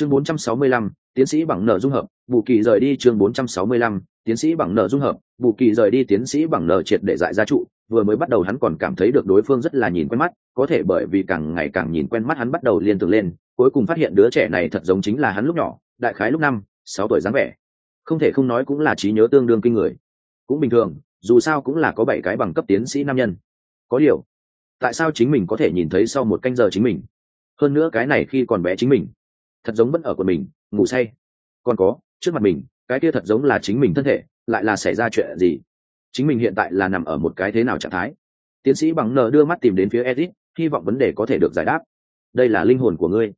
chương 465, tiến sĩ bằng nợ dung hợp bù kỳ rời đi chương 465, tiến sĩ bằng nợ dung hợp bù kỳ rời đi tiến sĩ bằng nợ triệt để dại gia trụ. Vừa mới bắt đầu hắn còn cảm thấy được đối phương rất là nhìn quen mắt có thể bởi vì càng ngày càng nhìn quen mắt hắn bắt đầu liên tưởng lên cuối cùng phát hiện đứa trẻ này thật giống chính là hắn lúc nhỏ đại khái lúc năm sáu tuổi dáng vẻ. Không thể không nói cũng là trí nhớ tương đương kinh người. Cũng bình thường dù sao cũng là có bảy cái bằng cấp tiến sĩ nam nhân. Có điều tại sao chính mình có thể nhìn thấy sau một canh giờ chính mình? Hơn nữa cái này khi còn bé chính mình thật giống vẫn ở của mình, ngủ say. Còn có, trước mặt mình, cái kia thật giống là chính mình thân thể, lại là xảy ra chuyện gì? Chính mình hiện tại là nằm ở một cái thế nào trạng thái? Tiến sĩ bằng nờ đưa mắt tìm đến phía ezit, hy vọng vấn đề có thể được giải đáp. Đây là linh hồn của ngươi.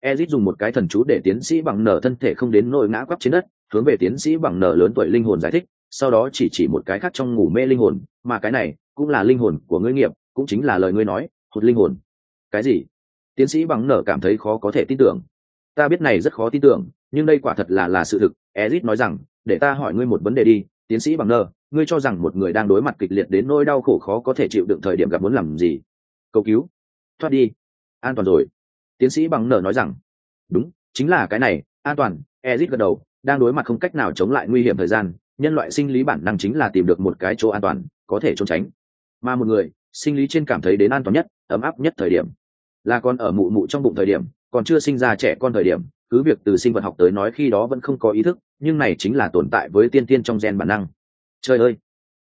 Ezit dùng một cái thần chú để tiến sĩ bằng nờ thân thể không đến nỗi ngã quắp trên đất, hướng về tiến sĩ bằng nờ lớn tuổi linh hồn giải thích, sau đó chỉ chỉ một cái khác trong ngủ mê linh hồn, mà cái này cũng là linh hồn của ngươi nghiệp, cũng chính là lời ngươi nói, hụt linh hồn. Cái gì? Tiến sĩ bằng nở cảm thấy khó có thể tin tưởng ta biết này rất khó tin tưởng, nhưng đây quả thật là là sự thực. Ezit nói rằng, để ta hỏi ngươi một vấn đề đi, tiến sĩ bằng nơ, ngươi cho rằng một người đang đối mặt kịch liệt đến nỗi đau khổ khó có thể chịu đựng thời điểm gặp muốn làm gì? Cầu cứu. Thoát đi. An toàn rồi. Tiến sĩ bằng nở nói rằng, đúng, chính là cái này, an toàn. Ezit gật đầu, đang đối mặt không cách nào chống lại nguy hiểm thời gian, nhân loại sinh lý bản năng chính là tìm được một cái chỗ an toàn, có thể trốn tránh. Mà một người, sinh lý trên cảm thấy đến an toàn nhất, ấm áp nhất thời điểm, là con ở mụ mụ trong bụng thời điểm còn chưa sinh ra trẻ con thời điểm, cứ việc từ sinh vật học tới nói khi đó vẫn không có ý thức, nhưng này chính là tồn tại với tiên tiên trong gen bản năng. Trời ơi!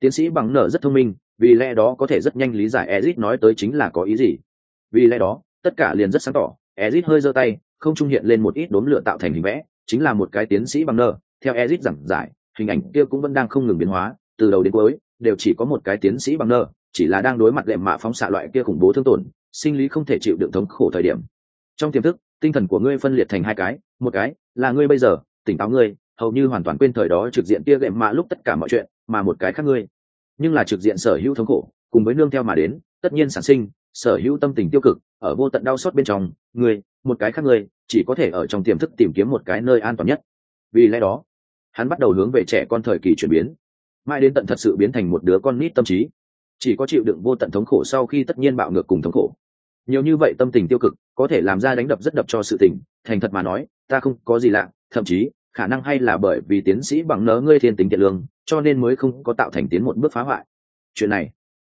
Tiến sĩ bằng nở rất thông minh, vì lẽ đó có thể rất nhanh lý giải ezit nói tới chính là có ý gì. Vì lẽ đó, tất cả liền rất sáng tỏ, ezit hơi giơ tay, không trung hiện lên một ít đốm lửa tạo thành hình vẽ, chính là một cái tiến sĩ bằng nở. Theo ezit giảng giải, hình ảnh kia cũng vẫn đang không ngừng biến hóa, từ đầu đến cuối, đều chỉ có một cái tiến sĩ bằng nơ chỉ là đang đối mặt lệ mạ phóng xạ loại kia khủng bố thương tổn, sinh lý không thể chịu đựng thống khổ thời điểm trong tiềm thức, tinh thần của ngươi phân liệt thành hai cái, một cái là ngươi bây giờ, tỉnh táo ngươi, hầu như hoàn toàn quên thời đó trực diện kia gệm mạ lúc tất cả mọi chuyện, mà một cái khác ngươi. Nhưng là trực diện sở hữu thống khổ, cùng với nương theo mà đến, tất nhiên sản sinh, sở hữu tâm tình tiêu cực, ở vô tận đau xót bên trong, ngươi, một cái khác ngươi, chỉ có thể ở trong tiềm thức tìm kiếm một cái nơi an toàn nhất. Vì lẽ đó, hắn bắt đầu hướng về trẻ con thời kỳ chuyển biến. Mãi đến tận thật sự biến thành một đứa con nít tâm trí. Chỉ có chịu đựng vô tận thống khổ sau khi tất nhiên bạo ngược cùng thống khổ nhiều như vậy tâm tình tiêu cực, có thể làm ra đánh đập rất đập cho sự tình, thành thật mà nói, ta không có gì lạ, thậm chí, khả năng hay là bởi vì tiến sĩ bằng nợ ngươi thiên tính thiện lương, cho nên mới không có tạo thành tiến một bước phá hoại. Chuyện này,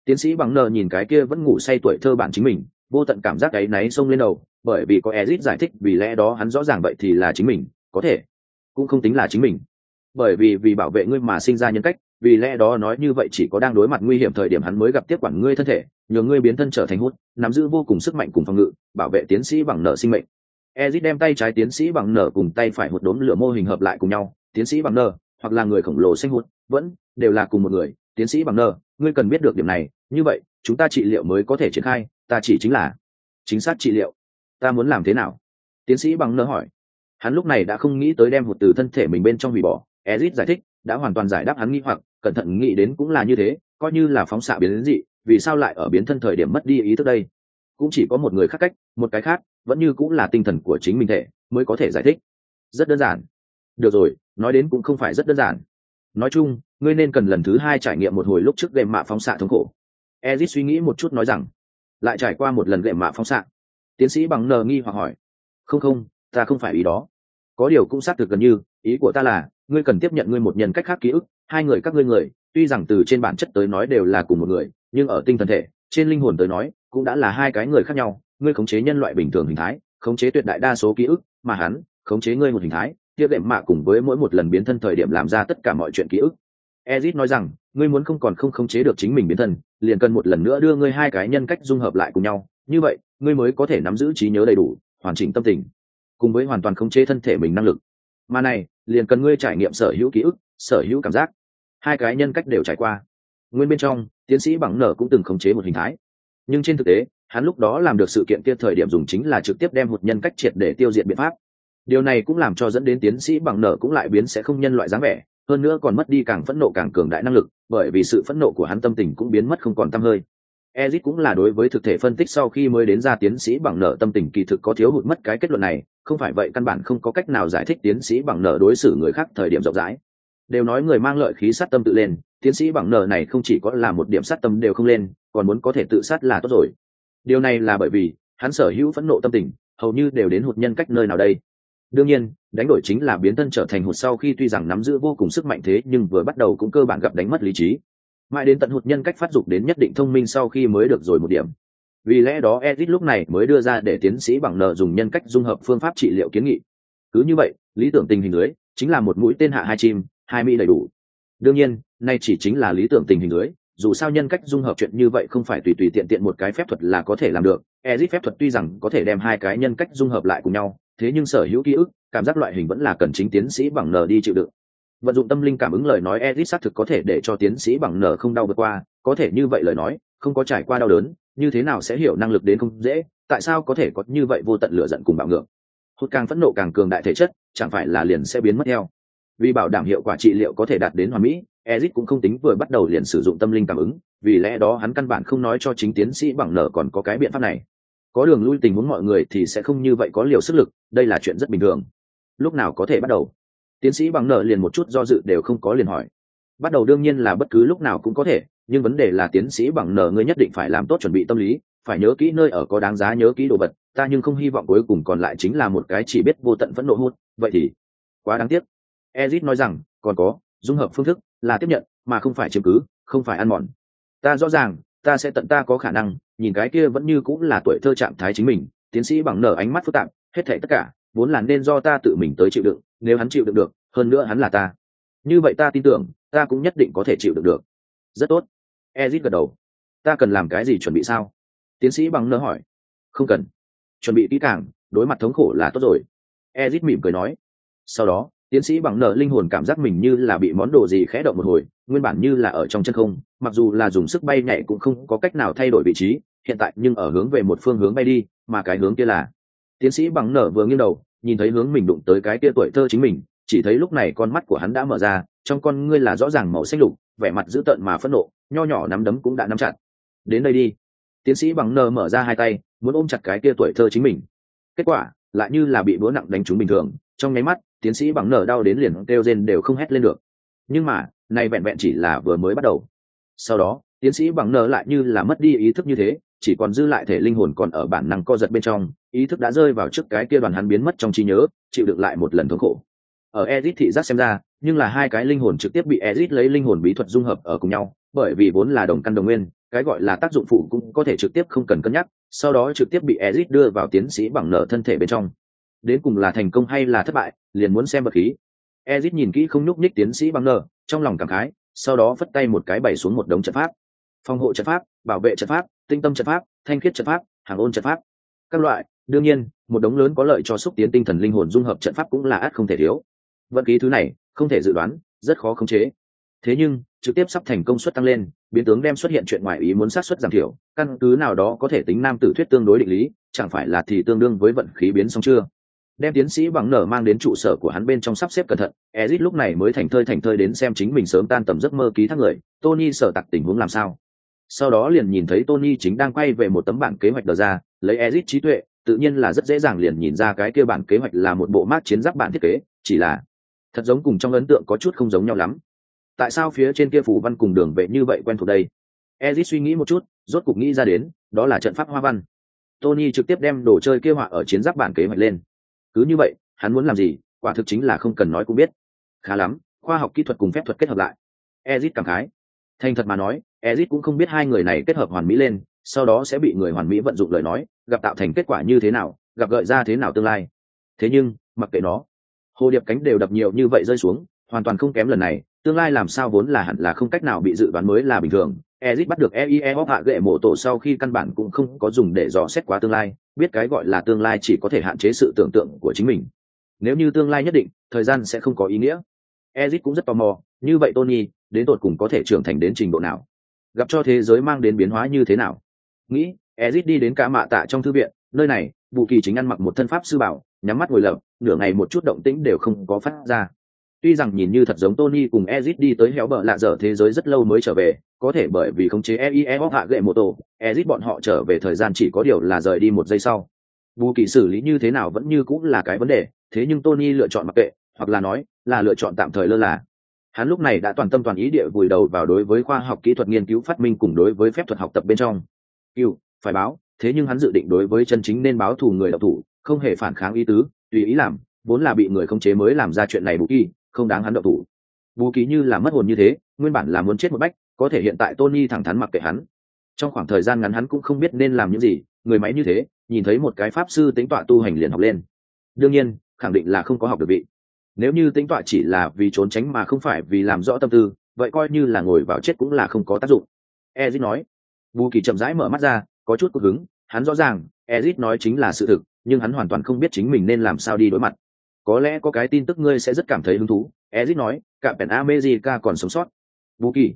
tiến sĩ bằng nờ nhìn cái kia vẫn ngủ say tuổi thơ bản chính mình, vô tận cảm giác ấy náy xông lên đầu, bởi vì có ezit giải thích vì lẽ đó hắn rõ ràng vậy thì là chính mình, có thể, cũng không tính là chính mình. Bởi vì vì bảo vệ ngươi mà sinh ra nhân cách vì lẽ đó nói như vậy chỉ có đang đối mặt nguy hiểm thời điểm hắn mới gặp tiếp quản ngươi thân thể, nhờ ngươi biến thân trở thành hút, nắm giữ vô cùng sức mạnh cùng phòng ngự, bảo vệ tiến sĩ bằng nợ sinh mệnh. Ezit đem tay trái tiến sĩ bằng nợ cùng tay phải hút đốm lửa mô hình hợp lại cùng nhau, tiến sĩ bằng nợ, hoặc là người khổng lồ sinh hút, vẫn đều là cùng một người, tiến sĩ bằng nợ, ngươi cần biết được điểm này, như vậy, chúng ta trị liệu mới có thể triển khai, ta chỉ chính là chính xác trị liệu. Ta muốn làm thế nào? Tiến sĩ bằng nợ hỏi. Hắn lúc này đã không nghĩ tới đem hụt từ thân thể mình bên trong hủy bỏ, ezit giải thích, đã hoàn toàn giải đáp hắn nghi hoặc cẩn thận nghĩ đến cũng là như thế, coi như là phóng xạ biến đến dị, vì sao lại ở biến thân thời điểm mất đi ý thức đây? Cũng chỉ có một người khác cách, một cái khác, vẫn như cũng là tinh thần của chính mình thể, mới có thể giải thích. Rất đơn giản. Được rồi, nói đến cũng không phải rất đơn giản. Nói chung, ngươi nên cần lần thứ hai trải nghiệm một hồi lúc trước gệm mạ phóng xạ thống khổ. Ezit suy nghĩ một chút nói rằng, lại trải qua một lần gệm mạ phóng xạ. Tiến sĩ bằng nờ nghi hoặc hỏi, không không, ta không phải ý đó. Có điều cũng xác thực gần như, ý của ta là, ngươi cần tiếp nhận ngươi một nhân cách khác ký ức hai người các ngươi người, tuy rằng từ trên bản chất tới nói đều là cùng một người, nhưng ở tinh thần thể, trên linh hồn tới nói, cũng đã là hai cái người khác nhau. Ngươi khống chế nhân loại bình thường hình thái, khống chế tuyệt đại đa số ký ức mà hắn, khống chế ngươi một hình thái kia đệm mạ cùng với mỗi một lần biến thân thời điểm làm ra tất cả mọi chuyện ký ức. Ezit nói rằng, ngươi muốn không còn không khống chế được chính mình biến thân, liền cần một lần nữa đưa ngươi hai cái nhân cách dung hợp lại cùng nhau. Như vậy, ngươi mới có thể nắm giữ trí nhớ đầy đủ, hoàn chỉnh tâm tình, cùng với hoàn toàn khống chế thân thể mình năng lực. Mà này, liền cần ngươi trải nghiệm sở hữu ký ức, sở hữu cảm giác hai cái nhân cách đều trải qua. Nguyên bên trong, tiến sĩ bằng nở cũng từng khống chế một hình thái. Nhưng trên thực tế, hắn lúc đó làm được sự kiện kia thời điểm dùng chính là trực tiếp đem một nhân cách triệt để tiêu diệt biện pháp. Điều này cũng làm cho dẫn đến tiến sĩ bằng nở cũng lại biến sẽ không nhân loại dáng vẻ, hơn nữa còn mất đi càng phẫn nộ càng cường đại năng lực, bởi vì sự phẫn nộ của hắn tâm tình cũng biến mất không còn t hơi. Ezit cũng là đối với thực thể phân tích sau khi mới đến ra tiến sĩ bằng nợ tâm tình kỳ thực có thiếu hụt mất cái kết luận này, không phải vậy căn bản không có cách nào giải thích tiến sĩ bằng nợ đối xử người khác thời điểm rộng rãi đều nói người mang lợi khí sát tâm tự lên, tiến sĩ bằng nợ này không chỉ có là một điểm sát tâm đều không lên, còn muốn có thể tự sát là tốt rồi. Điều này là bởi vì, hắn sở hữu phẫn nộ tâm tình, hầu như đều đến hụt nhân cách nơi nào đây. Đương nhiên, đánh đổi chính là biến thân trở thành hụt sau khi tuy rằng nắm giữ vô cùng sức mạnh thế, nhưng vừa bắt đầu cũng cơ bản gặp đánh mất lý trí. Mãi đến tận hụt nhân cách phát dục đến nhất định thông minh sau khi mới được rồi một điểm. Vì lẽ đó edit lúc này mới đưa ra để tiến sĩ bằng nợ dùng nhân cách dung hợp phương pháp trị liệu kiến nghị. Cứ như vậy, lý tưởng tình hình lưới chính là một mũi tên hạ hai chim hai mỹ đầy đủ. Đương nhiên, nay chỉ chính là lý tưởng tình hình lưới dù sao nhân cách dung hợp chuyện như vậy không phải tùy tùy tiện tiện một cái phép thuật là có thể làm được. Ezit phép thuật tuy rằng có thể đem hai cái nhân cách dung hợp lại cùng nhau, thế nhưng sở hữu ký ức, cảm giác loại hình vẫn là cần chính tiến sĩ bằng n đi chịu đựng. Vận dụng tâm linh cảm ứng lời nói ezit xác thực có thể để cho tiến sĩ bằng n không đau vượt qua, có thể như vậy lời nói, không có trải qua đau đớn, như thế nào sẽ hiểu năng lực đến không dễ, tại sao có thể có như vậy vô tận lửa giận cùng bạo ngược. Hốt càng phẫn nộ càng cường đại thể chất, chẳng phải là liền sẽ biến mất theo vì bảo đảm hiệu quả trị liệu có thể đạt đến hoàn mỹ ezit cũng không tính vừa bắt đầu liền sử dụng tâm linh cảm ứng, vì lẽ đó hắn căn bản không nói cho chính tiến sĩ bằng nở còn có cái biện pháp này. Có đường lui tình huống mọi người thì sẽ không như vậy có liều sức lực, đây là chuyện rất bình thường. Lúc nào có thể bắt đầu? Tiến sĩ bằng nở liền một chút do dự đều không có liền hỏi. Bắt đầu đương nhiên là bất cứ lúc nào cũng có thể, nhưng vấn đề là tiến sĩ bằng nở ngươi nhất định phải làm tốt chuẩn bị tâm lý, phải nhớ kỹ nơi ở có đáng giá nhớ kỹ đồ vật, ta nhưng không hy vọng cuối cùng còn lại chính là một cái chỉ biết vô tận phẫn nộ hút, vậy thì quá đáng tiếc ezit nói rằng, còn có, dung hợp phương thức là tiếp nhận, mà không phải chiếm cứ, không phải ăn mòn. Ta rõ ràng, ta sẽ tận ta có khả năng, nhìn cái kia vẫn như cũng là tuổi thơ trạng thái chính mình, tiến sĩ bằng nở ánh mắt phức tạp, hết thảy tất cả, vốn là nên do ta tự mình tới chịu đựng, nếu hắn chịu đựng được, hơn nữa hắn là ta. Như vậy ta tin tưởng, ta cũng nhất định có thể chịu đựng được. Rất tốt. Ezit gật đầu. Ta cần làm cái gì chuẩn bị sao? Tiến sĩ bằng nở hỏi. Không cần. Chuẩn bị kỹ càng, đối mặt thống khổ là tốt rồi. Ezit mỉm cười nói. Sau đó tiến sĩ bằng nợ linh hồn cảm giác mình như là bị món đồ gì khẽ động một hồi, nguyên bản như là ở trong chân không, mặc dù là dùng sức bay nhảy cũng không có cách nào thay đổi vị trí, hiện tại nhưng ở hướng về một phương hướng bay đi, mà cái hướng kia là. Tiến sĩ bằng nở vừa nghiêng đầu, nhìn thấy hướng mình đụng tới cái kia tuổi thơ chính mình, chỉ thấy lúc này con mắt của hắn đã mở ra, trong con ngươi là rõ ràng màu xanh lục, vẻ mặt dữ tợn mà phẫn nộ, nho nhỏ nắm đấm cũng đã nắm chặt. Đến đây đi. Tiến sĩ bằng nợ mở ra hai tay, muốn ôm chặt cái kia tuổi thơ chính mình. Kết quả, lại như là bị búa nặng đánh trúng bình thường, trong nháy mắt tiến sĩ bằng nở đau đến liền kêu rên đều không hét lên được. Nhưng mà này vẹn vẹn chỉ là vừa mới bắt đầu. Sau đó, tiến sĩ bằng nở lại như là mất đi ý thức như thế, chỉ còn dư lại thể linh hồn còn ở bản năng co giật bên trong, ý thức đã rơi vào trước cái kia đoàn hắn biến mất trong trí nhớ, chịu đựng lại một lần thống khổ. Ở Ezit thị giác xem ra, nhưng là hai cái linh hồn trực tiếp bị Ezit lấy linh hồn bí thuật dung hợp ở cùng nhau, bởi vì vốn là đồng căn đồng nguyên, cái gọi là tác dụng phụ cũng có thể trực tiếp không cần cân nhắc, sau đó trực tiếp bị Ezit đưa vào tiến sĩ bằng nở thân thể bên trong đến cùng là thành công hay là thất bại, liền muốn xem vật khí. Ezit nhìn kỹ không nhúc nhích tiến sĩ bằng nờ trong lòng cảm khái, sau đó phất tay một cái bày xuống một đống trận pháp. Phòng hộ trận pháp, bảo vệ trận pháp, tinh tâm trận pháp, thanh khiết trận pháp, hàng ôn trận pháp. Các loại, đương nhiên, một đống lớn có lợi cho xúc tiến tinh thần linh hồn dung hợp trận pháp cũng là át không thể thiếu. Vận khí thứ này, không thể dự đoán, rất khó khống chế. Thế nhưng, trực tiếp sắp thành công suất tăng lên, biến tướng đem xuất hiện chuyện ngoài ý muốn sát xuất giảm thiểu, căn cứ nào đó có thể tính nam tử thuyết tương đối định lý, chẳng phải là thì tương đương với vận khí biến xong chưa? Đem tiến sĩ bằng nở mang đến trụ sở của hắn bên trong sắp xếp cẩn thận. Ezit lúc này mới thành thơi thành thơi đến xem chính mình sớm tan tầm giấc mơ ký thác người. Tony sở tặc tình huống làm sao? Sau đó liền nhìn thấy tony chính đang quay về một tấm bản kế hoạch đờ ra, lấy ezit trí tuệ, tự nhiên là rất dễ dàng liền nhìn ra cái kia bản kế hoạch là một bộ mát chiến giáp bản thiết kế, chỉ là thật giống cùng trong ấn tượng có chút không giống nhau lắm. Tại sao phía trên kia phủ văn cùng đường vệ như vậy quen thuộc đây? Ezit suy nghĩ một chút, rốt cục nghĩ ra đến, đó là trận pháp hoa văn. Tony trực tiếp đem đồ chơi kia họa ở chiến giáp bản kế hoạch lên cứ như vậy, hắn muốn làm gì, quả thực chính là không cần nói cũng biết. Khá lắm, khoa học kỹ thuật cùng phép thuật kết hợp lại. Ezit cảm khái. Thành thật mà nói, ezit cũng không biết hai người này kết hợp hoàn mỹ lên, sau đó sẽ bị người hoàn mỹ vận dụng lời nói, gặp tạo thành kết quả như thế nào, gặp gợi ra thế nào tương lai. Thế nhưng, mặc kệ nó, hồ điệp cánh đều đập nhiều như vậy rơi xuống, hoàn toàn không kém lần này, tương lai làm sao vốn là hẳn là không cách nào bị dự đoán mới là bình thường Ezic bắt được eie hóc hạ gệ mộ tổ sau khi căn bản cũng không có dùng để dò xét quá tương lai biết cái gọi là tương lai chỉ có thể hạn chế sự tưởng tượng của chính mình. Nếu như tương lai nhất định thời gian sẽ không có ý nghĩa. Ezic cũng rất tò mò như vậy tony đến tột cùng có thể trưởng thành đến trình độ nào? Gặp cho thế giới mang đến biến hóa như thế nào? Nghĩ Ezic đi đến cả mạ tạ trong thư viện nơi này vụ kỳ chính ăn mặc một thân pháp sư bảo nhắm mắt ngồi lặng, nửa ngày một chút động tĩnh đều không có phát ra tuy rằng nhìn như thật giống tony cùng ezit đi tới héo bờ lạ dở thế giới rất lâu mới trở về có thể bởi vì khống chế eie hạ gậy mô tổ, ezit bọn họ trở về thời gian chỉ có điều là rời đi một giây sau. Bù kỳ xử lý như thế nào vẫn như cũng là cái vấn đề thế nhưng tony lựa chọn mặc kệ hoặc là nói là lựa chọn tạm thời lơ là. Hắn lúc này đã toàn tâm toàn ý địa vùi đầu vào đối với khoa học kỹ thuật nghiên cứu phát minh cùng đối với phép thuật học tập bên trong. Yêu phải báo thế nhưng hắn dự định đối với chân chính nên báo thù người đạo thủ không hề phản kháng ý tứ tùy ý làm vốn là bị người khống chế mới làm ra chuyện này bù kỳ không đáng hắn động thủ. Bù kỳ như là mất hồn như thế, nguyên bản là muốn chết một bách, có thể hiện tại tony thẳng thắn mặc kệ hắn. Trong khoảng thời gian ngắn hắn cũng không biết nên làm những gì, người máy như thế, nhìn thấy một cái pháp sư tính tọa tu hành liền học lên. Đương nhiên, khẳng định là không có học được vị. Nếu như tính tọa chỉ là vì trốn tránh mà không phải vì làm rõ tâm tư, vậy coi như là ngồi vào chết cũng là không có tác dụng. Ezit nói. Bù kỳ chậm rãi mở mắt ra, có chút cốt hứng. Hắn rõ ràng, ezit nói chính là sự thực, nhưng hắn hoàn toàn không biết chính mình nên làm sao đi đối mặt có lẽ có cái tin tức ngươi sẽ rất cảm thấy hứng thú. Ezit nói, cả pèn america còn sống sót. Bù kỳ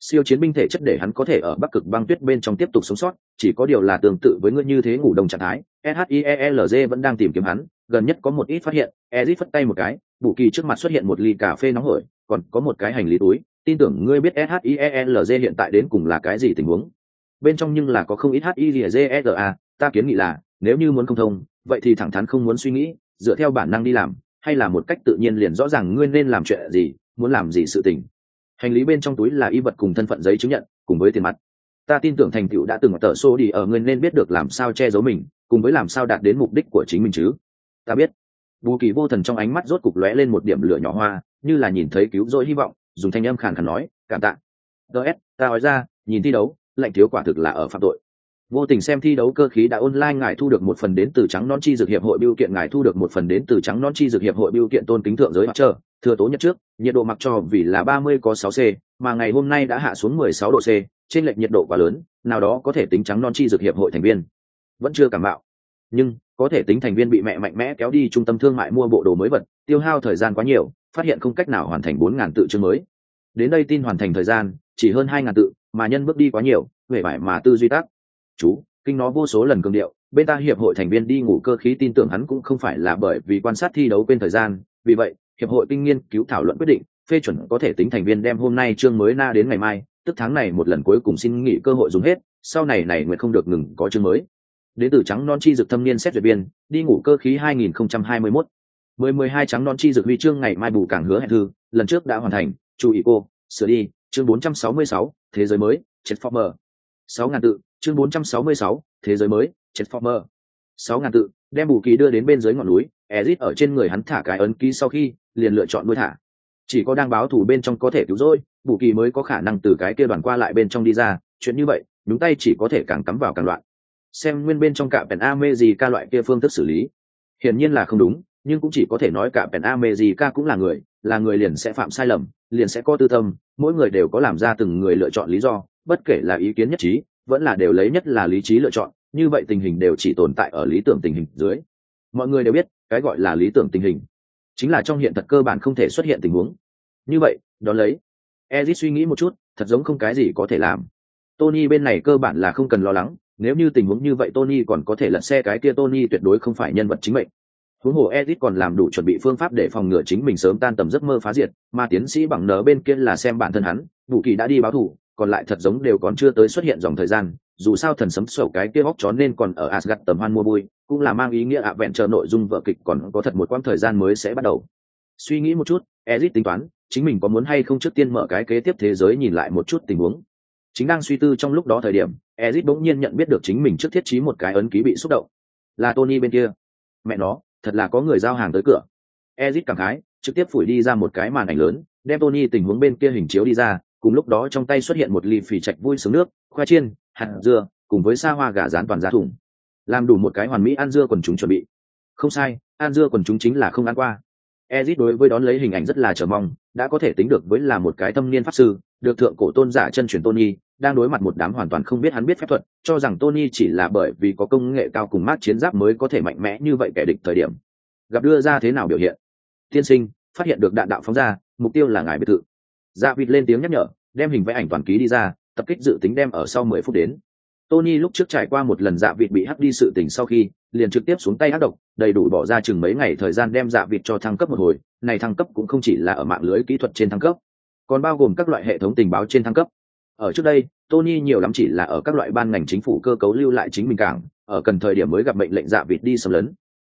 siêu chiến binh thể chất để hắn có thể ở bắc cực băng tuyết bên trong tiếp tục sống sót, chỉ có điều là tương tự với ngươi như thế ngủ đông trạng thái. Shielg vẫn đang tìm kiếm hắn, gần nhất có một ít phát hiện. Ezit phất tay một cái bù kỳ trước mặt xuất hiện một ly cà phê nóng hổi, còn có một cái hành lý túi. Tin tưởng ngươi biết shielg hiện tại đến cùng là cái gì tình huống. Bên trong nhưng là có không ít hizera ta kiến nghị là, nếu như muốn không thông, vậy thì thẳng thắn không muốn suy nghĩ dựa theo bản năng đi làm, hay là một cách tự nhiên liền rõ ràng ngươi nên làm chuyện gì, muốn làm gì sự tình. Hành lý bên trong túi là y vật cùng thân phận giấy chứng nhận, cùng với tiền mặt. Ta tin tưởng thành tựu đã từng tờ xô đi ở ngươi nên biết được làm sao che giấu mình, cùng với làm sao đạt đến mục đích của chính mình chứ. Ta biết. Bù kỳ vô thần trong ánh mắt rốt cục lóe lên một điểm lửa nhỏ hoa, như là nhìn thấy cứu rỗi hy vọng, dùng thanh âm khàn khàn nói, cảm tạ. Ts ta nói ra, nhìn thi đấu lạnh thiếu quả thực là ở phạm tội vô tình xem thi đấu cơ khí đã online, ngài thu được một phần đến từ trắng non chi dược hiệp hội biểu kiện, ngài thu được một phần đến từ trắng non chi dược hiệp hội biểu kiện tôn kính thượng giới mặt trời. Thừa tố nhật trước, nhiệt độ mặc cho vì là ba mươi có sáu c, mà ngày hôm nay đã hạ xuống mười sáu độ c, trên lệch nhiệt độ quá lớn, nào đó có thể tính trắng non chi dược hiệp hội thành viên. Vẫn chưa cảm bạo. Nhưng, có thể tính thành viên bị mẹ mạnh mẽ kéo đi trung tâm thương mại mua bộ đồ mới vật, tiêu hao thời gian quá nhiều, phát hiện không cách nào hoàn thành bốn ngàn tự chương mới. Đến đây tin hoàn thành thời gian, chỉ hơn hai ngàn tự, mà nhân bước đi quá nhiều huệ vải mà tư duy tác chú kinh nó vô số lần cường điệu bên ta hiệp hội thành viên đi ngủ cơ khí tin tưởng hắn cũng không phải là bởi vì quan sát thi đấu bên thời gian vì vậy hiệp hội kinh nghiên cứu thảo luận quyết định phê chuẩn có thể tính thành viên đem hôm nay chương mới na đến ngày mai tức tháng này một lần cuối cùng xin nghỉ cơ hội dùng hết sau này này nguyện không được ngừng có chương mới đến từ trắng non chi dược thâm niên xét duyệt biên. đi ngủ cơ khí 2021 mười mười hai trắng non chi dược huy chương ngày mai bù càng hứa hẹn thư lần trước đã hoàn thành chú ý cô sửa đi chương 466, thế giới mới chết former sáu ngàn tự chương 466, thế giới mới transformer. Former sáu ngàn tự đem bù kỳ đưa đến bên dưới ngọn núi ezit ở trên người hắn thả cái ấn ký sau khi liền lựa chọn nuôi thả. Chỉ có đang báo thủ bên trong có thể cứu rỗi bù kỳ mới có khả năng từ cái kia đoàn qua lại bên trong đi ra chuyện như vậy đúng tay chỉ có thể càng cắm vào càng loạn. Xem nguyên bên trong cả pèn a mê gì ca loại kia phương thức xử lý. Hiển nhiên là không đúng nhưng cũng chỉ có thể nói cả pèn a mê gì ca cũng là người là người liền sẽ phạm sai lầm liền sẽ có tư tâm mỗi người đều có làm ra từng người lựa chọn lý do bất kể là ý kiến nhất trí vẫn là đều lấy nhất là lý trí lựa chọn như vậy tình hình đều chỉ tồn tại ở lý tưởng tình hình dưới. Mọi người đều biết cái gọi là lý tưởng tình hình chính là trong hiện thật cơ bản không thể xuất hiện tình huống. Như vậy đón lấy ezit suy nghĩ một chút thật giống không cái gì có thể làm. Tony bên này cơ bản là không cần lo lắng nếu như tình huống như vậy tony còn có thể lật xe cái kia tony tuyệt đối không phải nhân vật chính mệnh. Huống hồ ezit còn làm đủ chuẩn bị phương pháp để phòng ngừa chính mình sớm tan tầm giấc mơ phá diệt, mà tiến sĩ bằng nở bên kia là xem bản thân hắn, đủ Kỳ đã đi báo thù còn lại thật giống đều còn chưa tới xuất hiện dòng thời gian, dù sao thần sấm sầu cái kia bóc chó nên còn ở Asgard tầm hoan mua vui, cũng là mang ý nghĩa ạ vẹn chờ nội dung vợ kịch còn có thật một quãng thời gian mới sẽ bắt đầu. Suy nghĩ một chút, ezit tính toán, chính mình có muốn hay không trước tiên mở cái kế tiếp thế giới nhìn lại một chút tình huống. Chính đang suy tư trong lúc đó thời điểm, ezit bỗng nhiên nhận biết được chính mình trước thiết trí một cái ấn ký bị xúc động. Là Tony bên kia. Mẹ nó, thật là có người giao hàng tới cửa ezit cảm khái trực tiếp phủi đi ra một cái màn ảnh lớn đem tony tình huống bên kia hình chiếu đi ra cùng lúc đó trong tay xuất hiện một ly phì trạch vui sướng nước, khoai chiên, hạt dưa, cùng với xa hoa gà rán toàn giá thùng. Làm đủ một cái hoàn mỹ ăn dưa quần chúng chuẩn bị. Không sai, ăn dưa quần chúng chính là không ăn qua. Ezit đối với đón lấy hình ảnh rất là chờ mong, đã có thể tính được với là một cái tâm niên pháp sư, được thượng cổ tôn giả chân truyền tony, đang đối mặt một đám hoàn toàn không biết hắn biết phép thuật, cho rằng tony chỉ là bởi vì có công nghệ cao cùng mát chiến giáp mới có thể mạnh mẽ như vậy kẻ địch thời điểm. Gặp đưa ra thế nào biểu hiện? Tiên sinh, phát hiện được đạn đạo phóng ra, mục tiêu là ngài biệt thự dạ vịt lên tiếng nhắc nhở, đem hình vẽ ảnh toàn ký đi ra, tập kích dự tính đem ở sau mười phút đến. Tony lúc trước trải qua một lần dạ vịt bị hắt đi sự tình sau khi, liền trực tiếp xuống tay hắc độc, đầy đủ bỏ ra chừng mấy ngày thời gian đem dạ vịt cho thăng cấp một hồi, này thăng cấp cũng không chỉ là ở mạng lưới kỹ thuật trên thăng cấp, còn bao gồm các loại hệ thống tình báo trên thăng cấp. Ở trước đây, tony nhiều lắm chỉ là ở các loại ban ngành chính phủ cơ cấu lưu lại chính mình cảng, ở cần thời điểm mới gặp mệnh lệnh dạ vịt đi xâm lấn.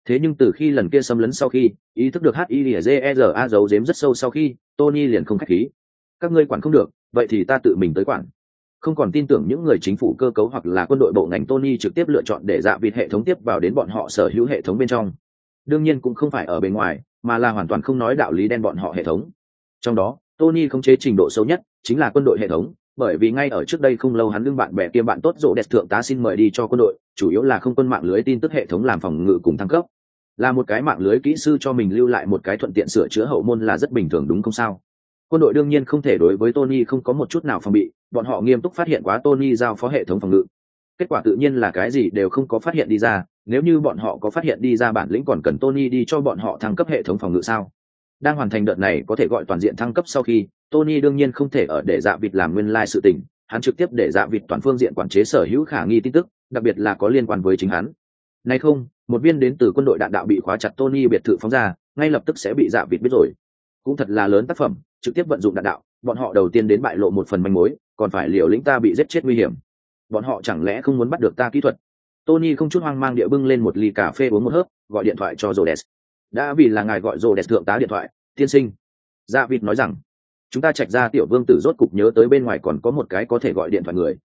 Thế nhưng từ khi lần kia xâm lấn sau khi, ý thức được hizera giấu giếm rất sâu sau khi, tony liền không k h á c h khí các ngươi quản không được, vậy thì ta tự mình tới quản. Không còn tin tưởng những người chính phủ cơ cấu hoặc là quân đội bộ ngành tony trực tiếp lựa chọn để dạ vịt hệ thống tiếp vào đến bọn họ sở hữu hệ thống bên trong. Đương nhiên cũng không phải ở bên ngoài, mà là hoàn toàn không nói đạo lý đen bọn họ hệ thống. Trong đó, tony không chế trình độ sâu nhất chính là quân đội hệ thống, bởi vì ngay ở trước đây không lâu hắn đương bạn bè kia bạn tốt rộ đẹp thượng tá xin mời đi cho quân đội, chủ yếu là không quân mạng lưới tin tức hệ thống làm phòng ngự cùng thăng cấp. Là một cái mạng lưới kỹ sư cho mình lưu lại một cái thuận tiện sửa chữa hậu môn là rất bình thường đúng không sao? Quân đội đương nhiên không thể đối với tony không có một chút nào phòng bị, bọn họ nghiêm túc phát hiện quá tony giao phó hệ thống phòng ngự. Kết quả tự nhiên là cái gì đều không có phát hiện đi ra, nếu như bọn họ có phát hiện đi ra bản lĩnh còn cần tony đi cho bọn họ thăng cấp hệ thống phòng ngự sao? Đang hoàn thành đợt này có thể gọi toàn diện thăng cấp sau khi, tony đương nhiên không thể ở để dạ vịt làm nguyên lai sự tình, hắn trực tiếp để dạ vịt toàn phương diện quản chế sở hữu khả nghi tin tức, đặc biệt là có liên quan với chính hắn. Nay không, một viên đến từ quân đội đạn đạo bị khóa chặt tony biệt thự phóng ra, ngay lập tức sẽ bị dạ vịt biết rồi cũng thật là lớn tác phẩm, trực tiếp vận dụng đạn đạo, bọn họ đầu tiên đến bại lộ một phần manh mối, còn phải liều lĩnh ta bị giết chết nguy hiểm. Bọn họ chẳng lẽ không muốn bắt được ta kỹ thuật? Tony không chút hoang mang địa bưng lên một ly cà phê uống một hớp, gọi điện thoại cho rhodes. Đã vì là ngài gọi rhodes thượng tá điện thoại, tiên sinh. Dạ vịt nói rằng, chúng ta trạch ra tiểu vương tử rốt cục nhớ tới bên ngoài còn có một cái có thể gọi điện thoại người.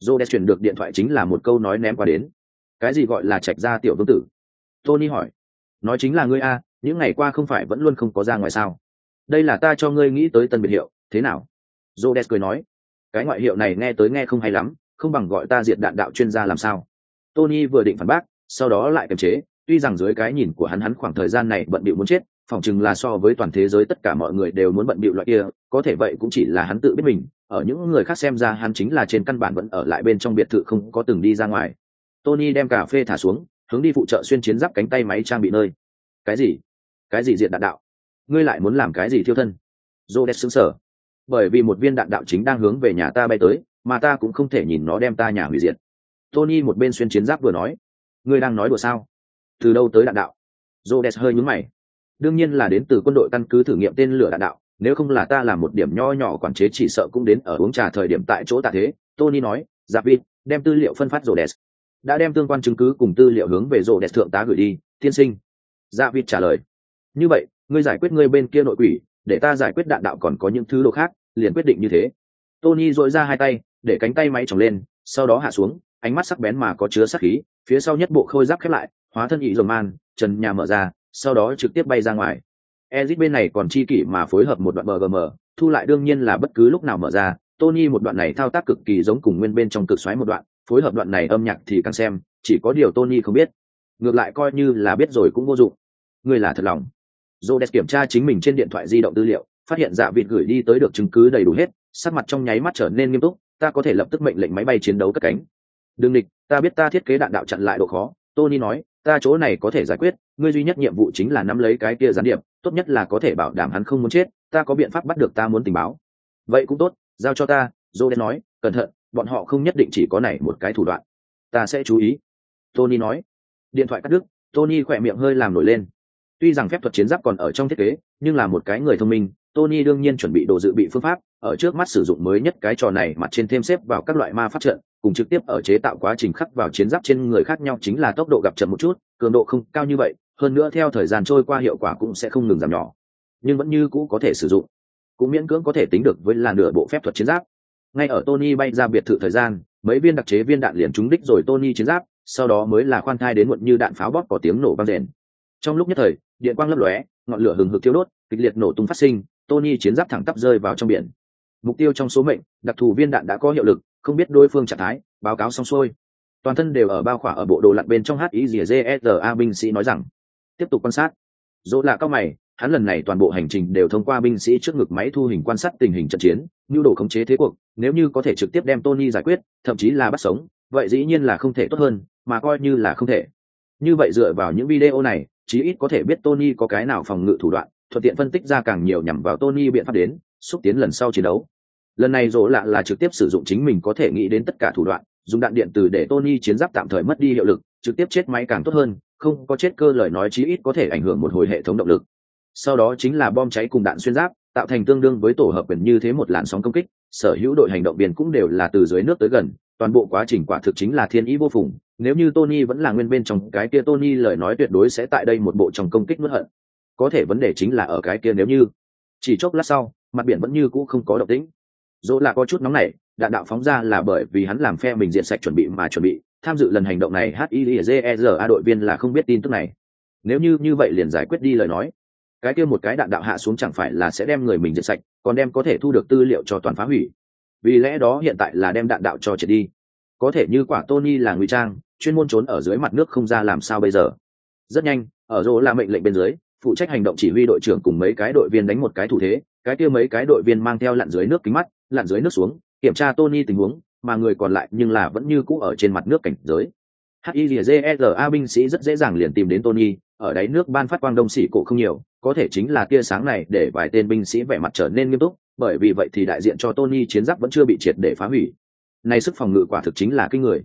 Rhodes chuyển được điện thoại chính là một câu nói ném qua đến. Cái gì gọi là trạch ra tiểu vương tử? Tony hỏi. Nói chính là ngươi a, những ngày qua không phải vẫn luôn không có ra ngoài sao? Đây là ta cho ngươi nghĩ tới tân biệt hiệu, thế nào? J cười nói, cái ngoại hiệu này nghe tới nghe không hay lắm, không bằng gọi ta diệt đạn đạo chuyên gia làm sao. Tony vừa định phản bác, sau đó lại kiềm chế, tuy rằng dưới cái nhìn của hắn hắn khoảng thời gian này bận bịu muốn chết, phỏng chừng là so với toàn thế giới tất cả mọi người đều muốn bận bịu loại kia, có thể vậy cũng chỉ là hắn tự biết mình, ở những người khác xem ra hắn chính là trên căn bản vẫn ở lại bên trong biệt thự không có từng đi ra ngoài. Tony đem cà phê thả xuống, hướng đi phụ trợ xuyên chiến giáp cánh tay máy trang bị nơi. Cái gì? Cái gì diện đạn đạo? Ngươi lại muốn làm cái gì thiêu thân? Dô o xứng sở bởi vì một viên đạn đạo chính đang hướng về nhà ta bay tới, mà ta cũng không thể nhìn nó đem ta nhà hủy diệt. Tony một bên xuyên chiến giáp vừa nói, ngươi đang nói đùa sao? Từ đâu tới đạn đạo? Dô o hơi nhúng mày. Đương nhiên là đến từ quân đội căn cứ thử nghiệm tên lửa đạn đạo, nếu không là ta làm một điểm nho nhỏ quản chế chỉ sợ cũng đến ở uống trà thời điểm tại chỗ tạ thế. Tony nói, giáp vịt, đem tư liệu phân phát rổ đès đã đem tương quan chứng cứ cùng tư liệu hướng về rổ đès thượng tá gửi đi, tiên sinh. Giáp vịt trả lời, như vậy ngươi giải quyết ngươi bên kia nội quỷ, để ta giải quyết đạn đạo còn có những thứ đồ khác, liền quyết định như thế. Tony dội ra hai tay, để cánh tay máy trồng lên, sau đó hạ xuống, ánh mắt sắc bén mà có chứa sắc khí, phía sau nhất bộ khôi giáp khép lại, hóa thân ý dồn man, trần nhà mở ra, sau đó trực tiếp bay ra ngoài. Ezit bên này còn chi kỷ mà phối hợp một đoạn bgm thu lại đương nhiên là bất cứ lúc nào mở ra. Tony một đoạn này thao tác cực kỳ giống cùng nguyên bên trong cực xoáy một đoạn, phối hợp đoạn này âm nhạc thì càng xem, chỉ có điều tony không biết. Ngược lại coi như là biết rồi cũng vô dụng. Ngươi là thật lòng. Rhodes kiểm tra chính mình trên điện thoại di động tư liệu, phát hiện dạ vịt gửi đi tới được chứng cứ đầy đủ hết, sắc mặt trong nháy mắt trở nên nghiêm túc, ta có thể lập tức mệnh lệnh máy bay chiến đấu cất cánh. Đừng địch, ta biết ta thiết kế đạn đạo chặn lại độ khó, Tony nói, ta chỗ này có thể giải quyết, ngươi duy nhất nhiệm vụ chính là nắm lấy cái kia gián điệp, tốt nhất là có thể bảo đảm hắn không muốn chết, ta có biện pháp bắt được ta muốn tình báo. Vậy cũng tốt, giao cho ta, Rhodes nói, cẩn thận, bọn họ không nhất định chỉ có này một cái thủ đoạn. Ta sẽ chú ý. Tony nói. Điện thoại cắt đứt, Tony khỏe miệng hơi làm nổi lên tuy rằng phép thuật chiến giáp còn ở trong thiết kế, nhưng là một cái người thông minh, tony đương nhiên chuẩn bị đồ dự bị phương pháp, ở trước mắt sử dụng mới nhất cái trò này mặt trên thêm xếp vào các loại ma phát trận, cùng trực tiếp ở chế tạo quá trình khắc vào chiến giáp trên người khác nhau chính là tốc độ gặp chậm một chút, cường độ không cao như vậy, hơn nữa theo thời gian trôi qua hiệu quả cũng sẽ không ngừng giảm nhỏ, nhưng vẫn như cũ có thể sử dụng, cũng miễn cưỡng có thể tính được với là nửa bộ phép thuật chiến giáp. Ngay ở tony bay ra biệt thự thời gian, mấy viên đặc chế viên đạn liền trúng đích rồi tony chiến giáp, sau đó mới là khoan thai đến muộn như đạn pháo bóp có tiếng nổ vang rền trong lúc nhất thời điện quang lấp lóe, ngọn lửa hừng hực thiêu đốt, kịch liệt nổ tung phát sinh, tony chiến giáp thẳng tắp rơi vào trong biển. Mục tiêu trong số mệnh, đặc thù viên đạn đã có hiệu lực, không biết đối phương trạng thái, báo cáo xong xuôi. Toàn thân đều ở bao khỏa ở bộ đồ lặn bên trong hizra binh sĩ nói rằng. Tiếp tục quan sát. Dỗ là cao mày, hắn lần này toàn bộ hành trình đều thông qua binh sĩ trước ngực máy thu hình quan sát tình hình trận chiến, nhu đồ khống chế thế cuộc, nếu như có thể trực tiếp đem tony giải quyết, thậm chí là bắt sống, vậy dĩ nhiên là không thể tốt hơn, mà coi như là không thể. Như vậy dựa vào những video này chí ít có thể biết Tony có cái nào phòng ngự thủ đoạn, thuận tiện phân tích ra càng nhiều nhằm vào Tony biện pháp đến, xúc tiến lần sau chiến đấu. Lần này rỗ lạ là trực tiếp sử dụng chính mình có thể nghĩ đến tất cả thủ đoạn, dùng đạn điện từ để Tony chiến giáp tạm thời mất đi hiệu lực, trực tiếp chết máy càng tốt hơn, không có chết cơ lời nói chí ít có thể ảnh hưởng một hồi hệ thống động lực. Sau đó chính là bom cháy cùng đạn xuyên giáp, tạo thành tương đương với tổ hợp quyền như thế một làn sóng công kích, sở hữu đội hành động viên cũng đều là từ dưới nước tới gần, toàn bộ quá trình quả thực chính là thiên ý vô phùng, nếu như Tony vẫn là nguyên bên trong cái kia Tony lời nói tuyệt đối sẽ tại đây một bộ trong công kích nuốt hận. Có thể vấn đề chính là ở cái kia nếu như chỉ chốc lát sau, mặt biển vẫn như cũ không có động tĩnh. Dỗ là có chút nóng nảy, đạn đạo phóng ra là bởi vì hắn làm phe mình diện sạch chuẩn bị mà chuẩn bị, tham dự lần hành động này HIZERA đội viên là không biết tin tức này. nếu như như vậy liền giải quyết đi lời nói cái kia một cái đạn đạo hạ xuống chẳng phải là sẽ đem người mình diện sạch còn đem có thể thu được tư liệu cho toàn phá hủy vì lẽ đó hiện tại là đem đạn đạo cho triệt đi. Có thể như quả tony là ngụy trang, chuyên môn trốn ở dưới mặt nước không ra làm sao bây giờ. Rất nhanh, ở rô là mệnh lệnh bên dưới, phụ trách hành động chỉ huy đội trưởng cùng mấy cái đội viên đánh một cái thủ thế, cái kia mấy cái đội viên mang theo lặn dưới nước kính mắt, lặn dưới nước xuống, kiểm tra tony tình huống, mà người còn lại nhưng là vẫn như cũ ở trên mặt nước cảnh giới. Hizera binh sĩ rất dễ dàng liền tìm đến tony ở đáy nước ban phát quang đông xỉ cổ không nhiều có thể chính là tia sáng này để vài tên binh sĩ vẻ mặt trở nên nghiêm túc bởi vì vậy thì đại diện cho tony chiến giáp vẫn chưa bị triệt để phá hủy. Này sức phòng ngự quả thực chính là kinh người.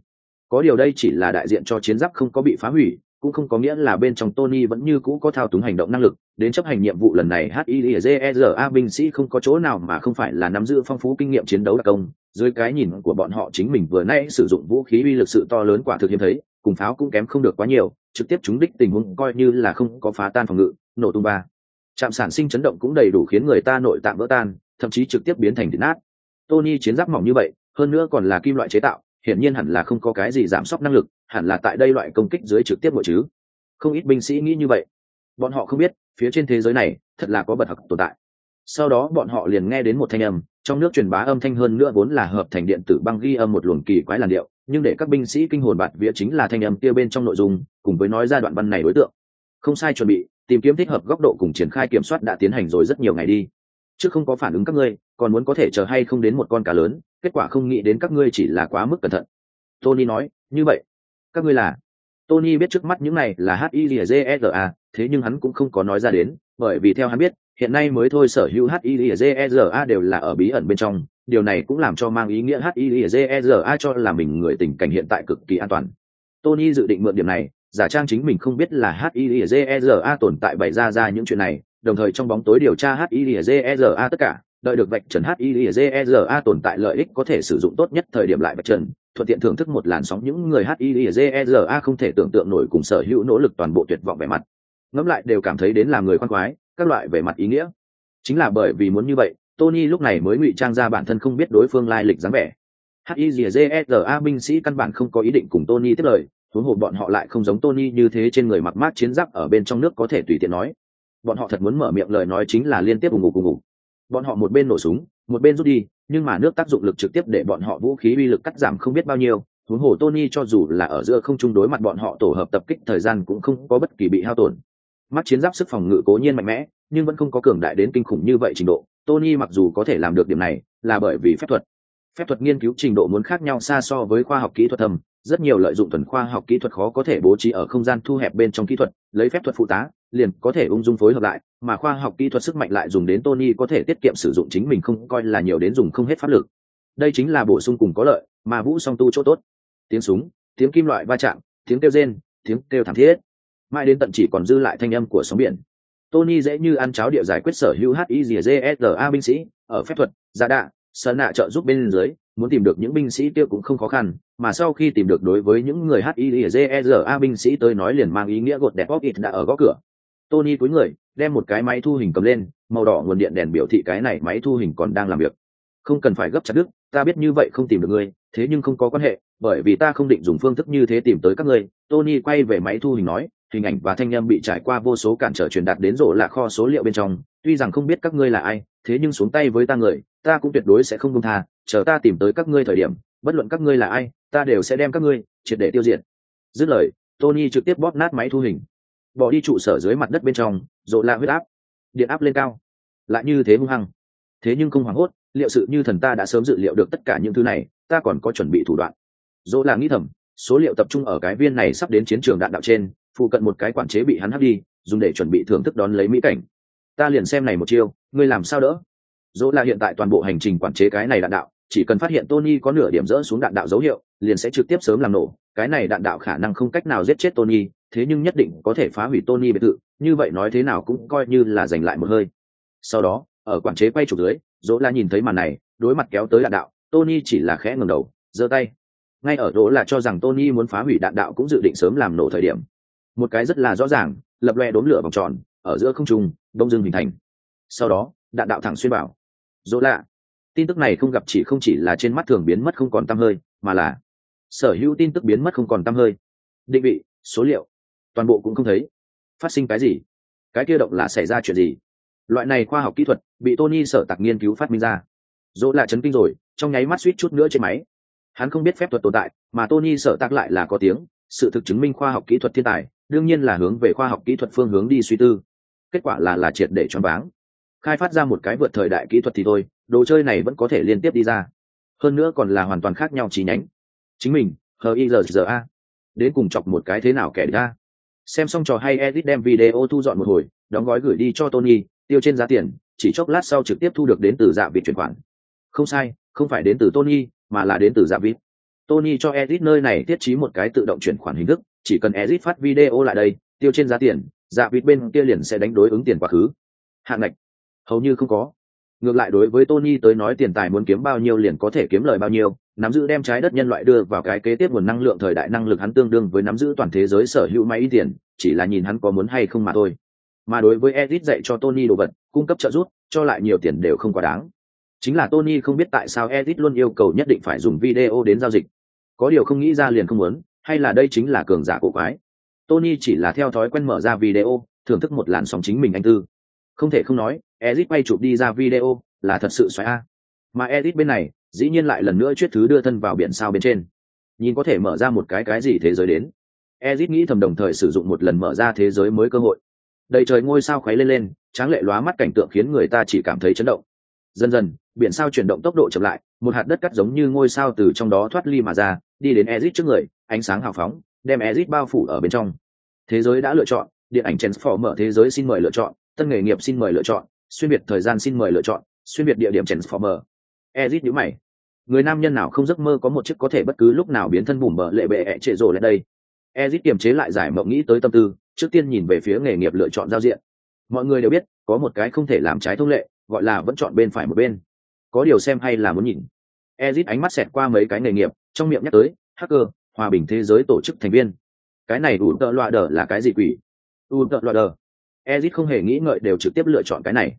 Có điều đây chỉ là đại diện cho chiến giáp không có bị phá hủy cũng không có nghĩa là bên trong Tony vẫn như cũ có thao túng hành động năng lực, đến chấp hành nhiệm vụ lần này HILZERA binh sĩ không có chỗ nào mà không phải là nắm giữ phong phú kinh nghiệm chiến đấu đặc công, dưới cái nhìn của bọn họ chính mình vừa nãy sử dụng vũ khí uy lực sự to lớn quả thực hiếm thấy, cùng pháo cũng kém không được quá nhiều, trực tiếp chúng đích tình huống coi như là không có phá tan phòng ngự, nổ tung ba. Trạm sản sinh chấn động cũng đầy đủ khiến người ta nội tạng vỡ tan, thậm chí trực tiếp biến thành thịt nát. Tony chiến giáp mỏng như vậy, hơn nữa còn là kim loại chế tạo, hiển nhiên hẳn là không có cái gì giảm sốc năng lực, hẳn là tại đây loại công kích dưới trực tiếp mọi chứ. Không ít binh sĩ nghĩ như vậy. Bọn họ không biết, phía trên thế giới này, thật là có bật học tồn tại. Sau đó bọn họ liền nghe đến một thanh âm, trong nước truyền bá âm thanh hơn nữa vốn là hợp thành điện tử băng ghi âm một luồng kỳ quái làn điệu, nhưng để các binh sĩ kinh hồn bạt vía chính là thanh âm kia bên trong nội dung, cùng với nói ra đoạn văn này đối tượng. Không sai chuẩn bị, tìm kiếm thích hợp góc độ cùng triển khai kiểm soát đã tiến hành rồi rất nhiều ngày đi. Trước không có phản ứng các ngươi, còn muốn có thể chờ hay không đến một con cá lớn, kết quả không nghĩ đến các ngươi chỉ là quá mức cẩn thận. Tony nói, như vậy, các ngươi là Tony biết trước mắt những này là HILZERA, thế nhưng hắn cũng không có nói ra đến, bởi vì theo hắn biết, hiện nay mới thôi sở hữu HILZERA đều là ở bí ẩn bên trong, điều này cũng làm cho mang ý nghĩa HILZERA cho là mình người tình cảnh hiện tại cực kỳ an toàn. Tony dự định mượn điểm này, giả trang chính mình không biết là HILZERA tồn tại bày ra ra những chuyện này, đồng thời trong bóng tối điều tra HILZERA tất cả, đợi được vạch trần HILZERA tồn tại lợi ích có thể sử dụng tốt nhất thời điểm lại vạch trần, thuận tiện thưởng thức một làn sóng những người HILZERA không thể tưởng tượng nổi cùng sở hữu nỗ lực toàn bộ tuyệt vọng vẻ mặt. Ngẫm lại đều cảm thấy đến là người khoan khoái, các loại về mặt ý nghĩa. Chính là bởi vì muốn như vậy, Tony lúc này mới ngụy trang ra bản thân không biết đối phương lai lịch dáng vẻ. HILZERA binh sĩ căn bản không có ý định cùng Tony tiếp lời, huống hồ bọn họ lại không giống Tony như thế trên người mặc mát chiến giáp ở bên trong nước có thể tùy tiện nói. Bọn họ thật muốn mở miệng lời nói chính là liên tiếp ùng ục ùng ục. Bọn họ một bên nổ súng, một bên rút đi, nhưng mà nước tác dụng lực trực tiếp để bọn họ vũ khí uy lực cắt giảm không biết bao nhiêu huống hồ tony cho dù là ở giữa không chung đối mặt bọn họ tổ hợp tập kích thời gian cũng không có bất kỳ bị hao tổn mắt chiến giáp sức phòng ngự cố nhiên mạnh mẽ, nhưng vẫn không có cường đại đến kinh khủng như vậy trình độ. Tony mặc dù có thể làm được điểm này, là bởi vì phép thuật. Phép thuật nghiên cứu trình độ muốn khác nhau xa so với khoa học kỹ thuật thầm rất nhiều lợi dụng thuần khoa học kỹ thuật khó có thể bố trí ở không gian thu hẹp bên trong kỹ thuật, lấy phép thuật phụ tá, liền có thể ung dung phối hợp lại, mà khoa học kỹ thuật sức mạnh lại dùng đến tony có thể tiết kiệm sử dụng chính mình không coi là nhiều đến dùng không hết pháp lực. Đây chính là bổ sung cùng có lợi, mà vũ song tu chỗ tốt. Tiếng súng, tiếng kim loại va chạm, tiếng kêu rên, tiếng kêu thảm thiết mãi đến tận chỉ còn dư lại thanh âm của sóng biển. Tony dễ như ăn cháo địa giải quyết sở hữu hizsa binh sĩ, ở phép thuật, giả đạ sơn nạ trợ giúp bên dưới, muốn tìm được những binh sĩ kia cũng không khó khăn, mà sau khi tìm được đối với những người hizsa binh sĩ tới nói liền mang ý nghĩa gột đẹp bóp ít đã ở góc cửa. Tony cúi người, đem một cái máy thu hình cầm lên, màu đỏ nguồn điện đèn biểu thị cái này máy thu hình còn đang làm việc. Không cần phải gấp chặt đức ta biết như vậy không tìm được ngươi, thế nhưng không có quan hệ, bởi vì ta không định dùng phương thức như thế tìm tới các ngươi. Tony quay về máy thu hình nói hình ảnh và thanh â m bị trải qua vô số cản trở truyền đạt đến rổ là kho số liệu bên trong, tuy rằng không biết các ngươi là ai, thế nhưng xuống tay với ta người, ta cũng tuyệt đối sẽ không công tha, chờ ta tìm tới các ngươi thời điểm, bất luận các ngươi là ai, ta đều sẽ đem các ngươi triệt để tiêu diệt. Dứt lời, tony trực tiếp bóp nát máy thu hình. Bỏ đi trụ sở dưới mặt đất bên trong rộ la huyết áp, điện áp lên cao. Lại như thế hung hăng. Thế nhưng không hoảng hốt, liệu sự như thần ta đã sớm dự liệu được tất cả những thứ này, ta còn có chuẩn bị thủ đoạn. Dỗ là nghĩ thầm, số liệu tập trung ở cái viên này sắp đến chiến trường đạn đạo trên phụ cận một cái quản chế bị hắn hắt đi, dùng để chuẩn bị thưởng thức đón lấy mỹ cảnh. Ta liền xem này một chiêu, ngươi làm sao đỡ? Dỗ là hiện tại toàn bộ hành trình quản chế cái này đạn đạo, chỉ cần phát hiện tony có nửa điểm rỡ xuống đạn đạo dấu hiệu, liền sẽ trực tiếp sớm làm nổ. Cái này đạn đạo khả năng không cách nào giết chết tony, thế nhưng nhất định có thể phá hủy tony biệt thự, như vậy nói thế nào cũng coi như là giành lại một hơi. Sau đó, ở quản chế quay trục dưới, dỗ là nhìn thấy màn này, đối mặt kéo tới đạn đạo, tony chỉ là khẽ ngừng đầu, giơ tay. Ngay ở đó là cho rằng tony muốn phá hủy đạn đạo cũng dự định sớm làm nổ thời điểm một cái rất là rõ ràng, lập loe đốm lửa vòng tròn, ở giữa không trung, đông dương hình thành. Sau đó, đạn đạo thẳng xuyên bảo dỗ lạ. Tin tức này không gặp chỉ không chỉ là trên mắt thường biến mất không còn t hơi, mà là sở hữu tin tức biến mất không còn t hơi. Định vị, số liệu. Toàn bộ cũng không thấy. Phát sinh cái gì? Cái kia động là xảy ra chuyện gì? Loại này khoa học kỹ thuật bị tony sở tạc nghiên cứu phát minh ra. Dỗ lạ chấn kinh rồi, trong nháy mắt suýt chút nữa trên máy. Hắn không biết phép thuật tồn tại, mà tony sở tạc lại là có tiếng sự thực chứng minh khoa học kỹ thuật thiên tài, đương nhiên là hướng về khoa học kỹ thuật phương hướng đi suy tư. Kết quả là là triệt để choáng váng. Khai phát ra một cái vượt thời đại kỹ thuật thì thôi, đồ chơi này vẫn có thể liên tiếp đi ra. Hơn nữa còn là hoàn toàn khác nhau chi nhánh. Chính mình hờ i giờ a. Đến cùng chọc một cái thế nào kẻ ra xem xong trò hay edit đem video thu dọn một hồi, đóng gói gửi đi cho tony, tiêu trên giá tiền, chỉ chốc lát sau trực tiếp thu được đến từ dạ vịt chuyển khoản. Không sai, không phải đến từ tony, mà là đến từ dạ vịt tony cho edit nơi này thiết trí một cái tự động chuyển khoản hình thức, chỉ cần edit phát video lại đây, tiêu trên giá tiền dạ vịt bên kia liền sẽ đánh đối ứng tiền quá khứ. Hạn ngạch. Hầu như không có. Ngược lại đối với tony tới nói tiền tài muốn kiếm bao nhiêu liền có thể kiếm lời bao nhiêu, nắm giữ đem trái đất nhân loại đưa vào cái kế tiếp nguồn năng lượng thời đại năng lực hắn tương đương với nắm giữ toàn thế giới sở hữu máy tiền, chỉ là nhìn hắn có muốn hay không mà thôi. Mà đối với edit dạy cho tony đồ vật, cung cấp trợ giúp, cho lại nhiều tiền đều không quá đáng. Chính là tony không biết tại sao edit luôn yêu cầu nhất định phải dùng video đến giao dịch có điều không nghĩ ra liền không muốn, hay là đây chính là cường giả cổ quái. Tony chỉ là theo thói quen mở ra video, thưởng thức một làn sóng chính mình anh tư. Không thể không nói edit quay chụp đi ra video là thật sự xoáy a. Mà edit bên này, dĩ nhiên lại lần nữa chuyết thứ đưa thân vào biển sao bên trên. Nhìn có thể mở ra một cái cái gì thế giới đến. Edit nghĩ thầm đồng thời sử dụng một lần mở ra thế giới mới cơ hội. Đầy trời ngôi sao khuấy lên lên, tráng lệ lóa mắt cảnh tượng khiến người ta chỉ cảm thấy chấn động. Dần dần biển sao chuyển động tốc độ chậm lại, một hạt đất cắt giống như ngôi sao từ trong đó thoát ly mà ra, đi đến ezit trước người, ánh sáng hào phóng, đem ezit bao phủ ở bên trong. Thế giới đã lựa chọn, điện ảnh mở thế giới xin mời lựa chọn, tân nghề nghiệp xin mời lựa chọn, xuyên biệt thời gian xin mời lựa chọn, xuyên biệt địa điểm transformer. Ezit nhíu mày. Người nam nhân nào không giấc mơ có một chiếc có thể bất cứ lúc nào biến thân bùm bờ lệ bệ ẹ trệ rồ lên đây? Ezit kiềm chế lại giải mộng nghĩ tới tâm tư, trước tiên nhìn về phía nghề nghiệp lựa chọn giao diện. Mọi người đều biết, có một cái không thể làm trái thông lệ, gọi là vẫn chọn bên phải một bên có điều xem hay là muốn nhìn. Ezit ánh mắt xẹt qua mấy cái nghề nghiệp, trong miệng nhắc tới, hacker, hòa bình thế giới tổ chức thành viên. Cái này đủ tợ loạ đờ là cái gì quỷ? U tợ loạ đờ ezit không hề nghĩ ngợi đều trực tiếp lựa chọn cái này.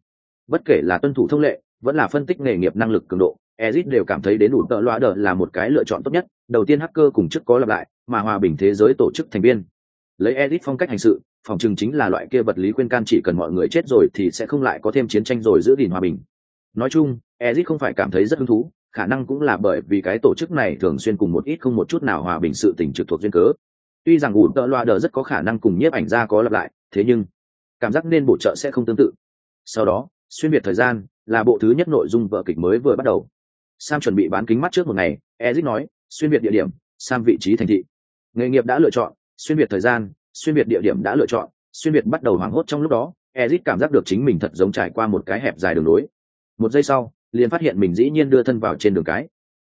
Bất kể là tuân thủ thông lệ, vẫn là phân tích nghề nghiệp năng lực cường độ, ezit đều cảm thấy đến đủ tợ loạ đờ là một cái lựa chọn tốt nhất. Đầu tiên hacker cùng chức có lặp lại, mà hòa bình thế giới tổ chức thành viên. Lấy ezit phong cách hành sự, phòng chừng chính là loại kia vật lý khuyên can chỉ cần mọi người chết rồi thì sẽ không lại có thêm chiến tranh rồi giữ gìn hòa bình. Nói chung ezit không phải cảm thấy rất hứng thú, khả năng cũng là bởi vì cái tổ chức này thường xuyên cùng một ít không một chút nào hòa bình sự tình trực thuộc duyên cớ. Tuy rằng ủ tợ loa đờ rất có khả năng cùng nhiếp ảnh ra có lặp lại, thế nhưng cảm giác nên bổ trợ sẽ không tương tự. Sau đó, xuyên biệt thời gian là bộ thứ nhất nội dung vở kịch mới vừa bắt đầu. Sam chuẩn bị bán kính mắt trước một ngày ezit nói, xuyên biệt địa điểm, sam vị trí thành thị. Nghề nghiệp đã lựa chọn, xuyên biệt thời gian, xuyên biệt địa điểm đã lựa chọn, xuyên biệt bắt đầu hoảng hốt trong lúc đó ezit cảm giác được chính mình thật giống trải qua một cái hẹp dài đường lối. Một giây sau liền phát hiện mình dĩ nhiên đưa thân vào trên đường cái.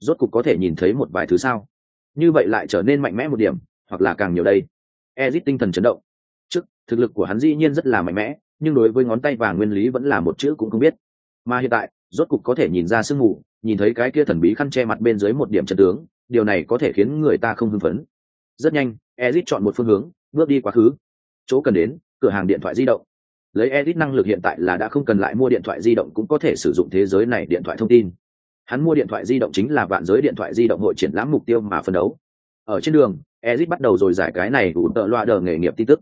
Rốt cục có thể nhìn thấy một vài thứ sao? Như vậy lại trở nên mạnh mẽ một điểm, hoặc là càng nhiều đây? Ezit tinh thần chấn động. Trước, thực lực của hắn dĩ nhiên rất là mạnh mẽ, nhưng đối với ngón tay và nguyên lý vẫn là một chữ cũng không biết. Mà hiện tại, rốt cục có thể nhìn ra sương mù, nhìn thấy cái kia thần bí khăn che mặt bên dưới một điểm chân tướng, điều này có thể khiến người ta không hưng phấn. Rất nhanh, ezit chọn một phương hướng, bước đi quá khứ. Chỗ cần đến, cửa hàng điện thoại di động lấy edit năng lực hiện tại là đã không cần lại mua điện thoại di động cũng có thể sử dụng thế giới này điện thoại thông tin. Hắn mua điện thoại di động chính là vạn giới điện thoại di động hội triển lãm mục tiêu mà phân đấu. Ở trên đường, edit bắt đầu rồi giải cái này ủ tợ loa đờ nghề nghiệp tin tức.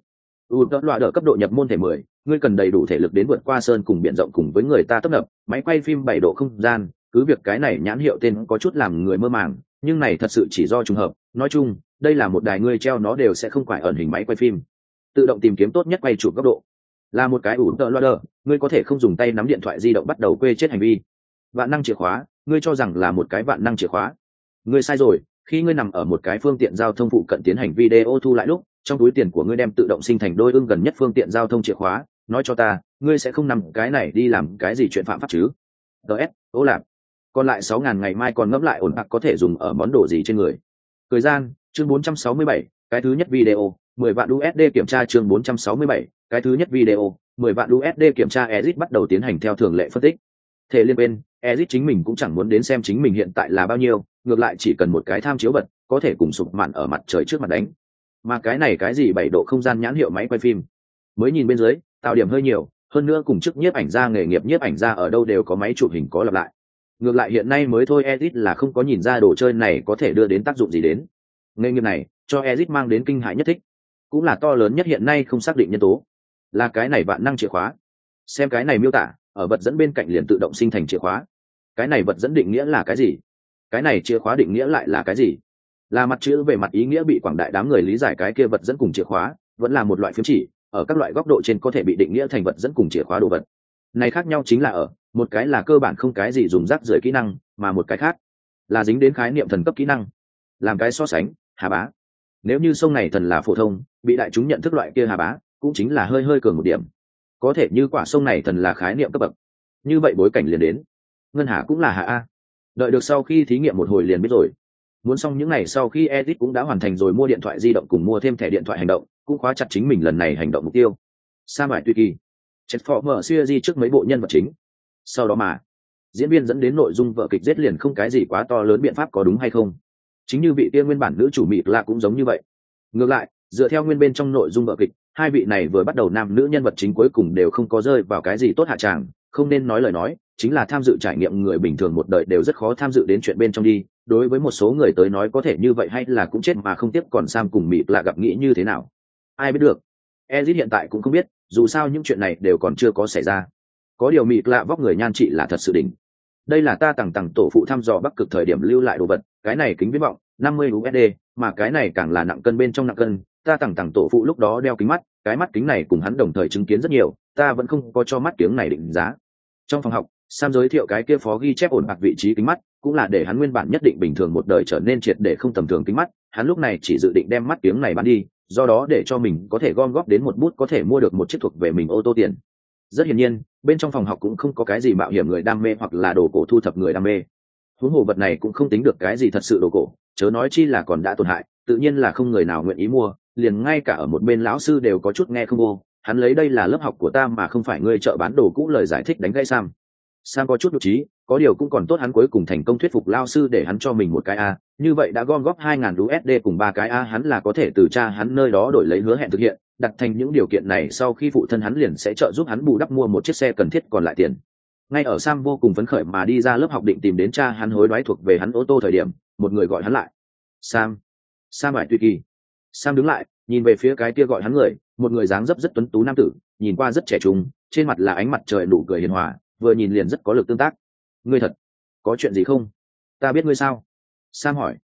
Ủ tợ loa đờ cấp độ nhập môn thể mười, ngươi cần đầy đủ thể lực đến vượt qua sơn cùng biển rộng cùng với người ta tấp nập, máy quay phim bảy độ không gian, cứ việc cái này nhãn hiệu tên có chút làm người mơ màng, nhưng này thật sự chỉ do trùng hợp. Nói chung, đây là một đài ngươi treo nó đều sẽ không phải ẩn hình máy quay phim. Tự động tìm kiếm tốt nhất quay chụp góc độ là một cái ủ tợ loa đờ. Ngươi có thể không dùng tay nắm điện thoại di động bắt đầu quê chết hành vi. Vạn năng chìa khóa ngươi cho rằng là một cái vạn năng chìa khóa. Ngươi sai rồi khi ngươi nằm ở một cái phương tiện giao thông phụ cận tiến hành video thu lại lúc trong túi tiền của ngươi đem tự động sinh thành đôi ưng gần nhất phương tiện giao thông chìa khóa. Nói cho ta ngươi sẽ không nằm cái này đi làm cái gì chuyện phạm pháp chứ? Ts ố lạp. Còn lại sáu ngàn ngày mai còn ngẫm lại ổn bạc có thể dùng ở món đồ gì trên người. Thời gian chương 467, cái thứ nhất video 10 vạn USD kiểm tra chương 467, cái thứ nhất video 10 vạn USD kiểm tra Ezic bắt đầu tiến hành theo thường lệ phân tích. Thể liên bên Ezic chính mình cũng chẳng muốn đến xem chính mình hiện tại là bao nhiêu, ngược lại chỉ cần một cái tham chiếu bật có thể cùng sụp mạn ở mặt trời trước mặt đánh. Mà cái này cái gì bảy độ không gian nhãn hiệu máy quay phim. Mới nhìn bên dưới, tạo điểm hơi nhiều, hơn nữa cùng chức nhiếp ảnh gia, nghề nghiệp nhiếp ảnh gia ở đâu đều có máy chụp hình có lặp lại. Ngược lại hiện nay mới thôi edit là không có nhìn ra đồ chơi này có thể đưa đến tác dụng gì đến. Nghề nghiệp này, cho edit mang đến kinh hại nhất thích. Cũng là to lớn nhất hiện nay không xác định nhân tố là cái này vạn năng chìa khóa. Xem cái này miêu tả, ở vật dẫn bên cạnh liền tự động sinh thành chìa khóa. Cái này vật dẫn định nghĩa là cái gì? Cái này chìa khóa định nghĩa lại là cái gì? Là mặt chữ về mặt ý nghĩa bị quảng đại đám người lý giải cái kia vật dẫn cùng chìa khóa, vẫn là một loại phiếm chỉ, ở các loại góc độ trên có thể bị định nghĩa thành vật dẫn cùng chìa khóa đồ vật. Này khác nhau chính là ở, một cái là cơ bản không cái gì dùng rác rưởi kỹ năng, mà một cái khác là dính đến khái niệm thần cấp kỹ năng. Làm cái so sánh, hà bá. Nếu như sông này thần là phổ thông, bị đại chúng nhận thức loại kia hà bá cũng chính là hơi hơi cường một điểm. Có thể như quả sông này thần là khái niệm cấp bậc. Như vậy bối cảnh liền đến. Ngân hà cũng là hạ a. Đợi được sau khi thí nghiệm một hồi liền biết rồi. Muốn xong những ngày sau khi edit cũng đã hoàn thành rồi mua điện thoại di động cùng mua thêm thẻ điện thoại hành động, cũng khóa chặt chính mình lần này hành động mục tiêu. Sa mải tuy kỳ. Chết phó mở xuya di trước mấy bộ nhân vật chính. Sau đó mà, diễn viên dẫn đến nội dung vợ kịch giết liền không cái gì quá to lớn biện pháp có đúng hay không. Chính như vị tiên nguyên bản nữ chủ mịt lạ cũng giống như vậy. Ngược lại, dựa theo nguyên bên trong nội dung vợ kịch hai vị này vừa bắt đầu nam nữ nhân vật chính cuối cùng đều không có rơi vào cái gì tốt hạ tràng, không nên nói lời nói, chính là tham dự trải nghiệm người bình thường một đời đều rất khó tham dự đến chuyện bên trong đi, đối với một số người tới nói có thể như vậy hay là cũng chết mà không tiếp còn sam cùng mịp lạ gặp nghĩ như thế nào. Ai biết được, ezit hiện tại cũng không biết, dù sao những chuyện này đều còn chưa có xảy ra. Có điều mịp lạ vóc người nhan chị là thật sự đỉnh. Đây là ta tằng tằng tổ phụ thăm dò bắc cực thời điểm lưu lại đồ vật, cái này kính viễn vọng, năm mươi usd mà cái này càng là nặng cân bên trong nặng cân, ta tằng tằng tổ phụ lúc đó đeo kính mắt cái mắt kính này cùng hắn đồng thời chứng kiến rất nhiều, ta vẫn không có cho mắt kiếng này định giá. Trong phòng học, sam giới thiệu cái kia phó ghi chép ổn bạc vị trí kính mắt, cũng là để hắn nguyên bản nhất định bình thường một đời trở nên triệt để không tầm thường kính mắt, hắn lúc này chỉ dự định đem mắt kiếng này bán đi, do đó để cho mình có thể gom góp đến một bút có thể mua được một chiếc thuộc về mình ô tô tiền. Rất hiển nhiên, bên trong phòng học cũng không có cái gì mạo hiểm người đam mê hoặc là đồ cổ thu thập người đam mê huống hồ vật này cũng không tính được cái gì thật sự đồ cổ, chớ nói chi là còn đã tổn hại, tự nhiên là không người nào nguyện ý mua, liền ngay cả ở một bên lão sư đều có chút nghe không ô hắn lấy đây là lớp học của ta mà không phải ngươi chợ bán đồ cũ lời giải thích đánh gãy sam. Sam có chút nhục trí có điều cũng còn tốt hắn cuối cùng thành công thuyết phục lao sư để hắn cho mình một cái a, như vậy đã gom góp hai ngàn usd cùng ba cái a, hắn là có thể từ cha hắn nơi đó đổi lấy hứa hẹn thực hiện, đặt thành những điều kiện này sau khi phụ thân hắn liền sẽ trợ giúp hắn bù đắp mua một chiếc xe cần thiết còn lại tiền ngay ở sam vô cùng phấn khởi mà đi ra lớp học định tìm đến cha hắn hối đoái thuộc về hắn ô tô thời điểm, một người gọi hắn lại. Sam. Sam phải tùy kỳ. Sam đứng lại, nhìn về phía cái kia gọi hắn người, một người dáng dấp rất tuấn tú nam tử, nhìn qua rất trẻ trung, trên mặt là ánh mặt trời nụ cười hiền hòa, vừa nhìn liền rất có lực tương tác. Ngươi thật, có chuyện gì không? Ta biết ngươi sao? Sam hỏi.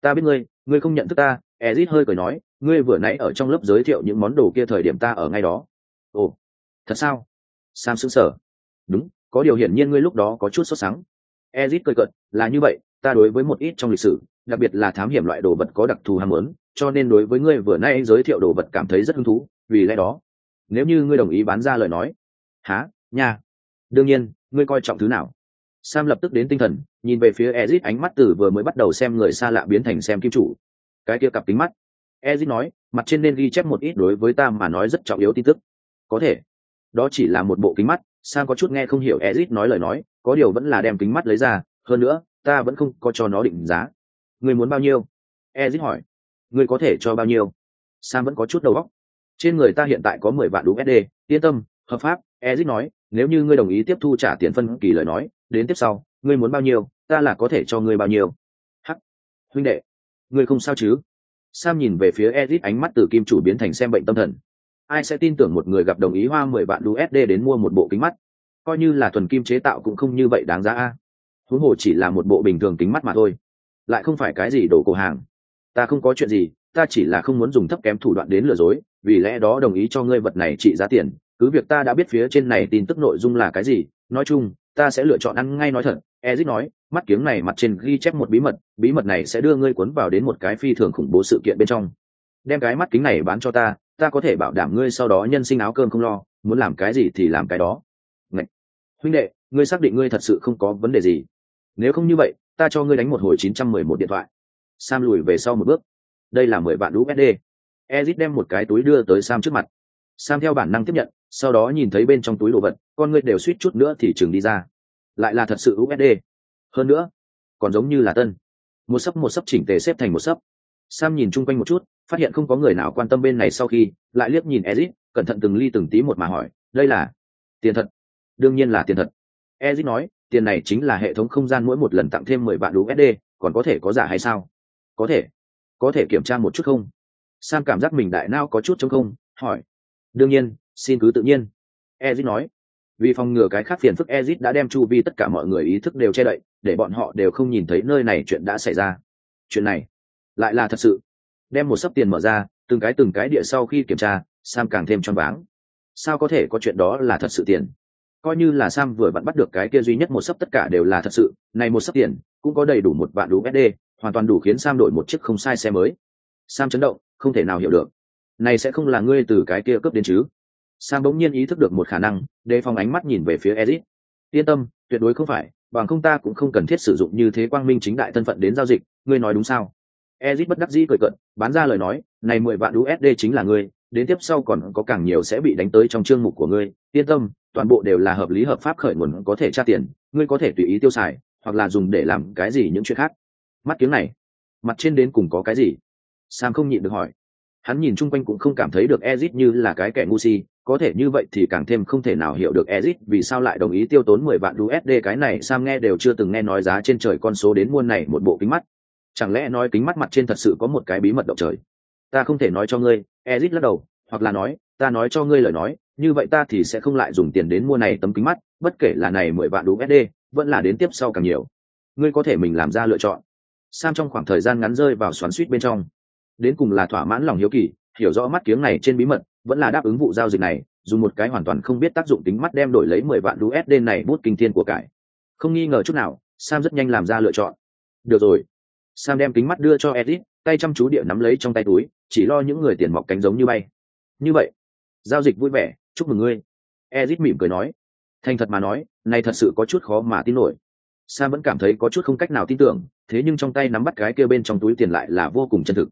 Ta biết ngươi ngươi không nhận thức ta, ezit hơi cười nói, ngươi vừa nãy ở trong lớp giới thiệu những món đồ kia thời điểm ta ở ngay đó. Ồ, thật sao? Sam sững sờ. Đúng có điều hiển nhiên ngươi lúc đó có chút sốt sắng. Ezit cười cợt, là như vậy, ta đối với một ít trong lịch sử, đặc biệt là thám hiểm loại đồ vật có đặc thù ham muốn, cho nên đối với ngươi vừa nay giới thiệu đồ vật cảm thấy rất hứng thú, vì lẽ đó, nếu như ngươi đồng ý bán ra lời nói. Há nha. Đương nhiên, ngươi coi trọng thứ nào? Sam lập tức đến tinh thần, nhìn về phía ezit ánh mắt từ vừa mới bắt đầu xem người xa lạ biến thành xem kim chủ. Cái kia cặp kính mắt. Ezit nói, mặt trên nên ghi chép một ít đối với ta mà nói rất trọng yếu tin tức. Có thể. Đó chỉ là một bộ kính mắt sam có chút nghe không hiểu ezit nói lời nói, có điều vẫn là đem kính mắt lấy ra, hơn nữa, ta vẫn không có cho nó định giá. Người muốn bao nhiêu? Ezit hỏi. Người có thể cho bao nhiêu? Sam vẫn có chút đầu óc. Trên người ta hiện tại có mười vạn usd yên tâm, hợp pháp ezit nói, nếu như ngươi đồng ý tiếp thu trả tiền phân kỳ lời nói, đến tiếp sau, ngươi muốn bao nhiêu, ta là có thể cho ngươi bao nhiêu. Hắc. Huynh đệ, ngươi không sao chứ? Sam nhìn về phía ezit ánh mắt từ kim chủ biến thành xem bệnh tâm thần ai sẽ tin tưởng một người gặp đồng ý hoa mười vạn usd đến mua một bộ kính mắt? Coi như là thuần kim chế tạo cũng không như vậy đáng giá a. Huống hồ chỉ là một bộ bình thường kính mắt mà thôi. Lại không phải cái gì đổ cổ hàng. Ta không có chuyện gì, ta chỉ là không muốn dùng thấp kém thủ đoạn đến lừa dối, vì lẽ đó đồng ý cho ngươi vật này trị giá tiền. Cứ việc ta đã biết phía trên này tin tức nội dung là cái gì. Nói chung, ta sẽ lựa chọn ăn ngay nói thật. Ezit nói, mắt kiếng này mặt trên ghi chép một bí mật bí mật này sẽ đưa ngươi cuốn vào đến một cái phi thường khủng bố sự kiện bên trong. Đem cái mắt kính này bán cho ta ta có thể bảo đảm ngươi sau đó nhân sinh áo cơm không lo, muốn làm cái gì thì làm cái đó. Ngậy! huynh đệ, ngươi xác định ngươi thật sự không có vấn đề gì. Nếu không như vậy, ta cho ngươi đánh một hồi chín trăm mười một điện thoại. Sam lùi về sau một bước. Đây là mười vạn usd ezit đem một cái túi đưa tới sam trước mặt. Sam theo bản năng tiếp nhận, sau đó nhìn thấy bên trong túi đồ vật, con ngươi đều suýt chút nữa thì chừng đi ra. Lại là thật sự usd hơn nữa, còn giống như là tân. Một sấp một sấp chỉnh tề xếp thành một sấp. Sam nhìn chung quanh một chút phát hiện không có người nào quan tâm bên này sau khi, lại liếc nhìn ezit cẩn thận từng ly từng tí một mà hỏi, đây là tiền thật? Đương nhiên là tiền thật. Ezit nói, tiền này chính là hệ thống không gian mỗi một lần tặng thêm mười vạn usd còn có thể có giả hay sao? Có thể. Có thể kiểm tra một chút không? Sam cảm giác mình đại nao có chút chống không, hỏi, đương nhiên, xin cứ tự nhiên. Ezit nói, vì phòng ngừa cái khác phiền phức ezit đã đem chu vi tất cả mọi người ý thức đều che đậy, để bọn họ đều không nhìn thấy nơi này chuyện đã xảy ra. Chuyện này lại là thật sự? Đem một sấp tiền mở ra, từng cái từng cái địa sau khi kiểm tra, sam càng thêm choáng váng. Sao có thể có chuyện đó là thật sự tiền? Coi như là sam vừa vặn bắt được cái kia duy nhất một sấp tất cả đều là thật sự, này một sấp tiền cũng có đầy đủ một vạn usd hoàn toàn đủ khiến sam đổi một chiếc không sai xe mới. Sam chấn động, không thể nào hiểu được. Này sẽ không là ngươi từ cái kia cướp đến chứ? Sam bỗng nhiên ý thức được một khả năng, đề phòng ánh mắt nhìn về phía ezit yên tâm, tuyệt đối không phải, bằng không ta cũng không cần thiết sử dụng như thế quang minh chính đại thân phận đến giao dịch, ngươi nói đúng sao? Ezit bất đắc dĩ cười cận bán ra lời nói, này mười vạn usd chính là ngươi, đến tiếp sau còn có càng nhiều sẽ bị đánh tới trong chương mục của ngươi. Yên tâm, toàn bộ đều là hợp lý hợp pháp khởi nguồn có thể tra tiền, ngươi có thể tùy ý tiêu xài, hoặc là dùng để làm cái gì những chuyện khác. Mắt kiếm này, mặt trên đến cùng có cái gì? Sam không nhịn được hỏi. Hắn nhìn chung quanh cũng không cảm thấy được ezit như là cái kẻ ngu si, có thể như vậy thì càng thêm không thể nào hiểu được ezit vì sao lại đồng ý tiêu tốn mười vạn usd cái này sam nghe đều chưa từng nghe nói giá trên trời con số đến muôn này một bộ kính mắt chẳng lẽ nói kính mắt mặt trên thật sự có một cái bí mật động trời? Ta không thể nói cho ngươi ezit lắc đầu, hoặc là nói, ta nói cho ngươi lời nói, như vậy ta thì sẽ không lại dùng tiền đến mua này tấm kính mắt, bất kể là này mười vạn usd vẫn là đến tiếp sau càng nhiều. Ngươi có thể mình làm ra lựa chọn. Sam trong khoảng thời gian ngắn rơi vào xoắn suýt bên trong. Đến cùng là thỏa mãn lòng hiếu kỳ, hiểu rõ mắt kiếng này trên bí mật, vẫn là đáp ứng vụ giao dịch này dùng một cái hoàn toàn không biết tác dụng tính mắt đem đổi lấy mười vạn usd này bút kinh thiên của cải. Không nghi ngờ chút nào, sam rất nhanh làm ra lựa chọn. Được rồi sam đem kính mắt đưa cho edit tay chăm chú địa nắm lấy trong tay túi, chỉ lo những người tiền mọc cánh giống như bay. Như vậy, giao dịch vui vẻ, chúc mừng ngươi. Edit mỉm cười nói. Thành thật mà nói, này thật sự có chút khó mà tin nổi. Sam vẫn cảm thấy có chút không cách nào tin tưởng, thế nhưng trong tay nắm bắt cái kia bên trong túi tiền lại là vô cùng chân thực.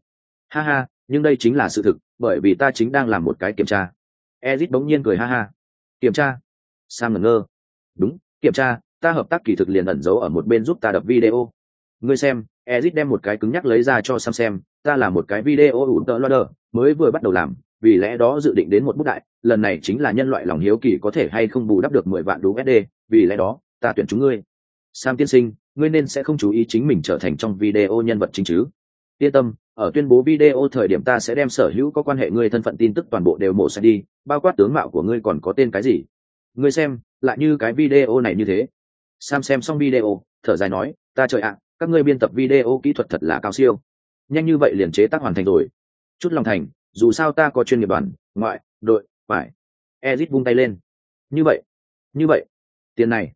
Ha ha, nhưng đây chính là sự thực, bởi vì ta chính đang làm một cái kiểm tra. Ezit bỗng nhiên cười ha ha. Kiểm tra? Sam ngẩn ngơ. Đúng, kiểm tra, ta hợp tác kỳ thực liền ẩn giấu ở một bên giúp ta đập video. Ngươi xem ezit đem một cái cứng nhắc lấy ra cho sam xem ta là một cái video ủ tợ loader mới vừa bắt đầu làm vì lẽ đó dự định đến một bút đại lần này chính là nhân loại lòng hiếu kỳ có thể hay không bù đắp được mười vạn đô USD, vì lẽ đó ta tuyển chúng ngươi. Sam tiên sinh ngươi nên sẽ không chú ý chính mình trở thành trong video nhân vật chính chứ. Yên tâm ở tuyên bố video thời điểm ta sẽ đem sở hữu có quan hệ ngươi thân phận tin tức toàn bộ đều mổ sạch đi bao quát tướng mạo của ngươi còn có tên cái gì. Ngươi xem lại như cái video này như thế. Sam xem xong video thở dài nói ta trời ạ các ngươi biên tập video kỹ thuật thật là cao siêu. Nhanh như vậy liền chế tác hoàn thành rồi. Chút lòng thành, dù sao ta có chuyên nghiệp đoàn, ngoại, đội, phải. Ezit vung tay lên. Như vậy như vậy. Tiền này.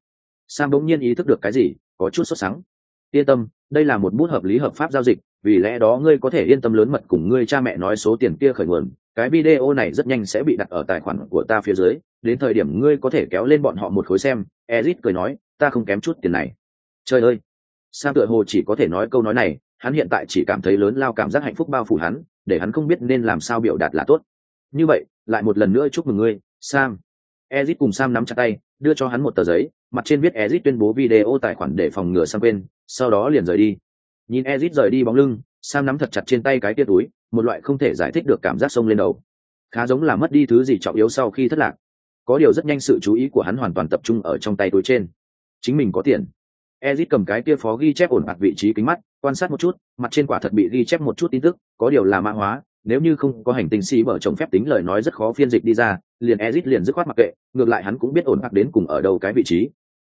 Sam bỗng nhiên ý thức được cái gì, có chút sốt sắng. Yên tâm, đây là một bút hợp lý hợp pháp giao dịch, vì lẽ đó ngươi có thể yên tâm lớn mật cùng ngươi cha mẹ nói số tiền kia khởi nguồn. Cái video này rất nhanh sẽ bị đặt ở tài khoản của ta phía dưới. Đến thời điểm ngươi có thể kéo lên bọn họ một khối xem, ezit cười nói, ta không kém chút tiền này. Trời ơi! Sam tựa hồ chỉ có thể nói câu nói này, hắn hiện tại chỉ cảm thấy lớn lao cảm giác hạnh phúc bao phủ hắn, để hắn không biết nên làm sao biểu đạt là tốt. Như vậy, lại một lần nữa chúc mừng ngươi, sam. Ezit cùng sam nắm chặt tay, đưa cho hắn một tờ giấy, mặt trên viết ezit tuyên bố video tài khoản để phòng ngừa sam quên, sau đó liền rời đi. Nhìn ezit rời đi bóng lưng, sam nắm thật chặt trên tay cái tia túi, một loại không thể giải thích được cảm giác sông lên đầu. Khá giống là mất đi thứ gì trọng yếu sau khi thất lạc. Có điều rất nhanh sự chú ý của hắn hoàn toàn tập trung ở trong tay túi trên. Chính mình có tiền ezit cầm cái kia phó ghi chép ổn mặt vị trí kính mắt, quan sát một chút, mặt trên quả thật bị ghi chép một chút tin tức, có điều là mã hóa, nếu như không có hành tinh xì mở chồng phép tính lời nói rất khó phiên dịch đi ra, liền ezit liền dứt khoát mặc kệ, ngược lại hắn cũng biết ổn mặt đến cùng ở đâu cái vị trí.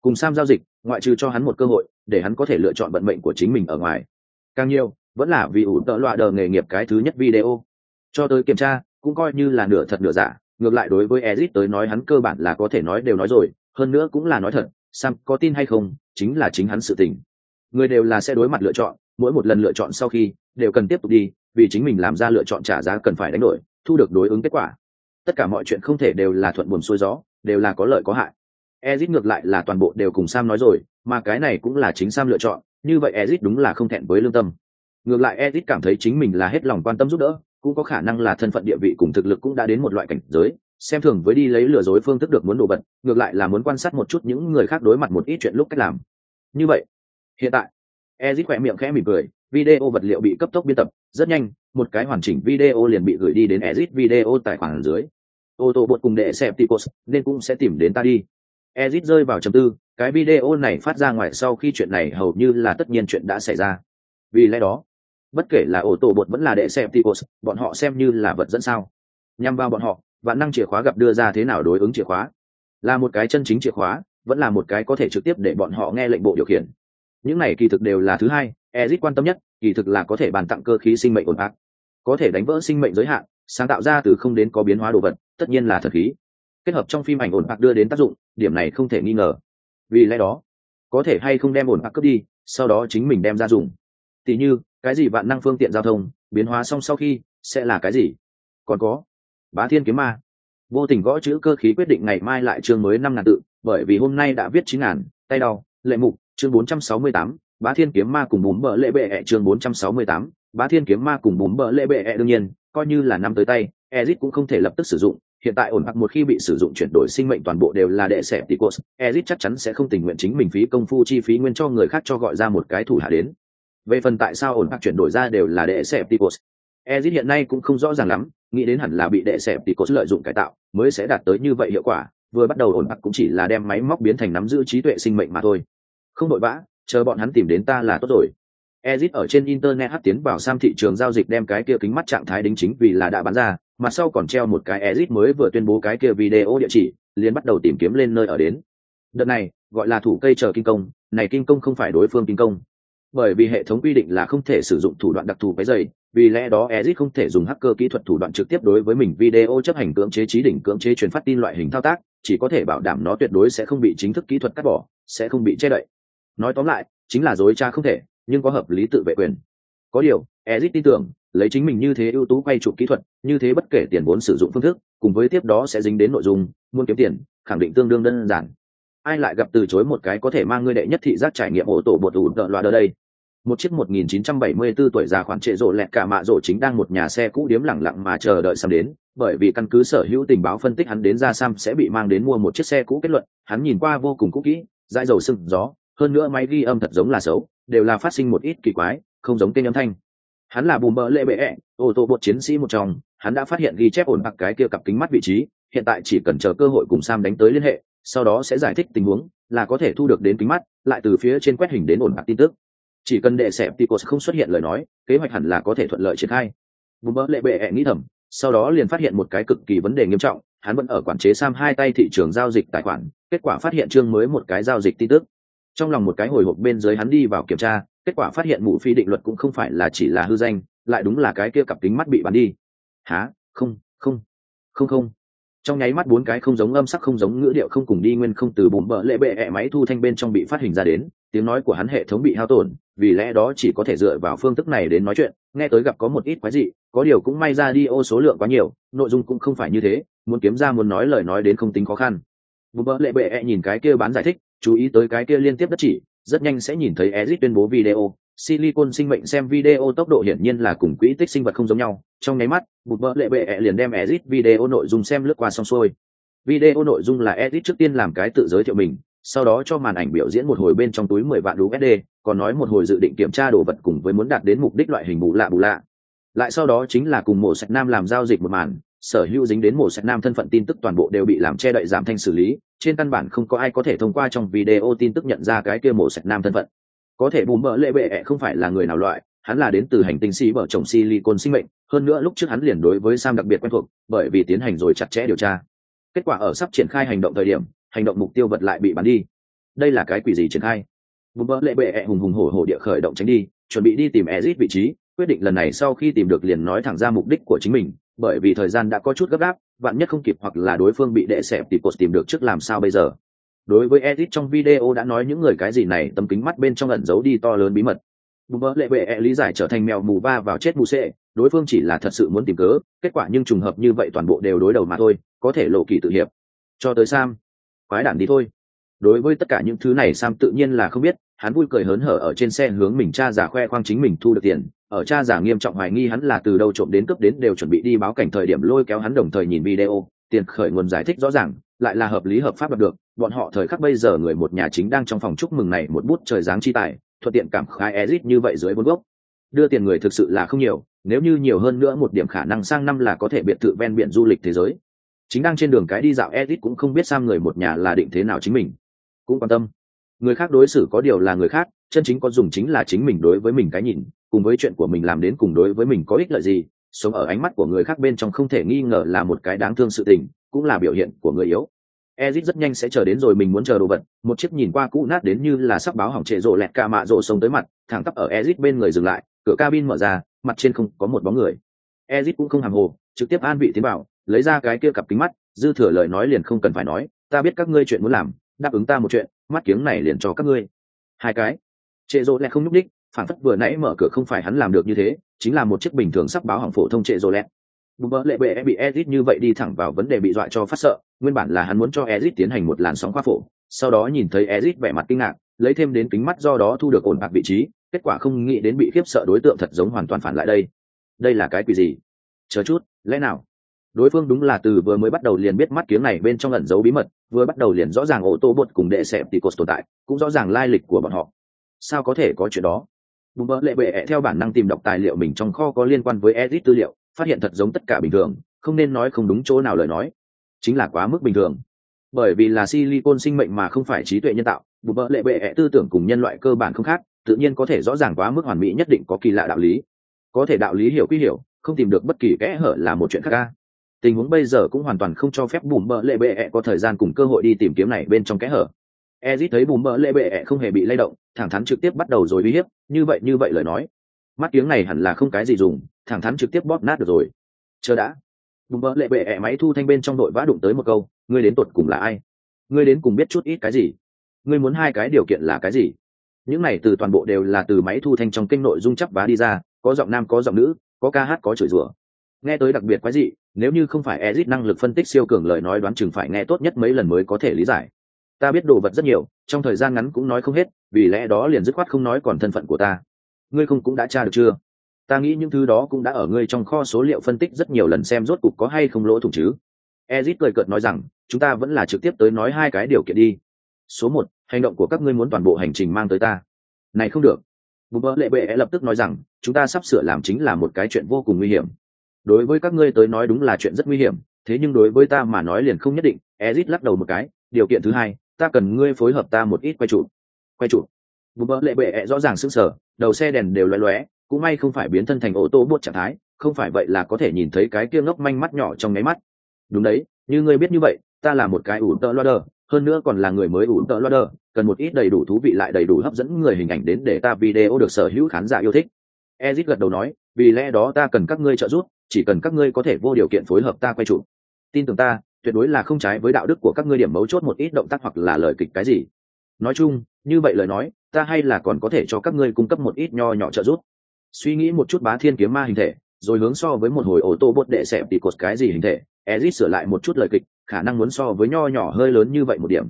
Cùng sam giao dịch, ngoại trừ cho hắn một cơ hội, để hắn có thể lựa chọn vận mệnh của chính mình ở ngoài. Càng nhiều, vẫn là vì ủ tợ loại đờ nghề nghiệp cái thứ nhất video. Cho tới kiểm tra, cũng coi như là nửa thật nửa giả, ngược lại đối với ezit tới nói hắn cơ bản là có thể nói đều nói rồi, hơn nữa cũng là nói thật sam có tin hay không, chính là chính hắn sự tình. Người đều là sẽ đối mặt lựa chọn, mỗi một lần lựa chọn sau khi, đều cần tiếp tục đi, vì chính mình làm ra lựa chọn trả giá cần phải đánh đổi, thu được đối ứng kết quả. Tất cả mọi chuyện không thể đều là thuận buồm xuôi gió, đều là có lợi có hại. Ezit ngược lại là toàn bộ đều cùng sam nói rồi, mà cái này cũng là chính sam lựa chọn, như vậy ezit đúng là không thẹn với lương tâm. Ngược lại ezit cảm thấy chính mình là hết lòng quan tâm giúp đỡ, cũng có khả năng là thân phận địa vị cùng thực lực cũng đã đến một loại cảnh giới xem thường với đi lấy lừa dối phương thức được muốn đồ vật, ngược lại là muốn quan sát một chút những người khác đối mặt một ít chuyện lúc cách làm. Như vậy, hiện tại ezit khỏe miệng khẽ mỉm cười, video vật liệu bị cấp tốc biên tập, rất nhanh, một cái hoàn chỉnh video liền bị gửi đi đến ezit video tài khoản dưới. Ô tô bột cùng đệ xem tipos nên cũng sẽ tìm đến ta đi. Ezit rơi vào trầm tư, cái video này phát ra ngoài sau khi chuyện này hầu như là tất nhiên chuyện đã xảy ra. Vì lẽ đó, bất kể là ô tô bột vẫn là đệ xem tipos bọn họ xem như là vật dẫn sao. Nhằm vào bọn họ vạn năng chìa khóa gặp đưa ra thế nào đối ứng chìa khóa. Là một cái chân chính chìa khóa, vẫn là một cái có thể trực tiếp để bọn họ nghe lệnh bộ điều khiển. Những này kỳ thực đều là thứ hai, ezit quan tâm nhất, kỳ thực là có thể bàn tặng cơ khí sinh mệnh ổn ác có thể đánh vỡ sinh mệnh giới hạn, sáng tạo ra từ không đến có biến hóa đồ vật, tất nhiên là thật khí. Kết hợp trong phim ảnh ổn ác đưa đến tác dụng, điểm này không thể nghi ngờ. Vì lẽ đó, có thể hay không đem ổn ác cướp đi, sau đó chính mình đem ra dùng. Tỉ như, cái gì vạn năng phương tiện giao thông, biến hóa xong sau khi, sẽ là cái gì? Còn có bá thiên kiếm ma. Vô tình gõ chữ cơ khí quyết định ngày mai lại chương mới năm ngàn tự, bởi vì hôm nay đã viết chín ngàn, tay đau, lệ mục, chương bốn trăm sáu mươi tám, bá thiên kiếm ma cùng bùm bờ lệ bệ ẹ, chương bốn trăm sáu mươi tám, bá thiên kiếm ma cùng bùm bờ lệ bệ ẹ đương nhiên, coi như là năm tới tay, ezit cũng không thể lập tức sử dụng, hiện tại ổn hoặc một khi bị sử dụng chuyển đổi sinh mệnh toàn bộ đều là đệ sẹp ticos ezit chắc chắn sẽ không tình nguyện chính mình phí công phu chi phí nguyên cho người khác cho gọi ra một cái thủ hạ đến. Về phần tại sao ổn hoặc chuyển đổi ra đều là đệ sẹp ticos ezit hiện nay cũng không rõ ràng lắm nghĩ đến hẳn là bị đệ sẹp ticos lợi dụng cải tạo mới sẽ đạt tới như vậy hiệu quả vừa bắt đầu ổn bạc cũng chỉ là đem máy móc biến thành nắm giữ trí tuệ sinh mệnh mà thôi không đội vã chờ bọn hắn tìm đến ta là tốt rồi Ezit ở trên internet hấp tiến vào sam thị trường giao dịch đem cái kia kính mắt trạng thái đính chính vì là đã bán ra, mà sau còn treo một cái Ezit mới vừa tuyên bố cái kia video địa chỉ, liền bắt đầu tìm kiếm lên nơi ở đến. Đợt này, gọi là thủ cây chờ kinh công, này kinh công không phải đối phương kinh công. Bởi vì hệ thống quy định là không thể sử dụng thủ đoạn đặc thù cái dày, vì lẽ đó Ezit không thể dùng hacker kỹ thuật thủ đoạn trực tiếp đối với mình video chấp hành cưỡng chế trí đỉnh cưỡng chế truyền phát tin loại hình thao tác, chỉ có thể bảo đảm nó tuyệt đối sẽ không bị chính thức kỹ thuật cắt bỏ, sẽ không bị che đậy. Nói tóm lại, chính là dối tra không thể, nhưng có hợp lý tự vệ quyền có điều ezit tin tưởng lấy chính mình như thế ưu tú quay chụp kỹ thuật như thế bất kể tiền vốn sử dụng phương thức cùng với tiếp đó sẽ dính đến nội dung muốn kiếm tiền khẳng định tương đương đơn giản ai lại gặp từ chối một cái có thể mang ngươi đệ nhất thị giác trải nghiệm ổ tổ bột ủ đợn loa đơ đây? Một chiếc 1974 tuổi già khoản trệ rộ lẹt cả mạ rộ chính đang một nhà xe cũ điếm lẳng lặng mà chờ đợi Sam đến, bởi vì căn cứ sở hữu tình báo phân tích hắn đến ra Sam sẽ bị mang đến mua một chiếc xe cũ kết luận, hắn nhìn qua vô cùng cũ kỹ, dãi dầu sưng gió, hơn nữa máy ghi âm thật giống là xấu, đều là phát sinh một ít kỳ quái không giống tên âm thanh. Hắn là bùm bỡ lệ bệ ẹ ô tô bột chiến sĩ một trong hắn đã phát hiện ghi chép ổn bạc cái kia cặp kính mắt vị trí hiện tại chỉ cần chờ cơ hội cùng sam đánh tới liên hệ sau đó sẽ giải thích tình huống, là có thể thu được đến kính mắt, lại từ phía trên quét hình đến ổn bạc tin tức. Chỉ cần đệ sẹp ticos không xuất hiện lời nói, kế hoạch hẳn là có thể thuận lợi triển khai. Bùm bỡ lệ bệ hẹ nghĩ thầm, sau đó liền phát hiện một cái cực kỳ vấn đề nghiêm trọng, hắn vẫn ở quản chế sam hai tay thị trường giao dịch tài khoản, kết quả phát hiện chương mới một cái giao dịch tin tức. Trong lòng một cái hồi hộp bên dưới hắn đi vào kiểm tra, kết quả phát hiện mụ phi định luật cũng không phải là chỉ là hư danh, lại đúng là cái kia cặp kính mắt bị bắn đi. Há không không không không trong nháy mắt bốn cái không giống âm sắc không giống ngữ điệu không cùng đi nguyên không từ bùm bợ lệ bệ ẹ máy thu thanh bên trong bị phát hình ra đến, tiếng nói của hắn hệ thống bị hao tổn, vì lẽ đó chỉ có thể dựa vào phương thức này đến nói chuyện, nghe tới gặp có một ít quái dị, có điều cũng may ra đi ô số lượng quá nhiều, nội dung cũng không phải như thế, muốn kiếm ra muốn nói lời nói đến không tính khó khăn. Bùm bợ lệ bệ ẹ nhìn cái kia bán giải thích, chú ý tới cái kia liên tiếp đất chỉ, rất nhanh sẽ nhìn thấy Ezit tuyên bố video silicon sinh mệnh xem video tốc độ hiển nhiên là cùng quỹ tích sinh vật không giống nhau. Trong nháy mắt một vợ lệ bệ liền đem edit video nội dung xem lướt qua xong xuôi. Video nội dung là edit trước tiên làm cái tự giới thiệu mình sau đó cho màn ảnh biểu diễn một hồi bên trong túi mười vạn USD, còn nói một hồi dự định kiểm tra đồ vật cùng với muốn đạt đến mục đích loại hình bù lạ bù lạ. Lại sau đó chính là cùng mổ sạch nam làm giao dịch một màn, sở hữu dính đến mổ sạch nam thân phận tin tức toàn bộ đều bị làm che đậy giảm thanh xử lý trên căn bản không có ai có thể thông qua trong video tin tức nhận ra cái kia mổ sạch nam thân phận có thể bùm bỡ lệ bệ ẹ không phải là người nào loại, hắn là đến từ hành tinh si vợ chồng silicon sinh mệnh, hơn nữa lúc trước hắn liền đối với sam đặc biệt quen thuộc, bởi vì tiến hành rồi chặt chẽ điều tra. Kết quả ở sắp triển khai hành động thời điểm, hành động mục tiêu vật lại bị bắn đi. Đây là cái quỷ gì triển khai? Bùm bỡ lệ bệ ẹ hùng hùng hổ hổ địa khởi động tránh đi, chuẩn bị đi tìm exit vị trí, quyết định lần này sau khi tìm được liền nói thẳng ra mục đích của chính mình, bởi vì thời gian đã có chút gấp gáp, vạn nhất không kịp hoặc là đối phương bị đệ xẹp thì cột tìm được trước làm sao bây giờ đối với edit trong video đã nói những người cái gì này, tấm kính mắt bên trong ẩn giấu đi to lớn bí mật. Bùm bơ lệ bệ e lý giải trở thành mèo mù va vào chết mù xệ đối phương chỉ là thật sự muốn tìm cớ, kết quả nhưng trùng hợp như vậy toàn bộ đều đối đầu mà thôi, có thể lộ kỳ tự hiệp. Cho tới sam, quái đản đi thôi. Đối với tất cả những thứ này, sam tự nhiên là không biết, hắn vui cười hớn hở ở trên xe hướng mình cha giả khoe khoang chính mình thu được tiền. Ở cha giả nghiêm trọng hoài nghi hắn là từ đâu trộm đến cướp đến đều chuẩn bị đi báo cảnh thời điểm lôi kéo hắn đồng thời nhìn video, tiền khởi nguồn giải thích rõ ràng lại là hợp lý hợp pháp được. Bọn họ thời khắc bây giờ người một nhà chính đang trong phòng chúc mừng này một bút trời dáng chi tài, thuận tiện cảm khai exit như vậy dưới bốn gốc. Đưa tiền người thực sự là không nhiều, nếu như nhiều hơn nữa một điểm khả năng sang năm là có thể biệt thự ven biển du lịch thế giới. Chính đang trên đường cái đi dạo edit cũng không biết sang người một nhà là định thế nào chính mình. Cũng quan tâm. Người khác đối xử có điều là người khác, chân chính có dùng chính là chính mình đối với mình cái nhìn, cùng với chuyện của mình làm đến cùng đối với mình có ích lợi gì sống ở ánh mắt của người khác bên trong không thể nghi ngờ là một cái đáng thương sự tình, cũng là biểu hiện của người yếu. Ezit rất nhanh sẽ chờ đến rồi mình muốn chờ đồ vật, một chiếc nhìn qua cũ nát đến như là sắp báo hỏng trệ rộ lẹt ca mạ rộ sông tới mặt, thẳng tắp ở ezit bên người dừng lại, cửa cabin mở ra, mặt trên không có một bóng người. Ezit cũng không hàng hồ, trực tiếp an vị tiến bảo, lấy ra cái kia cặp kính mắt, dư thừa lời nói liền không cần phải nói, ta biết các ngươi chuyện muốn làm, đáp ứng ta một chuyện, mắt kiếng này liền cho các ngươi. Hai cái. Trệ rộ lẹt không nhúc đích phản phất vừa nãy mở cửa không phải hắn làm được như thế chính là một chiếc bình thường sắp báo hỏng phổ thông trệ rô lẹt. Bùm bỡ lệ bệ bị ezit như vậy đi thẳng vào vấn đề bị dọa cho phát sợ, nguyên bản là hắn muốn cho ezit tiến hành một làn sóng khoa phổ, sau đó nhìn thấy ezit vẻ mặt kinh ngạc, lấy thêm đến kính mắt do đó thu được ổn bạc vị trí, kết quả không nghĩ đến bị khiếp sợ đối tượng thật giống hoàn toàn phản lại đây. Đây là cái quỷ gì? Chờ chút, lẽ nào? Đối phương đúng là từ vừa mới bắt đầu liền biết mắt kiếng này bên trong ẩn giấu bí mật, vừa bắt đầu liền rõ ràng ô tô bột cùng đệ xẹp tỷ cột tồn tại, cũng rõ ràng lai lịch của bọn họ. Sao có thể có chuyện đó? Bùm bỡ lệ bệ theo bản năng tìm đọc tài liệu mình trong kho có liên quan với edit tư liệu, phát hiện thật giống tất cả bình thường, không nên nói không đúng chỗ nào lời nói. Chính là quá mức bình thường. Bởi vì là silicon sinh mệnh mà không phải trí tuệ nhân tạo, bùm bỡ lệ bệ tư tưởng cùng nhân loại cơ bản không khác, tự nhiên có thể rõ ràng quá mức hoàn mỹ nhất định có kỳ lạ đạo lý. Có thể đạo lý hiểu quy hiểu, không tìm được bất kỳ kẽ hở là một chuyện khác ca tình huống bây giờ cũng hoàn toàn không cho phép bùm bỡ lệ bệ có thời gian cùng cơ hội đi tìm kiếm này bên trong kẽ hở ezit thấy bùm bỡ lệ bệ không hề bị lay động, thẳng thắn trực tiếp bắt đầu rồi uy hiếp, như vậy như vậy lời nói. Mắt tiếng này hẳn là không cái gì dùng, thẳng thắn trực tiếp bóp nát được rồi. Chờ đã. Bùm bỡ lệ bệ máy thu thanh bên trong đội vã đụng tới một câu, ngươi đến tột cùng là ai? Ngươi đến cùng biết chút ít cái gì? Ngươi muốn hai cái điều kiện là cái gì? Những này từ toàn bộ đều là từ máy thu thanh trong kênh nội dung chắp vá đi ra, có giọng nam, có giọng nữ, có ca hát, có chửi rủa. Nghe tới đặc biệt quái dị, nếu như không phải ezit năng lực phân tích siêu cường lời nói đoán chừng phải nghe tốt nhất mấy lần mới có thể lý giải ta biết đồ vật rất nhiều, trong thời gian ngắn cũng nói không hết, vì lẽ đó liền dứt khoát không nói còn thân phận của ta. Ngươi không cũng đã tra được chưa? Ta nghĩ những thứ đó cũng đã ở ngươi trong kho số liệu phân tích rất nhiều lần xem rốt cục có hay không lỗ thủng chứ. Ezit cười cợt nói rằng, chúng ta vẫn là trực tiếp tới nói hai cái điều kiện đi. Số một, hành động của các ngươi muốn toàn bộ hành trình mang tới ta. Này không được. Bùm bơ lệ bệ lập tức nói rằng, chúng ta sắp sửa làm chính là một cái chuyện vô cùng nguy hiểm. Đối với các ngươi tới nói đúng là chuyện rất nguy hiểm, thế nhưng đối với ta mà nói liền không nhất định, ezit lắc đầu một cái, điều kiện thứ hai ta cần ngươi phối hợp ta một ít quay trụ quay trụ vụ vỡ lệ bệ rõ ràng sững sờ, đầu xe đèn đều loé loé cũng may không phải biến thân thành ô tô bốt trạng thái, không phải vậy là có thể nhìn thấy cái kia ngốc manh mắt nhỏ trong máy mắt. Đúng đấy, như ngươi biết như vậy, ta là một cái ủ tợ loa đờ, hơn nữa còn là người mới ủ tợ loa đờ, cần một ít đầy đủ thú vị lại đầy đủ hấp dẫn người hình ảnh đến để ta video được sở hữu khán giả yêu thích. Ezit gật đầu nói, vì lẽ đó ta cần các ngươi trợ giúp, chỉ cần các ngươi có thể vô điều kiện phối hợp ta quay trụ tin tưởng ta tuyệt đối là không trái với đạo đức của các ngươi điểm mấu chốt một ít động tác hoặc là lời kịch cái gì. Nói chung, như vậy lời nói, ta hay là còn có thể cho các ngươi cung cấp một ít nho nhỏ trợ giúp. Suy nghĩ một chút bá thiên kiếm ma hình thể, rồi hướng so với một hồi ô tô bột đệ xẹp thì cột cái gì hình thể, ezit sửa lại một chút lời kịch, khả năng muốn so với nho nhỏ hơi lớn như vậy một điểm.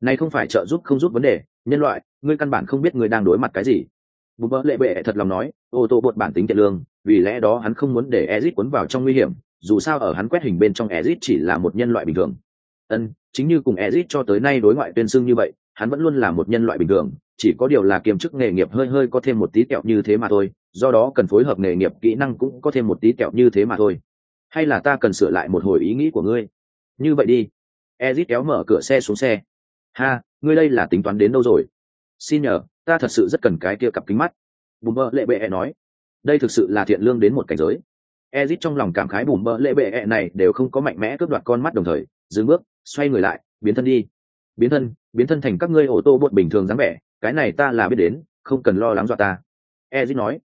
Này không phải trợ giúp không giúp vấn đề, nhân loại, ngươi căn bản không biết người đang đối mặt cái gì. Bùm bỡ lệ bệ thật lòng nói, ô tô bột bản tính tiện lương, vì lẽ đó hắn không muốn để ezit cuốn vào trong nguy hiểm dù sao ở hắn quét hình bên trong Ezic chỉ là một nhân loại bình thường. Ân, chính như cùng Ezic cho tới nay đối ngoại tuyên xưng như vậy, hắn vẫn luôn là một nhân loại bình thường, chỉ có điều là kiêm chức nghề nghiệp hơi hơi có thêm một tí kẹo như thế mà thôi, do đó cần phối hợp nghề nghiệp kỹ năng cũng có thêm một tí kẹo như thế mà thôi. Hay là ta cần sửa lại một hồi ý nghĩ của ngươi? Như vậy đi. Ezic kéo mở cửa xe xuống xe. Ha, ngươi đây là tính toán đến đâu rồi? Xin nhờ, ta thật sự rất cần cái kia cặp kính mắt. Bùm bơ lệ bệ -E nói. Đây thực sự là thiện lương đến một cảnh giới ezit trong lòng cảm khái bùm bỡ lệ bệ -E này đều không có mạnh mẽ cướp đoạt con mắt đồng thời dừng bước xoay người lại biến thân đi. Biến thân biến thân thành các ngươi ô tô bột bình thường dáng vẻ cái này ta là biết đến không cần lo lắng dọa ta. Ezit nói.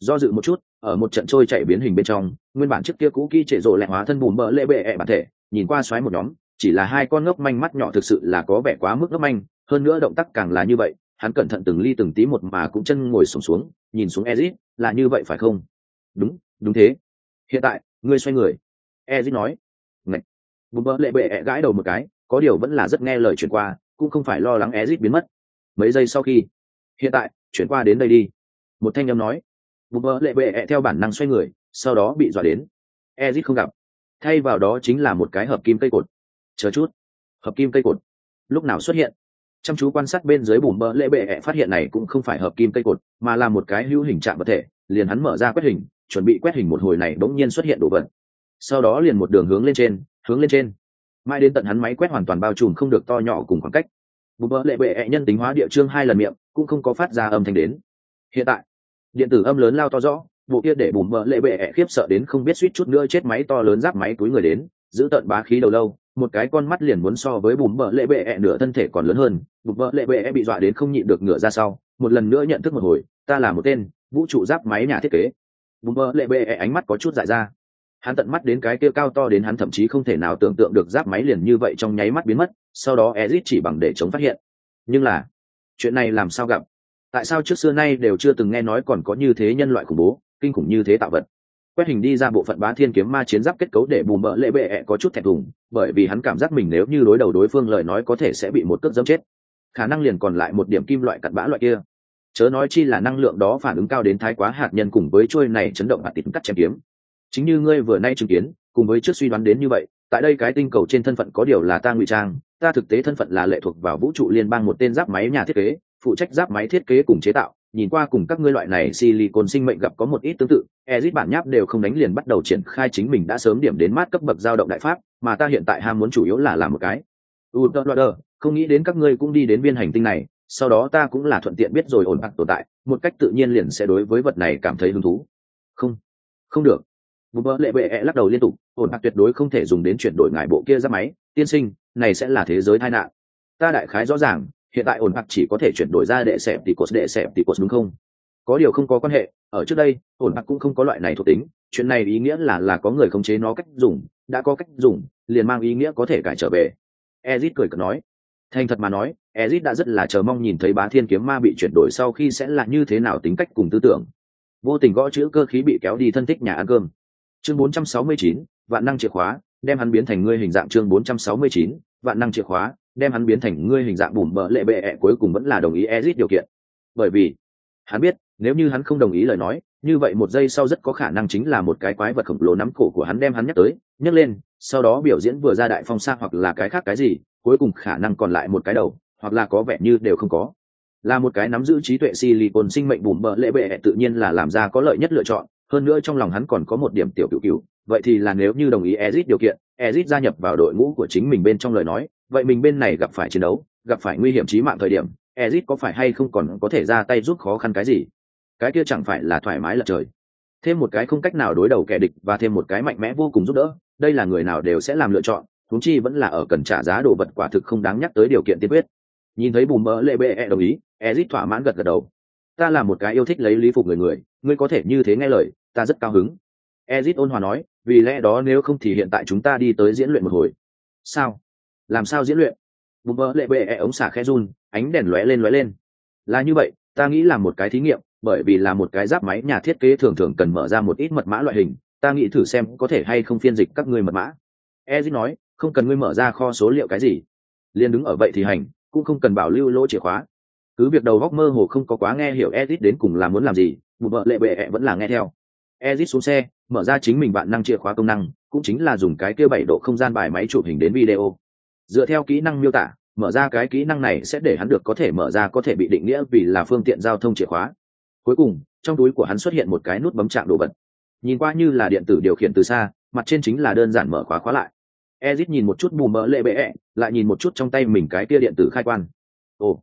Do dự một chút ở một trận trôi chạy biến hình bên trong nguyên bản trước kia cũ kỹ trệ rộ lẹ hóa thân bùm bỡ lệ bệ ẹ bản thể nhìn qua xoáy một nhóm chỉ là hai con ngốc manh mắt nhỏ thực sự là có vẻ quá mức ngốc manh hơn nữa động tác càng là như vậy hắn cẩn thận từng ly từng tí một mà cũng chân ngồi sổng xuống, xuống nhìn xuống ezit là như vậy phải không? Đúng đúng thế hiện tại ngươi xoay người. Ezit nói. Ngạch, bùm bỡ lệ bệ ẹ gãi đầu một cái có điều vẫn là rất nghe lời chuyển qua cũng không phải lo lắng ezit biến mất. Mấy giây sau khi hiện tại chuyển qua đến đây đi. Một thanh âm nói. Bùm bỡ lệ bệ ẹ theo bản năng xoay người sau đó bị dọa đến. Ezit không gặp. Thay vào đó chính là một cái hợp kim cây cột. Chờ chút. Hợp kim cây cột. Lúc nào xuất hiện? Chăm chú quan sát bên dưới bùm bỡ lệ bệ ẹ phát hiện này cũng không phải hợp kim cây cột mà là một cái hữu hình trạng vật thể liền hắn mở ra quét hình chuẩn bị quét hình một hồi này bỗng nhiên xuất hiện đồ vật. Sau đó liền một đường hướng lên trên, hướng lên trên. Mai đến tận hắn máy quét hoàn toàn bao trùm không được to nhỏ cùng khoảng cách. Bùm bỡ lệ bệ ẹ nhân tính hóa địa chương hai lần miệng, cũng không có phát ra âm thanh đến. Hiện tại, điện tử âm lớn lao to rõ, bộ kia để bùm bỡ lệ bệ ẹ khiếp sợ đến không biết suýt chút nữa chết máy to lớn giáp máy túi người đến, giữ tận bá khí đầu lâu, một cái con mắt liền muốn so với bùm bỡ lệ bệ ẹ nửa thân thể còn lớn hơn bùm bỡ lệ bệ ẹ bị dọa đến không nhịn được ngửa ra sau, một lần nữa nhận thức một hồi, ta là một tên vũ trụ giáp máy nhà thiết kế bùm bơ lệ bệ ẹ ánh mắt có chút dại ra. Hắn tận mắt đến cái kia cao to đến hắn thậm chí không thể nào tưởng tượng được giáp máy liền như vậy trong nháy mắt biến mất, sau đó ezit chỉ bằng để chống phát hiện. Nhưng là, chuyện này làm sao gặp? Tại sao trước xưa nay đều chưa từng nghe nói còn có như thế nhân loại khủng bố, kinh khủng như thế tạo vật? Quét hình đi ra bộ phận bá thiên kiếm ma chiến giáp kết cấu để bùm bỡ lệ bệ ẹ có chút thẹn thùng, bởi vì hắn cảm giác mình nếu như đối đầu đối phương lời nói có thể sẽ bị một cước dẫm chết. Khả năng liền còn lại một điểm kim loại cặn bã loại kia chớ nói chi là năng lượng đó phản ứng cao đến thái quá hạt nhân cùng với trôi này chấn động hạt tịt cắt chém kiếm. Chính như ngươi vừa nay chứng kiến cùng với trước suy đoán đến như vậy tại đây cái tinh cầu trên thân phận có điều là ta ngụy trang ta thực tế thân phận là lệ thuộc vào vũ trụ liên bang một tên giáp máy nhà thiết kế phụ trách giáp máy thiết kế cùng chế tạo. Nhìn qua cùng các ngươi loại này silicon sinh mệnh gặp có một ít tương tự ezit bản nháp đều không đánh liền bắt đầu triển khai chính mình đã sớm điểm đến mát cấp bậc giao động đại pháp mà ta hiện tại ham muốn chủ yếu là làm một cái. Udder, không nghĩ đến các ngươi cũng đi đến viên hành tinh này sau đó ta cũng là thuận tiện biết rồi ổn bạc tồn tại, một cách tự nhiên liền sẽ đối với vật này cảm thấy hứng thú. Không không được. Bùm bơ lệ bệ -E lắc đầu liên tục, ổn bạc tuyệt đối không thể dùng đến chuyển đổi ngài bộ kia ra máy, tiên sinh, này sẽ là thế giới tai nạn. Ta đại khái rõ ràng, hiện tại ổn bạc chỉ có thể chuyển đổi ra đệ sẹp tỷ cột, đệ sẹp tỷ cột đúng không? Có điều không có quan hệ, ở trước đây, ổn bạc cũng không có loại này thuộc tính, chuyện này ý nghĩa là là có người khống chế nó cách dùng, đã có cách dùng, liền mang ý nghĩa có thể cải trở về. Ezit cười cợt nói. Thành thật mà nói ezit đã rất là chờ mong nhìn thấy bá thiên kiếm ma bị chuyển đổi sau khi sẽ là như thế nào tính cách cùng tư tưởng. Vô tình gõ chữ cơ khí bị kéo đi thân thích nhà ăn cơm. Chương 469, vạn năng chìa khóa đem hắn biến thành ngươi hình dạng chương 469, vạn năng chìa khóa đem hắn biến thành ngươi hình dạng bùm bợ lệ bệ ẹ cuối cùng vẫn là đồng ý ezit điều kiện. Bởi vì hắn biết nếu như hắn không đồng ý lời nói như vậy một giây sau rất có khả năng chính là một cái quái vật khổng lồ nắm cổ của hắn đem hắn nhắc tới nhấc lên sau đó biểu diễn vừa ra đại phong sa hoặc là cái khác cái gì cuối cùng khả năng còn lại một cái đầu hoặc là có vẻ như đều không có. Là một cái nắm giữ trí tuệ silicon sinh mệnh bùm bợ lệ bệ, tự nhiên là làm ra có lợi nhất lựa chọn, hơn nữa trong lòng hắn còn có một điểm tiểu cựu cựu. Vậy thì là nếu như đồng ý ezit điều kiện, ezit gia nhập vào đội ngũ của chính mình bên trong lời nói, vậy mình bên này gặp phải chiến đấu, gặp phải nguy hiểm chí mạng thời điểm, ezit có phải hay không còn có thể ra tay giúp khó khăn cái gì? Cái kia chẳng phải là thoải mái lật trời. Thêm một cái không cách nào đối đầu kẻ địch và thêm một cái mạnh mẽ vô cùng giúp đỡ, đây là người nào đều sẽ làm lựa chọn thúng chi vẫn là ở cần trả giá đồ vật quả thực không đáng nhắc tới điều kiện tiên quyết nhìn thấy bùm mỡ lệ bệ đồng ý ezit thỏa mãn gật gật đầu. Ta là một cái yêu thích lấy lý phục người người, ngươi có thể như thế nghe lời, ta rất cao hứng. Ezit ôn hòa nói, vì lẽ đó nếu không thì hiện tại chúng ta đi tới diễn luyện một hồi. Sao? Làm sao diễn luyện? Bùm mỡ lệ bệ ống xả khe run, ánh đèn lóe lên lóe lên. Là như vậy, ta nghĩ là một cái thí nghiệm, bởi vì là một cái giáp máy nhà thiết kế thường thường cần mở ra một ít mật mã loại hình, ta nghĩ thử xem có thể hay không phiên dịch các ngươi mật mã. Ezit nói, không cần ngươi mở ra kho số liệu cái gì. Liền đứng ở vậy thì hành cũng không cần bảo lưu lỗ chìa khóa. Cứ việc đầu góc mơ hồ không có quá nghe hiểu ezit đến cùng là muốn làm gì một vợ lệ bệ vẫn là nghe theo. Ezit xuống xe, mở ra chính mình bạn năng chìa khóa công năng, cũng chính là dùng cái kia bảy độ không gian bài máy chụp hình đến video. Dựa theo kỹ năng miêu tả, mở ra cái kỹ năng này sẽ để hắn được có thể mở ra có thể bị định nghĩa vì là phương tiện giao thông chìa khóa. Cuối cùng, trong túi của hắn xuất hiện một cái nút bấm chạm đồ vật. Nhìn qua như là điện tử điều khiển từ xa, mặt trên chính là đơn giản mở khóa khóa lại ezit nhìn một chút bù mỡ lệ bệ ẹ, lại nhìn một chút trong tay mình cái kia điện tử khai quan. Ồ,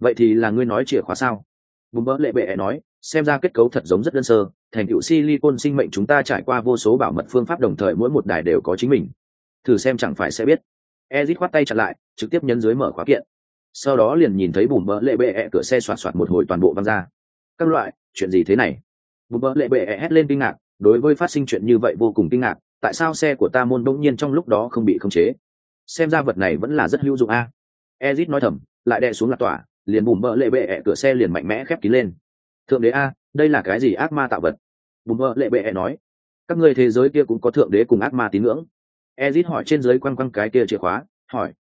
vậy thì là ngươi nói chìa khóa sao? Bù mỡ lệ bệ ẹ nói, xem ra kết cấu thật giống rất đơn sơ, thành tựu silicon sinh mệnh chúng ta trải qua vô số bảo mật phương pháp đồng thời mỗi một đài đều có chính mình. Thử xem chẳng phải sẽ biết. Ezit khoát tay chặt lại, trực tiếp nhấn dưới mở khóa kiện. Sau đó liền nhìn thấy bùm bỡ lệ bệ ẹ cửa xe soạt soạt một hồi toàn bộ văng ra. Các loại, chuyện gì thế này? Bùm bỡ lệ bệ ẹ hét lên kinh ngạc, đối với phát sinh chuyện như vậy vô cùng kinh ngạc tại sao xe của ta môn bỗng nhiên trong lúc đó không bị khống chế? Xem ra vật này vẫn là rất hữu dụng a. À. ezit nói thầm, lại đè xuống lạc tỏa liền bùm bỡ lệ bệ ẹ cửa xe liền mạnh mẽ khép kín lên. Thượng đế a, đây là cái gì ác ma tạo vật? Bùm bỡ lệ bệ ẹ nói, các người thế giới kia cũng có thượng đế cùng ác ma tín ngưỡng. Ezit hỏi trên giới quăng quăng cái kia chìa khóa, hỏi,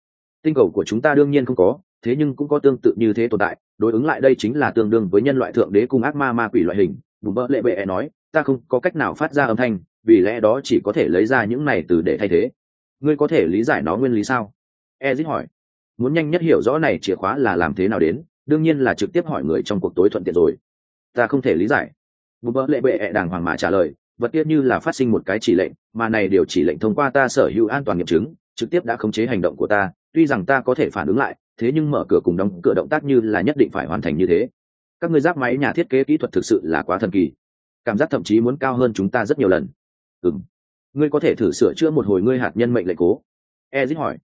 tinh cầu của chúng ta đương nhiên không có, thế nhưng cũng có tương tự như thế tồn tại, đối ứng lại đây chính là tương đương với nhân loại thượng đế cùng ác ma ma quỷ loại hình. Bùm bỡ lệ bệ ẹ nói, ta không có cách nào phát ra âm thanh vì lẽ đó chỉ có thể lấy ra những này từ để thay thế. Ngươi có thể lý giải nó nguyên lý sao? Ezit hỏi. Muốn nhanh nhất hiểu rõ này chìa khóa là làm thế nào đến, đương nhiên là trực tiếp hỏi người trong cuộc tối thuận tiện rồi. Ta không thể lý giải. Bùm bỡ lệ bệ đàng hoàng mà trả lời, vật tiết như là phát sinh một cái chỉ lệnh, mà này điều chỉ lệnh thông qua ta sở hữu an toàn nghiệm chứng, trực tiếp đã khống chế hành động của ta, tuy rằng ta có thể phản ứng lại, thế nhưng mở cửa cùng đóng cửa động tác như là nhất định phải hoàn thành như thế. Các người giáp máy nhà thiết kế kỹ thuật thực sự là quá thần kỳ. Cảm giác thậm chí muốn cao hơn chúng ta rất nhiều lần ừng ngươi có thể thử sửa chữa một hồi ngươi hạt nhân mệnh lệnh cố. Ezit hỏi.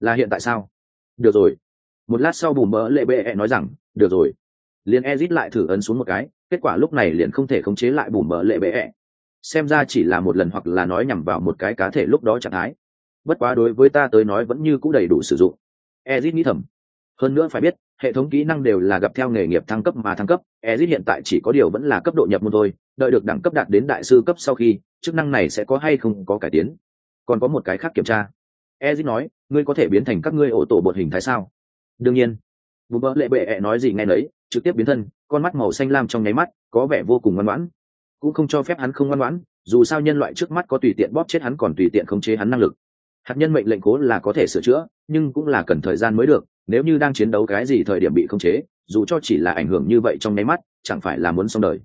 Là hiện tại sao? Được rồi. Một lát sau bùm bỡ lệ bệ nói rằng, được rồi. Liền ezit lại thử ấn xuống một cái, kết quả lúc này liền không thể khống chế lại bùm bỡ lệ bệ. Xem ra chỉ là một lần hoặc là nói nhằm vào một cái cá thể lúc đó trạng thái. Bất quá đối với ta tới nói vẫn như c ũ đầy đủ sử dụng. Ezit nghĩ thầm. Hơn nữa phải biết, hệ thống kỹ năng đều là gặp theo nghề nghiệp thăng cấp mà thăng cấp. Ezit hiện tại chỉ có điều vẫn là cấp độ nhập môn thôi, đợi được đẳng cấp đạt đến đại sư cấp sau khi chức năng này sẽ có hay không có cải tiến. Còn có một cái khác kiểm tra. Ezit nói, ngươi có thể biến thành các ngươi ổ tổ bột hình thái sao? Đương nhiên. Bùm bỡ lệ bệ ẹ nói gì nghe nấy, trực tiếp biến thân, con mắt màu xanh lam trong nháy mắt, có vẻ vô cùng ngoan ngoãn. Cũng không cho phép hắn không ngoan ngoãn, dù sao nhân loại trước mắt có tùy tiện bóp chết hắn còn tùy tiện khống chế hắn năng lực. Hạt nhân mệnh lệnh cố là có thể sửa chữa, nhưng cũng là cần thời gian mới được, nếu như đang chiến đấu cái gì thời điểm bị khống chế, dù cho chỉ là ảnh hưởng như vậy trong nháy mắt, chẳng phải là muốn xong đời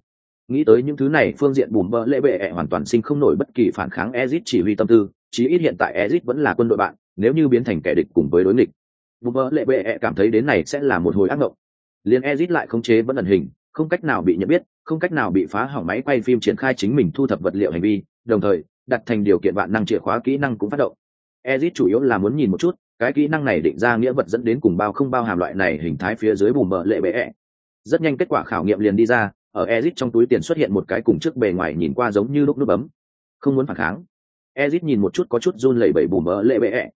nghĩ tới những thứ này, phương diện bùm bỡ lệ bệ ẹ hoàn toàn sinh không nổi bất kỳ phản kháng ezit chỉ huy tâm tư, chí ít hiện tại ezit vẫn là quân đội bạn, nếu như biến thành kẻ địch cùng với đối nghịch. Bùm bỡ lệ bệ ẹ cảm thấy đến này sẽ là một hồi ác mộng. Liền ezit lại khống chế vẫn ẩn hình, không cách nào bị nhận biết, không cách nào bị phá hỏng máy quay phim triển khai chính mình thu thập vật liệu hành vi, đồng thời, đặt thành điều kiện bạn năng chìa khóa kỹ năng cũng phát động. Ezit chủ yếu là muốn nhìn một chút, cái kỹ năng này định ra nghĩa vật dẫn đến cùng bao không bao hàm loại này hình thái phía dưới bùm bỡ lệ bệ ẹ. Rất nhanh kết quả khảo nghiệm liền đi ra ở Ezic trong túi tiền xuất hiện một cái cùng trước bề ngoài nhìn qua giống như lúc nút bấm. Không muốn phản kháng. Ezic nhìn một chút có chút run lẩy bẩy bùm bỡ lệ bệ ẹ.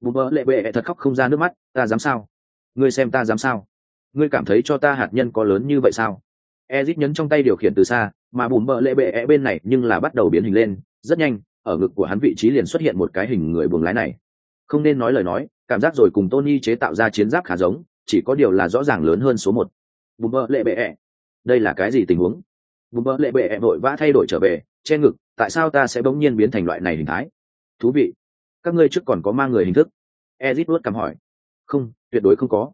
Bùm bỡ lệ bệ ẹ thật khóc không ra nước mắt, ta dám sao? Ngươi xem ta dám sao? Ngươi cảm thấy cho ta hạt nhân có lớn như vậy sao? Ezic nhấn trong tay điều khiển từ xa, mà bùm bỡ lệ bệ ẹ bên này nhưng là bắt đầu biến hình lên, rất nhanh, ở ngực của hắn vị trí liền xuất hiện một cái hình người buồng lái này. Không nên nói lời nói, cảm giác rồi cùng tony chế tạo ra chiến giáp khá giống, chỉ có điều là rõ ràng lớn hơn số một. Bùm bỡ lệ bệ ẹ đây là cái gì tình huống? Bùm bơ lệ bệ ẹ vội vã thay đổi trở về, che ngực, tại sao ta sẽ bỗng nhiên biến thành loại này hình thái? Thú vị. Các ngươi trước còn có mang người hình thức? Ezit vuốt cằm hỏi. Không, tuyệt đối không có.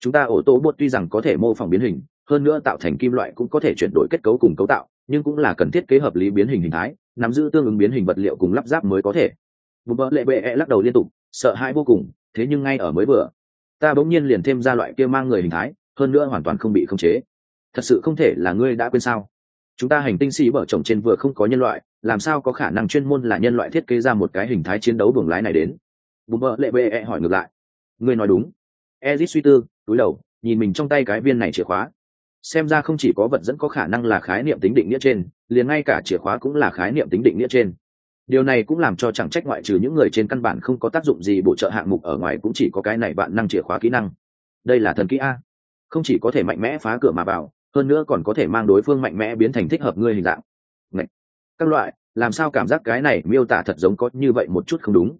Chúng ta ổ tố bột tuy rằng có thể mô phỏng biến hình, hơn nữa tạo thành kim loại cũng có thể chuyển đổi kết cấu cùng cấu tạo, nhưng cũng là cần thiết kế hợp lý biến hình hình thái, nắm giữ tương ứng biến hình vật liệu cùng lắp ráp mới có thể. Bùm bơ lệ bệ e lắc đầu liên tục, sợ hãi vô cùng, thế nhưng ngay ở mới vừa, ta bỗng nhiên liền thêm ra loại kia mang người hình thái, hơn nữa hoàn toàn không bị khống chế thật sự không thể là ngươi đã quên sao? Chúng ta hành tinh sĩ bở trồng trên vừa không có nhân loại, làm sao có khả năng chuyên môn là nhân loại thiết kế ra một cái hình thái chiến đấu buồng lái này đến? Bùm bơ lệ bê e hỏi ngược lại. Ngươi nói đúng. Ezit suy tư, túi đầu, nhìn mình trong tay cái viên này chìa khóa. Xem ra không chỉ có vật dẫn có khả năng là khái niệm tính định nghĩa trên, liền ngay cả chìa khóa cũng là khái niệm tính định nghĩa trên. Điều này cũng làm cho chẳng trách ngoại trừ những người trên căn bản không có tác dụng gì bổ trợ hạng mục ở ngoài cũng chỉ có cái này bạn năng chìa khóa kỹ năng. Đây là thần kỹ a. Không chỉ có thể mạnh mẽ phá cửa mà vào hơn nữa còn có thể mang đối phương mạnh mẽ biến thành thích hợp ngươi hình dạng. Ngậy! các loại, làm sao cảm giác cái này miêu tả thật giống có như vậy một chút không đúng?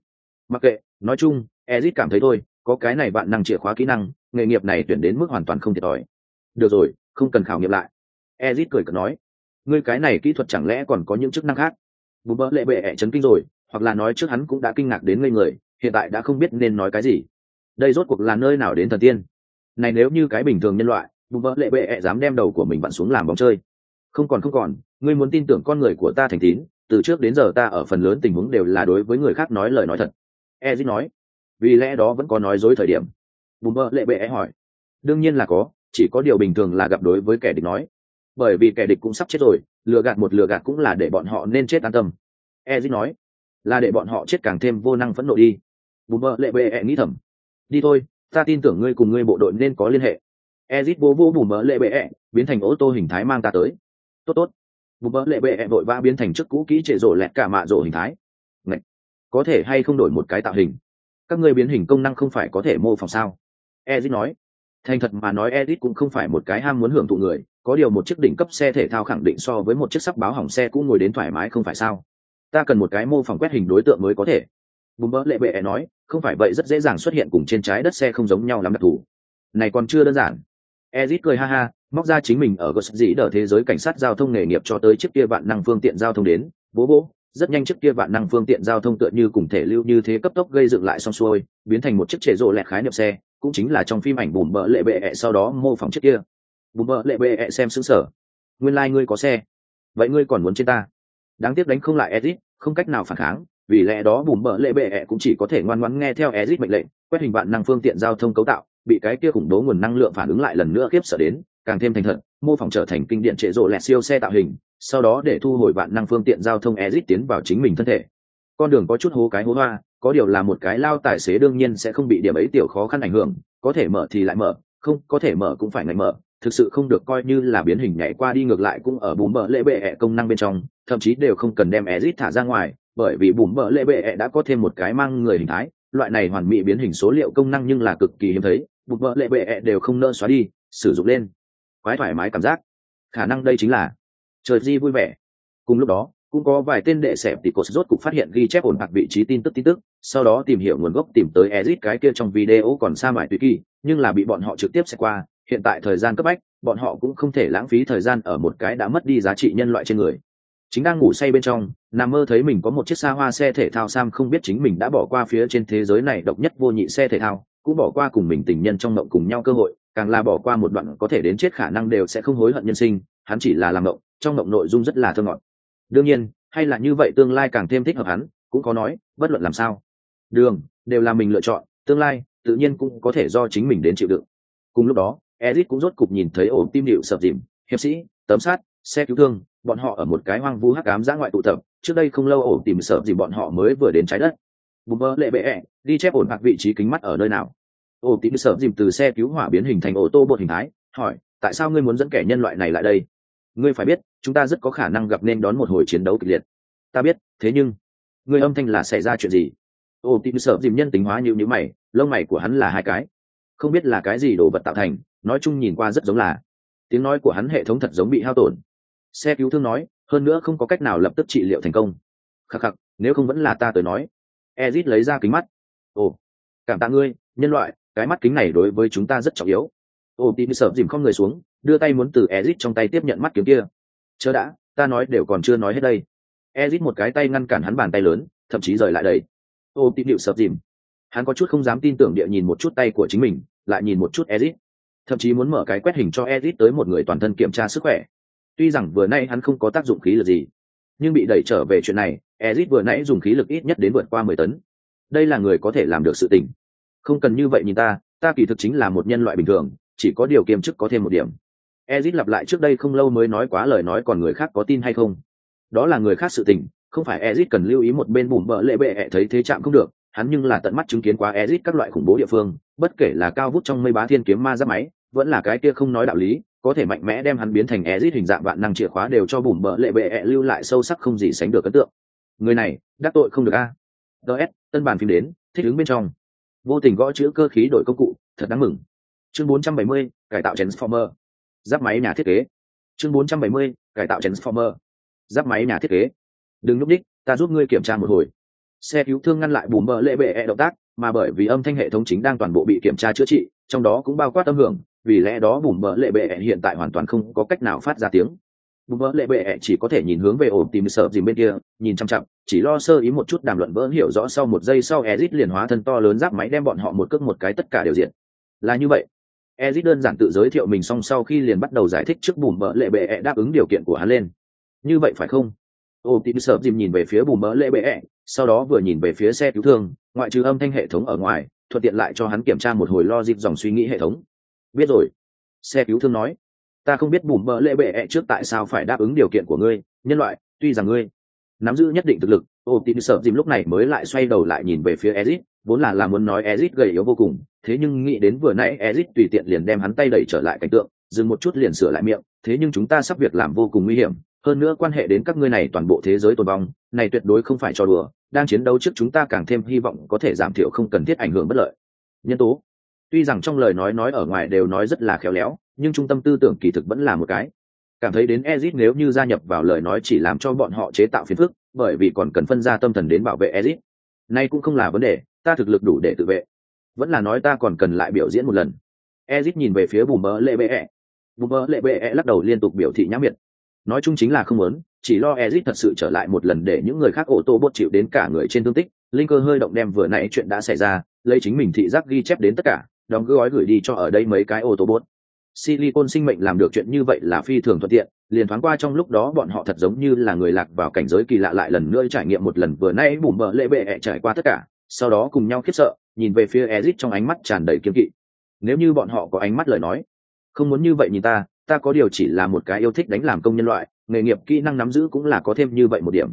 Mặc kệ, nói chung, ezit cảm thấy thôi, có cái này bạn năng chìa khóa kỹ năng, nghề nghiệp này tuyển đến mức hoàn toàn không thiệt thòi. Được rồi, không cần khảo nghiệm lại. Ezit cười cợt nói, ngươi cái này kỹ thuật chẳng lẽ còn có những chức năng khác? Bùm bỡ lệ bệ ẹ chấn kinh rồi, hoặc là nói trước hắn cũng đã kinh ngạc đến ngây người, hiện tại đã không biết nên nói cái gì. Đây rốt cuộc là nơi nào đến thần tiên? Này nếu như cái bình thường nhân loại bùm bỡ lệ bệ ẹ dám đem đầu của mình vặn xuống làm bóng chơi. Không còn không còn, ngươi muốn tin tưởng con người của ta thành tín, từ trước đến giờ ta ở phần lớn tình huống đều là đối với người khác nói lời nói thật. Ezit nói, vì lẽ đó vẫn có nói dối thời điểm. Bùm bỡ lệ bệ e hỏi, đương nhiên là có, chỉ có điều bình thường là gặp đối với kẻ địch nói. Bởi vì kẻ địch cũng sắp chết rồi, lừa gạt một lừa gạt cũng là để bọn họ nên chết an tâm. Ezit nói, là để bọn họ chết càng thêm vô năng phẫn nộ đi. Bùm bơ lệ bệ e nghĩ thầm, đi thôi, ta tin tưởng ngươi cùng ngươi bộ đội nên có liên hệ ezit vô vô bùm mỡ lệ bệ ẹ, biến thành ô tô hình thái mang ta tới. Tốt tốt. Bùm mỡ lệ bệ ẹ vội vã biến thành chức cũ kỹ trệ rổ lẹt cả mạ rổ hình thái. Ngậy! có thể hay không đổi một cái tạo hình? Các ngươi biến hình công năng không phải có thể mô phỏng sao? Ezit nói. Thành thật mà nói ezit cũng không phải một cái ham muốn hưởng thụ người, có điều một chiếc đỉnh cấp xe thể thao khẳng định so với một chiếc sắp báo hỏng xe cũng ngồi đến thoải mái không phải sao? Ta cần một cái mô phỏng quét hình đối tượng mới có thể. Bùm bỡ lệ bệ nói, không phải vậy rất dễ dàng xuất hiện cùng trên trái đất xe không giống nhau lắm đặc thù. Này còn chưa đơn giản ezit cười ha ha móc ra chính mình ở gos dĩ đờ thế giới cảnh sát giao thông nghề nghiệp cho tới chiếc kia vạn năng phương tiện giao thông đến. Bố bố rất nhanh chiếc kia vạn năng phương tiện giao thông tựa như cùng thể lưu như thế cấp tốc gây dựng lại xong xuôi biến thành một chiếc chế rộ lẹt khái niệm xe cũng chính là trong phim ảnh bùm bỡ lệ bệ sau đó mô phỏng chiếc kia. Bùm bợ lệ bệ xem sững sở nguyên lai ngươi có xe. Vậy ngươi còn muốn trên ta? Đáng tiếc đánh không lại Ezic, không cách nào phản kháng vì lẽ đó bùm bợ lệ bệ cũng chỉ có thể ngoan ngoãn nghe theo Ezic mệnh lệnh quét hình vạn năng phương tiện giao thông cấu tạo bị cái kia khủng bố nguồn năng lượng phản ứng lại lần nữa khiếp sợ đến, càng thêm thành thật, mô phỏng trở thành kinh điện trệ rộ lẹt siêu xe tạo hình, sau đó để thu hồi vạn năng phương tiện giao thông ezit tiến vào chính mình thân thể. Con đường có chút hố cái hố hoa, có điều là một cái lao tài xế đương nhiên sẽ không bị điểm ấy tiểu khó khăn ảnh hưởng, có thể mở thì lại mở, không, có thể mở cũng phải ngạch mở, thực sự không được coi như là biến hình nhảy qua đi ngược lại cũng ở bùm bờ lễ bệ -ẹ công năng bên trong, thậm chí đều không cần đem ezit thả ra ngoài, bởi vì bùm bờ lễ bệ -ẹ đã có thêm một cái mang người hình thái loại này hoàn mỹ biến hình số liệu công năng nhưng là cực kỳ hiếm thấy bùm vợ lệ bệ -ẹ đều không nỡ xóa đi, sử dụng lên. Quái thoải mái cảm giác. Khả năng đây chính là trời di vui vẻ. Cùng lúc đó, cũng có vài tên đệ sẹp tỷ cột rốt cục phát hiện ghi chép ổn hạc vị trí tin tức tin tức, sau đó tìm hiểu nguồn gốc tìm tới exit cái kia trong video còn xa mãi tùy kỳ, nhưng là bị bọn họ trực tiếp sẽ qua. Hiện tại thời gian cấp bách, bọn họ cũng không thể lãng phí thời gian ở một cái đã mất đi giá trị nhân loại trên người chính đang ngủ say bên trong, nằm mơ thấy mình có một chiếc xa hoa xe thể thao sam không biết chính mình đã bỏ qua phía trên thế giới này độc nhất vô nhị xe thể thao, cũng bỏ qua cùng mình tình nhân trong mộng cùng nhau cơ hội, càng là bỏ qua một đoạn có thể đến chết khả năng đều sẽ không hối hận nhân sinh, hắn chỉ là làm mộng, trong mộng nội dung rất là thơ ngọt. Đương nhiên, hay là như vậy tương lai càng thêm thích hợp hắn, cũng có nói, bất luận làm sao. Đường, đều là mình lựa chọn, tương lai, tự nhiên cũng có thể do chính mình đến chịu đựng. Cùng lúc đó ezit cũng rốt cục nhìn thấy ổ tim điệu sập dìm, hiệp sĩ, tấm sát xe cứu thương, bọn họ ở một cái hoang vu hắc ám giã ngoại tụ tập, trước đây không lâu ổ tìm sợ dìm bọn họ mới vừa đến trái đất. Bùm bơ lệ bệ ẹ đi chép ổn bạc vị trí kính mắt ở nơi nào. Ổ tìm sợ dìm từ xe cứu hỏa biến hình thành ô tô bột hình thái, hỏi, tại sao ngươi muốn dẫn kẻ nhân loại này lại đây? Ngươi phải biết, chúng ta rất có khả năng gặp nên đón một hồi chiến đấu kịch liệt. Ta biết, thế nhưng, ngươi âm thanh là xảy ra chuyện gì? Ổ tìm sợ dìm nhân tính hóa như những mày, lông mày của hắn là hai cái. Không biết là cái gì đồ vật tạo thành, nói chung nhìn qua rất giống là, tiếng nói của hắn hệ thống thật giống bị hao tổn xe cứu thương nói, hơn nữa không có cách nào lập tức trị liệu thành công. Khắc khắc, nếu không vẫn là ta tới nói. Ezit lấy ra kính mắt. Ồ, cảm tạ ngươi, nhân loại, cái mắt kính này đối với chúng ta rất trọng yếu. Ồ tìm sợ dìm không người xuống, đưa tay muốn từ ezit trong tay tiếp nhận mắt kiếm kia. Chớ đã, ta nói đều còn chưa nói hết đây. Ezit một cái tay ngăn cản hắn bàn tay lớn, thậm chí rời lại đây. Ồ tìm điệu sợ dìm. Hắn có chút không dám tin tưởng địa nhìn một chút tay của chính mình, lại nhìn một chút ezit. Thậm chí muốn mở cái quét hình cho ezit tới một người toàn thân kiểm tra sức khỏe tuy rằng vừa nay hắn không có tác dụng khí lực gì, nhưng bị đẩy trở về chuyện này ezit vừa nãy dùng khí lực ít nhất đến vượt qua mười tấn. Đây là người có thể làm được sự tình. Không cần như vậy nhìn ta ta kỳ thực chính là một nhân loại bình thường, chỉ có điều kiềm chức có thêm một điểm. Ezit lặp lại trước đây không lâu mới nói quá lời nói còn người khác có tin hay không? Đó là người khác sự tình, không phải ezit cần lưu ý một bên bùm bợ lệ bệ ẹ thấy thế chạm không được, hắn nhưng là tận mắt chứng kiến quá ezit các loại khủng bố địa phương, bất kể là cao vút trong mây bá thiên kiếm ma giáp máy, vẫn là cái kia không nói đạo lý có thể mạnh mẽ đem hắn biến thành Ezic hình dạng vạn năng chìa khóa đều cho bùm bợ lệ bệ ẹ lưu lại sâu sắc không gì sánh được ấn tượng. Người này đắc tội không được a. DS, tân bản phim đến thích ứng bên trong. Vô tình gõ chữ cơ khí đổi công cụ thật đáng mừng. Chương 470, cải tạo transformer. Giáp máy nhà thiết kế. Chương 470, cải tạo transformer. Giáp máy nhà thiết kế. Đừng lúc đích ta giúp ngươi kiểm tra một hồi. Xe cứu thương ngăn lại bùm bợ lệ bệ e động tác mà bởi vì âm thanh hệ thống chính đang toàn bộ bị kiểm tra chữa trị trong đó cũng bao quát âm hưởng vì lẽ đó bùm bỡ lệ bệ hiện tại hoàn toàn không có cách nào phát ra tiếng. Bùm bỡ lệ bệ chỉ có thể nhìn hướng về ổ tìm sợ gì bên kia, nhìn chăm chăm, chỉ lo sơ ý một chút đàm luận vỡ hiểu rõ sau một giây sau ezit liền hóa thân to lớn giáp máy đem bọn họ một cước một cái tất cả đều diện là như vậy. Ezit đơn giản tự giới thiệu mình xong sau khi liền bắt đầu giải thích trước bùm bỡ lệ bệ đáp ứng điều kiện của hắn lên. Như vậy phải không? Ô tìm sợ dìm nhìn về phía bùm mỡ lệ bệ ẹ, sau đó vừa nhìn về phía xe cứu thương, ngoại trừ âm thanh hệ thống ở ngoài, thuận tiện lại cho hắn kiểm tra một hồi lo dịp dòng suy nghĩ hệ thống biết rồi. Xe cứu thương nói, ta không biết bùm bỡ lệ bệ -E trước tại sao phải đáp ứng điều kiện của ngươi. Nhân loại, tuy rằng ngươi nắm giữ nhất định thực lực, ô tin sợ dìm lúc này mới lại xoay đầu lại nhìn về phía ezit, vốn là là muốn nói ezit gầy yếu vô cùng, thế nhưng nghĩ đến vừa nãy ezit tùy tiện liền đem hắn tay đẩy trở lại cảnh tượng, dừng một chút liền sửa lại miệng, thế nhưng chúng ta sắp việc làm vô cùng nguy hiểm, hơn nữa quan hệ đến các ngươi này toàn bộ thế giới tồn vong, này tuyệt đối không phải cho đùa, đang chiến đấu trước chúng ta càng thêm hy vọng có thể giảm thiểu không cần thiết ảnh hưởng bất lợi. Nhân tố tuy rằng trong lời nói nói ở ngoài đều nói rất là khéo léo, nhưng trung tâm tư tưởng kỳ thực vẫn là một cái. Cảm thấy đến ezit nếu như gia nhập vào lời nói chỉ làm cho bọn họ chế tạo phiền phức, bởi vì còn cần phân ra tâm thần đến bảo vệ ezit nay cũng không là vấn đề, ta thực lực đủ để tự vệ. Vẫn là nói ta còn cần lại biểu diễn một lần. Ezit nhìn về phía bùm bơ lệ bệ ẹ. Bùm bơ lệ bệ ẹ lắc đầu liên tục biểu thị nhã miệt nói chung chính là không muốn, chỉ lo ezit thật sự trở lại một lần để những người khác ô tô bốt chịu đến cả người trên thương tích. Linh cơ hơi động đem vừa nãy chuyện đã xảy ra, lấy chính mình thị giác ghi chép đến tất cả đóng gói gửi đi cho ở đây mấy cái ô tô bốt. Silicon sinh mệnh làm được chuyện như vậy là phi thường thuận tiện, liền thoáng qua trong lúc đó bọn họ thật giống như là người lạc vào cảnh giới kỳ lạ lại lần nữa trải nghiệm một lần vừa nay bùm bờ lễ bệ ẹ trải qua tất cả, sau đó cùng nhau khiếp sợ, nhìn về phía ezit trong ánh mắt tràn đầy kiếm kỵ. Nếu như bọn họ có ánh mắt lời nói, không muốn như vậy nhìn ta ta có điều chỉ là một cái yêu thích đánh làm công nhân loại, nghề nghiệp kỹ năng nắm giữ cũng là có thêm như vậy một điểm.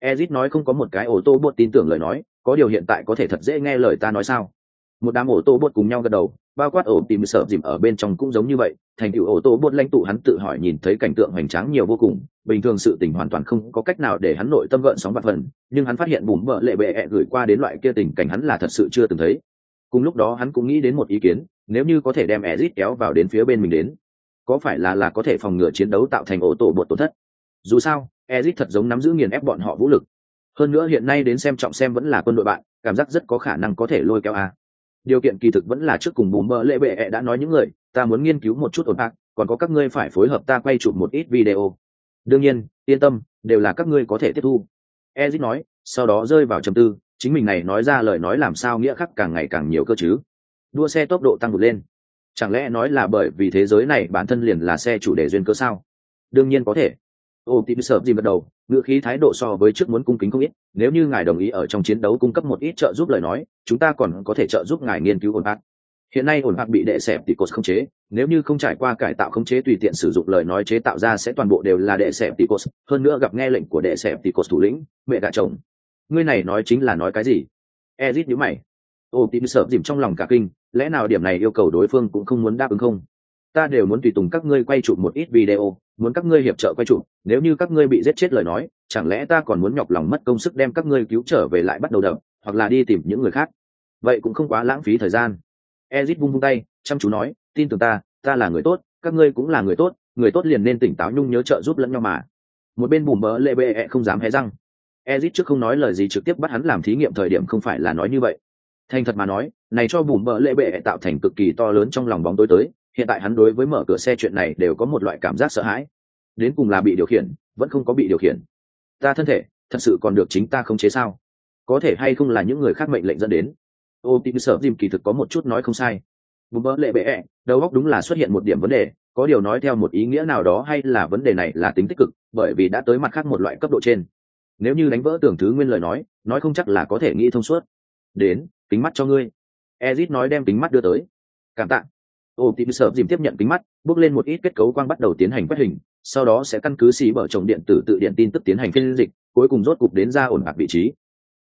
Ezit nói không có một cái ô tô bột tin tưởng lời nói, có điều hiện tại có thể thật dễ nghe lời ta nói sao? Một đám ô tô bột cùng nhau gật đầu, bao quát ổ tìm sợ dìm ở bên trong cũng giống như vậy, thành tựu ô tô bột lãnh tụ hắn tự hỏi nhìn thấy cảnh tượng hoành tráng nhiều vô cùng, bình thường sự tình hoàn toàn không có cách nào để hắn nội tâm gợn sóng vặt phần, nhưng hắn phát hiện bùm bợ lệ bệ ẹ gửi qua đến loại kia tình cảnh hắn là thật sự chưa từng thấy. Cùng lúc đó hắn cũng nghĩ đến một ý kiến, nếu như có thể đem ezit kéo vào đến phía bên mình đến, có phải là là có thể phòng ngừa chiến đấu tạo thành ô tô bột tổn thất? Dù sao, ezit thật giống nắm giữ nghiền ép bọn họ vũ lực. Hơn nữa hiện nay đến xem trọng xem vẫn là quân đội bạn, cảm giác rất có khả năng có thể lôi kéo a điều kiện kỳ thực vẫn là trước cùng bùm mơ lệ bệ -E đã nói những người, ta muốn nghiên cứu một chút ổn ạc còn có các ngươi phải phối hợp ta quay chụp một ít video. Đương nhiên, yên tâm, đều là các ngươi có thể tiếp thu. Ezit nói, sau đó rơi vào trầm tư, chính mình này nói ra lời nói làm sao nghĩa khắc càng ngày càng nhiều cơ chứ? Đua xe tốc độ tăng vượt lên. Chẳng lẽ nói là bởi vì thế giới này bản thân liền là xe chủ đề duyên cơ sao? Đương nhiên có thể ô tìm sợ gì gật đầu, ngữ khí thái độ so với trước muốn cung kính không ít, nếu như ngài đồng ý ở trong chiến đấu cung cấp một ít trợ giúp lời nói, chúng ta còn có thể trợ giúp ngài nghiên cứu ổn ác hiện nay ổn ác bị đệ xẹp tỷ cột không chế, nếu như không trải qua cải tạo không chế tùy tiện sử dụng lời nói chế tạo ra sẽ toàn bộ đều là đệ xẹp tỷ cột, hơn nữa gặp nghe lệnh của đệ xẹp tỷ cột thủ lĩnh, mẹ gà chồng. Ngươi này nói chính là nói cái gì? Ezit nhíu mày. Ô tìm sợ dìm trong lòng cả kinh, lẽ nào điểm này yêu cầu đối phương cũng không muốn đáp ứng không? Ta đều muốn tùy tùng các ngươi quay chụp một ít video, muốn các ngươi hiệp trợ quay chụp, nếu như các ngươi bị giết chết lời nói, chẳng lẽ ta còn muốn nhọc lòng mất công sức đem các ngươi cứu trở về lại bắt đầu đập, hoặc là đi tìm những người khác? Vậy cũng không quá lãng phí thời gian. Ezit vung vung tay, chăm chú nói, tin tưởng ta ta là người tốt, các ngươi cũng là người tốt người tốt liền nên tỉnh táo nhung nhớ trợ giúp lẫn nhau mà. Một bên bùm bỡ lệ bệ -E không dám hé răng. Ezit trước không nói lời gì trực tiếp bắt hắn làm thí nghiệm thời điểm không phải là nói như vậy. Thành thật mà nói, này cho bùm bỡ lệ bệ tạo thành cực kỳ to lớn trong lòng bóng tối tới hiện tại hắn đối với mở cửa xe chuyện này đều có một loại cảm giác sợ hãi. Đến cùng là bị điều khiển, vẫn không có bị điều khiển. Ta thân thể, thật sự còn được chính ta không chế sao? Có thể hay không là những người khác mệnh lệnh dẫn đến? Ô tim sợ dìm kỳ thực có một chút nói không sai. Bùm bỡ lệ bệ ẹ, đầu óc đúng là xuất hiện một điểm vấn đề, có điều nói theo một ý nghĩa nào đó hay là vấn đề này là tính tích cực, bởi vì đã tới mặt khác một loại cấp độ trên. Nếu như đánh vỡ tưởng thứ nguyên lời nói nói không chắc là có thể nghĩ thông suốt. Đến, kính mắt cho ngươi. Ezit nói đem kính mắt đưa tới. Cảm tạ ô tìm sợ dìm tiếp nhận kính mắt, bước lên một ít kết cấu quang bắt đầu tiến hành quét hình, sau đó sẽ căn cứ xì bở trồng điện tử tự điện tin tức tiến hành phiên dịch, cuối cùng rốt cục đến ra ổn bạc vị trí.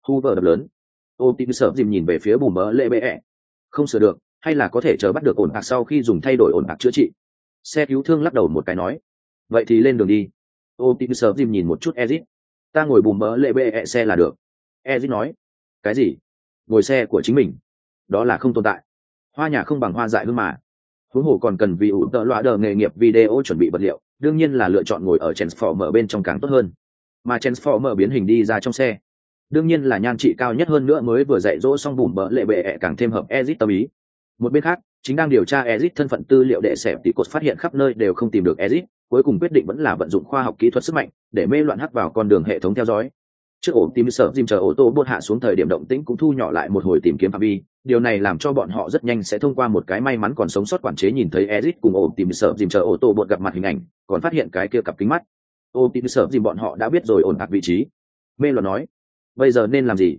Hoover đập lớn. Ô tìm sợ dìm nhìn về phía bùm mỡ lệ bệ ẹ. Không sửa được, hay là có thể chờ bắt được ổn bạc sau khi dùng thay đổi ổn bạc chữa trị? Xe cứu thương lắc đầu một cái nói. Vậy thì lên đường đi. Ô tìm sợ dìm nhìn một chút ezit. Ta ngồi bùm mỡ lệ bệ ẹ xe là được. Ezit nói. Cái gì? Ngồi xe của chính mình. Đó là không tồn tại. Hoa nhà không bằng hoa dại hương mà huống hồ còn cần vì ủ tợ loạ đờ nghề nghiệp video chuẩn bị vật liệu, đương nhiên là lựa chọn ngồi ở transformer bên trong càng tốt hơn. Mà transformer biến hình đi ra trong xe, đương nhiên là nhan trị cao nhất hơn nữa mới vừa dạy dỗ xong bùm bỡ lệ bệ ẹ càng thêm hợp ezit tâm ý. Một bên khác, chính đang điều tra ezit thân phận tư liệu đệ sẹp tỷ cột phát hiện khắp nơi đều không tìm được ezit, cuối cùng quyết định vẫn là vận dụng khoa học kỹ thuật sức mạnh để mê loạn hắt vào con đường hệ thống theo dõi trước ổ tìm sợ dìm chờ ô tô bốt hạ xuống thời điểm động tĩnh cũng thu nhỏ lại một hồi tìm kiếm phạm vi. Điều này làm cho bọn họ rất nhanh sẽ thông qua một cái may mắn còn sống sót quản chế nhìn thấy ezit cùng ổ tìm sợ dìm chờ ô tô bột gặp mặt hình ảnh, còn phát hiện cái kia cặp kính mắt. Ô tìm sợ dìm bọn họ đã biết rồi ổn ạt vị trí. Mê loạn nói, bây giờ nên làm gì?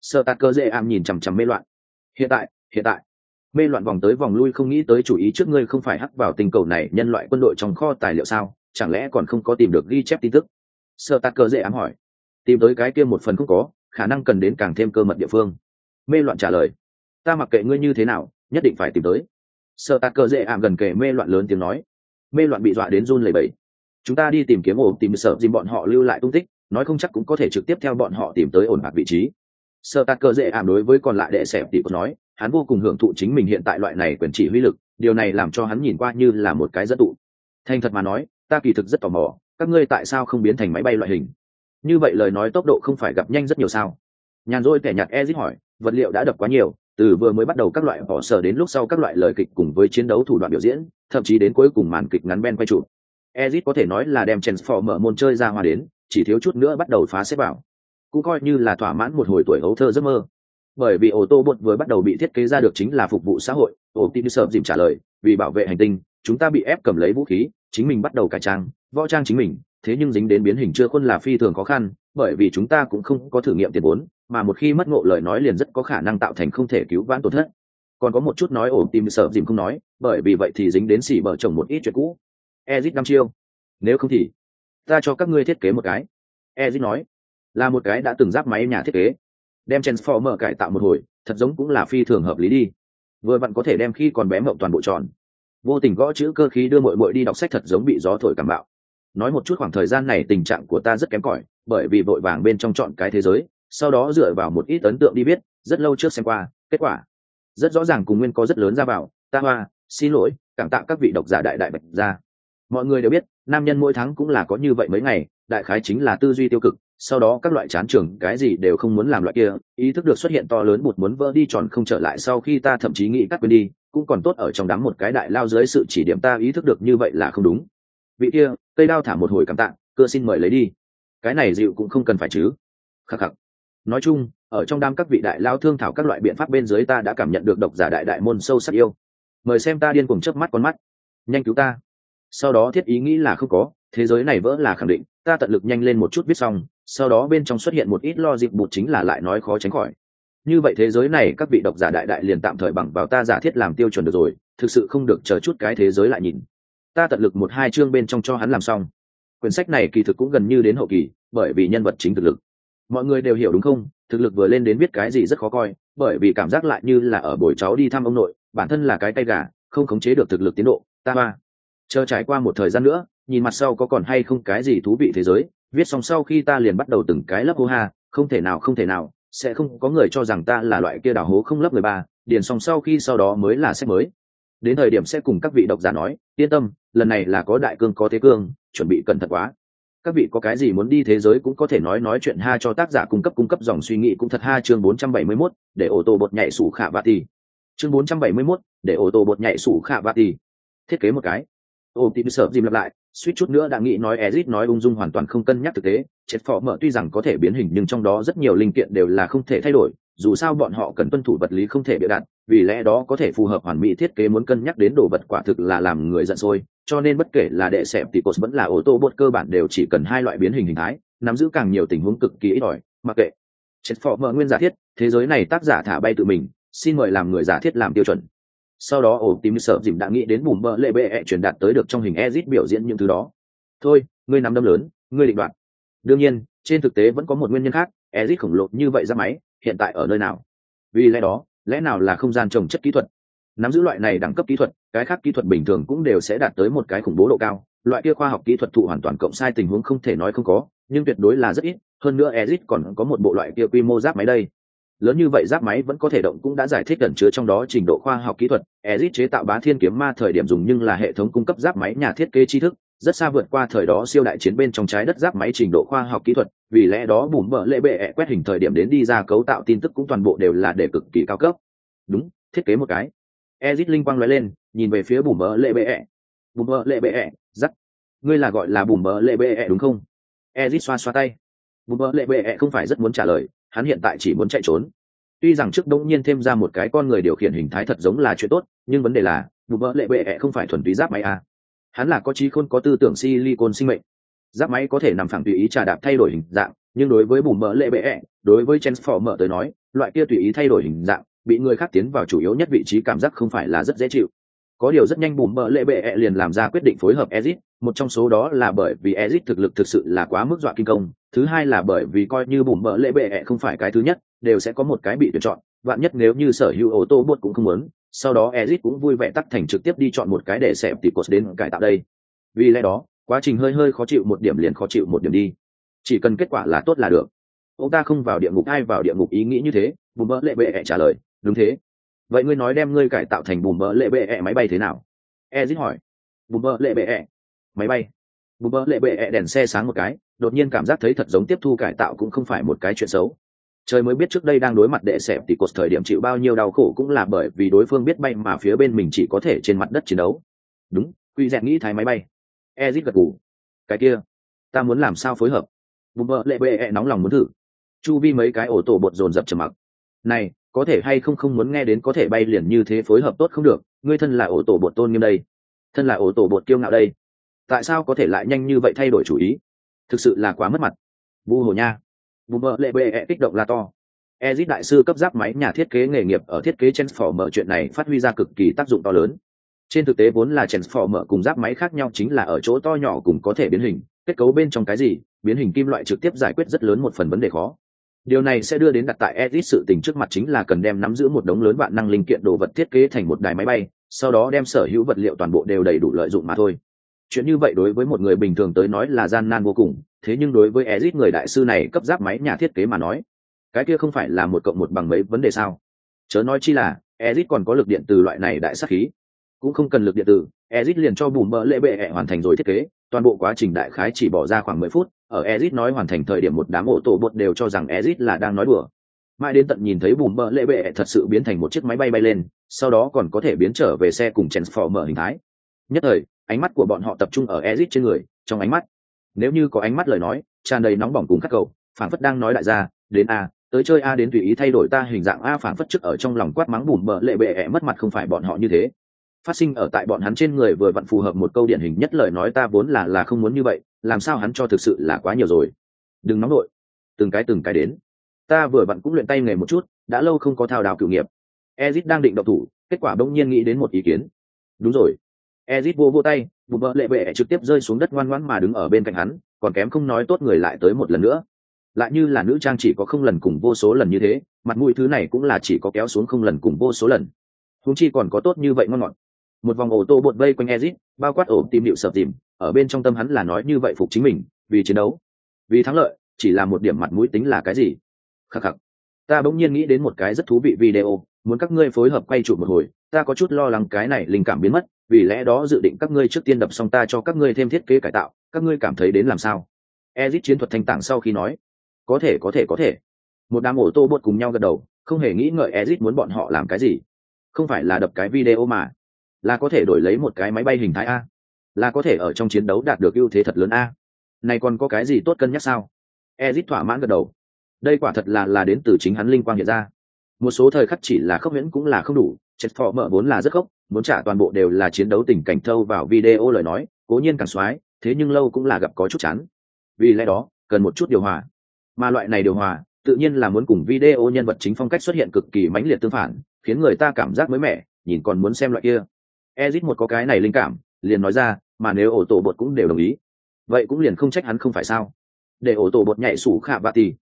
Sợ tạt cơ dễ ảm nhìn chằm chằm mê loạn. Hiện tại hiện tại. Mê loạn vòng tới vòng lui không nghĩ tới chủ ý trước ngươi không phải hắc vào tình cầu này nhân loại quân đội trong kho tài liệu sao? Chẳng lẽ còn không có tìm được ghi chép tin tức? Sợ tạt cơ dễ ảm hỏi tìm tới cái kia một phần không có, khả năng cần đến càng thêm cơ mật địa phương. Mê loạn trả lời. Ta mặc kệ ngươi như thế nào, nhất định phải tìm tới. Sợ tạc cờ dễ ảm gần kề mê loạn lớn tiếng nói. Mê loạn bị dọa đến run lẩy bẩy. Chúng ta đi tìm kiếm ổ tìm sợ dìm bọn họ lưu lại tung tích, nói không chắc cũng có thể trực tiếp theo bọn họ tìm tới ổn bạc vị trí. Sợ tạc cờ dễ ảm đối với còn lại đệ sẹp tỷ có nói, hắn vô cùng hưởng thụ chính mình hiện tại loại này quyền chỉ huy lực, điều này làm cho hắn nhìn qua như là một cái dẫn tụ. Thành thật mà nói, ta kỳ thực rất tò mò, các ngươi tại sao không biến thành máy bay loại hình? Như vậy lời nói tốc độ không phải gặp nhanh rất nhiều sao? Nhàn rỗi kẻ nhạt ezit hỏi, vật liệu đã đập quá nhiều, từ vừa mới bắt đầu các loại bỏ sở đến lúc sau các loại lời kịch cùng với chiến đấu thủ đoạn biểu diễn, thậm chí đến cuối cùng màn kịch ngắn ben quay trụ ezit có thể nói là đem mở môn chơi ra hòa đến, chỉ thiếu chút nữa bắt đầu phá xếp vào. Cũng coi như là thỏa mãn một hồi tuổi hấu thơ giấc mơ. Bởi vì ô tô bột vừa bắt đầu bị thiết kế ra được chính là phục vụ xã hội ô tin sợ dìm trả lời, vì bảo vệ hành tinh, chúng ta bị ép cầm lấy vũ khí, chính mình bắt đầu cải trang, võ trang chính mình thế nhưng dính đến biến hình chưa khuôn là phi thường khó khăn, bởi vì chúng ta cũng không có thử nghiệm tiền vốn, mà một khi mất ngộ lời nói liền rất có khả năng tạo thành không thể cứu vãn tổn thất. Còn có một chút nói ổ tim sợ dìm không nói, bởi vì vậy thì dính đến xỉ bở chồng một ít chuyện cũ. Ezit năm chiêu. Nếu không thì, ta cho các ngươi thiết kế một cái. Ezit nói, là một cái đã từng giáp máy nhà thiết kế. Đem transformer cải tạo một hồi, thật giống cũng là phi thường hợp lý đi. Vừa vặn có thể đem khi còn bé mộng toàn bộ tròn. Vô tình gõ chữ cơ khí đưa mội mội đi đọc sách thật giống bị gió thổi cảm bạo nói một chút khoảng thời gian này tình trạng của ta rất kém cỏi, bởi vì vội vàng bên trong chọn cái thế giới, sau đó dựa vào một ít ấn tượng đi biết rất lâu trước xem qua, kết quả rất rõ ràng cùng nguyên có rất lớn ra vào. Ta hoa, xin lỗi, cảm tạ các vị độc giả đại đại bạch ra mọi người đều biết, nam nhân mỗi tháng cũng là có như vậy mấy ngày, đại khái chính là tư duy tiêu cực, sau đó các loại chán trường, cái gì đều không muốn làm loại kia, ý thức được xuất hiện to lớn bụt muốn vỡ đi tròn không trở lại sau khi ta thậm chí nghĩ cắt quên đi, cũng còn tốt ở trong đám một cái đại lao dưới sự chỉ điểm ta ý thức được như vậy là không đúng vị kia, cây đao thả một hồi cảm tạ cơ xin mời lấy đi. Cái này dịu cũng không cần phải chứ. Khắc khắc. Nói chung, ở trong đám các vị đại lao thương thảo các loại biện pháp bên dưới ta đã cảm nhận được độc giả đại đại môn sâu sắc yêu. Mời xem ta điên cùng chớp mắt con mắt. Nhanh cứu ta. Sau đó thiết ý nghĩ là không có, thế giới này vỡ là khẳng định, ta tận lực nhanh lên một chút viết xong, sau đó bên trong xuất hiện một ít lo dịp bụt chính là lại nói khó tránh khỏi. Như vậy thế giới này các vị độc giả đại đại liền tạm thời bằng vào ta giả thiết làm tiêu chuẩn được rồi, thực sự không được chờ chút cái thế giới lại nhìn ta tận lực một hai chương bên trong cho hắn làm xong. Quyển sách này kỳ thực cũng gần như đến hậu kỳ, bởi vì nhân vật chính thực lực. Mọi người đều hiểu đúng không? Thực lực vừa lên đến biết cái gì rất khó coi, bởi vì cảm giác lại như là ở buổi cháu đi thăm ông nội, bản thân là cái tay gà, không khống chế được thực lực tiến độ, ta ba chờ trải qua một thời gian nữa, nhìn mặt sau có còn hay không cái gì thú vị thế giới, viết xong sau khi ta liền bắt đầu từng cái lấp hô ha, không thể nào, không thể nào, sẽ không có người cho rằng ta là loại kia đào hố không lấp người ba, điền xong sau khi sau đó mới là sách mới đến thời điểm sẽ cùng các vị độc giả nói yên tâm lần này là có đại cương có thế cương chuẩn bị cẩn thận quá. Các vị có cái gì muốn đi thế giới cũng có thể nói nói chuyện ha cho tác giả cung cấp cung cấp dòng suy nghĩ cũng thật ha chương 471, để ô tô bột nhảy sủ khả vạ thì chương 471, để ô tô bột nhảy sủ khả vạ thì thiết kế một cái. Ô tìm sợ dìm lặp lại suýt chút nữa đã nghĩ nói Ezit nói ung dung hoàn toàn không cân nhắc thực tế, chết phỏ mở tuy rằng có thể biến hình nhưng trong đó rất nhiều linh kiện đều là không thể thay đổi, dù sao bọn họ cần tuân thủ vật lý không thể bịa đặt, vì lẽ đó có thể phù hợp hoàn mỹ thiết kế muốn cân nhắc đến đồ vật quả thực là làm người giận sôi, cho nên bất kể là đệ xẹp thì vẫn là ô tô bột cơ bản đều chỉ cần hai loại biến hình hình thái, nắm giữ càng nhiều tình huống cực kỳ ít ỏi, mặc kệ. Chết phò mở nguyên giả thiết, thế giới này tác giả thả bay tự mình, xin mời làm người giả thiết làm tiêu chuẩn. Sau đó ổ tìm sợ dìm đã nghĩ đến bùm bơ lệ bệ -E truyền đạt tới được trong hình ezit biểu diễn những thứ đó. Thôi ngươi nắm đâm lớn ngươi định đoạt. Đương nhiên trên thực tế vẫn có một nguyên nhân khác ezit khổng lồ như vậy ra máy hiện tại ở nơi nào? Vì lẽ đó, lẽ nào là không gian trồng chất kỹ thuật? Nắm giữ loại này đẳng cấp kỹ thuật, cái khác kỹ thuật bình thường cũng đều sẽ đạt tới một cái khủng bố độ cao. Loại kia khoa học kỹ thuật thụ hoàn toàn cộng sai tình huống không thể nói không có, nhưng tuyệt đối là rất ít. Hơn nữa ezit còn có một bộ loại kia quy mô giáp máy đây. Lớn như vậy giáp máy vẫn có thể động cũng đã giải thích ẩn chứa trong đó trình độ khoa học kỹ thuật. Ezit chế tạo bá thiên kiếm ma thời điểm dùng nhưng là hệ thống cung cấp giáp máy nhà thiết kế tri thức rất xa vượt qua thời đó siêu đại chiến bên trong trái đất giáp máy trình độ khoa học kỹ thuật vì lẽ đó bùm bợ lệ bệ -E quét hình thời điểm đến đi ra cấu tạo tin tức cũng toàn bộ đều là để cực kỳ cao cấp. Đúng thiết kế một cái. Ezit linh quang nói lên nhìn về phía bùm bợ lệ bệ. -E. bùm bợ lệ bệ -E, giắt ngươi là gọi là bùm bợ lệ bệ -E đúng không? Ezit xoa xoa tay. Bùm bợ lệ bệ -E không phải rất muốn trả lời hắn hiện tại chỉ muốn chạy trốn. Tuy rằng trước đông nhiên thêm ra một cái con người điều khiển hình thái thật giống là chuyện tốt nhưng vấn đề là bùm bợ lệ bệ -E không phải thuần túy giáp máy à hắn là có trí khôn có tư tưởng silicon sinh mệnh. Giáp máy có thể nằm phẳng tùy ý trà đạp thay đổi hình dạng nhưng đối với bùm mỡ lệ bệ -E, đối với transformer tới nói loại kia tùy ý thay đổi hình dạng bị người khác tiến vào chủ yếu nhất vị trí cảm giác không phải là rất dễ chịu. Có điều rất nhanh bùm mỡ lệ bệ -E liền làm ra quyết định phối hợp ezit một trong số đó là bởi vì ezit thực lực thực sự là quá mức dọa kinh công thứ hai là bởi vì coi như bùm mỡ lệ bệ -E không phải cái thứ nhất đều sẽ có một cái bị tuyển chọn vạn nhất nếu như sở hữu ô tô buốt cũng không muốn sau đó Ezic cũng vui vẻ tắt thành trực tiếp đi chọn một cái để xẹp tỷ cột đến cải tạo đây. Vì lẽ đó, quá trình hơi hơi khó chịu một điểm liền khó chịu một điểm đi. Chỉ cần kết quả là tốt là được. Ông ta không vào địa ngục ai vào địa ngục ý nghĩ như thế, bùm bỡ lệ bệ trả lời, đúng thế. Vậy ngươi nói đem ngươi cải tạo thành bùm bỡ lệ bệ máy bay thế nào? Ezic hỏi. Bùm bỡ lệ bệ máy bay. Bùm bỡ lệ bệ đèn xe sáng một cái, đột nhiên cảm giác thấy thật giống tiếp thu cải tạo cũng không phải một cái chuyện xấu trời mới biết trước đây đang đối mặt đệ sẹp thì cột thời điểm chịu bao nhiêu đau khổ cũng là bởi vì đối phương biết bay mà phía bên mình chỉ có thể trên mặt đất chiến đấu. Đúng, quy dẹn nghĩ thái máy bay. Ezit gật gù. Cái kia, ta muốn làm sao phối hợp? Bụng bợ lệ bệ e nóng lòng muốn thử. Chu vi mấy cái ổ tổ bột dồn dập trầm mặc. Này, có thể hay không không muốn nghe đến có thể bay liền như thế phối hợp tốt không được, ngươi thân là ổ tổ bột tôn nghiêm đây. Thân là ổ tổ bột kiêu ngạo đây. Tại sao có thể lại nhanh như vậy thay đổi chủ ý? Thực sự là quá mất mặt. Vu hồ nha bùm bợ lệ bệ -E kích động là to. Ezit đại sư cấp giáp máy nhà thiết kế nghề nghiệp ở thiết kế transformer chuyện này phát huy ra cực kỳ tác dụng to lớn. Trên thực tế vốn là transformer cùng giáp máy khác nhau chính là ở chỗ to nhỏ cùng có thể biến hình, kết cấu bên trong cái gì, biến hình kim loại trực tiếp giải quyết rất lớn một phần vấn đề khó. Điều này sẽ đưa đến đặt tại ezit sự tình trước mặt chính là cần đem nắm giữ một đống lớn vạn năng linh kiện đồ vật thiết kế thành một đài máy bay, sau đó đem sở hữu vật liệu toàn bộ đều đầy đủ lợi dụng mà thôi chuyện như vậy đối với một người bình thường tới nói là gian nan vô cùng, thế nhưng đối với ezit người đại sư này cấp giáp máy nhà thiết kế mà nói, cái kia không phải là một cộng một bằng mấy vấn đề sao? Chớ nói chi là ezit còn có lực điện từ loại này đại sắc khí. Cũng không cần lực điện tử ezit liền cho bùm bỡ lễ bệ hoàn thành rồi thiết kế, toàn bộ quá trình đại khái chỉ bỏ ra khoảng mười phút, ở ezit nói hoàn thành thời điểm một đám ổ tổ bột đều cho rằng ezit là đang nói đùa. Mãi đến tận nhìn thấy bùm bỡ lễ bệ thật sự biến thành một chiếc máy bay bay lên, sau đó còn có thể biến trở về xe cùng transformer hình thái. Nhất thời ánh mắt của bọn họ tập trung ở Ezic trên người, trong ánh mắt. Nếu như có ánh mắt lời nói, tràn đầy nóng bỏng cùng khắc cầu phản phất đang nói đại gia, đến a, tới chơi a đến tùy ý thay đổi ta hình dạng a phản phất trước ở trong lòng quát mắng bùm bợ lệ bệ ẻ mất mặt không phải bọn họ như thế. Phát sinh ở tại bọn hắn trên người vừa vặn phù hợp một câu điển hình nhất lời nói ta vốn là là không muốn như vậy, làm sao hắn cho thực sự là quá nhiều rồi. Đừng nóng nổi từng cái từng cái đến. Ta vừa vặn cũng luyện tay nghề một chút, đã lâu không có thao đào cửu nghiệp. Ezic đang định động thủ, kết quả bỗng nhiên nghĩ đến một ý kiến. Đúng rồi ezit vô vô tay, bụng vợ lệ vệ trực tiếp rơi xuống đất ngoan ngoãn mà đứng ở bên cạnh hắn, còn kém không nói tốt người lại tới một lần nữa. Lại như là nữ trang chỉ có không lần cùng vô số lần như thế, mặt mũi thứ này cũng là chỉ có kéo xuống không lần cùng vô số lần. Húng chi còn có tốt như vậy ngon ngọt. Một vòng ổ tô bột vây quanh ezit, bao quát ổ tìm điệu sập tìm, ở bên trong tâm hắn là nói như vậy phục chính mình, vì chiến đấu, vì thắng lợi, chỉ là một điểm mặt mũi tính là cái gì? Khắc khắc. Ta bỗng nhiên nghĩ đến một cái rất thú vị video, muốn các ngươi phối hợp quay chụp một hồi ta có chút lo lắng cái này linh cảm biến mất, vì lẽ đó dự định các ngươi trước tiên đập xong ta cho các ngươi thêm thiết kế cải tạo, các ngươi cảm thấy đến làm sao? Ezit chiến thuật thanh tảng sau khi nói. Có thể có thể có thể. Một đám ổ tô bột cùng nhau gật đầu, không hề nghĩ ngợi ezit muốn bọn họ làm cái gì. Không phải là đập cái video mà. Là có thể đổi lấy một cái máy bay hình thái a. Là có thể ở trong chiến đấu đạt được ưu thế thật lớn a. Này còn có cái gì tốt cân nhắc sao? Ezit thỏa mãn gật đầu. Đây quả thật là là đến từ chính hắn linh quang hiện ra. Một số thời khắc chỉ là khốc miễn cũng là không đủ chết phò mở vốn là rất khốc muốn trả toàn bộ đều là chiến đấu tình cảnh thâu vào video lời nói cố nhiên càng soái thế nhưng lâu cũng là gặp có chút chán. Vì lẽ đó cần một chút điều hòa. Mà loại này điều hòa tự nhiên là muốn cùng video nhân vật chính phong cách xuất hiện cực kỳ mãnh liệt tương phản khiến người ta cảm giác mới mẻ nhìn còn muốn xem loại kia. Ezit một có cái này linh cảm liền nói ra mà nếu ổ tổ bột cũng đều đồng ý vậy cũng liền không trách hắn không phải sao? Để ổ tổ bột nhảy sủ khạ bạ tì.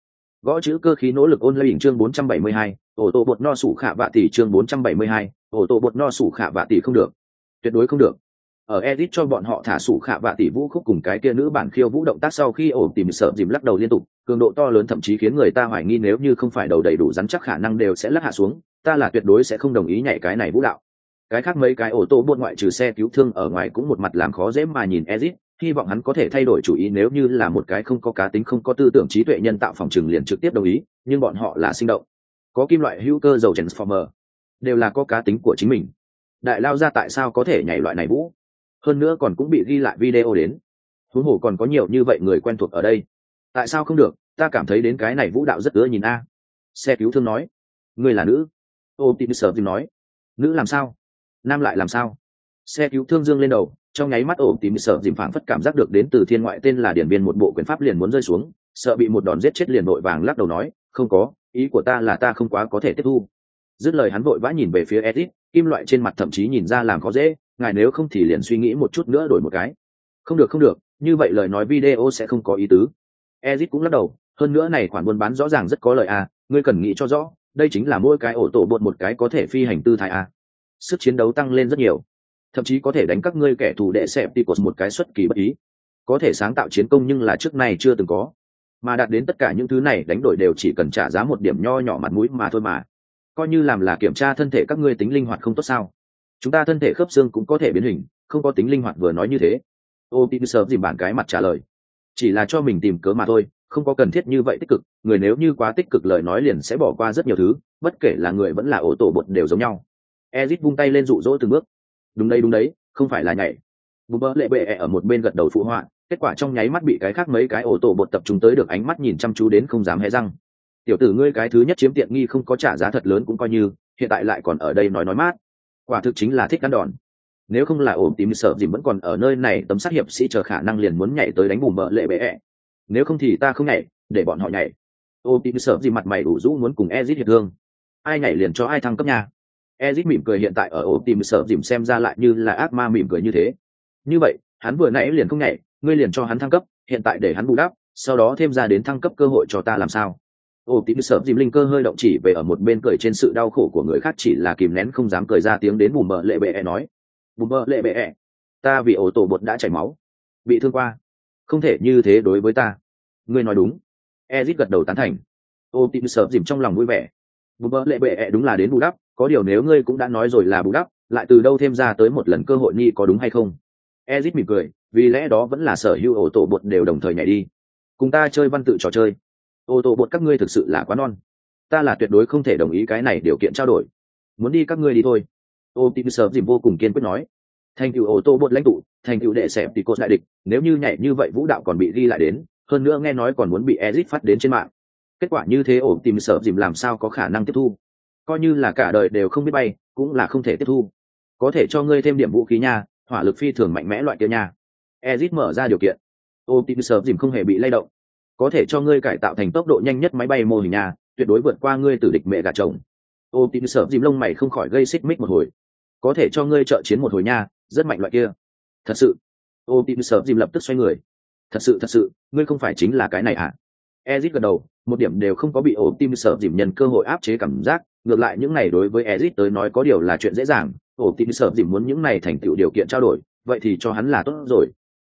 Gõ chữ cơ khí nỗ lực ôn lại chương 472, ổ tổ bột no sủ khả vạ tỷ chương 472, ổ tổ bột no sủ khả vạ tỷ không được. Tuyệt đối không được. Ở edit cho bọn họ thả sủ khả vạ tỷ vũ khúc cùng cái kia nữ bản khiêu vũ động tác sau khi ổ tìm sợ dìm lắc đầu liên tục cường độ to lớn thậm chí khiến người ta hoài nghi nếu như không phải đầu đầy đủ rắn chắc khả năng đều sẽ lắc hạ xuống ta là tuyệt đối sẽ không đồng ý nhảy cái này vũ đạo. Cái khác mấy cái ổ tô buôn ngoại trừ xe cứu thương ở ngoài cũng một mặt làm khó dễ mà nhìn edit hy vọng hắn có thể thay đổi chủ ý nếu như là một cái không có cá tính không có tư tưởng trí tuệ nhân tạo phòng trừng liền trực tiếp đồng ý nhưng bọn họ là sinh động có kim loại hữu cơ dầu transformer, đều là có cá tính của chính mình. Đại lao ra tại sao có thể nhảy loại này vũ? Hơn nữa còn cũng bị ghi lại video đến. Huống hồ còn có nhiều như vậy người quen thuộc ở đây. Tại sao không được? Ta cảm thấy đến cái này vũ đạo rất ưa nhìn a. Xe cứu thương nói. Người là nữ. Ô tin sở tìm nói. Nữ làm sao? Nam lại làm sao? Xe cứu thương dương lên đầu, trong nháy mắt ổ tìm sợ dìm phảng phất cảm giác được đến từ thiên ngoại tên là điển biên một bộ quyền pháp liền muốn rơi xuống, sợ bị một đòn giết chết liền nội vàng lắc đầu nói, không có ý của ta là ta không quá có thể tiếp thu. Dứt lời hắn vội vã nhìn về phía edit kim loại trên mặt thậm chí nhìn ra làm khó dễ, ngài nếu không thì liền suy nghĩ một chút nữa đổi một cái. Không được không được, như vậy lời nói video sẽ không có ý tứ. Edit cũng lắc đầu, hơn nữa này khoản buôn bán rõ ràng rất có lợi à ngươi cần nghĩ cho rõ, đây chính là mỗi cái ổ tổ bột một cái có thể phi hành tư thái à. Sức chiến đấu tăng lên rất nhiều, thậm chí có thể đánh các ngươi kẻ thù đệ xẹp ticos một cái xuất kỳ bất ý. Có thể sáng tạo chiến công nhưng là trước nay chưa từng có mà đạt đến tất cả những thứ này đánh đổi đều chỉ cần trả giá một điểm nho nhỏ mặt mũi mà thôi mà. Coi như làm là kiểm tra thân thể các ngươi tính linh hoạt không tốt sao? Chúng ta thân thể khớp xương cũng có thể biến hình, không có tính linh hoạt vừa nói như thế. Ô tin sớm dìm bản cái mặt trả lời. Chỉ là cho mình tìm cớ mà thôi, không có cần thiết như vậy tích cực, người nếu như quá tích cực lời nói liền sẽ bỏ qua rất nhiều thứ, bất kể là người vẫn là ổ tổ bột đều giống nhau. Ezit vung tay lên rụ rỗ từng bước. Đúng đây đúng đấy, không phải là nhảy. Bùm bơ lệ bệ ở một bên gật đầu phụ họa kết quả trong nháy mắt bị cái khác mấy cái ổ tổ bột tập trung tới được ánh mắt nhìn chăm chú đến không dám hé răng. Tiểu tử ngươi cái thứ nhất chiếm tiện nghi không có trả giá thật lớn cũng coi như, hiện tại lại còn ở đây nói nói mát. Quả thực chính là thích cắn đòn. Nếu không là ổn tìm sợ gì vẫn còn ở nơi này, tấm sát hiệp sĩ chờ khả năng liền muốn nhảy tới đánh bùm bợ lệ bệ ẹ. Nếu không thì ta không nhảy, để bọn họ nhảy. Ôm tìm sợ gì mặt mày đủ rũ muốn cùng ezit hiệp thương. Ai nhảy liền cho ai thăng cấp nhà ezit mỉm cười hiện tại ở ổ tìm sợ dìm xem ra lại như là ác ma mỉm cười như thế. Như vậy, hắn vừa nãy liền không nhảy ngươi liền cho hắn thăng cấp, hiện tại để hắn bù đắp, sau đó thêm ra đến thăng cấp cơ hội cho ta làm sao? Ô tìm sợ dìm linh cơ hơi động chỉ về ở một bên cười trên sự đau khổ của người khác chỉ là kìm nén không dám cười ra tiếng đến bùm bợ lệ bệ e nói. Bùm bợ lệ bệ e ta vì ổ tổ bột đã chảy máu, bị thương qua, không thể như thế đối với ta. Ngươi nói đúng. Ezit gật đầu tán thành. Ô tìm sợ dìm trong lòng vui vẻ. Bùm bợ lệ bệ e đúng là đến bù đắp, có điều nếu ngươi cũng đã nói rồi là bù đắp, lại từ đâu thêm ra tới một lần cơ hội nghi có đúng hay không? Ezit mỉm cười, vì lẽ đó vẫn là sở hữu ô tô bột đều đồng thời nhảy đi. Cùng ta chơi văn tự trò chơi. Ô tô bột các ngươi thực sự là quá non. Ta là tuyệt đối không thể đồng ý cái này điều kiện trao đổi. Muốn đi các ngươi đi thôi. Ô tim sờ dìm vô cùng kiên quyết nói. Thành cựu ô tô bột lãnh tụ, thành cựu đệ xẹp thì cột đại địch, nếu như nhảy như vậy vũ đạo còn bị ghi lại đến, hơn nữa nghe nói còn muốn bị ezit phát đến trên mạng. Kết quả như thế ổ tìm sợ dìm làm sao có khả năng tiếp thu? Coi như là cả đời đều không biết bay, cũng là không thể tiếp thu. Có thể cho ngươi thêm điểm vũ khí nha hỏa lực phi thường mạnh mẽ loại kia nha. Ezit mở ra điều kiện. Ô tìm dìm không hề bị lay động. Có thể cho ngươi cải tạo thành tốc độ nhanh nhất máy bay mô hình nhà tuyệt đối vượt qua ngươi tử địch mẹ gà chồng. Ô tìm dìm lông mày không khỏi gây xích mích một hồi. Có thể cho ngươi trợ chiến một hồi nha, rất mạnh loại kia. Thật sự. Ô tìm dìm lập tức xoay người. Thật sự thật sự, ngươi không phải chính là cái này à Ezic gật đầu, một điểm đều không có bị ổ tim sợ dìm nhân cơ hội áp chế cảm giác, ngược lại những này đối với Ezic tới nói có điều là chuyện dễ dàng, ổ tim sợ dìm muốn những này thành tựu điều kiện trao đổi, vậy thì cho hắn là tốt rồi.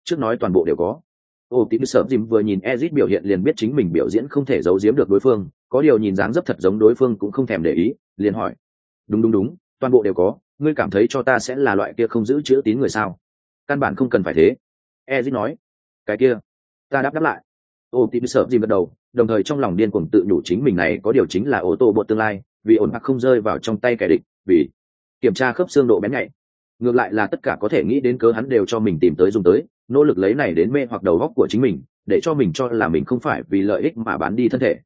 Trước nói toàn bộ đều có. Ổ tim sợ dìm vừa nhìn Ezic biểu hiện liền biết chính mình biểu diễn không thể giấu giếm được đối phương, có điều nhìn dáng dấp thật giống đối phương cũng không thèm để ý, liền hỏi. Đúng đúng đúng, toàn bộ đều có, ngươi cảm thấy cho ta sẽ là loại kia không giữ chữ tín người sao? Căn bản không cần phải thế. Ezic nói. Cái kia, ta đáp đáp lại ô tìm sợ gì gật đầu, đồng thời trong lòng điên cuồng tự nhủ chính mình này có điều chính là ô tô bộ tương lai, vì ổn hoặc không rơi vào trong tay kẻ địch, vì kiểm tra khớp xương độ bén nhạy. Ngược lại là tất cả có thể nghĩ đến cớ hắn đều cho mình tìm tới dùng tới, nỗ lực lấy này đến mê hoặc đầu góc của chính mình, để cho mình cho là mình không phải vì lợi ích mà bán đi thân thể.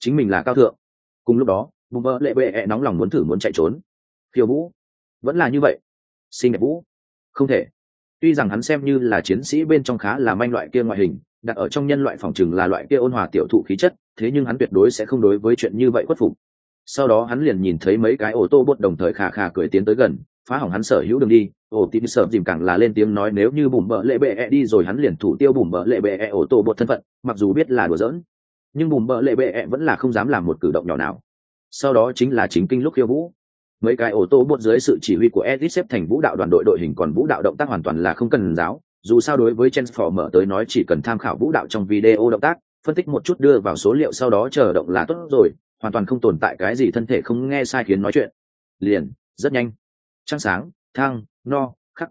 Chính mình là cao thượng. Cùng lúc đó, bùm bơ lệ bệ -e nóng lòng muốn thử muốn chạy trốn. Khiêu vũ. Vẫn là như vậy. Xinh đẹp vũ. Không thể. Tuy rằng hắn xem như là chiến sĩ bên trong khá là manh loại kia ngoại hình đặt ở trong nhân loại phòng chừng là loại kia ôn hòa tiểu thụ khí chất, thế nhưng hắn tuyệt đối sẽ không đối với chuyện như vậy khuất phục. Sau đó hắn liền nhìn thấy mấy cái ô tô bột đồng thời khà khà cười tiến tới gần, phá hỏng hắn sở hữu đường đi ổ tín sợ dìm càng là lên tiếng nói nếu như bùm bợ lệ bệ e đi rồi hắn liền thủ tiêu bùm bợ lệ bệ e ô tô bột thân phận, mặc dù biết là đùa giỡn, nhưng bùm bợ lệ bệ e vẫn là không dám làm một cử động nhỏ nào. Sau đó chính là chính kinh lúc khiêu vũ. Mấy cái ô tô bột dưới sự chỉ huy của edit xếp thành vũ đạo đoàn đội đội hình còn vũ đạo động tác hoàn toàn là không cần giáo dù sao đối với transformer tới nói chỉ cần tham khảo vũ đạo trong video động tác, phân tích một chút đưa vào số liệu sau đó chờ động là tốt rồi, hoàn toàn không tồn tại cái gì thân thể không nghe sai khiến nói chuyện. Liền, rất nhanh. Trăng sáng, thang, no, khắc.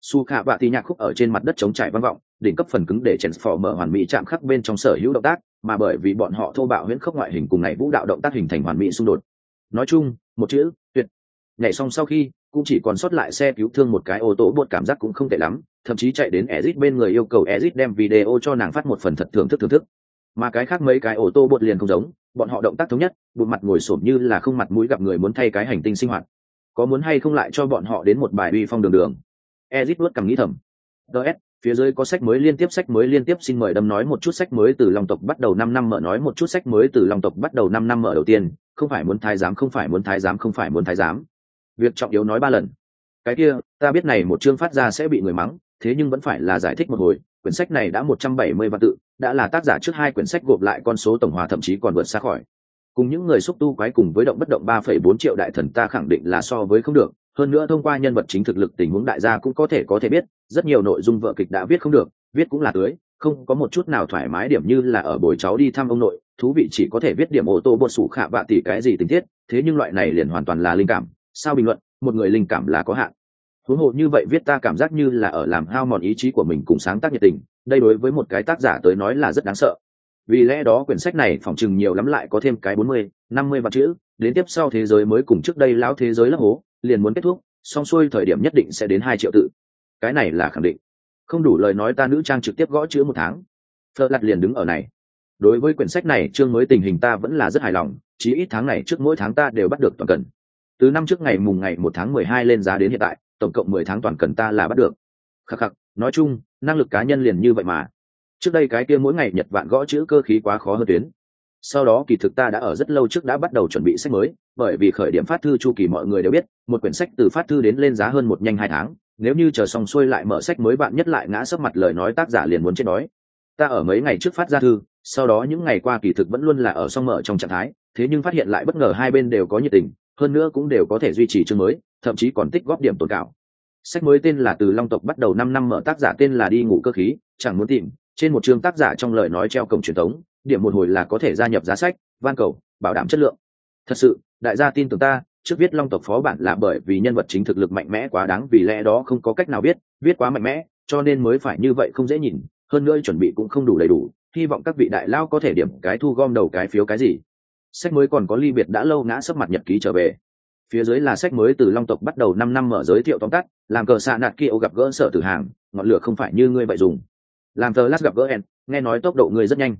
Su khạ bạ thì nhạc khúc ở trên mặt đất chống trải vang vọng, đỉnh cấp phần cứng để chèn phò mở hoàn mỹ chạm khắc bên trong sở hữu động tác, mà bởi vì bọn họ thô bạo huyễn khốc ngoại hình cùng này vũ đạo động tác hình thành hoàn mỹ xung đột. Nói chung, một chữ, tuyệt. Nhảy xong sau khi cũng chỉ còn sót lại xe cứu thương một cái ô tô, bột cảm giác cũng không tệ lắm, thậm chí chạy đến Ezit bên người yêu cầu Ezit đem video cho nàng phát một phần thật thưởng thức thưởng thức. Mà cái khác mấy cái ô tô bột liền không giống, bọn họ động tác thống nhất, bụng mặt ngồi xổm như là không mặt mũi gặp người muốn thay cái hành tinh sinh hoạt. Có muốn hay không lại cho bọn họ đến một bài uy phong đường đường. Ezit luất cằm nghĩ thầm. Ts phía dưới có sách mới liên tiếp, sách mới liên tiếp, xin mời đâm nói một chút sách mới từ long tộc bắt đầu năm năm mở, nói một chút sách mới từ long tộc bắt đầu năm năm mở đầu tiên. Không phải muốn thái giám, không phải muốn thái giám, không phải muốn thái giám việc trọng yếu nói ba lần. Cái kia, ta biết này một chương phát ra sẽ bị người mắng, thế nhưng vẫn phải là giải thích một hồi. Quyển sách này đã một trăm bảy mươi văn tự, đã là tác giả trước hai quyển sách gộp lại con số tổng hòa thậm chí còn vượt xa khỏi. Cùng những người xúc tu quái cùng với động bất động ba phẩy bốn triệu đại thần ta khẳng định là so với không được. Hơn nữa thông qua nhân vật chính thực lực tình huống đại gia cũng có thể có thể biết, rất nhiều nội dung vợ kịch đã viết không được, viết cũng là tưới, không có một chút nào thoải mái điểm như là ở buổi cháu đi thăm ông nội, thú vị chỉ có thể viết điểm ô tô bột sủ khạ vạ tỷ cái gì tình tiết, thế nhưng loại này liền hoàn toàn là linh cảm sao bình luận, một người linh cảm là có hạn. Huống hồ như vậy viết ta cảm giác như là ở làm hao mòn ý chí của mình cùng sáng tác nhiệt tình, đây đối với một cái tác giả tới nói là rất đáng sợ. Vì lẽ đó quyển sách này phỏng chừng nhiều lắm lại có thêm cái bốn mươi, năm mươi vạn chữ, đến tiếp sau thế giới mới cùng trước đây lão thế giới lấp hố, liền muốn kết thúc, xong xuôi thời điểm nhất định sẽ đến hai triệu tự. Cái này là khẳng định. Không đủ lời nói ta nữ trang trực tiếp gõ chữ một tháng. Thợ lặt liền đứng ở này. Đối với quyển sách này, chương mới tình hình ta vẫn là rất hài lòng, chí ít tháng này trước mỗi tháng ta đều bắt được toàn cần từ năm trước ngày mùng ngày một tháng mười hai lên giá đến hiện tại, tổng cộng mười tháng toàn cần ta là bắt được. Khắc khắc, nói chung, năng lực cá nhân liền như vậy mà. Trước đây cái kia mỗi ngày nhật vạn gõ chữ cơ khí quá khó hơn tuyến. Sau đó kỳ thực ta đã ở rất lâu trước đã bắt đầu chuẩn bị sách mới, bởi vì khởi điểm phát thư chu kỳ mọi người đều biết, một quyển sách từ phát thư đến lên giá hơn một nhanh hai tháng, nếu như chờ xong xuôi lại mở sách mới bạn nhất lại ngã sấp mặt lời nói tác giả liền muốn chết đói. Ta ở mấy ngày trước phát ra thư, sau đó những ngày qua kỳ thực vẫn luôn là ở song mở trong trạng thái, thế nhưng phát hiện lại bất ngờ hai bên đều có nhiệt tình hơn nữa cũng đều có thể duy trì chương mới, thậm chí còn tích góp điểm tồn cảo sách mới tên là từ long tộc bắt đầu năm năm mở tác giả tên là đi ngủ cơ khí, chẳng muốn tìm, trên một chương tác giả trong lời nói treo cổng truyền thống, điểm một hồi là có thể gia nhập giá sách, van cầu, bảo đảm chất lượng. Thật sự, đại gia tin tưởng ta, trước viết long tộc phó bản là bởi vì nhân vật chính thực lực mạnh mẽ quá đáng, vì lẽ đó không có cách nào viết viết quá mạnh mẽ, cho nên mới phải như vậy không dễ nhìn, hơn nữa chuẩn bị cũng không đủ đầy đủ, hy vọng các vị đại lao có thể điểm cái thu gom đầu cái phiếu cái gì sách mới còn có ly biệt đã lâu ngã sấp mặt nhật ký trở về. Phía dưới là sách mới từ long tộc bắt đầu năm năm mở giới thiệu tóm tắt, làm cờ xạ nạt kia ô gặp gỡ sợ tử hàng, ngọn lửa không phải như ngươi vậy dùng. Làm thờ lát gặp gỡ en nghe nói tốc độ ngươi rất nhanh.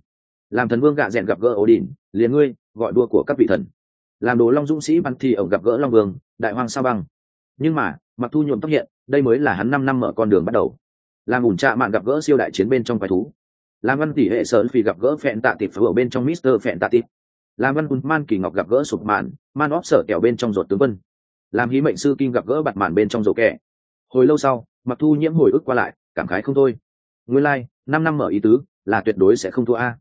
Làm thần vương gạ rèn gặp gỡ ổ đỉnh, liền ngươi, gọi đua của các vị thần. Làm đồ long dũng sĩ băng thì ổng gặp gỡ long vương, đại hoàng sa băng. Nhưng mà, mặc thu nhuộm tóc hiện, đây mới là hắn năm năm mở con đường bắt đầu. Làm ủn trạ mạng gặp gỡ siêu đại chiến bên trong quái thú. Làm văn tỷ hệ sơn phi gặp gỡ phẹn tạ tịp ở bên trong mister phẹn tạ tịp làm văn man kỳ ngọc gặp gỡ sụp mạn man óp sở kẹo bên trong ruột tướng vân làm hí mệnh sư kim gặp gỡ bặt mạn bên trong rổ kẻ. hồi lâu sau mặc thu nhiễm hồi ức qua lại cảm khái không thôi nguyên lai、like, năm năm mở ý tứ là tuyệt đối sẽ không thua a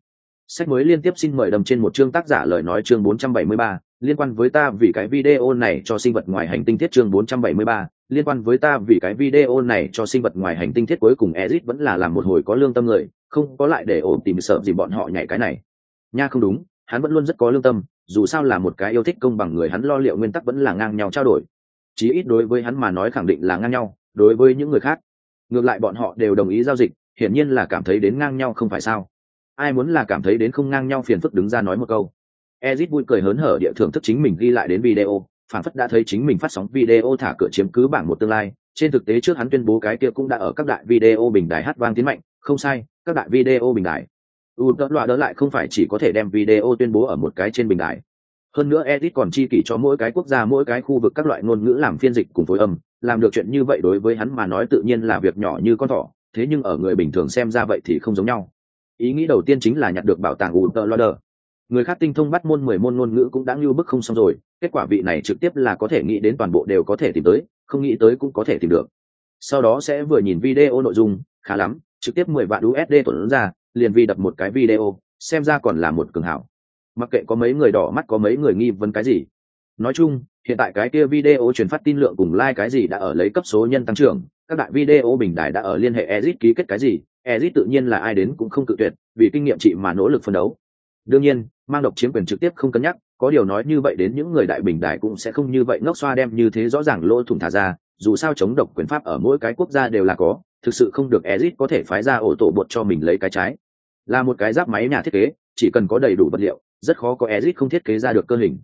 sách mới liên tiếp xin mời đầm trên một chương tác giả lời nói chương 473, liên quan với ta vì cái video này cho sinh vật ngoài hành tinh thiết chương 473, liên quan với ta vì cái video này cho sinh vật ngoài hành tinh thiết cuối cùng Ezit vẫn là làm một hồi có lương tâm người, không có lại để ổn tìm sợ gì bọn họ nhảy cái này. Nha không đúng, hắn vẫn luôn rất có lương tâm, dù sao là một cái yêu thích công bằng người hắn lo liệu nguyên tắc vẫn là ngang nhau trao đổi. Chí ít đối với hắn mà nói khẳng định là ngang nhau, đối với những người khác, ngược lại bọn họ đều đồng ý giao dịch, hiển nhiên là cảm thấy đến ngang nhau không phải sao? Ai muốn là cảm thấy đến không ngang nhau phiền phức đứng ra nói một câu. Ezit vui cười hớn hở địa thưởng thức chính mình ghi lại đến video, phản phất đã thấy chính mình phát sóng video thả cửa chiếm cứ bảng một tương lai trên thực tế trước hắn tuyên bố cái kia cũng đã ở các đại video bình đài hát vang tiến mạnh không sai các đại video bình đài u đỡ đỡ lại không phải chỉ có thể đem video tuyên bố ở một cái trên bình đại. hơn nữa edit còn chi kỷ cho mỗi cái quốc gia, mỗi cái khu vực các loại ngôn ngữ làm phiên dịch cùng phối âm. Làm được chuyện như vậy đối với hắn mà nói tự nhiên là việc nhỏ như con thỏ. Thế nhưng ở người bình thường xem ra vậy thì không giống nhau. Ý nghĩ đầu tiên chính là nhặt được bảo tàng u đỡ. Người khác tinh thông bắt môn mười môn ngôn ngữ cũng đã như bức không xong rồi. Kết quả vị này trực tiếp là có thể nghĩ đến toàn bộ đều có thể tìm tới, không nghĩ tới cũng có thể tìm được. Sau đó sẽ vừa nhìn video nội dung, khá lắm, trực tiếp mười vạn usd tuần ra liền vi đập một cái video, xem ra còn là một cường hảo. Mặc kệ có mấy người đỏ mắt, có mấy người nghi vấn cái gì. Nói chung, hiện tại cái kia video truyền phát tin lượng cùng like cái gì đã ở lấy cấp số nhân tăng trưởng, các đại video bình đài đã ở liên hệ Ezit ký kết cái gì, Ezit tự nhiên là ai đến cũng không cự tuyệt, vì kinh nghiệm chị mà nỗ lực phân đấu. Đương nhiên, mang độc chiếm quyền trực tiếp không cân nhắc, có điều nói như vậy đến những người đại bình đại cũng sẽ không như vậy ngốc xoa đem như thế rõ ràng lỗ thủng thả ra, dù sao chống độc quyền pháp ở mỗi cái quốc gia đều là có thực sự không được Ezic có thể phái ra ổ tổ bột cho mình lấy cái trái. Là một cái giáp máy nhà thiết kế, chỉ cần có đầy đủ vật liệu, rất khó có Ezic không thiết kế ra được cơ hình.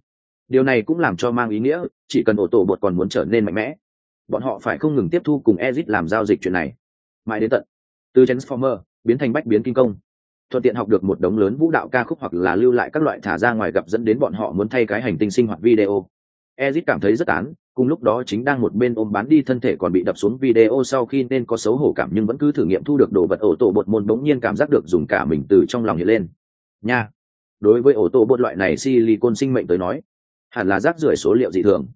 Điều này cũng làm cho mang ý nghĩa, chỉ cần ổ tổ bột còn muốn trở nên mạnh mẽ, bọn họ phải không ngừng tiếp thu cùng Ezic làm giao dịch chuyện này. Mãi đến tận, từ transformer biến thành bách biến kinh công thuận tiện học được một đống lớn vũ đạo ca khúc hoặc là lưu lại các loại thả ra ngoài gặp dẫn đến bọn họ muốn thay cái hành tinh sinh hoạt video. Ezit cảm thấy rất án, cùng lúc đó chính đang một bên ôm bán đi thân thể còn bị đập xuống video sau khi nên có xấu hổ cảm nhưng vẫn cứ thử nghiệm thu được đồ vật ổ tổ bột môn bỗng nhiên cảm giác được dùng cả mình từ trong lòng hiện lên. Nha. Đối với ổ tổ bột loại này silicon sinh mệnh tới nói, hẳn là rác rưởi số liệu dị thường.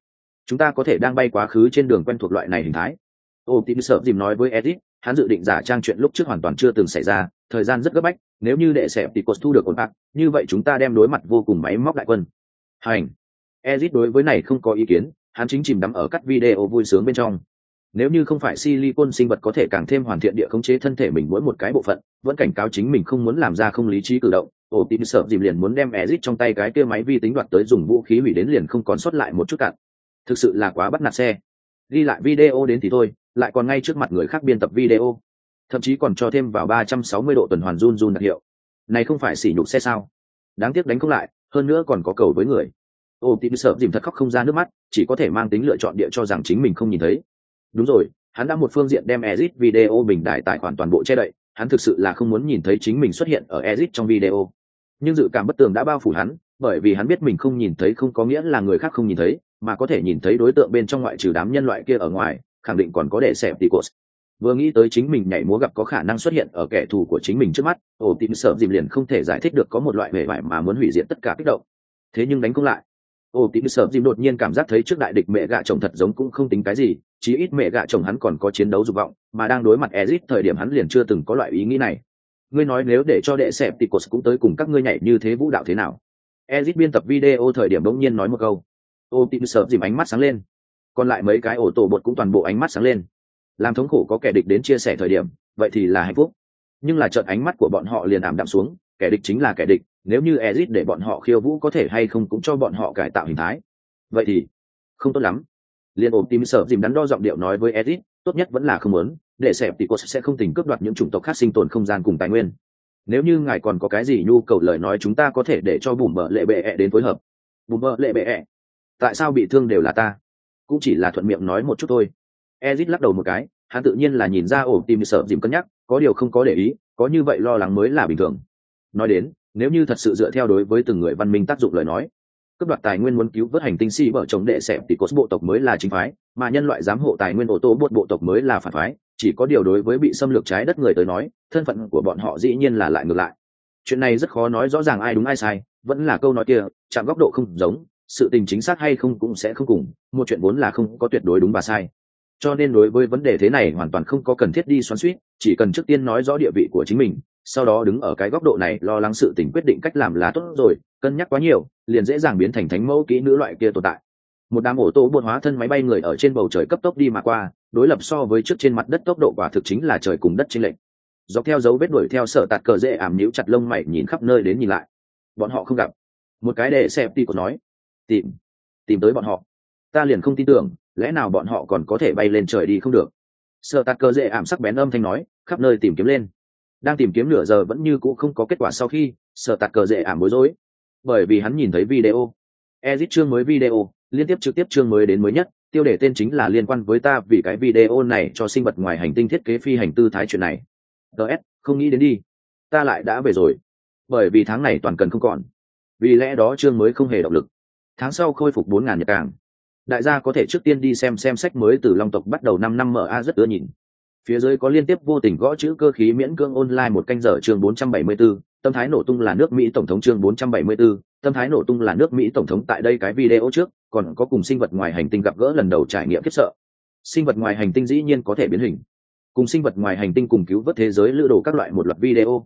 Chúng ta có thể đang bay quá khứ trên đường quen thuộc loại này hình thái. Ô tím sợ dìm nói với Ezit, hắn dự định giả trang chuyện lúc trước hoàn toàn chưa từng xảy ra, thời gian rất gấp bách, nếu như đệ sẹp thì cột thu được ổn bạc như vậy chúng ta đem đối mặt vô cùng máy móc đại quân hành ezit đối với này không có ý kiến, hắn chính chìm đắm ở cắt video vui sướng bên trong. Nếu như không phải silicon sinh vật có thể càng thêm hoàn thiện địa khống chế thân thể mình mỗi một cái bộ phận, vẫn cảnh cáo chính mình không muốn làm ra không lý trí cử động, ổ sợ dìm liền muốn đem ezit trong tay cái kia máy vi tính đoạt tới dùng vũ khí hủy đến liền không còn sót lại một chút cạn thực sự là quá bắt nạt xe. Ghi lại video đến thì thôi, lại còn ngay trước mặt người khác biên tập video. Thậm chí còn cho thêm vào ba trăm sáu mươi độ tuần hoàn run run đặc hiệu. Này không phải xỉ nhục xe sao? Đáng tiếc đánh không lại, hơn nữa còn có cầu với người ô tín sợ dìm thật khóc không ra nước mắt, chỉ có thể mang tính lựa chọn địa cho rằng chính mình không nhìn thấy. Đúng rồi, hắn đã một phương diện đem Ezit video bình đại tài khoản toàn bộ che đậy, hắn thực sự là không muốn nhìn thấy chính mình xuất hiện ở Ezit trong video. Nhưng dự cảm bất tường đã bao phủ hắn, bởi vì hắn biết mình không nhìn thấy không có nghĩa là người khác không nhìn thấy, mà có thể nhìn thấy đối tượng bên trong ngoại trừ đám nhân loại kia ở ngoài, khẳng định còn có để xẹp tỷ cột. Vừa nghĩ tới chính mình nhảy múa gặp có khả năng xuất hiện ở kẻ thù của chính mình trước mắt ổ tìm sợ dìm liền không thể giải thích được có một loại vẻ vải mà muốn hủy diệt tất cả kích động. Thế nhưng đánh công lại ô tìm sợ dìm đột nhiên cảm giác thấy trước đại địch mẹ gạ chồng thật giống cũng không tính cái gì, chí ít mẹ gạ chồng hắn còn có chiến đấu dục vọng, mà đang đối mặt ezit thời điểm hắn liền chưa từng có loại ý nghĩ này. Ngươi nói nếu để cho đệ xẹp thì cột cũng tới cùng các ngươi nhảy như thế vũ đạo thế nào? Ezit biên tập video thời điểm bỗng nhiên nói một câu. Ô tim sợ dìm ánh mắt sáng lên. Còn lại mấy cái ổ tổ bột cũng toàn bộ ánh mắt sáng lên. Làm thống khổ có kẻ địch đến chia sẻ thời điểm, vậy thì là hạnh phúc. Nhưng là trận ánh mắt của bọn họ liền ảm đạm xuống kẻ địch chính là kẻ địch, nếu như ezit để bọn họ khiêu vũ có thể hay không cũng cho bọn họ cải tạo hình thái. Vậy thì, không tốt lắm. Liền ổn tim sợ dìm đắn đo giọng điệu nói với ezit tốt nhất vẫn là không muốn, để xẹp thì cô sẽ không tình cướp đoạt những chủng tộc khác sinh tồn không gian cùng tài nguyên. Nếu như ngài còn có cái gì nhu cầu lời nói chúng ta có thể để cho bùm bợ lệ bệ -E đến phối hợp. Bùm bợ lệ bệ -E. tại sao bị thương đều là ta? Cũng chỉ là thuận miệng nói một chút thôi. Ezit lắc đầu một cái, hắn tự nhiên là nhìn ra ổ tim sợ dìm cân nhắc, có điều không có để ý, có như vậy lo lắng mới là bình thường nói đến, nếu như thật sự dựa theo đối với từng người văn minh tác dụng lời nói cấp đoạt tài nguyên muốn cứu vớt hành tinh si vợ chồng đệ sẹp thì có bộ tộc mới là chính phái, mà nhân loại giám hộ tài nguyên ô tô buộc bộ tộc mới là phản phái. Chỉ có điều đối với bị xâm lược trái đất người tới nói, thân phận của bọn họ dĩ nhiên là lại ngược lại. Chuyện này rất khó nói rõ ràng ai đúng ai sai, vẫn là câu nói kia, chạm góc độ không giống, sự tình chính xác hay không cũng sẽ không cùng, một chuyện vốn là không có tuyệt đối đúng và sai. Cho nên đối với vấn đề thế này hoàn toàn không có cần thiết đi xoắn suýt, chỉ cần trước tiên nói rõ địa vị của chính mình sau đó đứng ở cái góc độ này, lo lắng sự tình quyết định cách làm là tốt rồi, cân nhắc quá nhiều, liền dễ dàng biến thành thánh mẫu kỹ nữ loại kia tồn tại. Một đám ổ tô buôn hóa thân máy bay người ở trên bầu trời cấp tốc đi mà qua, đối lập so với trước trên mặt đất tốc độ quả thực chính là trời cùng đất trên lệnh dọc theo dấu vết đuổi theo sợ tạt cờ dễ ảm nhíu chặt lông mày nhìn khắp nơi đến nhìn lại. Bọn họ không gặp. Một cái để xem ti của nói, tìm tìm tới bọn họ. Ta liền không tin tưởng, lẽ nào bọn họ còn có thể bay lên trời đi không được? Sợ tạt cờ dễ ảm sắc bén âm thanh nói, khắp nơi tìm kiếm lên đang tìm kiếm nửa giờ vẫn như cũ không có kết quả sau khi sợ tạt cờ dễ ảm bối rối. Bởi vì hắn nhìn thấy video. Edit chương mới video, liên tiếp trực tiếp chương mới đến mới nhất, tiêu đề tên chính là liên quan với ta vì cái video này cho sinh vật ngoài hành tinh thiết kế phi hành tư thái chuyện này. Ts không nghĩ đến đi. Ta lại đã về rồi. Bởi vì tháng này toàn cần không còn. Vì lẽ đó chương mới không hề động lực. Tháng sau khôi phục bốn ngàn nhật càng. Đại gia có thể trước tiên đi xem xem sách mới từ long tộc bắt đầu năm năm mở a rất ưa nhìn phía dưới có liên tiếp vô tình gõ chữ cơ khí miễn cưỡng online một canh giờ chương 474, tâm thái nổ tung là nước mỹ tổng thống chương 474, tâm thái nổ tung là nước mỹ tổng thống tại đây cái video trước còn có cùng sinh vật ngoài hành tinh gặp gỡ lần đầu trải nghiệm khiếp sợ. Sinh vật ngoài hành tinh dĩ nhiên có thể biến hình. Cùng sinh vật ngoài hành tinh cùng cứu vớt thế giới lựa đồ các loại một loạt video.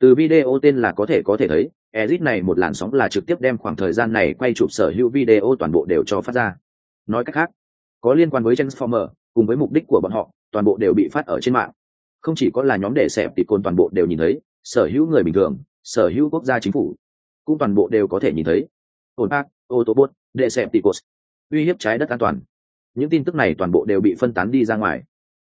Từ video tên là có thể có thể thấy Ezit này một làn sóng là trực tiếp đem khoảng thời gian này quay chụp sở hữu video toàn bộ đều cho phát ra. Nói cách khác có liên quan với transformer cùng với mục đích của bọn họ toàn bộ đều bị phát ở trên mạng. Không chỉ có là nhóm để xẹp thì côn toàn bộ đều nhìn thấy sở hữu người bình thường sở hữu quốc gia chính phủ cũng toàn bộ đều có thể nhìn thấy. Ổn ác ô tô bốt đệ xẹp tỷ côn, uy hiếp trái đất an toàn. Những tin tức này toàn bộ đều bị phân tán đi ra ngoài.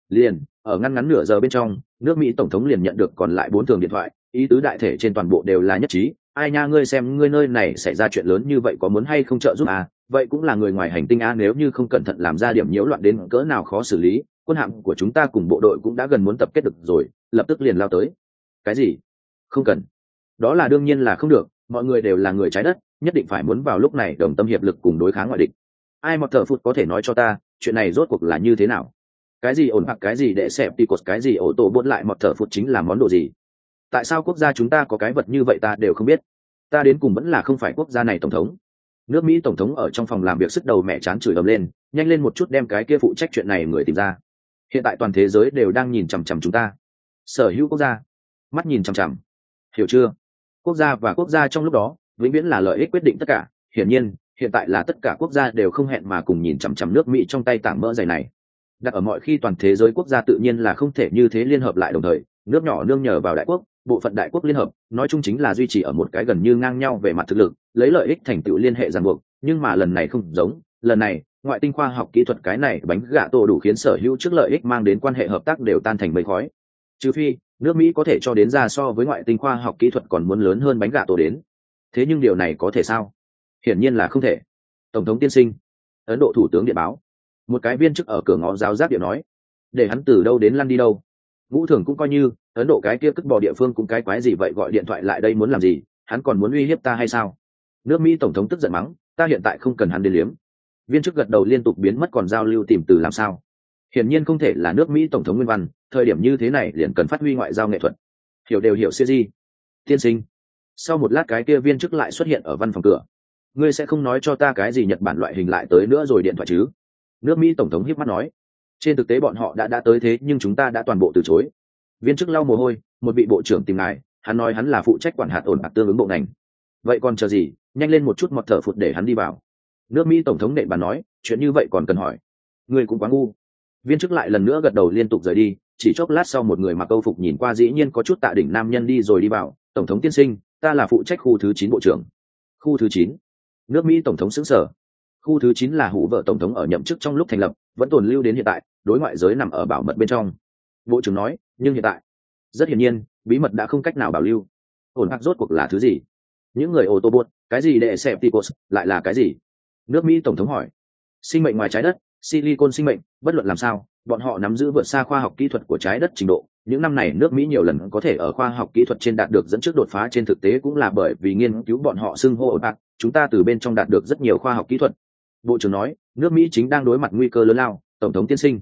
Liền ở ngăn ngắn nửa giờ bên trong nước mỹ tổng thống liền nhận được còn lại bốn thường điện thoại ý tứ đại thể trên toàn bộ đều là nhất trí. Ai nha ngươi xem ngươi nơi này xảy ra chuyện lớn như vậy có muốn hay không trợ giúp à? Vậy cũng là người ngoài hành tinh a nếu như không cẩn thận làm ra điểm nhiễu loạn đến cỡ nào khó xử lý quân hạm của chúng ta cùng bộ đội cũng đã gần muốn tập kết được rồi, lập tức liền lao tới. Cái gì? Không cần. Đó là đương nhiên là không được, mọi người đều là người trái đất, nhất định phải muốn vào lúc này đồng tâm hiệp lực cùng đối kháng ngoại địch. Ai mặc thợ phụt có thể nói cho ta, chuyện này rốt cuộc là như thế nào? Cái gì ổn hoặc cái gì để xẹp đi cột, cái gì ổ tổ buôn lại mặc thợ phụt chính là món đồ gì? Tại sao quốc gia chúng ta có cái vật như vậy ta đều không biết. Ta đến cùng vẫn là không phải quốc gia này tổng thống. Nước mỹ tổng thống ở trong phòng làm việc sức đầu mẹ chán chửi ầm lên, nhanh lên một chút đem cái kia phụ trách chuyện này người tìm ra hiện tại toàn thế giới đều đang nhìn chằm chằm chúng ta. Sở hữu quốc gia. Mắt nhìn chằm chằm. Hiểu chưa? Quốc gia và quốc gia trong lúc đó, vĩnh viễn là lợi ích quyết định tất cả. Hiển nhiên, hiện tại là tất cả quốc gia đều không hẹn mà cùng nhìn chằm chằm nước mỹ trong tay tảng mỡ dày này. Đặt ở mọi khi toàn thế giới quốc gia tự nhiên là không thể như thế liên hợp lại đồng thời, nước nhỏ nương nhờ vào đại quốc, bộ phận đại quốc liên hợp, nói chung chính là duy trì ở một cái gần như ngang nhau về mặt thực lực, lấy lợi ích thành tựu liên hệ ràng buộc, nhưng mà lần này không giống, lần này ngoại tinh khoa học kỹ thuật cái này bánh gạ tổ đủ khiến sở hữu trước lợi ích mang đến quan hệ hợp tác đều tan thành mây khói. Trừ phi, nước mỹ có thể cho đến ra so với ngoại tinh khoa học kỹ thuật còn muốn lớn hơn bánh gạ tổ đến. Thế nhưng điều này có thể sao? Hiển nhiên là không thể. Tổng thống tiên sinh, ấn độ thủ tướng điện báo. Một cái viên chức ở cửa ngõ giáo giác điện nói, để hắn từ đâu đến lăn đi đâu? Ngũ thường cũng coi như, ấn độ cái kia cất bỏ địa phương cũng cái quái gì vậy, gọi điện thoại lại đây muốn làm gì? Hắn còn muốn uy hiếp ta hay sao? Nước mỹ tổng thống tức giận mắng, ta hiện tại không cần hắn đến liếm viên chức gật đầu liên tục biến mất còn giao lưu tìm từ làm sao. Hiển nhiên không thể là nước mỹ tổng thống nguyên văn, thời điểm như thế này liền cần phát huy ngoại giao nghệ thuật. Hiểu đều hiểu siêu di. Tiên sinh. Sau một lát cái kia viên chức lại xuất hiện ở văn phòng cửa. Ngươi sẽ không nói cho ta cái gì nhật bản loại hình lại tới nữa rồi điện thoại chứ? Nước mỹ tổng thống hiếp mắt nói. Trên thực tế bọn họ đã đã tới thế nhưng chúng ta đã toàn bộ từ chối. Viên chức lau mồ hôi, một vị bộ trưởng tìm ngài, hắn nói hắn là phụ trách quản hạt ổn bạc tương ứng bộ ngành. Vậy còn chờ gì? Nhanh lên một chút mọt thở phụt để hắn đi vào nước mỹ tổng thống nệ bà nói, chuyện như vậy còn cần hỏi. Ngươi cũng quá ngu. Viên chức lại lần nữa gật đầu liên tục rời đi, chỉ chốc lát sau một người mặc câu phục nhìn qua dĩ nhiên có chút tạ đỉnh nam nhân đi rồi đi vào, tổng thống tiên sinh, ta là phụ trách khu thứ chín bộ trưởng. Khu thứ chín? Nước mỹ tổng thống xứng sở khu thứ chín là hủ vợ tổng thống ở nhậm chức trong lúc thành lập, vẫn tồn lưu đến hiện tại, đối ngoại giới nằm ở bảo mật bên trong. Bộ trưởng nói, nhưng hiện tại, rất hiển nhiên, bí mật đã không cách nào bảo lưu. Ổn hạc rốt cuộc là thứ gì? Những người ô tô buốt cái gì để xem ticos lại là cái gì? Nước mỹ tổng thống hỏi, sinh mệnh ngoài trái đất, silicon sinh mệnh, bất luận làm sao, bọn họ nắm giữ vượt xa khoa học kỹ thuật của trái đất trình độ. Những năm này nước mỹ nhiều lần có thể ở khoa học kỹ thuật trên đạt được dẫn trước đột phá, trên thực tế cũng là bởi vì nghiên cứu bọn họ xưng hô bạc chúng ta từ bên trong đạt được rất nhiều khoa học kỹ thuật. Bộ trưởng nói, nước mỹ chính đang đối mặt nguy cơ lớn lao, tổng thống tiên sinh.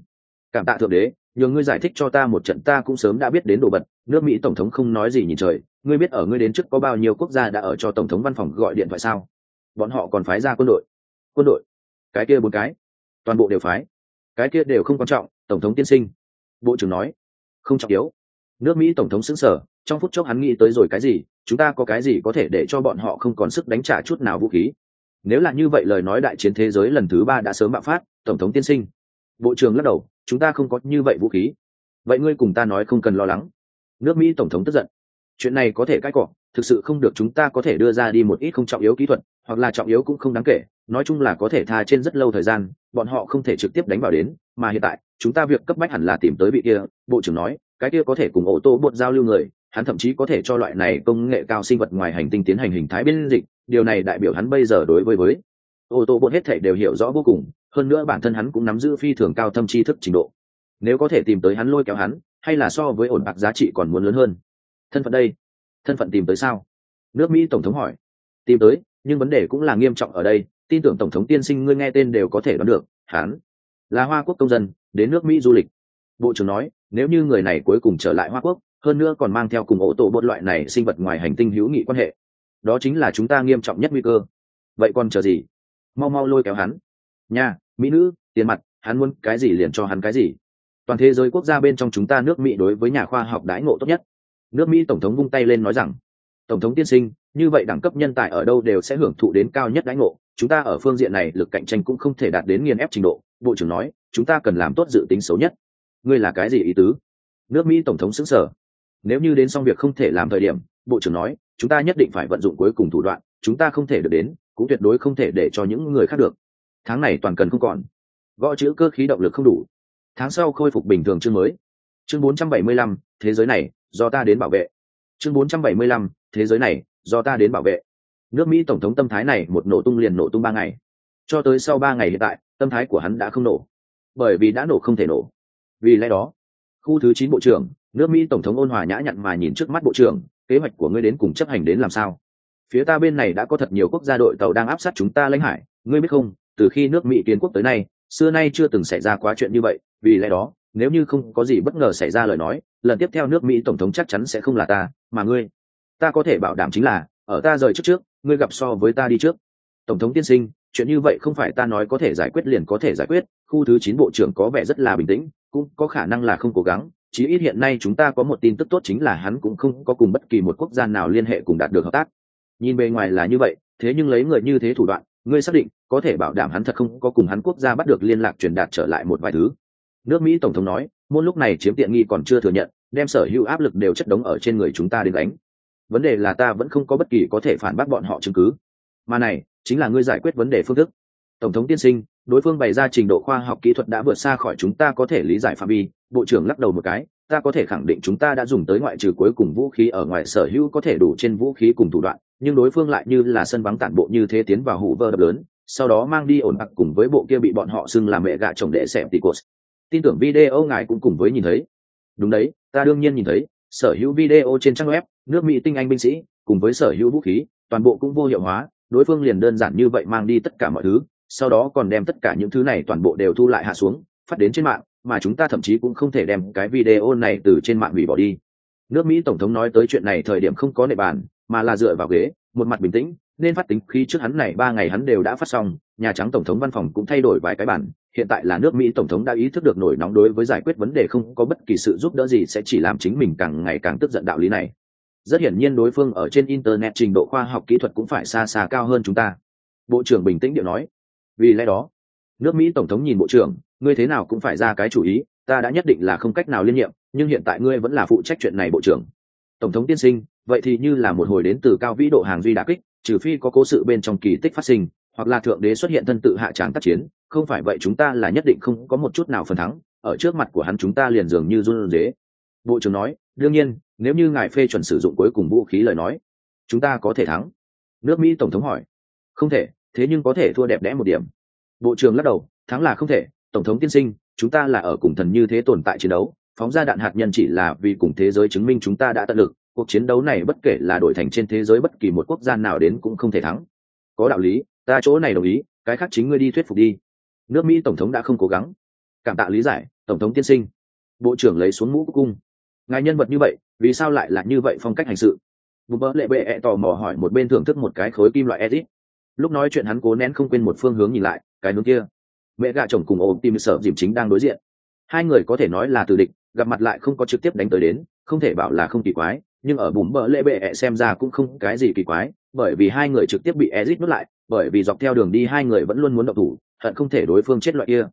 Cảm tạ thượng đế nhờ ngươi giải thích cho ta một trận, ta cũng sớm đã biết đến đồ vật. Nước mỹ tổng thống không nói gì nhìn trời, ngươi biết ở ngươi đến trước có bao nhiêu quốc gia đã ở cho tổng thống văn phòng gọi điện thoại sao? Bọn họ còn phái ra quân đội quân đội. Cái kia bốn cái, toàn bộ đều phái. Cái kia đều không quan trọng, tổng thống tiên sinh. Bộ trưởng nói, không trọng yếu. Nước mỹ tổng thống xứng sở trong phút chốc hắn nghĩ tới rồi cái gì, chúng ta có cái gì có thể để cho bọn họ không còn sức đánh trả chút nào vũ khí. Nếu là như vậy lời nói đại chiến thế giới lần thứ ba đã sớm bạo phát, tổng thống tiên sinh. Bộ trưởng lắc đầu, chúng ta không có như vậy vũ khí. Vậy ngươi cùng ta nói không cần lo lắng. Nước mỹ tổng thống tức giận. Chuyện này có thể cãi cọ, thực sự không được chúng ta có thể đưa ra đi một ít không trọng yếu kỹ thuật hoặc là trọng yếu cũng không đáng kể, nói chung là có thể tha trên rất lâu thời gian, bọn họ không thể trực tiếp đánh vào đến, mà hiện tại, chúng ta việc cấp bách hẳn là tìm tới vị kia, bộ trưởng nói, cái kia có thể cùng ô tô bột giao lưu người, hắn thậm chí có thể cho loại này công nghệ cao sinh vật ngoài hành tinh tiến hành hình thái biên dịch, điều này đại biểu hắn bây giờ đối với với ô tô bột hết thể đều hiểu rõ vô cùng, hơn nữa bản thân hắn cũng nắm giữ phi thường cao thâm tri thức trình độ. Nếu có thể tìm tới hắn lôi kéo hắn, hay là so với ổn bạc giá trị còn muốn lớn hơn. Thân phận đây, thân phận tìm tới sao? Nước mỹ tổng thống hỏi. Tìm tới nhưng vấn đề cũng là nghiêm trọng ở đây, tin tưởng tổng thống tiên sinh ngươi nghe tên đều có thể đoán được, hắn là hoa quốc công dân, đến nước mỹ du lịch. Bộ trưởng nói, nếu như người này cuối cùng trở lại hoa quốc, hơn nữa còn mang theo cùng ổ tổ bột loại này sinh vật ngoài hành tinh hữu nghị quan hệ, đó chính là chúng ta nghiêm trọng nhất nguy cơ. Vậy còn chờ gì? Mau mau lôi kéo hắn. Nha, mỹ nữ, tiền mặt, hắn muốn cái gì liền cho hắn cái gì. Toàn thế giới quốc gia bên trong chúng ta nước mỹ đối với nhà khoa học đãi ngộ tốt nhất. Nước mỹ tổng thống vung tay lên nói rằng, tổng thống tiên sinh như vậy đẳng cấp nhân tài ở đâu đều sẽ hưởng thụ đến cao nhất đãi ngộ. Chúng ta ở phương diện này lực cạnh tranh cũng không thể đạt đến nghiền ép trình độ. Bộ trưởng nói chúng ta cần làm tốt dự tính xấu nhất. Ngươi là cái gì ý tứ? Nước mỹ tổng thống xứng sở nếu như đến xong việc không thể làm thời điểm bộ trưởng nói chúng ta nhất định phải vận dụng cuối cùng thủ đoạn chúng ta không thể được đến cũng tuyệt đối không thể để cho những người khác được. Tháng này toàn cần không còn. Gõ chữ cơ khí động lực không đủ. Tháng sau khôi phục bình thường chương mới. Chương 475, thế giới này do ta đến bảo vệ. Chương 475, thế giới này do ta đến bảo vệ. Nước mỹ tổng thống tâm thái này một nổ tung liền nổ tung ba ngày. Cho tới sau ba ngày hiện tại, tâm thái của hắn đã không nổ. Bởi vì đã nổ không thể nổ. Vì lẽ đó, khu thứ chín bộ trưởng, nước mỹ tổng thống ôn hòa nhã nhặn mà nhìn trước mắt bộ trưởng, kế hoạch của ngươi đến cùng chấp hành đến làm sao? Phía ta bên này đã có thật nhiều quốc gia đội tàu đang áp sát chúng ta lãnh hải, ngươi biết không? Từ khi nước mỹ kiến quốc tới nay, xưa nay chưa từng xảy ra quá chuyện như vậy, vì lẽ đó, nếu như không có gì bất ngờ xảy ra lời nói, lần tiếp theo nước mỹ tổng thống chắc chắn sẽ không là ta, mà ngươi ta có thể bảo đảm chính là, ở ta rời trước trước, ngươi gặp so với ta đi trước. Tổng thống tiên sinh, chuyện như vậy không phải ta nói có thể giải quyết liền có thể giải quyết, khu thứ chín bộ trưởng có vẻ rất là bình tĩnh, cũng có khả năng là không cố gắng, chí ít hiện nay chúng ta có một tin tức tốt chính là hắn cũng không có cùng bất kỳ một quốc gia nào liên hệ cùng đạt được hợp tác. Nhìn bề ngoài là như vậy, thế nhưng lấy người như thế thủ đoạn, ngươi xác định có thể bảo đảm hắn thật không có cùng hắn quốc gia bắt được liên lạc truyền đạt trở lại một vài thứ. Nước mỹ tổng thống nói, môn lúc này chiếm tiện nghi còn chưa thừa nhận, đem sở hữu áp lực đều chất đống ở trên người chúng ta đến đánh vấn đề là ta vẫn không có bất kỳ có thể phản bác bọn họ chứng cứ. Mà này, chính là ngươi giải quyết vấn đề phương thức. Tổng thống tiên sinh, đối phương bày ra trình độ khoa học kỹ thuật đã vượt xa khỏi chúng ta có thể lý giải phạm vi. Bộ trưởng lắc đầu một cái, ta có thể khẳng định chúng ta đã dùng tới ngoại trừ cuối cùng vũ khí ở ngoài sở hữu có thể đủ trên vũ khí cùng thủ đoạn, nhưng đối phương lại như là sân vắng tản bộ như thế tiến vào hủ vơ đập lớn, sau đó mang đi ổn ặc cùng với bộ kia bị bọn họ xưng là mẹ gạ chồng đệ xẻm ticos tin tưởng video ngài cũng cùng với nhìn thấy. Đúng đấy, ta đương nhiên nhìn thấy, sở hữu video trên trang web nước mỹ tinh anh binh sĩ, cùng với sở hữu vũ khí, toàn bộ cũng vô hiệu hóa, đối phương liền đơn giản như vậy mang đi tất cả mọi thứ, sau đó còn đem tất cả những thứ này toàn bộ đều thu lại hạ xuống, phát đến trên mạng, mà chúng ta thậm chí cũng không thể đem cái video này từ trên mạng hủy bỏ đi. Nước mỹ tổng thống nói tới chuyện này thời điểm không có nệ bàn, mà là dựa vào ghế, một mặt bình tĩnh, nên phát tính khi trước hắn này ba ngày hắn đều đã phát xong, nhà trắng tổng thống văn phòng cũng thay đổi vài cái bản, hiện tại là nước mỹ tổng thống đã ý thức được nổi nóng đối với giải quyết vấn đề không có bất kỳ sự giúp đỡ gì sẽ chỉ làm chính mình càng ngày càng tức giận đạo lý này rất hiển nhiên đối phương ở trên internet trình độ khoa học kỹ thuật cũng phải xa xa cao hơn chúng ta. Bộ trưởng bình tĩnh điệu nói. Vì lẽ đó, nước mỹ tổng thống nhìn bộ trưởng, ngươi thế nào cũng phải ra cái chủ ý, ta đã nhất định là không cách nào liên nhiệm, nhưng hiện tại ngươi vẫn là phụ trách chuyện này bộ trưởng. Tổng thống tiên sinh, vậy thì như là một hồi đến từ cao vĩ độ hàng duy đà kích, trừ phi có cố sự bên trong kỳ tích phát sinh, hoặc là thượng đế xuất hiện thân tự hạ tráng tác chiến, không phải vậy chúng ta là nhất định không có một chút nào phần thắng, ở trước mặt của hắn chúng ta liền dường như run dế bộ trưởng nói, đương nhiên nếu như ngài phê chuẩn sử dụng cuối cùng vũ khí lời nói, chúng ta có thể thắng. Nước mỹ tổng thống hỏi. Không thể, thế nhưng có thể thua đẹp đẽ một điểm. Bộ trưởng lắc đầu, thắng là không thể. Tổng thống tiên sinh, chúng ta là ở cùng thần như thế tồn tại chiến đấu. Phóng ra đạn hạt nhân chỉ là vì cùng thế giới chứng minh chúng ta đã tận lực. Cuộc chiến đấu này bất kể là đổi thành trên thế giới bất kỳ một quốc gia nào đến cũng không thể thắng. Có đạo lý, ta chỗ này đồng ý, cái khác chính ngươi đi thuyết phục đi. Nước mỹ tổng thống đã không cố gắng. Cảm tạ lý giải, tổng thống tiên sinh. Bộ trưởng lấy xuống mũ cung. Ngài nhân vật như vậy vì sao lại là như vậy phong cách hành sự? Bùm bỡ lệ bệ ẹ tò mò hỏi một bên thưởng thức một cái khối kim loại edit lúc nói chuyện hắn cố nén không quên một phương hướng nhìn lại, cái nướng kia. Mẹ gạ chồng cùng ôm tim sợ dìm chính đang đối diện. Hai người có thể nói là từ địch, gặp mặt lại không có trực tiếp đánh tới đến, không thể bảo là không kỳ quái, nhưng ở bùm bỡ lệ bệ ẹ xem ra cũng không cái gì kỳ quái, bởi vì hai người trực tiếp bị ezit nuốt lại, bởi vì dọc theo đường đi hai người vẫn luôn muốn độc thủ, hận không thể đối phương chết loại kia.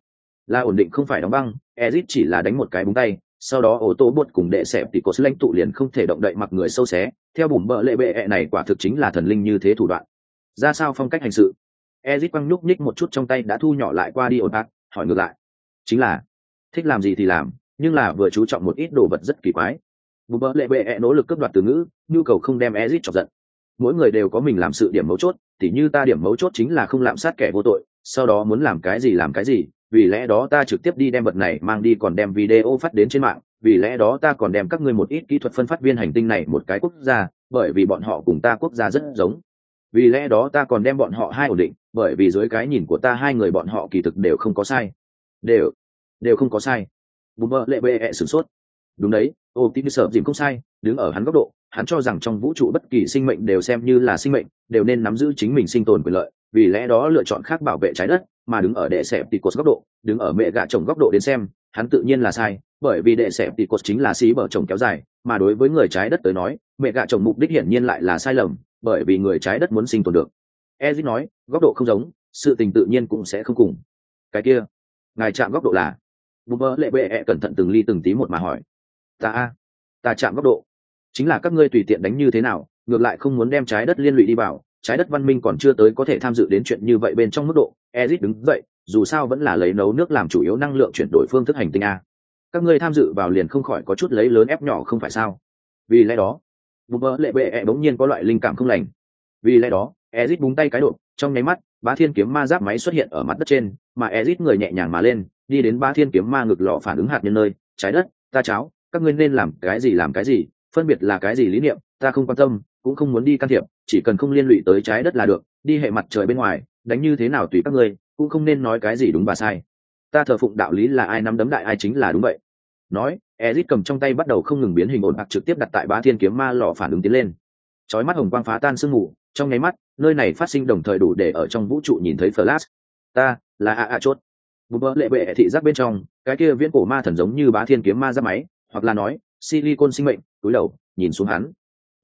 Là ổn định không phải đóng băng, ezit chỉ là đánh một cái búng tay sau đó ô tô bột cùng đệ xẹp thì có sức lãnh tụ liền không thể động đậy mặc người sâu xé. Theo bùm bợ lệ bệ ẹ này quả thực chính là thần linh như thế thủ đoạn. Ra sao phong cách hành sự? Ezit quăng nhúc nhích một chút trong tay đã thu nhỏ lại qua đi ổn bát hỏi ngược lại. Chính là, thích làm gì thì làm, nhưng là vừa chú trọng một ít đồ vật rất kỳ quái. Bùm bợ lệ bệ ẹ nỗ lực cướp đoạt từ ngữ, nhu cầu không đem ezit chọc giận. Mỗi người đều có mình làm sự điểm mấu chốt, tỉ như ta điểm mấu chốt chính là không lạm sát kẻ vô tội, sau đó muốn làm cái gì làm cái gì vì lẽ đó ta trực tiếp đi đem vật này mang đi còn đem video phát đến trên mạng, vì lẽ đó ta còn đem các ngươi một ít kỹ thuật phân phát viên hành tinh này một cái quốc gia, bởi vì bọn họ cùng ta quốc gia rất giống. Vì lẽ đó ta còn đem bọn họ hai ổn định, bởi vì dưới cái nhìn của ta hai người bọn họ kỳ thực đều không có sai. Đều đều không có sai. Bùm bơ lệ bệ ẹ sửng sốt. Đúng đấy, ô tín sợ dìm không sai, đứng ở hắn góc độ, hắn cho rằng trong vũ trụ bất kỳ sinh mệnh đều xem như là sinh mệnh, đều nên nắm giữ chính mình sinh tồn quyền lợi, vì lẽ đó lựa chọn khác bảo vệ trái đất mà đứng ở đệ sẹp tỷ cột góc độ, đứng ở mẹ gạ chồng góc độ đến xem, hắn tự nhiên là sai, bởi vì đệ sẹp tỷ cột chính là xí bờ chồng kéo dài, mà đối với người trái đất tới nói, mẹ gạ chồng mục đích hiển nhiên lại là sai lầm, bởi vì người trái đất muốn sinh tồn được. Ezit nói, góc độ không giống, sự tình tự nhiên cũng sẽ không cùng. Cái kia, ngài chạm góc độ là? Bùm bơ lệ bệ -E cẩn thận từng ly từng tí một mà hỏi. Ta a, ta chạm góc độ. Chính là các ngươi tùy tiện đánh như thế nào, ngược lại không muốn đem trái đất liên lụy đi vào trái đất văn minh còn chưa tới có thể tham dự đến chuyện như vậy bên trong mức độ ezit đứng dậy, dù sao vẫn là lấy nấu nước làm chủ yếu năng lượng chuyển đổi phương thức hành tinh a. Các ngươi tham dự vào liền không khỏi có chút lấy lớn ép nhỏ không phải sao? Vì lẽ đó bùm bơ lệ bệ ẹ bỗng nhiên có loại linh cảm không lành. Vì lẽ đó ezit búng tay cái độ, trong nháy mắt, bá thiên kiếm ma giáp máy xuất hiện ở mặt đất trên, mà ezit người nhẹ nhàng mà lên, đi đến bá thiên kiếm ma ngực lọ phản ứng hạt nhân nơi, trái đất, ta cháo, các ngươi nên làm cái gì làm cái gì, phân biệt là cái gì lý niệm, ta không quan tâm cũng không muốn đi can thiệp, chỉ cần không liên lụy tới trái đất là được, đi hệ mặt trời bên ngoài, đánh như thế nào tùy các ngươi, cũng không nên nói cái gì đúng và sai. Ta thờ phụng đạo lý là ai nắm đấm đại ai chính là đúng vậy. Nói, ezit cầm trong tay bắt đầu không ngừng biến hình ổn bạc trực tiếp đặt tại bá thiên kiếm ma lò phản ứng tiến lên. Chói mắt hồng quang phá tan sương mù, trong nháy mắt, nơi này phát sinh đồng thời đủ để ở trong vũ trụ nhìn thấy flash. Ta, là a a chốt. Bùm bỡ lệ bệ thị giác bên trong, cái kia viễn cổ ma thần giống như bá thiên kiếm ma ra máy, hoặc là nói, silicon sinh mệnh, túi đầu, nhìn xuống hắn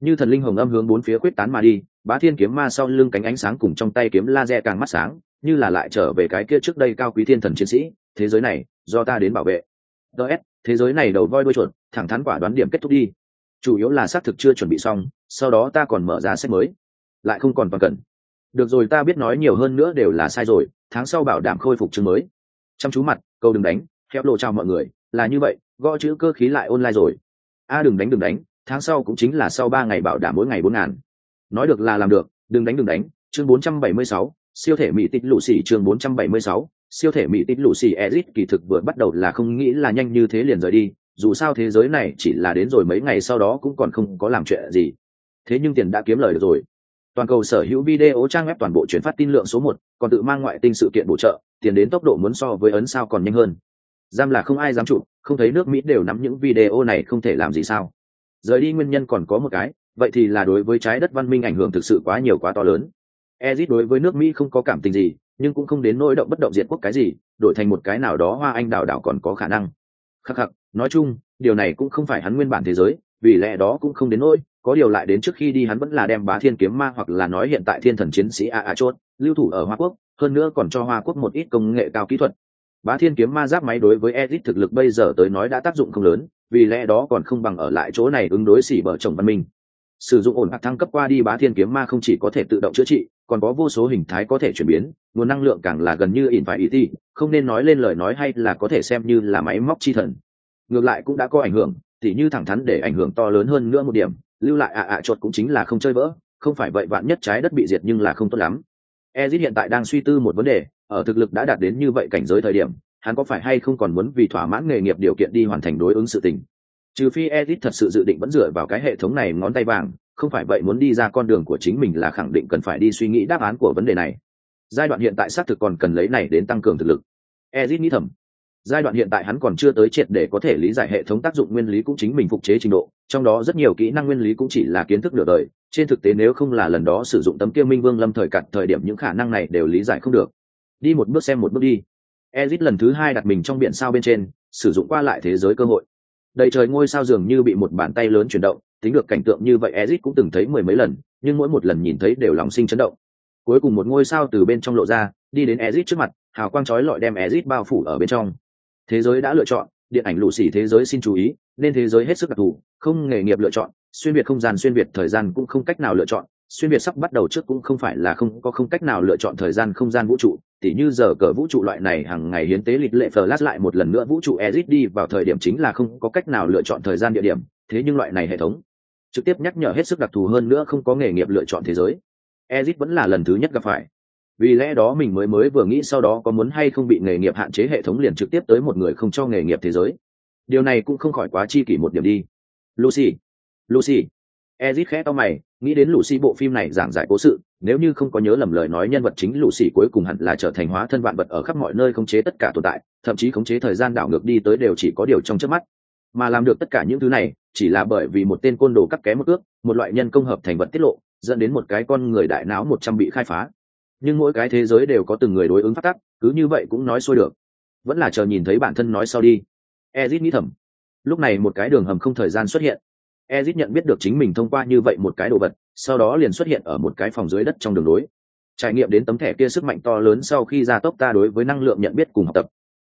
như thần linh hồng âm hướng bốn phía quyết tán mà đi, bá thiên kiếm ma sau lưng cánh ánh sáng cùng trong tay kiếm laser càng mắt sáng, như là lại trở về cái kia trước đây cao quý thiên thần chiến sĩ, thế giới này, do ta đến bảo vệ. Ts thế giới này đầu voi đuôi chuột, thẳng thắn quả đoán điểm kết thúc đi. Chủ yếu là xác thực chưa chuẩn bị xong, sau đó ta còn mở ra sách mới. Lại không còn toàn cần. Được rồi, ta biết nói nhiều hơn nữa đều là sai rồi, tháng sau bảo đảm khôi phục chương mới. Chăm chú mặt, câu đừng đánh theo lộ chào mọi người, là như vậy, gõ chữ cơ khí lại online rồi. A đừng đánh đừng đánh tháng sau cũng chính là sau ba ngày bảo đảm mỗi ngày bốn ngàn. Nói được là làm được, đừng đánh đừng đánh. Chương bốn trăm bảy mươi sáu, siêu thể mỹ tích lũ xì. Chương bốn trăm bảy mươi sáu, siêu thể mỹ tích lũ xì. Ezit kỳ thực vừa bắt đầu là không nghĩ là nhanh như thế liền rời đi. Dù sao thế giới này chỉ là đến rồi mấy ngày sau đó cũng còn không có làm chuyện gì. Thế nhưng tiền đã kiếm lời được rồi. Toàn cầu sở hữu video trang web toàn bộ chuyển phát tin lượng số một, còn tự mang ngoại tinh sự kiện bổ trợ, tiền đến tốc độ muốn so với ấn sao còn nhanh hơn. Giam là không ai dám chụp, không thấy nước mỹ đều nắm những video này không thể làm gì sao rời đi nguyên nhân còn có một cái, vậy thì là đối với trái đất văn minh ảnh hưởng thực sự quá nhiều quá to lớn. Ezit đối với nước mỹ không có cảm tình gì, nhưng cũng không đến nỗi động bất động diệt quốc cái gì, đổi thành một cái nào đó hoa anh đào đảo còn có khả năng. Khắc khắc, nói chung, điều này cũng không phải hắn nguyên bản thế giới, vì lẽ đó cũng không đến nỗi, có điều lại đến trước khi đi hắn vẫn là đem bá thiên kiếm ma hoặc là nói hiện tại thiên thần chiến sĩ a a chốt, lưu thủ ở hoa quốc, hơn nữa còn cho hoa quốc một ít công nghệ cao kỹ thuật bá thiên kiếm ma giáp máy đối với edit thực lực bây giờ tới nói đã tác dụng không lớn, vì lẽ đó còn không bằng ở lại chỗ này ứng đối xỉ bở chồng văn minh. Sử dụng ổn hạt thăng cấp qua đi, bá thiên kiếm ma không chỉ có thể tự động chữa trị, còn có vô số hình thái có thể chuyển biến, nguồn năng lượng càng là gần như ỉn phải ý ti không nên nói lên lời nói hay là có thể xem như là máy móc chi thần. Ngược lại cũng đã có ảnh hưởng, tỉ như thẳng thắn để ảnh hưởng to lớn hơn nữa một điểm, lưu lại ạ ạ à chuột cũng chính là không chơi vỡ, không phải vậy vạn nhất trái đất bị diệt nhưng là không tốt lắm. Ezit hiện tại đang suy tư một vấn đề ở thực lực đã đạt đến như vậy cảnh giới thời điểm, hắn có phải hay không còn muốn vì thỏa mãn nghề nghiệp điều kiện đi hoàn thành đối ứng sự tình? Trừ phi ezit thật sự dự định vẫn dựa vào cái hệ thống này ngón tay vàng, không phải vậy muốn đi ra con đường của chính mình là khẳng định cần phải đi suy nghĩ đáp án của vấn đề này. Giai đoạn hiện tại xác thực còn cần lấy này đến tăng cường thực lực. Ezit nghĩ thầm. Giai đoạn hiện tại hắn còn chưa tới triệt để có thể lý giải hệ thống tác dụng nguyên lý cũng chính mình phục chế trình độ, trong đó rất nhiều kỹ năng nguyên lý cũng chỉ là kiến thức nửa đời, trên thực tế nếu không là lần đó sử dụng tấm kia minh vương lâm thời cặn thời điểm những khả năng này đều lý giải không được đi một bước xem một bước đi. Ezit lần thứ hai đặt mình trong biển sao bên trên, sử dụng qua lại thế giới cơ hội. Đầy trời ngôi sao dường như bị một bàn tay lớn chuyển động, tính được cảnh tượng như vậy ezit cũng từng thấy mười mấy lần, nhưng mỗi một lần nhìn thấy đều lòng sinh chấn động. Cuối cùng một ngôi sao từ bên trong lộ ra, đi đến ezit trước mặt, hào quang chói lọi đem ezit bao phủ ở bên trong. Thế giới đã lựa chọn, điện ảnh lũ xỉ thế giới xin chú ý, nên thế giới hết sức đặc thù, không nghề nghiệp lựa chọn, xuyên việt không gian xuyên việt thời gian cũng không cách nào lựa chọn, xuyên việt sắp bắt đầu trước cũng không phải là không có không cách nào lựa chọn thời gian không gian vũ trụ tỉ như giờ cờ vũ trụ loại này hàng ngày hiến tế lịch lệ flash lại một lần nữa vũ trụ Ezit đi vào thời điểm chính là không có cách nào lựa chọn thời gian địa điểm, thế nhưng loại này hệ thống trực tiếp nhắc nhở hết sức đặc thù hơn nữa không có nghề nghiệp lựa chọn thế giới. Ezit vẫn là lần thứ nhất gặp phải. Vì lẽ đó mình mới mới vừa nghĩ sau đó có muốn hay không bị nghề nghiệp hạn chế hệ thống liền trực tiếp tới một người không cho nghề nghiệp thế giới. Điều này cũng không khỏi quá chi kỷ một điểm đi. Lucy. Lucy ezit khẽ to mày, nghĩ đến lucy bộ phim này giảng giải cố sự, nếu như không có nhớ lầm lời nói nhân vật chính lucy cuối cùng hẳn là trở thành hóa thân vạn vật ở khắp mọi nơi khống chế tất cả tồn tại, thậm chí khống chế thời gian đảo ngược đi tới đều chỉ có điều trong chớp mắt. Mà làm được tất cả những thứ này, chỉ là bởi vì một tên côn đồ cắt ké một ước, một loại nhân công hợp thành vật tiết lộ, dẫn đến một cái con người đại não một trăm bị khai phá. Nhưng mỗi cái thế giới đều có từng người đối ứng phát tắc cứ như vậy cũng nói xuôi được. Vẫn là chờ nhìn thấy bản thân nói sau đi. Ezit nghĩ thầm. Lúc này một cái đường hầm không thời gian xuất hiện ezit nhận biết được chính mình thông qua như vậy một cái đồ vật, sau đó liền xuất hiện ở một cái phòng dưới đất trong đường lối. trải nghiệm đến tấm thẻ kia sức mạnh to lớn sau khi gia tốc ta đối với năng lượng nhận biết cùng học tập.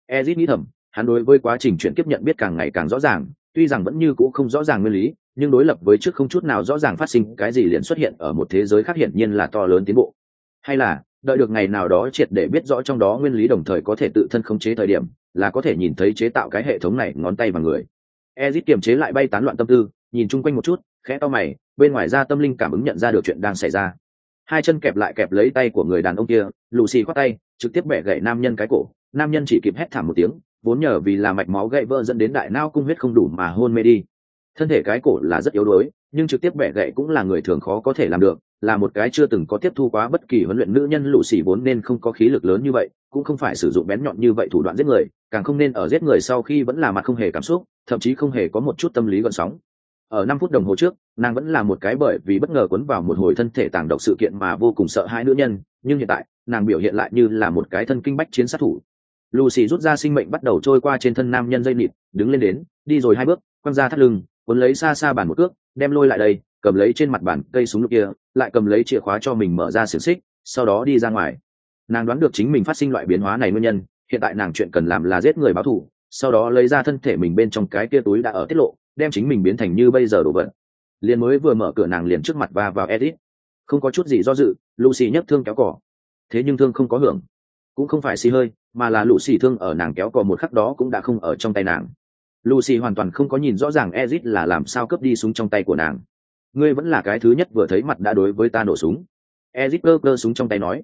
Ezit nghĩ thầm, hắn đối với quá trình chuyển tiếp nhận biết càng ngày càng rõ ràng, tuy rằng vẫn như c ũ không rõ ràng nguyên lý, nhưng đối lập với trước không chút nào rõ ràng phát sinh cái gì liền xuất hiện ở một thế giới khác hiển nhiên là to lớn tiến bộ. Hay là, đợi được ngày nào đó triệt để biết rõ trong đó nguyên lý đồng thời có thể tự thân khống chế thời điểm, là có thể nhìn thấy chế tạo cái hệ thống này ngón tay và người. Ezit kiềm chế lại bay tán loạn tâm tư nhìn chung quanh một chút, khẽ to mày, bên ngoài ra tâm linh cảm ứng nhận ra được chuyện đang xảy ra. Hai chân kẹp lại kẹp lấy tay của người đàn ông kia lù xì khoát tay, trực tiếp bẻ gậy nam nhân cái cổ. Nam nhân chỉ kịp hét thảm một tiếng, vốn nhờ vì là mạch máu gậy vỡ dẫn đến đại nao cung huyết không đủ mà hôn mê đi. Thân thể cái cổ là rất yếu đuối, nhưng trực tiếp bẻ gậy cũng là người thường khó có thể làm được, là một cái chưa từng có tiếp thu quá bất kỳ huấn luyện nữ nhân lũ xỉ vốn nên không có khí lực lớn như vậy, cũng không phải sử dụng bén nhọn như vậy thủ đoạn giết người, càng không nên ở giết người sau khi vẫn là mặt không hề cảm xúc, thậm chí không hề có một chút tâm lý gợn sóng ở năm phút đồng hồ trước, nàng vẫn là một cái bởi vì bất ngờ cuốn vào một hồi thân thể tàng độc sự kiện mà vô cùng sợ hãi nữ nhân, nhưng hiện tại, nàng biểu hiện lại như là một cái thân kinh bách chiến sát thủ. Lucy rút ra sinh mệnh bắt đầu trôi qua trên thân nam nhân dây nịt, đứng lên đến, đi rồi hai bước, quăng ra thắt lưng, cuốn lấy xa xa bàn một cước, đem lôi lại đây, cầm lấy trên mặt bàn cây súng lục kia, lại cầm lấy chìa khóa cho mình mở ra xiềng xích, sau đó đi ra ngoài. Nàng đoán được chính mình phát sinh loại biến hóa này nguyên nhân, hiện tại nàng chuyện cần làm là giết người báo thù, sau đó lấy ra thân thể mình bên trong cái kia túi đã ở tiết lộ đem chính mình biến thành như bây giờ đổ vật. Liền mới vừa mở cửa nàng liền trước mặt và vào edit không có chút gì do dự, lucy nhấc thương kéo cỏ thế nhưng thương không có hưởng. Cũng không phải xì hơi, mà là lucy thương ở nàng kéo cỏ một khắc đó cũng đã không ở trong tay nàng. Lucy hoàn toàn không có nhìn rõ ràng ezit là làm sao cướp đi súng trong tay của nàng. Ngươi vẫn là cái thứ nhất vừa thấy mặt đã đối với ta nổ súng. Ezit cơ cơ súng trong tay nói.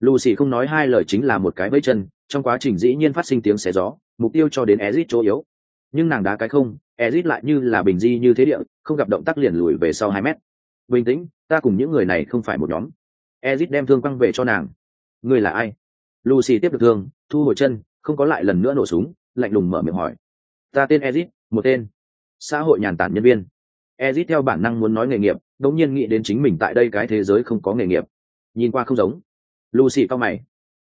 Lucy không nói hai lời chính là một cái vẫy chân, trong quá trình dĩ nhiên phát sinh tiếng xé gió, mục tiêu cho đến ezit chỗ yếu. Nhưng nàng đá cái không ezit lại như là bình di như thế địa, không gặp động tác liền lùi về sau hai mét. Bình tĩnh, ta cùng những người này không phải một nhóm. Ezit đem thương quăng về cho nàng. Ngươi là ai? Lucy tiếp được thương, thu hồi chân, không có lại lần nữa nổ súng, lạnh lùng mở miệng hỏi. Ta tên ezit, một tên xã hội nhàn tản nhân viên. Ezit theo bản năng muốn nói nghề nghiệp, đống nhiên nghĩ đến chính mình tại đây cái thế giới không có nghề nghiệp. Nhìn qua không giống. Lucy cao mày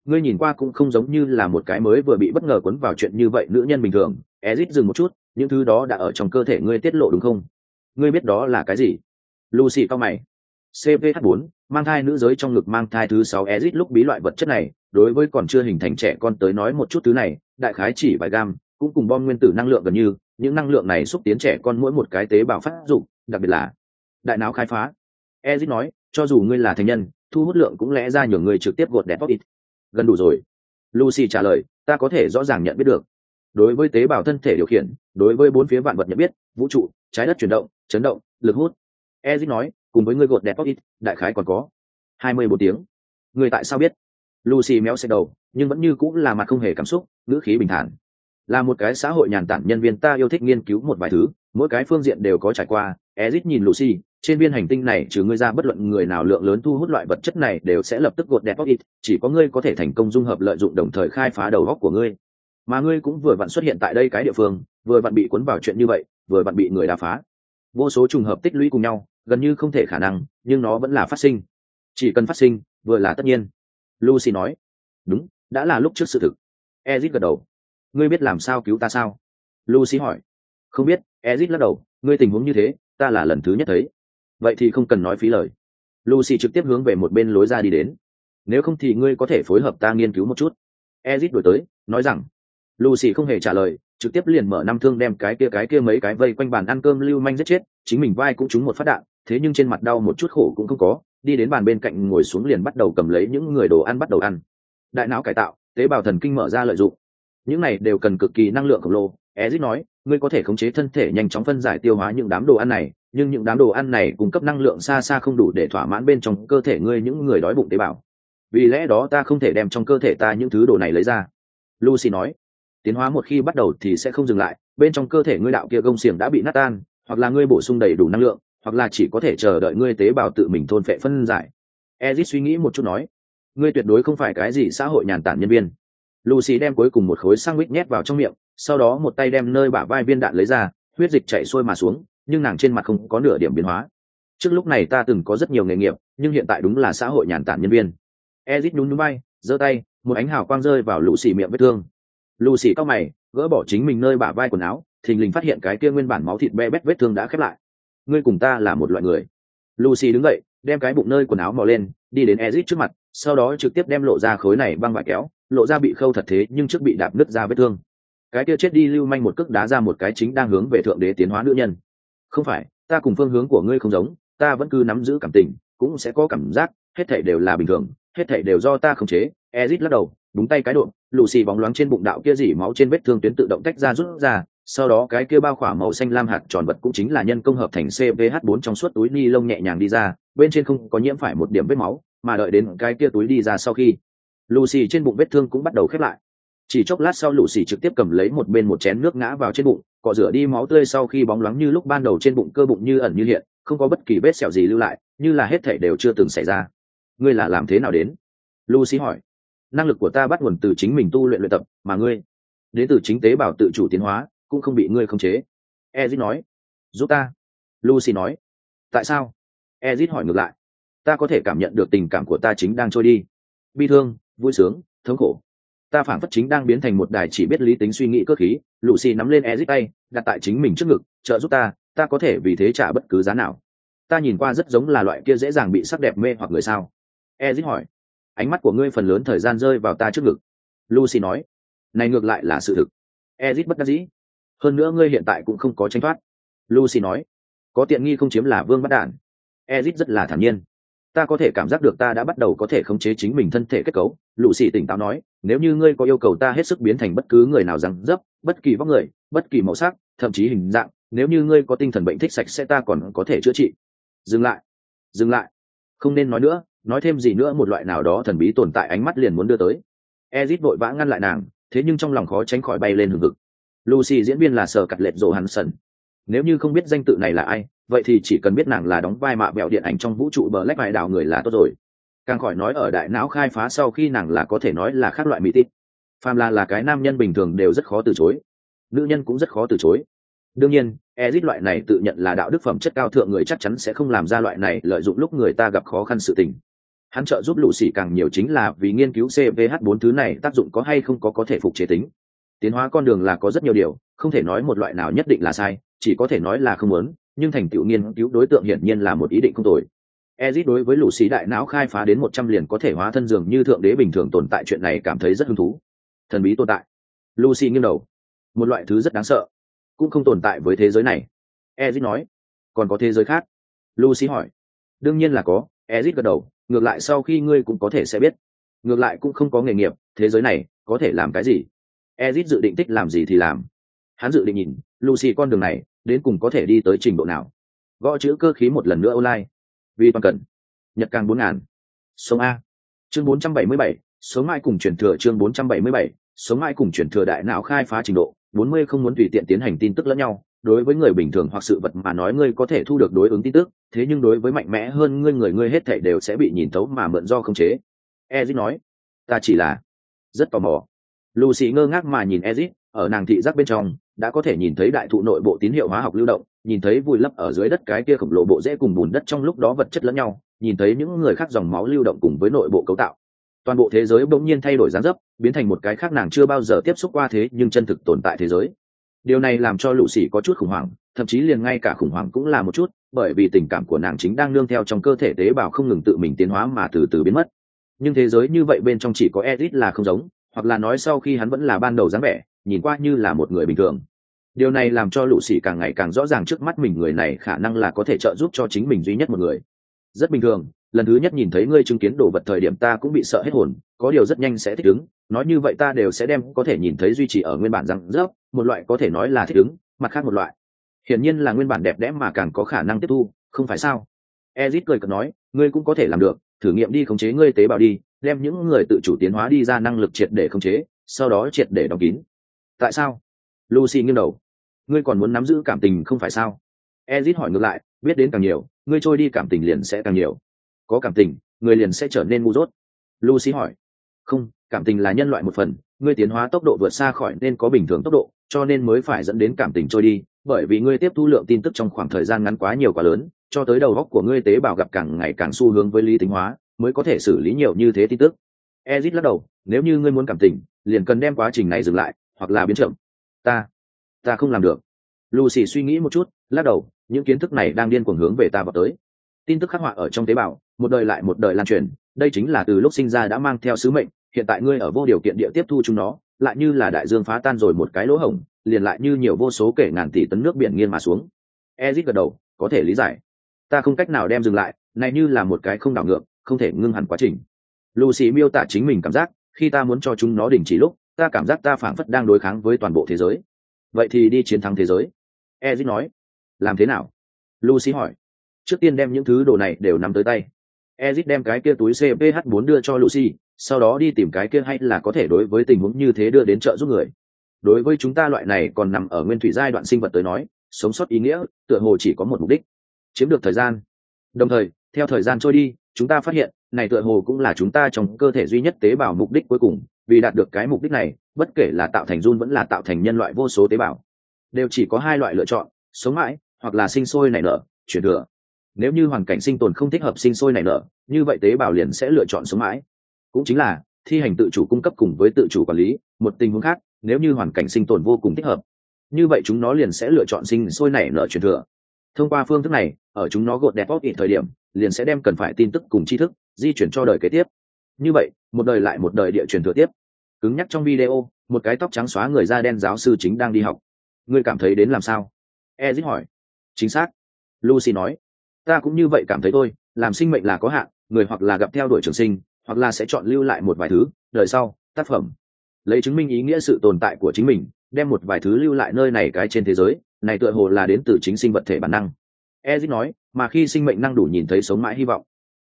ngươi nhìn qua cũng không giống như là một cái mới vừa bị bất ngờ cuốn vào chuyện như vậy nữ nhân bình thường. Ezit dừng một chút, những thứ đó đã ở trong cơ thể ngươi tiết lộ đúng không? Ngươi biết đó là cái gì? Lucy cao mày. Cvh 4 mang thai nữ giới trong ngực mang thai thứ sáu. Ezit lúc bí loại vật chất này, đối với còn chưa hình thành trẻ con tới nói một chút thứ này, đại khái chỉ vài gam, cũng cùng bom nguyên tử năng lượng gần như, những năng lượng này xúc tiến trẻ con mỗi một cái tế bào phát dụng đặc biệt là đại não khai phá. Ezit nói, cho dù ngươi là thành nhân, thu hút lượng cũng lẽ ra nhường người trực tiếp gột đẹp ít gần đủ rồi. Lucy trả lời, ta có thể rõ ràng nhận biết được. Đối với tế bào thân thể điều khiển, đối với bốn phía vạn vật nhận biết, vũ trụ, trái đất chuyển động, chấn động, lực hút. Ezit nói, cùng với người gột đẹp ít đại khái còn có hai mươi một tiếng. Người tại sao biết? Lucy méo xe đầu, nhưng vẫn như cũng là mặt không hề cảm xúc, ngữ khí bình thản. Là một cái xã hội nhàn tản nhân viên ta yêu thích nghiên cứu một vài thứ, mỗi cái phương diện đều có trải qua, ezit nhìn lucy trên viên hành tinh này trừ ngươi ra bất luận người nào lượng lớn thu hút loại vật chất này đều sẽ lập tức gột đẹp ít, chỉ có ngươi có thể thành công dung hợp lợi dụng đồng thời khai phá đầu góc của ngươi. Mà ngươi cũng vừa vặn xuất hiện tại đây cái địa phương, vừa vặn bị cuốn vào chuyện như vậy, vừa vặn bị người đà phá. Vô số trùng hợp tích lũy cùng nhau, gần như không thể khả năng, nhưng nó vẫn là phát sinh. Chỉ cần phát sinh, vừa là tất nhiên. Lucy nói, đúng, đã là lúc trước sự thực. Ezit gật đầu. Ngươi biết làm sao cứu ta sao? Lucy hỏi. Không biết. Ezit lắc đầu. Ngươi tình huống như thế, ta là lần thứ nhất thấy vậy thì không cần nói phí lời. Lucy trực tiếp hướng về một bên lối ra đi đến. Nếu không thì ngươi có thể phối hợp ta nghiên cứu một chút. Ezit đổi tới, nói rằng, lucy không hề trả lời, trực tiếp liền mở năm thương đem cái kia cái kia mấy cái vây quanh bàn ăn cơm lưu manh giết chết, chính mình vai cũng trúng một phát đạn, thế nhưng trên mặt đau một chút khổ cũng không có, đi đến bàn bên cạnh ngồi xuống liền bắt đầu cầm lấy những người đồ ăn bắt đầu ăn. Đại não cải tạo, tế bào thần kinh mở ra lợi dụng những này đều cần cực kỳ năng lượng khổng lồ. Ezit nói, ngươi có thể khống chế thân thể nhanh chóng phân giải tiêu hóa những đám đồ ăn này, nhưng những đám đồ ăn này cung cấp năng lượng xa xa không đủ để thỏa mãn bên trong cơ thể ngươi những người đói bụng tế bào. Vì lẽ đó ta không thể đem trong cơ thể ta những thứ đồ này lấy ra. Lucy nói, tiến hóa một khi bắt đầu thì sẽ không dừng lại, bên trong cơ thể ngươi đạo kia gông xiềng đã bị nát tan, hoặc là ngươi bổ sung đầy đủ năng lượng, hoặc là chỉ có thể chờ đợi ngươi tế bào tự mình thôn phệ phân giải. Ezit suy nghĩ một chút nói, ngươi tuyệt đối không phải cái gì xã hội nhàn tản nhân viên lucy đem cuối cùng một khối sang mít nhét vào trong miệng, sau đó một tay đem nơi bả vai viên đạn lấy ra, huyết dịch chảy xuôi mà xuống, nhưng nàng trên mặt không có nửa điểm biến hóa. Trước lúc này ta từng có rất nhiều nghề nghiệp, nhưng hiện tại đúng là xã hội nhàn tản nhân viên. Ezit nhún nhún bay giơ tay, một ánh hào quang rơi vào lũ xì miệng vết thương. Lù xì cao mày, gỡ bỏ chính mình nơi bả vai quần áo, thình lình phát hiện cái kia nguyên bản máu thịt be bét vết thương đã khép lại. Ngươi cùng ta là một loại người. Lucy đứng dậy, đem cái bụng nơi quần áo mò lên, đi đến ezit trước mặt, sau đó trực tiếp đem lộ ra khối này băng vải kéo lộ ra bị khâu thật thế nhưng trước bị đạp nứt ra vết thương. Cái kia chết đi lưu manh một cước đá ra một cái chính đang hướng về thượng đế tiến hóa nữ nhân. Không phải, ta cùng phương hướng của ngươi không giống, ta vẫn cứ nắm giữ cảm tình, cũng sẽ có cảm giác, hết thảy đều là bình thường, hết thảy đều do ta khống chế. Ezit lắc đầu, đúng tay cái độn lù xì bóng loáng trên bụng đạo kia dỉ máu trên vết thương tuyến tự động tách ra rút ra, sau đó cái kia bao khỏa màu xanh lam hạt tròn vật cũng chính là nhân công hợp thành cvh 4 trong suốt túi ni lông nhẹ nhàng đi ra, bên trên không có nhiễm phải một điểm vết máu, mà đợi đến cái kia túi đi ra sau khi lucy trên bụng vết thương cũng bắt đầu khép lại. Chỉ chốc lát sau lucy trực tiếp cầm lấy một bên một chén nước ngã vào trên bụng, cọ rửa đi máu tươi sau khi bóng loáng như lúc ban đầu trên bụng cơ bụng như ẩn như hiện, không có bất kỳ vết sẹo gì lưu lại, như là hết thể đều chưa từng xảy ra. Ngươi là làm thế nào đến? Lucy hỏi. Năng lực của ta bắt nguồn từ chính mình tu luyện luyện tập, mà ngươi? Đến từ chính tế bào tự chủ tiến hóa, cũng không bị ngươi khống chế. Ezit nói. Giúp ta. Lucy nói. Tại sao? Ezit hỏi ngược lại. Ta có thể cảm nhận được tình cảm của ta chính đang trôi đi. Bi thương vui sướng, thống khổ. Ta phản phất chính đang biến thành một đài chỉ biết lý tính suy nghĩ cơ khí, lucy nắm lên ezit tay, đặt tại chính mình trước ngực, trợ giúp ta ta có thể vì thế trả bất cứ giá nào. Ta nhìn qua rất giống là loại kia dễ dàng bị sắc đẹp mê hoặc người sao? Ezit hỏi. Ánh mắt của ngươi phần lớn thời gian rơi vào ta trước ngực. Lucy nói. Này ngược lại là sự thực. Ezit bất đắc dĩ. Hơn nữa ngươi hiện tại cũng không có tranh thoát. Lucy nói. Có tiện nghi không chiếm là vương bắt đản ezit rất là thản nhiên ta có thể cảm giác được ta đã bắt đầu có thể khống chế chính mình thân thể kết cấu, lũ xì tỉnh táo nói, nếu như ngươi có yêu cầu ta hết sức biến thành bất cứ người nào rằng dấp, bất kỳ vóc người, bất kỳ màu sắc, thậm chí hình dạng, nếu như ngươi có tinh thần bệnh thích sạch sẽ ta còn có thể chữa trị. Dừng lại dừng lại. Không nên nói nữa, nói thêm gì nữa một loại nào đó thần bí tồn tại ánh mắt liền muốn đưa tới. Ezit vội vã ngăn lại nàng, thế nhưng trong lòng khó tránh khỏi bay lên hừng hực. Lucy diễn viên là sở cặt lệch rồ hắn sần nếu như không biết danh tự này là ai vậy thì chỉ cần biết nàng là đóng vai mạ bẹo điện ảnh trong vũ trụ bờ lách vài đảo người là tốt rồi. Càng khỏi nói ở đại não khai phá sau khi nàng là có thể nói là khác loại mỹ tít phàm là là cái nam nhân bình thường đều rất khó từ chối. Nữ nhân cũng rất khó từ chối. Đương nhiên, ezit loại này tự nhận là đạo đức phẩm chất cao thượng người chắc chắn sẽ không làm ra loại này lợi dụng lúc người ta gặp khó khăn sự tình. Hắn trợ giúp lũ xỉ càng nhiều chính là vì nghiên cứu cvh bốn thứ này tác dụng có hay không có có thể phục chế tính. Tiến hóa con đường là có rất nhiều điều, không thể nói một loại nào nhất định là sai, chỉ có thể nói là không muốn nhưng thành tựu nghiên cứu đối tượng hiển nhiên là một ý định không tồi. Ezit đối với lũ sĩ đại não khai phá đến một trăm liền có thể hóa thân dường như thượng đế bình thường tồn tại chuyện này cảm thấy rất hứng thú. Thần bí tồn tại. Lucy nghiêng đầu. Một loại thứ rất đáng sợ. Cũng không tồn tại với thế giới này. Ezit nói. Còn có thế giới khác? Lucy hỏi. Đương nhiên là có, ezit gật đầu. Ngược lại sau khi ngươi cũng có thể sẽ biết. Ngược lại cũng không có nghề nghiệp, thế giới này có thể làm cái gì? Ezit dự định thích làm gì thì làm. Hắn dự định nhìn lucy con đường này đến cùng có thể đi tới trình độ nào. Gõ chữ cơ khí một lần nữa online. Vì toàn cần nhật càng bốn ngàn. Sống a. Chương bốn trăm bảy mươi bảy, sống mai cùng chuyển thừa chương bốn trăm bảy mươi bảy, sống mai cùng chuyển thừa đại não khai phá trình độ. Bốn mươi không muốn tùy tiện tiến hành tin tức lẫn nhau. Đối với người bình thường hoặc sự vật mà nói ngươi có thể thu được đối ứng tin tức. Thế nhưng đối với mạnh mẽ hơn ngươi, người ngươi hết thể đều sẽ bị nhìn thấu mà mượn do không chế. Ezit nói, ta chỉ là rất tò mò. Lucy ngơ ngác mà nhìn ezit ở nàng thị giác bên trong, đã có thể nhìn thấy đại thụ nội bộ tín hiệu hóa học lưu động, nhìn thấy vùi lấp ở dưới đất cái kia khổng lồ bộ rễ cùng bùn đất trong lúc đó vật chất lẫn nhau, nhìn thấy những người khác dòng máu lưu động cùng với nội bộ cấu tạo. Toàn bộ thế giới bỗng nhiên thay đổi dáng dấp, biến thành một cái khác nàng chưa bao giờ tiếp xúc qua thế, nhưng chân thực tồn tại thế giới. Điều này làm cho lũ xỉ có chút khủng hoảng, thậm chí liền ngay cả khủng hoảng cũng là một chút, bởi vì tình cảm của nàng chính đang nương theo trong cơ thể tế bào không ngừng tự mình tiến hóa mà từ từ biến mất. Nhưng thế giới như vậy bên trong chỉ có edit là không giống, hoặc là nói sau khi hắn vẫn là ban đầu dáng vẻ nhìn qua như là một người bình thường. Điều này làm cho lũ xì càng ngày càng rõ ràng trước mắt mình người này khả năng là có thể trợ giúp cho chính mình duy nhất một người. Rất bình thường, lần thứ nhất nhìn thấy ngươi chứng kiến đồ vật thời điểm ta cũng bị sợ hết hồn, có điều rất nhanh sẽ thích ứng, nói như vậy ta đều sẽ đem có thể nhìn thấy duy trì ở nguyên bản răng rớp, một loại có thể nói là thích ứng, mặt khác một loại. Hiển nhiên là nguyên bản đẹp đẽ mà càng có khả năng tiếp thu, không phải sao? Ezit cười cợt nói, ngươi cũng có thể làm được, thử nghiệm đi khống chế ngươi tế bào đi, đem những người tự chủ tiến hóa đi ra năng lực triệt để khống chế, sau đó triệt để đóng kín tại sao? Lucy nghiêng đầu. Ngươi còn muốn nắm giữ cảm tình không phải sao? Ezit hỏi ngược lại, biết đến càng nhiều, ngươi trôi đi cảm tình liền sẽ càng nhiều. Có cảm tình, người liền sẽ trở nên ngu dốt. Lucy hỏi. Không, cảm tình là nhân loại một phần, ngươi tiến hóa tốc độ vượt xa khỏi nên có bình thường tốc độ, cho nên mới phải dẫn đến cảm tình trôi đi, bởi vì ngươi tiếp thu lượng tin tức trong khoảng thời gian ngắn quá nhiều quá lớn, cho tới đầu góc của ngươi tế bào gặp càng ngày càng xu hướng với lý tính hóa, mới có thể xử lý nhiều như thế tin tức. Ezit lắc đầu, nếu như ngươi muốn cảm tình, liền cần đem quá trình này dừng lại hoặc là biến chậm. Ta ta không làm được. Lucy suy nghĩ một chút, lắc đầu, những kiến thức này đang điên cuồng hướng về ta vào tới. Tin tức khắc họa ở trong tế bào, một đời lại một đời lan truyền, đây chính là từ lúc sinh ra đã mang theo sứ mệnh, hiện tại ngươi ở vô điều kiện địa tiếp thu chúng nó, lại như là đại dương phá tan rồi một cái lỗ hổng, liền lại như nhiều vô số kể ngàn tỷ tấn nước biển nghiêng mà xuống. Ezit gật đầu, có thể lý giải. Ta không cách nào đem dừng lại, này như là một cái không đảo ngược, không thể ngưng hẳn quá trình. Lucy miêu tả chính mình cảm giác, khi ta muốn cho chúng nó đình chỉ lúc ta cảm giác ta phảng phất đang đối kháng với toàn bộ thế giới. Vậy thì đi chiến thắng thế giới. Ezit nói. Làm thế nào? Lucy hỏi. Trước tiên đem những thứ đồ này đều nắm tới tay. Ezit đem cái kia túi cph 4 đưa cho lucy, sau đó đi tìm cái kia hay là có thể đối với tình huống như thế đưa đến trợ giúp người. Đối với chúng ta loại này còn nằm ở nguyên thủy giai đoạn sinh vật tới nói, sống sót ý nghĩa tựa hồ chỉ có một mục đích. Chiếm được thời gian. Đồng thời, theo thời gian trôi đi, chúng ta phát hiện, này tựa hồ cũng là chúng ta trong cơ thể duy nhất tế bào mục đích cuối cùng vì đạt được cái mục đích này, bất kể là tạo thành run vẫn là tạo thành nhân loại vô số tế bào, đều chỉ có hai loại lựa chọn, sống mãi hoặc là sinh sôi nảy nở, chuyển thừa. Nếu như hoàn cảnh sinh tồn không thích hợp sinh sôi nảy nở, như vậy tế bào liền sẽ lựa chọn sống mãi. Cũng chính là, thi hành tự chủ cung cấp cùng với tự chủ quản lý, một tình huống khác, nếu như hoàn cảnh sinh tồn vô cùng thích hợp, như vậy chúng nó liền sẽ lựa chọn sinh sôi nảy nở truyền thừa. Thông qua phương thức này, ở chúng nó gột đẹp bóp ít thời điểm, liền sẽ đem cần phải tin tức cùng tri thức di chuyển cho đời kế tiếp. Như vậy, một đời lại một đời địa truyền thừa tiếp cứng nhắc trong video, một cái tóc trắng xóa người da đen giáo sư chính đang đi học. Ngươi cảm thấy đến làm sao? Ezit hỏi. Chính xác. Lucy nói. Ta cũng như vậy cảm thấy tôi làm sinh mệnh là có hạn, người hoặc là gặp theo đuổi trường sinh, hoặc là sẽ chọn lưu lại một vài thứ, đời sau, tác phẩm. Lấy chứng minh ý nghĩa sự tồn tại của chính mình, đem một vài thứ lưu lại nơi này cái trên thế giới, này tựa hồ là đến từ chính sinh vật thể bản năng. Ezit nói, mà khi sinh mệnh năng đủ nhìn thấy sống mãi hy vọng,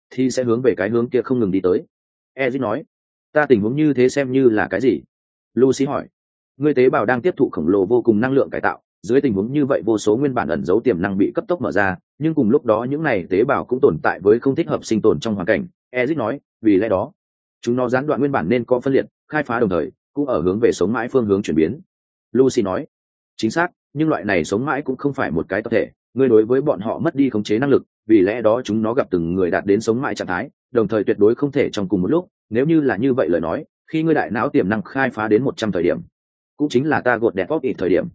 thì sẽ hướng về cái hướng kia không ngừng đi tới. Ezit nói ta tình huống như thế xem như là cái gì? Lucy hỏi. Người tế bào đang tiếp thụ khổng lồ vô cùng năng lượng cải tạo, dưới tình huống như vậy vô số nguyên bản ẩn giấu tiềm năng bị cấp tốc mở ra, nhưng cùng lúc đó những này tế bào cũng tồn tại với không thích hợp sinh tồn trong hoàn cảnh. Ezit nói, vì lẽ đó, chúng nó gián đoạn nguyên bản nên có phân liệt, khai phá đồng thời, cũng ở hướng về sống mãi phương hướng chuyển biến. Lucy nói, chính xác, nhưng loại này sống mãi cũng không phải một cái tập thể, ngươi đối với bọn họ mất đi khống chế năng lực, vì lẽ đó chúng nó gặp từng người đạt đến sống mãi trạng thái, đồng thời tuyệt đối không thể trong cùng một lúc nếu như là như vậy lời nói, khi ngươi đại não tiềm năng khai phá đến một trăm thời điểm, cũng chính là ta gột đẹp bóp ít thời điểm.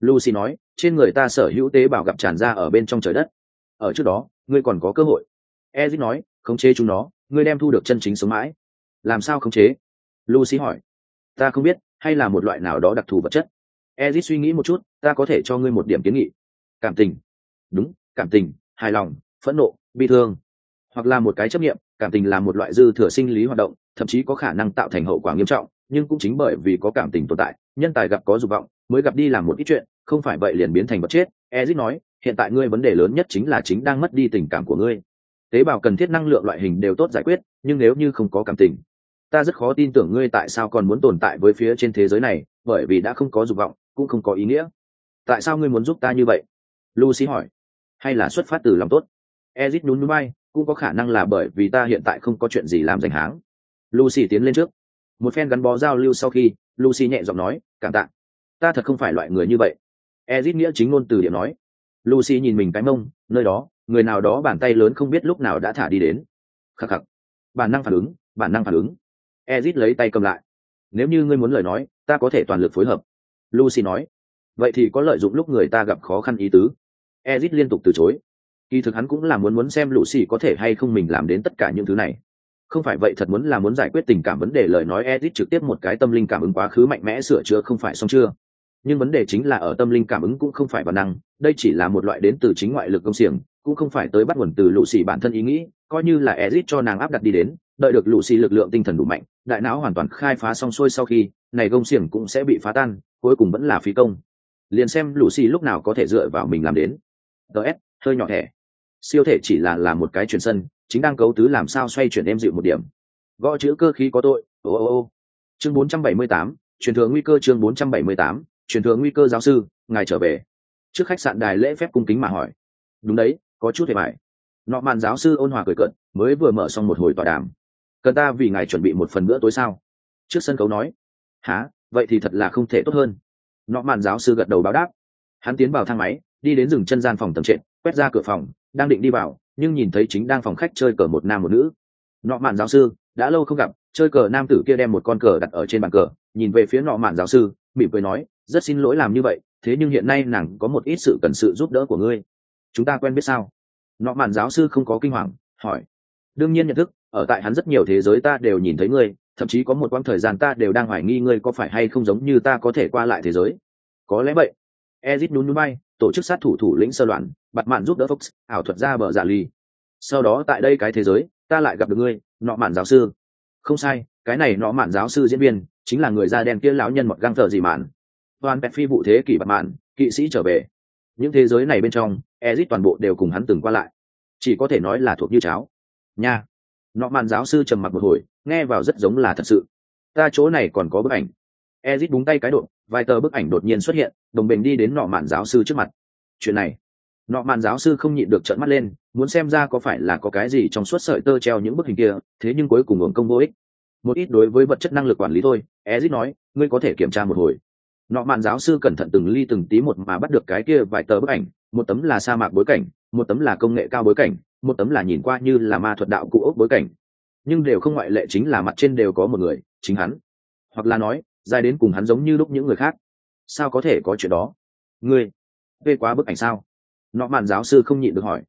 Lucy nói, trên người ta sở hữu tế bào gặp tràn ra ở bên trong trời đất. Ở trước đó, ngươi còn có cơ hội. Ezit nói, khống chế chúng nó, ngươi đem thu được chân chính sống mãi. Làm sao khống chế? Lucy hỏi. Ta không biết, hay là một loại nào đó đặc thù vật chất. Ezit suy nghĩ một chút, ta có thể cho ngươi một điểm kiến nghị. Cảm tình. Đúng, cảm tình, hài lòng, phẫn nộ, bi thương. Hoặc là một cái chấp nghiệm, cảm tình là một loại dư thừa sinh lý hoạt động thậm chí có khả năng tạo thành hậu quả nghiêm trọng, nhưng cũng chính bởi vì có cảm tình tồn tại, nhân tài gặp có dục vọng, mới gặp đi làm một ít chuyện, không phải vậy liền biến thành vật chết. Ezit nói, hiện tại ngươi vấn đề lớn nhất chính là chính đang mất đi tình cảm của ngươi. Tế bào cần thiết năng lượng loại hình đều tốt giải quyết, nhưng nếu như không có cảm tình, ta rất khó tin tưởng ngươi tại sao còn muốn tồn tại với phía trên thế giới này, bởi vì đã không có dục vọng, cũng không có ý nghĩa. Tại sao ngươi muốn giúp ta như vậy? Lucy hỏi. Hay là xuất phát từ lòng tốt? Ezit nhún núi bay cũng có khả năng là bởi vì ta hiện tại không có chuyện gì làm danh háng lucy tiến lên trước. Một phen gắn bó giao lưu sau khi, lucy nhẹ giọng nói, cảm tạ. Ta thật không phải loại người như vậy. Ezit nghĩa chính ngôn từ điểm nói. Lucy nhìn mình cái mông, nơi đó, người nào đó bàn tay lớn không biết lúc nào đã thả đi đến. Khắc khắc. Bản năng phản ứng, bản năng phản ứng. Ezit lấy tay cầm lại. Nếu như ngươi muốn lời nói, ta có thể toàn lực phối hợp. Lucy nói. Vậy thì có lợi dụng lúc người ta gặp khó khăn ý tứ. Ezit liên tục từ chối. Kỳ thực hắn cũng là muốn muốn xem lucy có thể hay không mình làm đến tất cả những thứ này không phải vậy thật muốn là muốn giải quyết tình cảm vấn đề lời nói ezit trực tiếp một cái tâm linh cảm ứng quá khứ mạnh mẽ sửa chữa không phải xong chưa? Nhưng vấn đề chính là ở tâm linh cảm ứng cũng không phải bản năng, đây chỉ là một loại đến từ chính ngoại lực công xiềng, cũng không phải tới bắt nguồn từ lũ xì bản thân ý nghĩ, coi như là ezit cho nàng áp đặt đi đến, đợi được lũ xì lực lượng tinh thần đủ mạnh, đại não hoàn toàn khai phá xong xuôi sau khi, này công xiềng cũng sẽ bị phá tan, cuối cùng vẫn là phí công. Liền xem lũ xì lúc nào có thể dựa vào mình làm đến. Ts hơi nhỏ thẻ. Siêu thể chỉ là là một cái chuyển sân chính đang cấu tứ làm sao xoay chuyển em dịu một điểm. Gõ chữ cơ khí có tội ô ô ô. Chương 478, truyền thừa nguy cơ chương 478, truyền thừa nguy cơ giáo sư ngài trở về. Trước khách sạn đài lễ phép cung kính mà hỏi. Đúng đấy có chút hề mại. Nọ màn giáo sư ôn hòa cười cận mới vừa mở xong một hồi tọa đàm. Cần ta vì ngài chuẩn bị một phần bữa tối sao? Trước sân khấu nói. Há vậy thì thật là không thể tốt hơn. Nọ màn giáo sư gật đầu báo đáp. Hắn tiến vào thang máy đi đến rừng chân gian phòng tầng trệt quét ra cửa phòng đang định đi vào nhưng nhìn thấy chính đang phòng khách chơi cờ một nam một nữ. Nọ mạn giáo sư, đã lâu không gặp, chơi cờ nam tử kia đem một con cờ đặt ở trên bàn cờ, nhìn về phía nọ mạn giáo sư, mỉm cười nói, rất xin lỗi làm như vậy, thế nhưng hiện nay nàng có một ít sự cần sự giúp đỡ của ngươi. Chúng ta quen biết sao? Nọ mạn giáo sư không có kinh hoàng, hỏi. Đương nhiên nhận thức, ở tại hắn rất nhiều thế giới ta đều nhìn thấy ngươi, thậm chí có một quãng thời gian ta đều đang hoài nghi ngươi có phải hay không giống như ta có thể qua lại thế giới. Có lẽ vậy. Ezit nhún núi bay tổ chức sát thủ thủ lĩnh sơ loạn bặt mạn giúp đỡ fox, ảo thuật ra bờ giả ly. Sau đó tại đây cái thế giới, ta lại gặp được ngươi, nọ mạn giáo sư. Không sai, cái này nọ mạn giáo sư diễn viên, chính là người da đen kia lão nhân một găng thờ gì mạn. Toàn pet phi vụ thế kỷ bặt mạn, kỵ sĩ trở về. Những thế giới này bên trong ezit toàn bộ đều cùng hắn từng qua lại. Chỉ có thể nói là thuộc như cháo. Nha. Nọ mạn giáo sư trầm mặc một hồi, nghe vào rất giống là thật sự. Ta chỗ này còn có bức ảnh. Ezit búng tay cái độ vài tờ bức ảnh đột nhiên xuất hiện, đồng bình đi đến nọ mạn giáo sư trước mặt. Chuyện này, nọ mạn giáo sư không nhịn được trợn mắt lên, muốn xem ra có phải là có cái gì trong suốt sợi tơ treo những bức hình kia, thế nhưng cuối cùng uổng công vô ích. Một ít đối với vật chất năng lực quản lý thôi, ezit nói, ngươi có thể kiểm tra một hồi. Nọ mạn giáo sư cẩn thận từng ly từng tí một mà bắt được cái kia vài tờ bức ảnh, một tấm là sa mạc bối cảnh, một tấm là công nghệ cao bối cảnh, một tấm là nhìn qua như là ma thuật đạo cụ ốc bối cảnh. Nhưng đều không ngoại lệ chính là mặt trên đều có một người, chính hắn. Hoặc là nói dài đến cùng hắn giống như lúc những người khác. Sao có thể có chuyện đó? Ngươi vê quá bức ảnh sao? Nọ mạn giáo sư không nhịn được hỏi.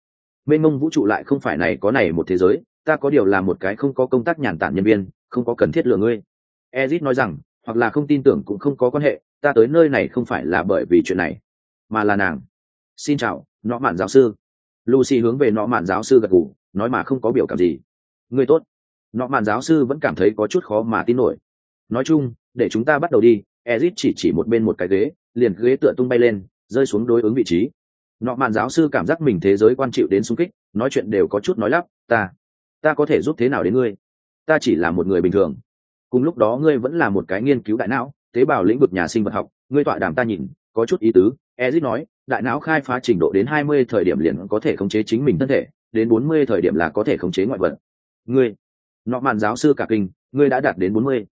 Mênh mông vũ trụ lại không phải này có này một thế giới, ta có điều là một cái không có công tác nhàn tản nhân viên, không có cần thiết lừa ngươi. Ezit nói rằng, hoặc là không tin tưởng cũng không có quan hệ, ta tới nơi này không phải là bởi vì chuyện này, mà là nàng. Xin chào, nọ mạn giáo sư. Lucy hướng về nọ mạn giáo sư gật gù, nói mà không có biểu cảm gì. Người tốt. Nọ mạn giáo sư vẫn cảm thấy có chút khó mà tin nổi nói chung, để chúng ta bắt đầu đi ezit chỉ chỉ một bên một cái ghế, liền ghế tựa tung bay lên, rơi xuống đối ứng vị trí. Nọ mạn giáo sư cảm giác mình thế giới quan chịu đến xung kích, nói chuyện đều có chút nói lắp, ta ta có thể giúp thế nào đến ngươi? Ta chỉ là một người bình thường. Cùng lúc đó ngươi vẫn là một cái nghiên cứu đại não, tế bào lĩnh vực nhà sinh vật học, ngươi tọa đàm ta nhìn, có chút ý tứ. Ezit nói, đại não khai phá trình độ đến hai mươi thời điểm liền có thể khống chế chính mình thân thể, đến bốn mươi thời điểm là có thể khống chế ngoại vật. Ngươi? Nọ mạn giáo sư cả kinh, ngươi đã đạt đến bốn mươi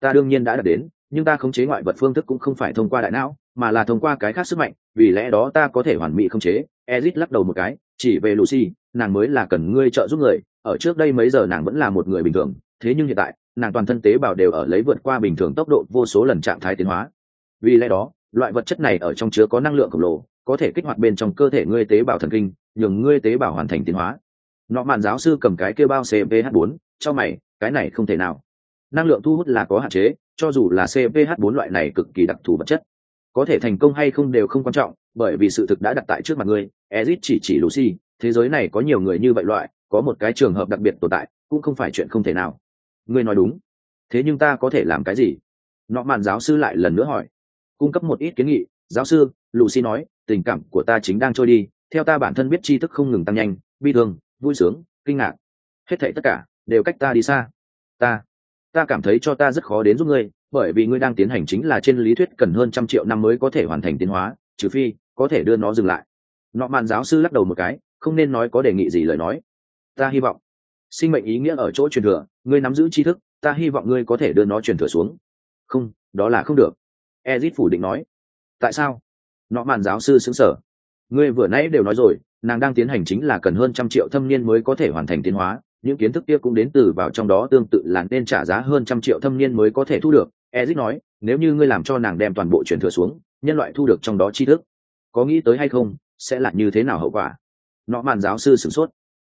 ta đương nhiên đã đạt đến, nhưng ta khống chế ngoại vật phương thức cũng không phải thông qua đại não, mà là thông qua cái khác sức mạnh, vì lẽ đó ta có thể hoàn mỹ khống chế. Ezit lắc đầu một cái, chỉ về lucy, nàng mới là cần ngươi trợ giúp người, ở trước đây mấy giờ nàng vẫn là một người bình thường, thế nhưng hiện tại, nàng toàn thân tế bào đều ở lấy vượt qua bình thường tốc độ vô số lần trạng thái tiến hóa. Vì lẽ đó, loại vật chất này ở trong chứa có năng lượng khổng lồ, có thể kích hoạt bên trong cơ thể ngươi tế bào thần kinh, nhường ngươi tế bào hoàn thành tiến hóa. Nọ mạn giáo sư cầm cái kêu bao cph 4 cho mày, cái này không thể nào năng lượng thu hút là có hạn chế, cho dù là cph 4 loại này cực kỳ đặc thù vật chất. Có thể thành công hay không đều không quan trọng, bởi vì sự thực đã đặt tại trước mặt ngươi, ezit chỉ chỉ lucy, thế giới này có nhiều người như vậy loại, có một cái trường hợp đặc biệt tồn tại, cũng không phải chuyện không thể nào. Ngươi nói đúng. Thế nhưng ta có thể làm cái gì? Nọ mạn giáo sư lại lần nữa hỏi. Cung cấp một ít kiến nghị. Giáo sư, lucy nói, tình cảm của ta chính đang trôi đi, theo ta bản thân biết tri thức không ngừng tăng nhanh, bi thương, vui sướng, kinh ngạc. Hết thảy tất cả đều cách ta đi xa. Ta ta cảm thấy cho ta rất khó đến giúp ngươi, bởi vì ngươi đang tiến hành chính là trên lý thuyết cần hơn trăm triệu năm mới có thể hoàn thành tiến hóa, trừ phi, có thể đưa nó dừng lại. Nọ mạn giáo sư lắc đầu một cái, không nên nói có đề nghị gì lời nói. Ta hy vọng, sinh mệnh ý nghĩa ở chỗ truyền thừa, ngươi nắm giữ tri thức, ta hy vọng ngươi có thể đưa nó truyền thừa xuống. Không, đó là không được. Ezit phủ định nói. Tại sao? Nọ mạn giáo sư xứng sở ngươi vừa nãy đều nói rồi, nàng đang tiến hành chính là cần hơn trăm triệu thâm niên mới có thể hoàn thành tiến hóa những kiến thức kia cũng đến từ vào trong đó tương tự là nên trả giá hơn trăm triệu thâm niên mới có thể thu được. Ezic nói, nếu như ngươi làm cho nàng đem toàn bộ truyền thừa xuống, nhân loại thu được trong đó tri thức, có nghĩ tới hay không, sẽ là như thế nào hậu quả? Nọ màn giáo sư sửng sốt.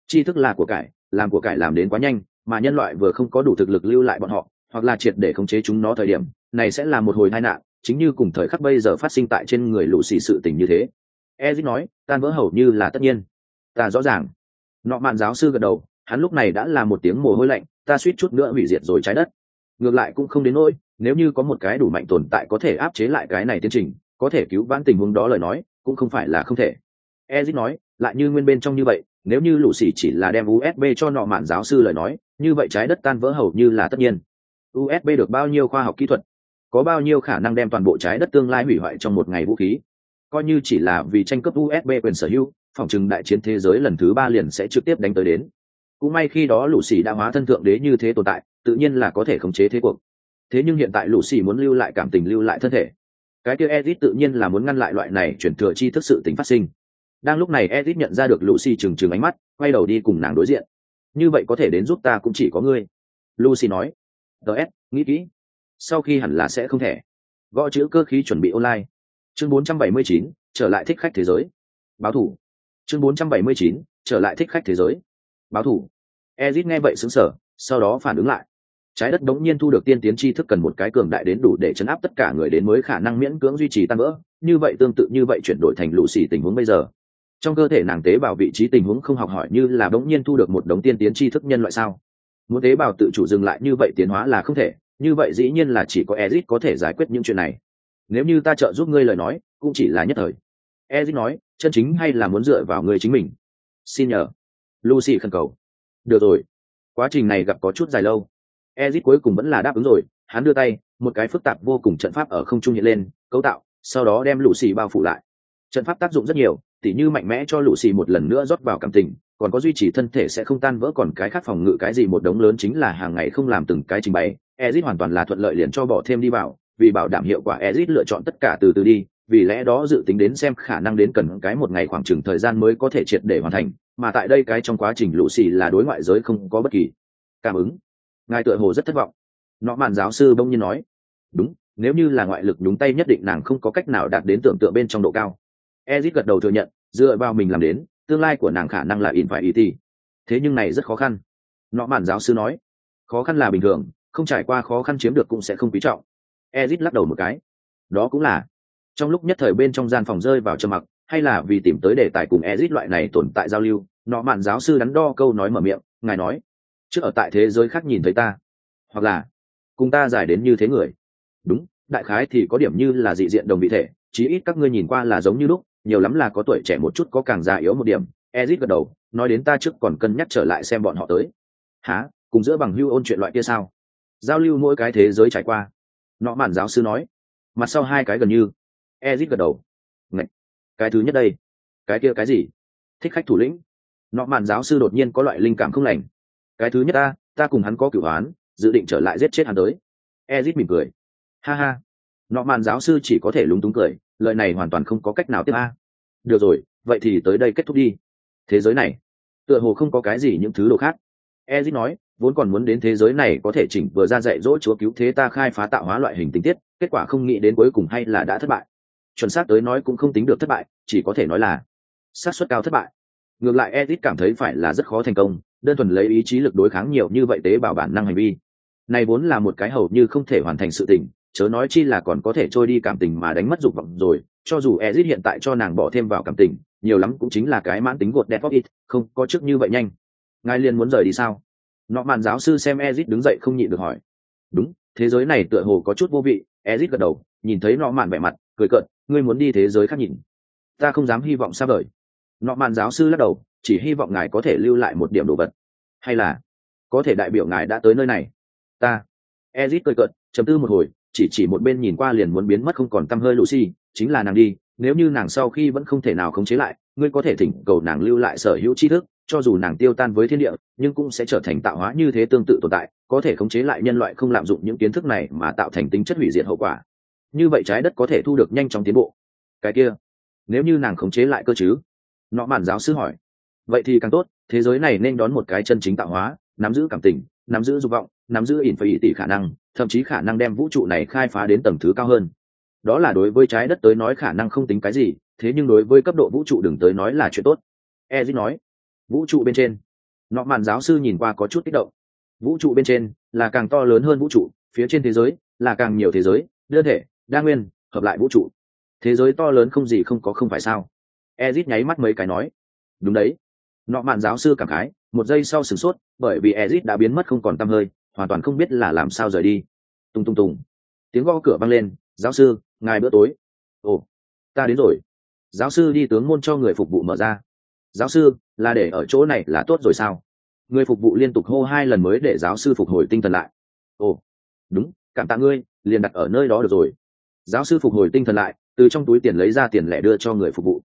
Tri thức là của cải, làm của cải làm đến quá nhanh, mà nhân loại vừa không có đủ thực lực lưu lại bọn họ, hoặc là triệt để khống chế chúng nó thời điểm, này sẽ là một hồi tai nạn, chính như cùng thời khắc bây giờ phát sinh tại trên người lũ xì sự tình như thế. Ezic nói, tan vỡ hầu như là tất nhiên. Ta rõ ràng. Nọ mạn giáo sư gật đầu hắn lúc này đã là một tiếng mồ hôi lạnh, ta suýt chút nữa hủy diệt rồi trái đất. Ngược lại cũng không đến nỗi, nếu như có một cái đủ mạnh tồn tại có thể áp chế lại cái này tiến trình, có thể cứu vãn tình huống đó lời nói, cũng không phải là không thể. Ezit nói, lại như nguyên bên trong như vậy, nếu như lũ xỉ chỉ là đem usb cho nọ mạn giáo sư lời nói, như vậy trái đất tan vỡ hầu như là tất nhiên. Usb được bao nhiêu khoa học kỹ thuật? Có bao nhiêu khả năng đem toàn bộ trái đất tương lai hủy hoại trong một ngày vũ khí? Coi như chỉ là vì tranh cướp usb quyền sở hữu, phòng chừng đại chiến thế giới lần thứ ba liền sẽ trực tiếp đánh tới đến cũng may khi đó lũ xì đã hóa thân thượng đế như thế tồn tại tự nhiên là có thể khống chế thế cuộc. Thế nhưng hiện tại lũ xì muốn lưu lại cảm tình lưu lại thân thể. Cái kia edit tự nhiên là muốn ngăn lại loại này chuyển thừa chi thức sự tính phát sinh. Đang lúc này edit nhận ra được lucy trừng trừng ánh mắt quay đầu đi cùng nàng đối diện. Như vậy có thể đến giúp ta cũng chỉ có ngươi. Lucy nói. Ts nghĩ kỹ. Sau khi hẳn là sẽ không thể. Gõ chữ cơ khí chuẩn bị online. Chương 479, trở lại thích khách thế giới. Báo thủ. Chương 479, trở lại thích khách thế giới báo thủ. Ezit nghe vậy xứng sở sau đó phản ứng lại. Trái đất đống nhiên thu được tiên tiến tri thức cần một cái cường đại đến đủ để chấn áp tất cả người đến mới khả năng miễn cưỡng duy trì tăng vỡ, như vậy tương tự như vậy chuyển đổi thành lũ xì tình huống bây giờ. Trong cơ thể nàng tế bào vị trí tình huống không học hỏi như là đống nhiên thu được một đống tiên tiến tri thức nhân loại sao? Muốn tế bào tự chủ dừng lại như vậy tiến hóa là không thể, như vậy dĩ nhiên là chỉ có ezit có thể giải quyết những chuyện này. Nếu như ta trợ giúp ngươi lời nói, cũng chỉ là nhất thời. Ezit nói, chân chính hay là muốn dựa vào ngươi chính mình? Xin nhờ lucy khẩn cầu. Được rồi, quá trình này gặp có chút dài lâu. Ezit cuối cùng vẫn là đáp ứng rồi, hắn đưa tay, một cái phức tạp vô cùng trận pháp ở không trung hiện lên, cấu tạo, sau đó đem Lucy bao phủ lại. Trận pháp tác dụng rất nhiều, tỉ như mạnh mẽ cho Lucy một lần nữa rót vào cảm tình, còn có duy trì thân thể sẽ không tan vỡ, còn cái khác phòng ngự cái gì một đống lớn chính là hàng ngày không làm từng cái trình bày. Ezit hoàn toàn là thuận lợi liền cho bỏ thêm đi vào, vì bảo đảm hiệu quả ezit lựa chọn tất cả từ từ đi vì lẽ đó dự tính đến xem khả năng đến cần cái một ngày khoảng chừng thời gian mới có thể triệt để hoàn thành, mà tại đây cái trong quá trình lũ xì là đối ngoại giới không có bất kỳ cảm ứng. Ngài tựa hồ rất thất vọng. Nọ màn giáo sư bỗng nhiên nói, đúng, nếu như là ngoại lực đúng tay nhất định nàng không có cách nào đạt đến tưởng tượng bên trong độ cao. Ezit gật đầu thừa nhận, dựa vào mình làm đến, tương lai của nàng khả năng là in phải ý ti thế nhưng này rất khó khăn. Nọ màn giáo sư nói, khó khăn là bình thường, không trải qua khó khăn chiếm được cũng sẽ không quý trọng. Ezit lắc đầu một cái, đó cũng là trong lúc nhất thời bên trong gian phòng rơi vào trầm mặc, hay là vì tìm tới đề tài cùng ezit loại này tồn tại giao lưu, nọ mạn giáo sư đắn đo câu nói mở miệng, ngài nói, trước ở tại thế giới khác nhìn thấy ta, hoặc là cùng ta giải đến như thế người. Đúng, đại khái thì có điểm như là dị diện đồng vị thể, chí ít các ngươi nhìn qua là giống như lúc, nhiều lắm là có tuổi trẻ một chút có càng già yếu một điểm. Ezit gật đầu, nói đến ta trước còn cân nhắc trở lại xem bọn họ tới. Há cùng giữa bằng hưu ôn chuyện loại kia sao? Giao lưu mỗi cái thế giới trải qua. Nọ mạn giáo sư nói. Mặt sau hai cái gần như ezit gật đầu. Ngậy! cái thứ nhất đây. Cái kia cái gì? Thích khách thủ lĩnh. Nọ mạn giáo sư đột nhiên có loại linh cảm không lành. Cái thứ nhất ta ta cùng hắn có cửu hoán dự định trở lại giết chết hắn tới. Ezit mỉm cười. Ha ha. Nọ mạn giáo sư chỉ có thể lúng túng cười, lời này hoàn toàn không có cách nào tiếp a. Được rồi, vậy thì tới đây kết thúc đi. Thế giới này, tựa hồ không có cái gì những thứ đồ khác. Ezit nói, vốn còn muốn đến thế giới này có thể chỉnh vừa ra dạy dỗ chúa cứu thế ta khai phá tạo hóa loại hình tình tiết, kết quả không nghĩ đến cuối cùng hay là đã thất bại chuẩn xác tới nói cũng không tính được thất bại chỉ có thể nói là xác suất cao thất bại. Ngược lại edit cảm thấy phải là rất khó thành công đơn thuần lấy ý chí lực đối kháng nhiều như vậy tế bào bản năng hành vi. Này vốn là một cái hầu như không thể hoàn thành sự tình chớ nói chi là còn có thể trôi đi cảm tình mà đánh mất dục vọng rồi cho dù ezit hiện tại cho nàng bỏ thêm vào cảm tình nhiều lắm cũng chính là cái mãn tính gột đẹp it, không có trước như vậy nhanh. Ngài liền muốn rời đi sao? Nọ màn giáo sư xem ezit đứng dậy không nhịn được hỏi. Đúng thế giới này tựa hồ có chút vô vị ezit gật đầu nhìn thấy nọ màn vẻ mặt cười cợt ngươi muốn đi thế giới khác nhìn. Ta không dám hy vọng xa vời. Nọ mạn giáo sư lắc đầu, chỉ hy vọng ngài có thể lưu lại một điểm đồ vật. Hay là, có thể đại biểu ngài đã tới nơi này. Ta. Ezit cười cợt chấm tư một hồi, chỉ chỉ một bên nhìn qua liền muốn biến mất không còn t hơi lucy, chính là nàng đi, nếu như nàng sau khi vẫn không thể nào khống chế lại, ngươi có thể thỉnh cầu nàng lưu lại sở hữu tri thức, cho dù nàng tiêu tan với thiên địa, nhưng cũng sẽ trở thành tạo hóa như thế tương tự tồn tại, có thể khống chế lại nhân loại không lạm dụng những kiến thức này mà tạo thành tính chất hủy diệt hậu quả như vậy trái đất có thể thu được nhanh chóng tiến bộ. Cái kia, nếu như nàng khống chế lại cơ chứ? Nọ mạn giáo sư hỏi. Vậy thì càng tốt, thế giới này nên đón một cái chân chính tạo hóa, nắm giữ cảm tình, nắm giữ dục vọng, nắm giữ ỉn phải ý tỷ khả năng, thậm chí khả năng đem vũ trụ này khai phá đến tầng thứ cao hơn. Đó là đối với trái đất tới nói khả năng không tính cái gì, thế nhưng đối với cấp độ vũ trụ đừng tới nói là chuyện tốt. Ezit nói. Vũ trụ bên trên. Nọ mạn giáo sư nhìn qua có chút kích động. Vũ trụ bên trên là càng to lớn hơn vũ trụ, phía trên thế giới là càng nhiều thế giới, đơn thể đa nguyên, hợp lại vũ trụ. Thế giới to lớn không gì không có không phải sao? Ezit nháy mắt mấy cái nói. Đúng đấy. Nọ mạn giáo sư cảm khái, một giây sau sửng sốt, bởi vì ezit đã biến mất không còn t hơi, hoàn toàn không biết là làm sao rời đi. Tung tung tùng tiếng gõ cửa vang lên, giáo sư, ngài bữa tối. Ồ, ta đến rồi. Giáo sư đi tướng môn cho người phục vụ mở ra. Giáo sư, là để ở chỗ này là tốt rồi sao? Người phục vụ liên tục hô hai lần mới để giáo sư phục hồi tinh thần lại. Ồ, đúng, cảm tạ ngươi, liền đặt ở nơi đó được rồi giáo sư phục hồi tinh thần lại, từ trong túi tiền lấy ra tiền lẻ đưa cho người phục vụ.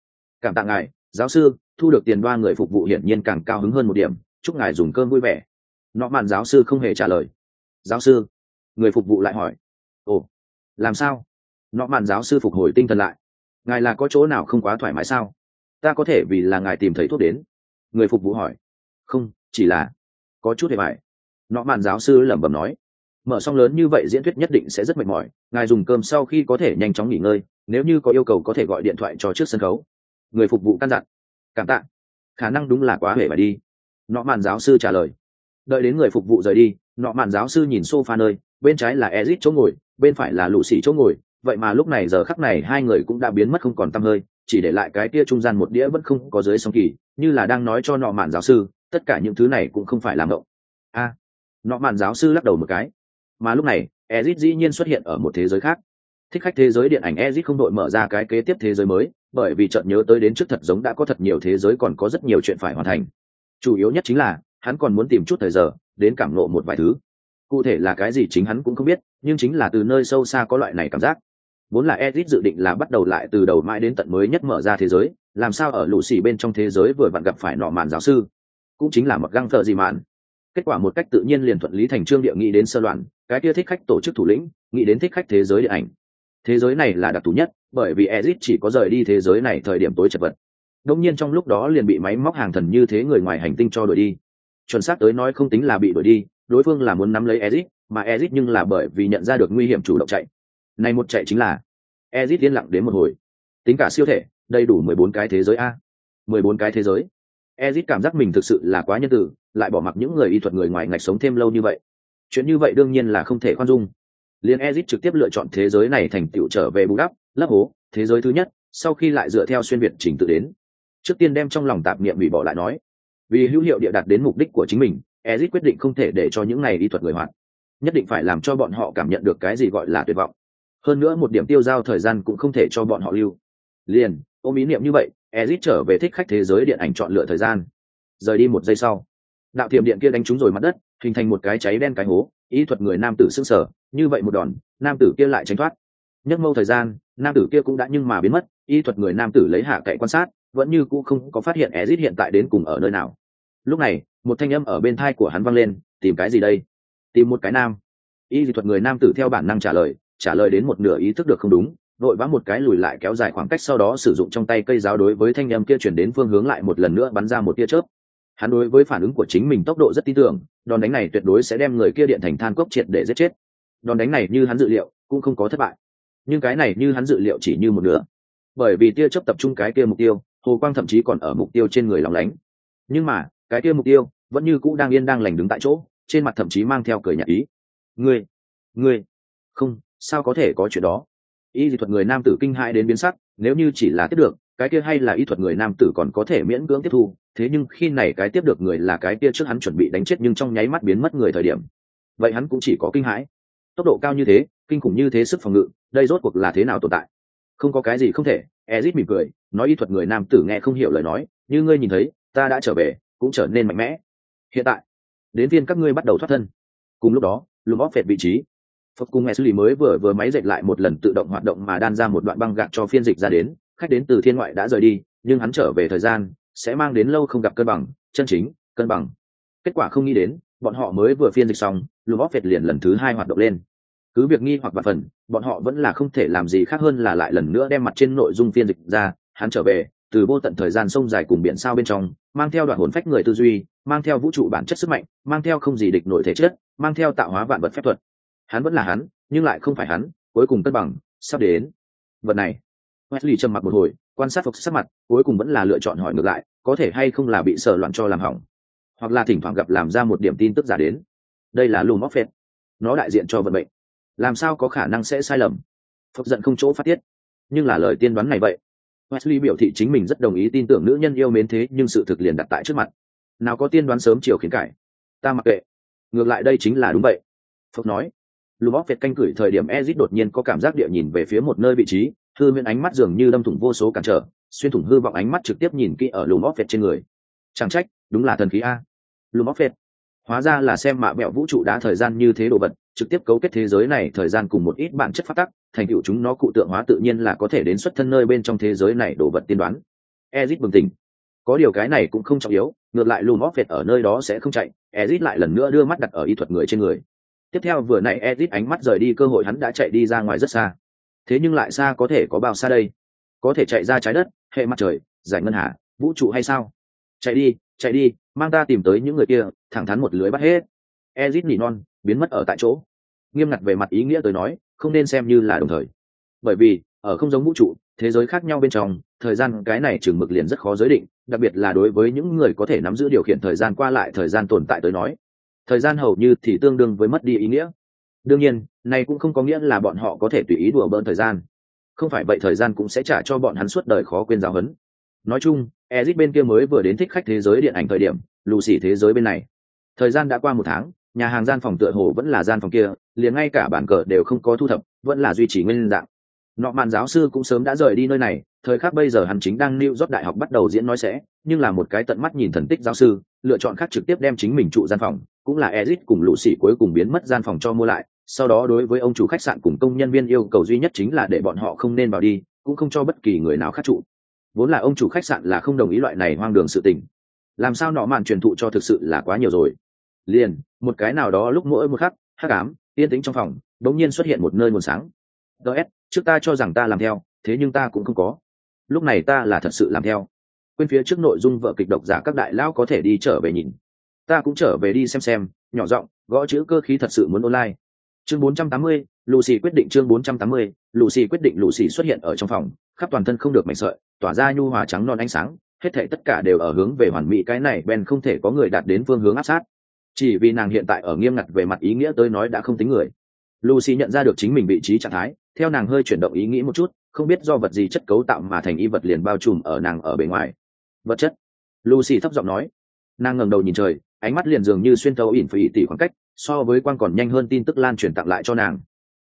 Cảm tạ ngài, giáo sư, thu được tiền đoa người phục vụ hiển nhiên càng cao hứng hơn một điểm, chúc ngài dùng cơm vui vẻ. Nọ mạn giáo sư không hề trả lời. Giáo sư? Người phục vụ lại hỏi. Ồ, làm sao? Nọ mạn giáo sư phục hồi tinh thần lại. Ngài là có chỗ nào không quá thoải mái sao? Ta có thể vì là ngài tìm thấy thuốc đến. Người phục vụ hỏi. Không, chỉ là có chút hề mại. Nọ mạn giáo sư lẩm bẩm nói mở xong lớn như vậy diễn thuyết nhất định sẽ rất mệt mỏi, ngài dùng cơm sau khi có thể nhanh chóng nghỉ ngơi, nếu như có yêu cầu có thể gọi điện thoại cho trước sân khấu. Người phục vụ căn dặn. Cảm tạ. Khả năng đúng là quá hề phải đi. Nọ màn giáo sư trả lời. Đợi đến người phục vụ rời đi, nọ màn giáo sư nhìn sofa nơi, bên trái là ezit chỗ ngồi, bên phải là lũ xỉ chỗ ngồi. Vậy mà lúc này giờ khắc này hai người cũng đã biến mất không còn t hơi, chỉ để lại cái kia trung gian một đĩa vẫn không có dưới sông kỳ, như là đang nói cho nọ mạn giáo sư, tất cả những thứ này cũng không phải làm động. A. Nọ mạn giáo sư lắc đầu một cái mà lúc này ezit dĩ nhiên xuất hiện ở một thế giới khác. Thích khách thế giới điện ảnh ezit không đội mở ra cái kế tiếp thế giới mới bởi vì chợt nhớ tới đến trước thật giống đã có thật nhiều thế giới còn có rất nhiều chuyện phải hoàn thành. Chủ yếu nhất chính là hắn còn muốn tìm chút thời giờ đến cảm nộ một vài thứ. Cụ thể là cái gì chính hắn cũng không biết nhưng chính là từ nơi sâu xa có loại này cảm giác. Vốn là ezit dự định là bắt đầu lại từ đầu mãi đến tận mới nhất mở ra thế giới, làm sao ở lũ xì bên trong thế giới vừa vặn gặp phải nọ màn giáo sư, cũng chính là mặc găng thợ gì mạn. Kết quả một cách tự nhiên liền thuận lý thành trương địa nghĩ đến sơ loạn, cái kia thích khách tổ chức thủ lĩnh, nghĩ đến thích khách thế giới điện ảnh. Thế giới này là đặc thù nhất, bởi vì ezit chỉ có rời đi thế giới này thời điểm tối chật vật. đông nhiên trong lúc đó liền bị máy móc hàng thần như thế người ngoài hành tinh cho đuổi đi. Chuẩn xác tới nói không tính là bị đuổi đi, đối phương là muốn nắm lấy ezit mà ezit nhưng là bởi vì nhận ra được nguy hiểm chủ động chạy, này một chạy chính là ezit yên lặng đến một hồi tính cả siêu thể đầy đủ mười bốn cái thế giới a mười bốn cái thế giới ezit cảm giác mình thực sự là quá nhân tử lại bỏ mặc những người y thuật người ngoài ngạch sống thêm lâu như vậy. Chuyện như vậy đương nhiên là không thể khoan dung. Liền ezit trực tiếp lựa chọn thế giới này thành tựu trở về bù đắp, lấp hố, thế giới thứ nhất, sau khi lại dựa theo xuyên việt trình tự đến. Trước tiên đem trong lòng tạp niệm bị bỏ lại nói, vì hữu hiệu địa đạt đến mục đích của chính mình, ezit quyết định không thể để cho những này y thuật người hoạt, nhất định phải làm cho bọn họ cảm nhận được cái gì gọi là tuyệt vọng. Hơn nữa một điểm tiêu giao thời gian cũng không thể cho bọn họ lưu. Liền, ôm ý niệm như vậy ezit trở về thích khách thế giới điện ảnh chọn lựa thời gian. Rời đi một giây sau, đạo thiểm điện kia đánh trúng rồi mặt đất, hình thành một cái cháy đen cái hố, ý thuật người nam tử s ư n g sở như vậy một đòn, nam tử kia lại tránh thoát. Nhấc mâu thời gian, nam tử kia cũng đã nhưng mà biến mất y thuật người nam tử lấy hạ cậy quan sát, vẫn như cũ không có phát hiện ezit hiện tại đến cùng ở nơi nào. Lúc này, một thanh âm ở bên thai của hắn văng lên, tìm cái gì đây? Tìm một cái nam. Y thuật người nam tử theo bản năng trả lời trả lời đến một nửa ý thức được không đúng vội vã một cái lùi lại kéo dài khoảng cách sau đó sử dụng trong tay cây giáo đối với thanh em kia chuyển đến phương hướng lại một lần nữa bắn ra một tia chớp. Hắn đối với phản ứng của chính mình tốc độ rất tin tưởng, đòn đánh này tuyệt đối sẽ đem người kia điện thành than cốc triệt để giết chết. Đòn đánh này như hắn dự liệu, cũng không có thất bại. Nhưng cái này như hắn dự liệu chỉ như một nửa. Bởi vì tia chớp tập trung cái kia mục tiêu, hồ quang thậm chí còn ở mục tiêu trên người lòng lánh. Nhưng mà, cái kia mục tiêu vẫn như cũ đang yên đang lành đứng tại chỗ, trên mặt thậm chí mang theo cười nhạc ý. Ngươi ngươi, không, sao có thể có chuyện đó? Y dị thuật người nam tử kinh hãi đến biến sắc, nếu như chỉ là tiếp được, cái kia hay là y thuật người nam tử còn có thể miễn cưỡng tiếp thu, thế nhưng khi này cái tiếp được người là cái kia trước hắn chuẩn bị đánh chết nhưng trong nháy mắt biến mất người thời điểm. Vậy hắn cũng chỉ có kinh hãi. Tốc độ cao như thế, kinh khủng như thế sức phòng ngự, đây rốt cuộc là thế nào tồn tại? Không có cái gì không thể ezit mỉm cười, nói y thuật người nam tử nghe không hiểu lời nói, như ngươi nhìn thấy, ta đã trở về, cũng trở nên mạnh mẽ. Hiện tại, đến viên các ngươi bắt đầu thoát thân. Cùng lúc đó lùm óp vẹt vị trí phật cùng mẹ xử lý mới vừa vừa máy dệt lại một lần tự động hoạt động mà đan ra một đoạn băng gạc cho phiên dịch ra đến. Khách đến từ thiên ngoại đã rời đi, nhưng hắn trở về thời gian, sẽ mang đến lâu không gặp cân bằng, chân chính, cân bằng. Kết quả không nghĩ đến, bọn họ mới vừa phiên dịch xong, lùm óc phệt liền lần thứ hai hoạt động lên. Cứ việc nghi hoặc vặt phần, bọn họ vẫn là không thể làm gì khác hơn là lại lần nữa đem mặt trên nội dung phiên dịch ra. Hắn trở về, từ vô tận thời gian sông dài cùng biển sao bên trong, mang theo đoạn hồn phách người tư duy, mang theo vũ trụ bản chất sức mạnh, mang theo không gì địch nội thể chất, mang theo tạo hóa vạn vật phép thuật hắn vẫn là hắn, nhưng lại không phải hắn, cuối cùng cân bằng, sắp đến. Vật này. Wesley trầm mặc một hồi, quan sát phục sắc mặt, cuối cùng vẫn là lựa chọn hỏi ngược lại, có thể hay không là bị sợ loạn cho làm hỏng? Hoặc là thỉnh thoảng gặp làm ra một điểm tin tức giả đến. Đây là lùm móc phết nó đại diện cho vận mệnh. Làm sao có khả năng sẽ sai lầm? Phục giận không chỗ phát tiết. Nhưng là lời tiên đoán này vậy. Wesley biểu thị chính mình rất đồng ý tin tưởng nữ nhân yêu mến thế, nhưng sự thực liền đặt tại trước mặt. Nào có tiên đoán sớm chiều khiến cải. Ta mặc kệ. Ngược lại đây chính là đúng vậy. Phật nói lùm óc việt canh cửi thời điểm ezit đột nhiên có cảm giác địa nhìn về phía một nơi vị trí, hư miễn ánh mắt dường như đâm thủng vô số cản trở, xuyên thủng hư vọng ánh mắt trực tiếp nhìn kỹ ở lùm óc việt trên người. Chẳng trách, đúng là thần khí a. Lùm óc việt. Hóa ra là xem mạ mẹo vũ trụ đã thời gian như thế đồ vật, trực tiếp cấu kết thế giới này thời gian cùng một ít bản chất phát tắc, thành tựu chúng nó cụ tượng hóa tự nhiên là có thể đến xuất thân nơi bên trong thế giới này đồ vật tiên đoán. Ezit bừng tỉnh. Có điều cái này cũng không trọng yếu, ngược lại lùm óc việt ở nơi đó sẽ không chạy ezit lại lần nữa đưa mắt đặt ở y thuật người trên người tiếp theo vừa nãy ezit ánh mắt rời đi, cơ hội hắn đã chạy đi ra ngoài rất xa. Thế nhưng lại xa có thể có bao xa đây? Có thể chạy ra trái đất, hệ mặt trời, giải ngân hà, vũ trụ hay sao? Chạy đi chạy đi, mang ta tìm tới những người kia, thẳng thắn một lưới bắt hết. Ezit nỉ non, biến mất ở tại chỗ. Nghiêm ngặt về mặt ý nghĩa tôi nói, không nên xem như là đồng thời. Bởi vì, ở không giống vũ trụ, thế giới khác nhau bên trong, thời gian cái này chừng mực liền rất khó giới định, đặc biệt là đối với những người có thể nắm giữ điều khiển thời gian qua lại thời gian tồn tại tới nói thời gian hầu như thì tương đương với mất đi ý nghĩa. Đương nhiên này cũng không có nghĩa là bọn họ có thể tùy ý đùa bỡn thời gian. Không phải vậy thời gian cũng sẽ trả cho bọn hắn suốt đời khó quên giáo huấn. Nói chung ezit bên kia mới vừa đến thích khách thế giới điện ảnh thời điểm lù xỉ thế giới bên này. Thời gian đã qua một tháng, nhà hàng gian phòng tựa hồ vẫn là gian phòng kia, liền ngay cả bản cờ đều không có thu thập, vẫn là duy trì nguyên dạng. Nọ mạn giáo sư cũng sớm đã rời đi nơi này, thời khắc bây giờ hắn chính đang lưu rót đại học bắt đầu diễn nói sẽ, nhưng là một cái tận mắt nhìn thần tích giáo sư, lựa chọn khác trực tiếp đem chính mình trụ gian phòng cũng là Ezic cùng lũ sĩ cuối cùng biến mất gian phòng cho mua lại, sau đó đối với ông chủ khách sạn cùng công nhân viên yêu cầu duy nhất chính là để bọn họ không nên vào đi, cũng không cho bất kỳ người nào khác trụ. Vốn là ông chủ khách sạn là không đồng ý loại này hoang đường sự tình. Làm sao nọ mạn truyền thụ cho thực sự là quá nhiều rồi? Liền, một cái nào đó lúc mỗi một khắc, hắc ám, yên tĩnh trong phòng đột nhiên xuất hiện một nơi nguồn sáng. Ds trước ta cho rằng ta làm theo, thế nhưng ta cũng không có. Lúc này ta là thật sự làm theo. Quên phía trước nội dung vợ kịch độc giả các đại lão có thể đi trở về nhìn ta cũng trở về đi xem xem nhỏ giọng gõ chữ cơ khí thật sự muốn online. Chương 480, Lucy quyết định chương 480, Lucy quyết định Lucy xuất hiện ở trong phòng khắp toàn thân không được mảnh sợi tỏa ra nhu hòa trắng non ánh sáng hết thảy tất cả đều ở hướng về hoàn mỹ cái này Ben không thể có người đạt đến phương hướng áp sát. Chỉ vì nàng hiện tại ở nghiêm ngặt về mặt ý nghĩa tới nói đã không tính người. Lucy nhận ra được chính mình vị trí trạng thái theo nàng hơi chuyển động ý nghĩ một chút không biết do vật gì chất cấu tạo mà thành y vật liền bao trùm ở nàng ở bề ngoài. Vật chất. Lucy thấp giọng nói. Nàng ngẩng đầu nhìn trời ánh mắt liền dường như xuyên thấu ỉn phải tỷ khoảng cách, so với quan còn nhanh hơn tin tức lan truyền tặng lại cho nàng.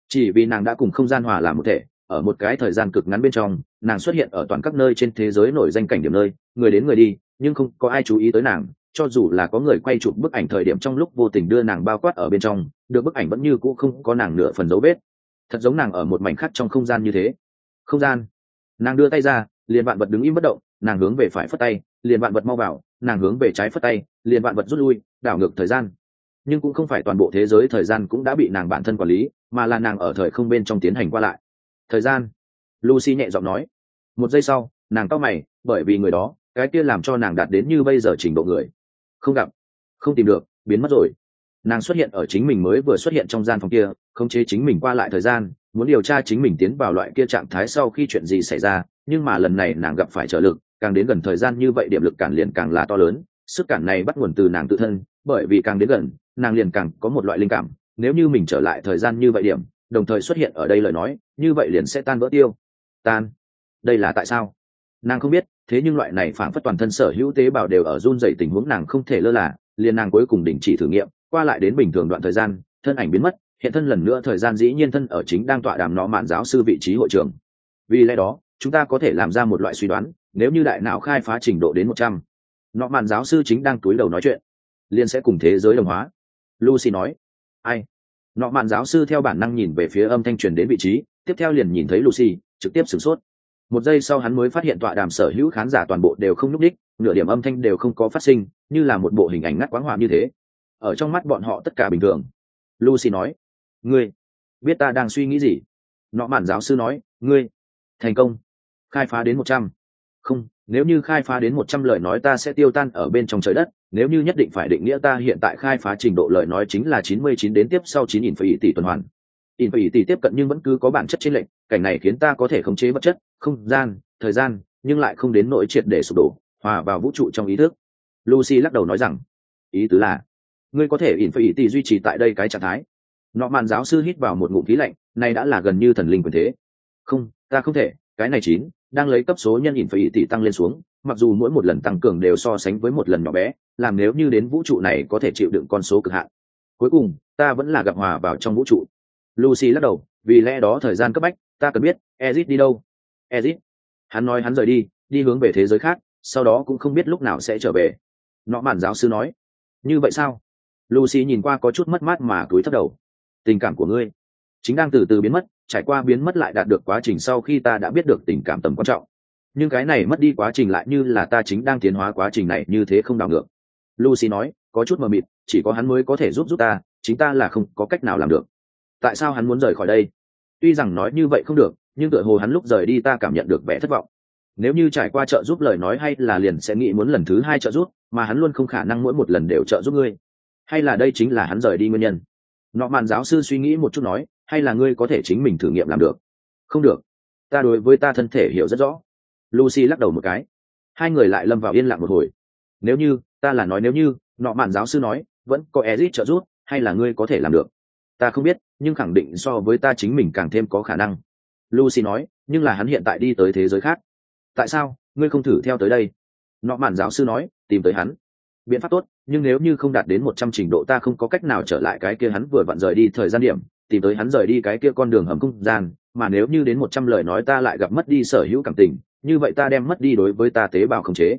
Chỉ vì nàng đã cùng không gian hòa làm một thể, ở một cái thời gian cực ngắn bên trong, nàng xuất hiện ở toàn các nơi trên thế giới nổi danh cảnh điểm nơi, người đến người đi, nhưng không có ai chú ý tới nàng, cho dù là có người quay chụp bức ảnh thời điểm trong lúc vô tình đưa nàng bao quát ở bên trong, được bức ảnh vẫn như cũ không có nàng nửa phần dấu vết. Thật giống nàng ở một mảnh khắc trong không gian như thế. Không gian. Nàng đưa tay ra, liền bạn vật đứng im bất động, nàng hướng về phải phất tay, liền bạn vật mau vào nàng hướng về trái phất tay, liền vạn vật rút lui, đảo ngược thời gian. Nhưng cũng không phải toàn bộ thế giới thời gian cũng đã bị nàng bản thân quản lý, mà là nàng ở thời không bên trong tiến hành qua lại. Thời gian. Lucy nhẹ giọng nói. Một giây sau, nàng cau mày, bởi vì người đó, cái kia làm cho nàng đạt đến như bây giờ trình độ người. Không gặp. Không tìm được, biến mất rồi. Nàng xuất hiện ở chính mình mới vừa xuất hiện trong gian phòng kia, khống chế chính mình qua lại thời gian, muốn điều tra chính mình tiến vào loại kia trạng thái sau khi chuyện gì xảy ra, nhưng mà lần này nàng gặp phải trở lực càng đến gần thời gian như vậy điểm lực cản liền càng là to lớn, sức cản này bắt nguồn từ nàng tự thân, bởi vì càng đến gần, nàng liền càng có một loại linh cảm, nếu như mình trở lại thời gian như vậy điểm, đồng thời xuất hiện ở đây lời nói, như vậy liền sẽ tan vỡ tiêu. Tan. Đây là tại sao? Nàng không biết, thế nhưng loại này phản phất toàn thân sở hữu tế bào đều ở run dày tình huống nàng không thể lơ là, liền nàng cuối cùng đình chỉ thử nghiệm, qua lại đến bình thường đoạn thời gian, thân ảnh biến mất, hiện thân lần nữa thời gian dĩ nhiên thân ở chính đang tọa đàm nó mạn giáo sư vị trí hội trường. vì lẽ đó, chúng ta có thể làm ra một loại suy đoán nếu như đại não khai phá trình độ đến một trăm, nọ mạn giáo sư chính đang túi đầu nói chuyện liên sẽ cùng thế giới đồng hóa. Lucy nói, ai? Nọ mạn giáo sư theo bản năng nhìn về phía âm thanh truyền đến vị trí, tiếp theo liền nhìn thấy lucy, trực tiếp sửng sốt. Một giây sau hắn mới phát hiện tọa đàm sở hữu khán giả toàn bộ đều không nhúc đích nửa điểm âm thanh đều không có phát sinh, như là một bộ hình ảnh ngắt quáng họa như thế. Ở trong mắt bọn họ tất cả bình thường. Lucy nói, ngươi, biết ta đang suy nghĩ gì? Nọ mạn giáo sư nói, ngươi, thành công, khai phá đến một trăm không, nếu như khai phá đến một trăm lời nói ta sẽ tiêu tan ở bên trong trời đất, nếu như nhất định phải định nghĩa ta hiện tại khai phá trình độ lời nói chính là chín mươi chín đến tiếp sau chín nghìn phẩy tỷ tuần hoàn. In phẩy tỷ tiếp cận nhưng vẫn cứ có bản chất trên lệnh cảnh này khiến ta có thể khống chế vật chất, không, gian, thời gian, nhưng lại không đến nỗi triệt để sụp đổ, hòa vào vũ trụ trong ý thức. Lucy lắc đầu nói rằng, ý tứ là, ngươi có thể in phẩy tỷ duy trì tại đây cái trạng thái. Nọ màn giáo sư hít vào một ngụm khí lạnh, này đã là gần như thần linh quyền thế. Không, ta không thể, cái này chín đang lấy cấp số nhân in phải tỷ tăng lên xuống, mặc dù mỗi một lần tăng cường đều so sánh với một lần nhỏ bé, làm nếu như đến vũ trụ này có thể chịu đựng con số cực hạn. Cuối cùng, ta vẫn là gặp hòa vào trong vũ trụ. Lucy lắc đầu, vì lẽ đó thời gian cấp bách, ta cần biết, ezit đi đâu? Ezit? Hắn nói hắn rời đi đi hướng về thế giới khác, sau đó cũng không biết lúc nào sẽ trở về. Nọ mạn giáo sư nói. Như vậy sao? Lucy nhìn qua có chút mất mát mà cúi thấp đầu. Tình cảm của ngươi chính đang từ từ biến mất trải qua biến mất lại đạt được quá trình sau khi ta đã biết được tình cảm tầm quan trọng. Nhưng cái này mất đi quá trình lại như là ta chính đang tiến hóa quá trình này như thế không đảo ngược. Lucy nói, có chút mờ mịt, chỉ có hắn mới có thể giúp giúp ta, chính ta là không có cách nào làm được. Tại sao hắn muốn rời khỏi đây? Tuy rằng nói như vậy không được, nhưng tựa hồ hắn lúc rời đi ta cảm nhận được vẻ thất vọng. Nếu như trải qua trợ giúp lời nói hay là liền sẽ nghĩ muốn lần thứ hai trợ giúp, mà hắn luôn không khả năng mỗi một lần đều trợ giúp ngươi. Hay là đây chính là hắn rời đi nguyên nhân? Nọ màn giáo sư suy nghĩ một chút nói hay là ngươi có thể chính mình thử nghiệm làm được? Không được. Ta đối với ta thân thể hiểu rất rõ. Lucy lắc đầu một cái. Hai người lại lâm vào yên lặng một hồi. Nếu như, ta là nói nếu như, nọ mạn giáo sư nói, vẫn có ezit trợ giúp, hay là ngươi có thể làm được? Ta không biết, nhưng khẳng định so với ta chính mình càng thêm có khả năng. Lucy nói, nhưng là hắn hiện tại đi tới thế giới khác. Tại sao, ngươi không thử theo tới đây? Nọ mạn giáo sư nói, tìm tới hắn. Biện pháp tốt, nhưng nếu như không đạt đến một trăm trình độ ta không có cách nào trở lại cái kia hắn vừa vặn rời đi thời gian điểm tìm tới hắn rời đi cái kia con đường hầm không gian, mà nếu như đến một trăm lời nói ta lại gặp mất đi sở hữu cảm tình, như vậy ta đem mất đi đối với ta tế bào khống chế.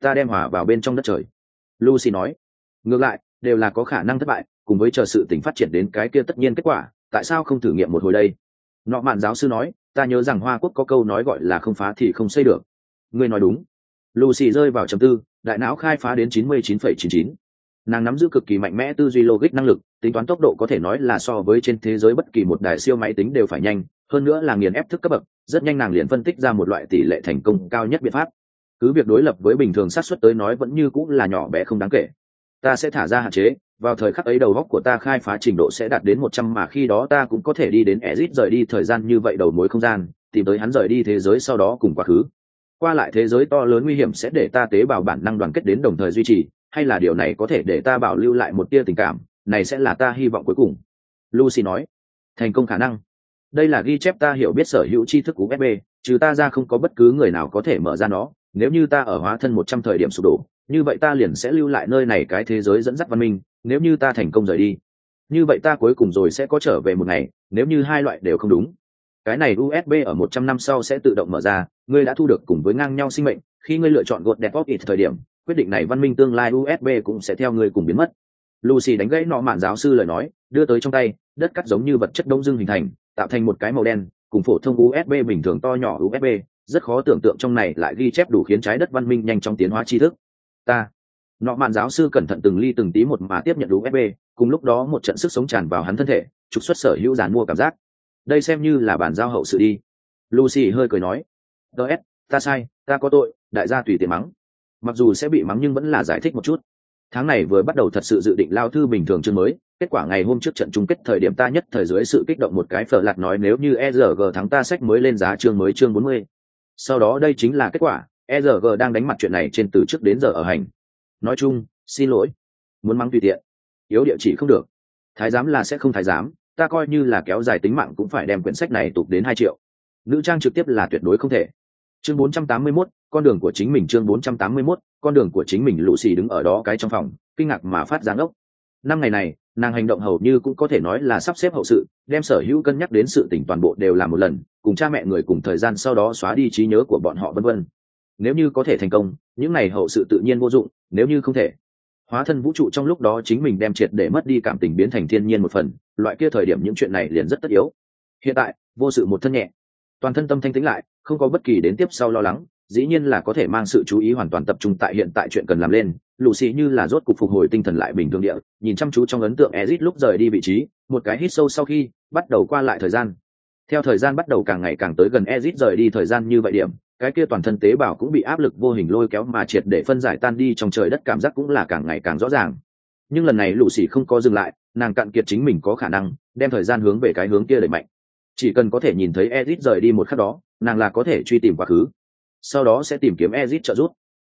Ta đem hòa vào bên trong đất trời. Lucy nói. Ngược lại, đều là có khả năng thất bại, cùng với chờ sự tình phát triển đến cái kia tất nhiên kết quả, tại sao không thử nghiệm một hồi đây? Nọ mạn giáo sư nói. Ta nhớ rằng hoa quốc có câu nói gọi là không phá thì không xây được. Ngươi nói đúng. Lucy rơi vào trầm tư, đại não khai phá đến chín mươi chín phẩy chín chín nàng nắm giữ cực kỳ mạnh mẽ tư duy logic năng lực tính toán tốc độ có thể nói là so với trên thế giới bất kỳ một đài siêu máy tính đều phải nhanh hơn nữa là nghiền ép thức cấp bậc rất nhanh nàng liền phân tích ra một loại tỷ lệ thành công cao nhất biện pháp. Cứ việc đối lập với bình thường xác suất tới nói vẫn như cũng là nhỏ bé không đáng kể. Ta sẽ thả ra hạn chế vào thời khắc ấy đầu góc của ta khai phá trình độ sẽ đạt đến một trăm mà khi đó ta cũng có thể đi đến Ezit rời đi thời gian như vậy đầu mối không gian, tìm tới hắn rời đi thế giới sau đó cùng quá khứ. Qua lại thế giới to lớn nguy hiểm sẽ để ta tế bào bản năng đoàn kết đến đồng thời duy trì, hay là điều này có thể để ta bảo lưu lại một tia tình cảm, này sẽ là ta hy vọng cuối cùng. Lucy nói, thành công khả năng. Đây là ghi chép ta hiểu biết sở hữu tri thức của USB, trừ ta ra không có bất cứ người nào có thể mở ra nó, nếu như ta ở hóa thân một trăm thời điểm sụp đổ, như vậy ta liền sẽ lưu lại nơi này cái thế giới dẫn dắt văn minh nếu như ta thành công rời đi như vậy ta cuối cùng rồi sẽ có trở về một ngày nếu như hai loại đều không đúng cái này usb ở một trăm năm sau sẽ tự động mở ra ngươi đã thu được cùng với ngang nhau sinh mệnh khi ngươi lựa chọn gột đẹp ít thời điểm quyết định này văn minh tương lai usb cũng sẽ theo người cùng biến mất. Lucy đánh gãy nọ mạn giáo sư lời nói, đưa tới trong tay, đất cắt giống như vật chất đông dương hình thành, tạo thành một cái màu đen, cùng phổ thông usb bình thường to nhỏ usb rất khó tưởng tượng trong này lại ghi chép đủ khiến trái đất văn minh nhanh chóng tiến hóa tri thức. Ta, nọ mạn giáo sư cẩn thận từng ly từng tí một mà tiếp nhận usb cùng lúc đó một trận sức sống tràn vào hắn thân thể, trục xuất sở hữu giàn mua cảm giác. Đây xem như là bản giao hậu sự đi. Lucy hơi cười nói ts ta sai, ta có tội, đại gia tùy tiện mắng mặc dù sẽ bị mắng nhưng vẫn là giải thích một chút. Tháng này vừa bắt đầu thật sự dự định lao thư bình thường chương mới kết quả ngày hôm trước trận chung kết thời điểm ta nhất thời dưới sự kích động một cái phở lạt nói nếu như erg thắng ta sách mới lên giá chương mới chương bốn mươi. Sau đó đây chính là kết quả erg đang đánh mặt chuyện này trên từ trước đến giờ ở hành. Nói chung xin lỗi. Muốn mắng tùy tiện. Yếu địa chỉ không được. Thái giám là sẽ không thái giám ta coi như là kéo dài tính mạng cũng phải đem quyển sách này tụt đến hai triệu. Nữ trang trực tiếp là tuyệt đối không thể. Chương 481, con đường của chính mình chương 481, con đường của chính mình lũ xì đứng ở đó cái trong phòng kinh ngạc mà phát giáng ốc. Năm ngày này nàng hành động hầu như cũng có thể nói là sắp xếp hậu sự đem sở hữu cân nhắc đến sự tỉnh toàn bộ đều làm một lần cùng cha mẹ người cùng thời gian sau đó xóa đi trí nhớ của bọn họ vân vân. Nếu như có thể thành công những này hậu sự tự nhiên vô dụng nếu như không thể. Hóa thân vũ trụ trong lúc đó chính mình đem triệt để mất đi cảm tình biến thành thiên nhiên một phần loại kia thời điểm những chuyện này liền rất tất yếu. Hiện tại vô sự một thân nhẹ. Toàn thân tâm thanh tĩnh lại không có bất kỳ đến tiếp sau lo lắng dĩ nhiên là có thể mang sự chú ý hoàn toàn tập trung tại hiện tại chuyện cần làm lên lù xì như là rốt cục phục hồi tinh thần lại bình thường địa, nhìn chăm chú trong ấn tượng ezit lúc rời đi vị trí, một cái hít sâu sau khi, bắt đầu qua lại thời gian. Theo thời gian bắt đầu càng ngày càng tới gần ezit rời đi thời gian như vậy điểm, cái kia toàn thân tế bào cũng bị áp lực vô hình lôi kéo mà triệt để phân giải tan đi trong trời đất cảm giác cũng là càng ngày càng rõ ràng. Nhưng lần này lù xì không có dừng lại, nàng cạn kiệt chính mình có khả năng, đem thời gian hướng về cái hướng kia đẩy mạnh. Chỉ cần có thể nhìn thấy ezit rời đi một khắc đó, nàng là có thể truy tìm quá khứ sau đó sẽ tìm kiếm ezit trợ giúp.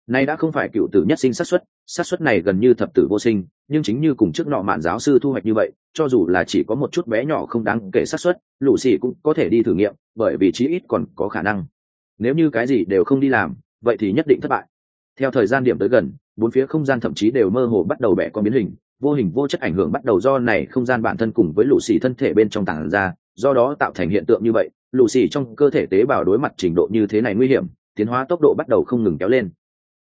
Nay đã không phải cựu tử nhất sinh sát xuất sát xuất này gần như thập tử vô sinh, nhưng chính như cùng trước nọ mạn giáo sư thu hoạch như vậy, cho dù là chỉ có một chút bé nhỏ không đáng kể sát xuất, lũ xì cũng có thể đi thử nghiệm, bởi vì chí ít còn có khả năng. Nếu như cái gì đều không đi làm, vậy thì nhất định thất bại. Theo thời gian điểm tới gần, bốn phía không gian thậm chí đều mơ hồ bắt đầu bẻ con biến hình, vô hình vô chất ảnh hưởng bắt đầu do này không gian bản thân cùng với lũ xì thân thể bên trong tàng ra, do đó tạo thành hiện tượng như vậy, lũ xì trong cơ thể tế bào đối mặt trình độ như thế này nguy hiểm tiến hóa tốc độ bắt đầu không ngừng kéo lên.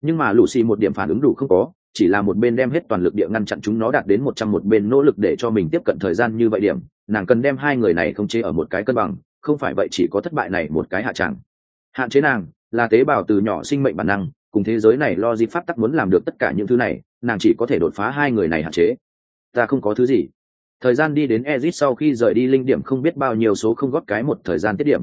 Nhưng mà lũ xì một điểm phản ứng đủ không có, chỉ là một bên đem hết toàn lực địa ngăn chặn chúng nó đạt đến một trăm một bên nỗ lực để cho mình tiếp cận thời gian như vậy điểm, nàng cần đem hai người này không chế ở một cái cân bằng, không phải vậy chỉ có thất bại này một cái hạ tràng hạn chế nàng là tế bào từ nhỏ sinh mệnh bản năng, cùng thế giới này lo di pháp tắc muốn làm được tất cả những thứ này, nàng chỉ có thể đột phá hai người này hạn chế. Ta không có thứ gì. Thời gian đi đến ezit sau khi rời đi linh điểm không biết bao nhiêu số không gót cái một thời gian tiết điểm.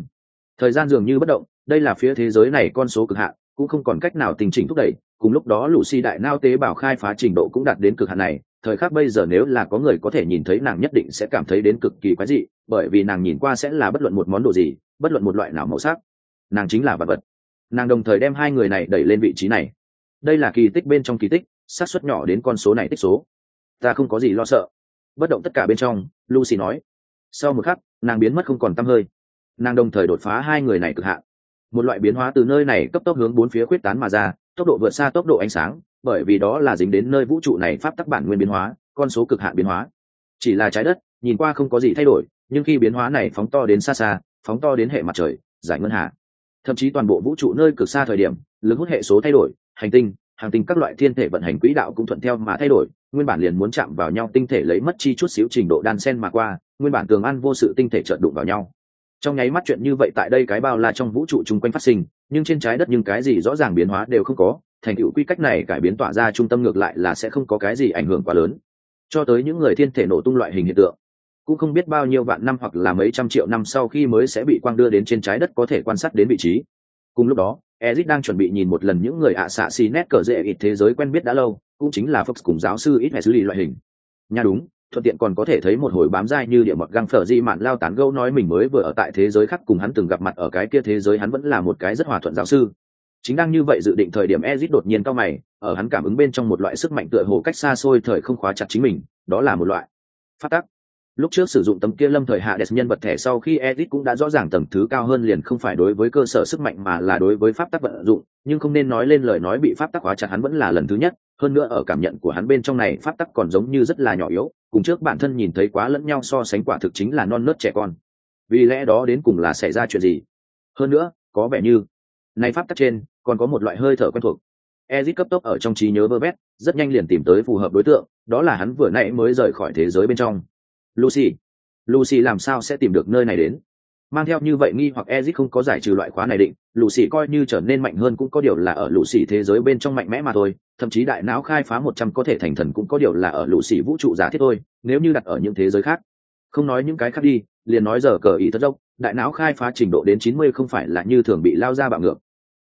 Thời gian dường như bất động đây là phía thế giới này con số cực hạn, cũng không còn cách nào tình chỉnh thúc đẩy. Cùng lúc đó lũ si đại nao tế bào khai phá trình độ cũng đạt đến cực hạn này. Thời khắc bây giờ nếu là có người có thể nhìn thấy nàng nhất định sẽ cảm thấy đến cực kỳ quái dị, bởi vì nàng nhìn qua sẽ là bất luận một món đồ gì, bất luận một loại nào màu sắc. Nàng chính là vật vật. Nàng đồng thời đem hai người này đẩy lên vị trí này. Đây là kỳ tích bên trong kỳ tích, xác suất nhỏ đến con số này tích số. Ta không có gì lo sợ. Bất động tất cả bên trong, lucy nói. Sau một khắc, nàng biến mất không còn t hơi. Nàng đồng thời đột phá hai người này cực hạn một loại biến hóa từ nơi này cấp tốc hướng bốn phía quyết tán mà ra, tốc độ vượt xa tốc độ ánh sáng, bởi vì đó là dính đến nơi vũ trụ này pháp tắc bản nguyên biến hóa, con số cực hạn biến hóa. Chỉ là trái đất, nhìn qua không có gì thay đổi, nhưng khi biến hóa này phóng to đến xa xa, phóng to đến hệ mặt trời, giải ngân hà. Thậm chí toàn bộ vũ trụ nơi cực xa thời điểm, lực hút hệ số thay đổi, hành tinh, hàng tinh các loại thiên thể vận hành quỹ đạo cũng thuận theo mà thay đổi, nguyên bản liền muốn chạm vào nhau tinh thể lấy mất chi chút xíu trình độ đan sen mà qua, nguyên bản tường ăn vô sự tinh thể trợn đụng vào nhau trong nháy mắt chuyện như vậy tại đây cái bao la trong vũ trụ chung quanh phát sinh, nhưng trên trái đất nhưng cái gì rõ ràng biến hóa đều không có, thành tựu quy cách này cải biến tỏa ra trung tâm ngược lại là sẽ không có cái gì ảnh hưởng quá lớn. Cho tới những người thiên thể nổ tung loại hình hiện tượng, cũng không biết bao nhiêu vạn năm hoặc là mấy trăm triệu năm sau khi mới sẽ bị quang đưa đến trên trái đất có thể quan sát đến vị trí. Cùng lúc đó ezit đang chuẩn bị nhìn một lần những người ạ xạ xì nét cờ dễ ít thế giới quen biết đã lâu, cũng chính là fox cùng giáo sư ít hay xử lý loại hình. Nha đúng thuận tiện còn có thể thấy một hồi bám dai như địa mọt găng phở di mạn lao tán gâu nói mình mới vừa ở tại thế giới khác cùng hắn từng gặp mặt ở cái kia thế giới hắn vẫn là một cái rất hòa thuận giáo sư. Chính đang như vậy dự định thời điểm ezit đột nhiên cao mày, ở hắn cảm ứng bên trong một loại sức mạnh tựa hồ cách xa xôi thời không khóa chặt chính mình, đó là một loại phát tắc lúc trước sử dụng tấm kia lâm thời hạ đẹp nhân vật thẻ sau khi edit cũng đã rõ ràng tầng thứ cao hơn liền không phải đối với cơ sở sức mạnh mà là đối với pháp tắc vận dụng, nhưng không nên nói lên lời nói bị pháp tắc hóa chặt hắn vẫn là lần thứ nhất hơn nữa ở cảm nhận của hắn bên trong này pháp tắc còn giống như rất là nhỏ yếu cùng trước bản thân nhìn thấy quá lẫn nhau so sánh quả thực chính là non nớt trẻ con. Vì lẽ đó đến cùng là xảy ra chuyện gì? Hơn nữa có vẻ như này pháp tắc trên còn có một loại hơi thở quen thuộc. Ezit cấp tốc ở trong trí nhớ vơ vét, rất nhanh liền tìm tới phù hợp đối tượng, đó là hắn vừa nãy mới rời khỏi thế giới bên trong. Lucy. Lucy làm sao sẽ tìm được nơi này đến? Mang theo như vậy nghi hoặc ezit không có giải trừ loại khóa này định lũ xì coi như trở nên mạnh hơn cũng có điều là ở lũ xì thế giới bên trong mạnh mẽ mà thôi, thậm chí đại não khai phá một trăm có thể thành thần cũng có điều là ở lũ xì vũ trụ giả thiết thôi, nếu như đặt ở những thế giới khác. Không nói những cái khác đi, liền nói giờ cờ ý thất dốc, đại não khai phá trình độ đến chín mươi không phải là như thường bị lao ra bạo ngược.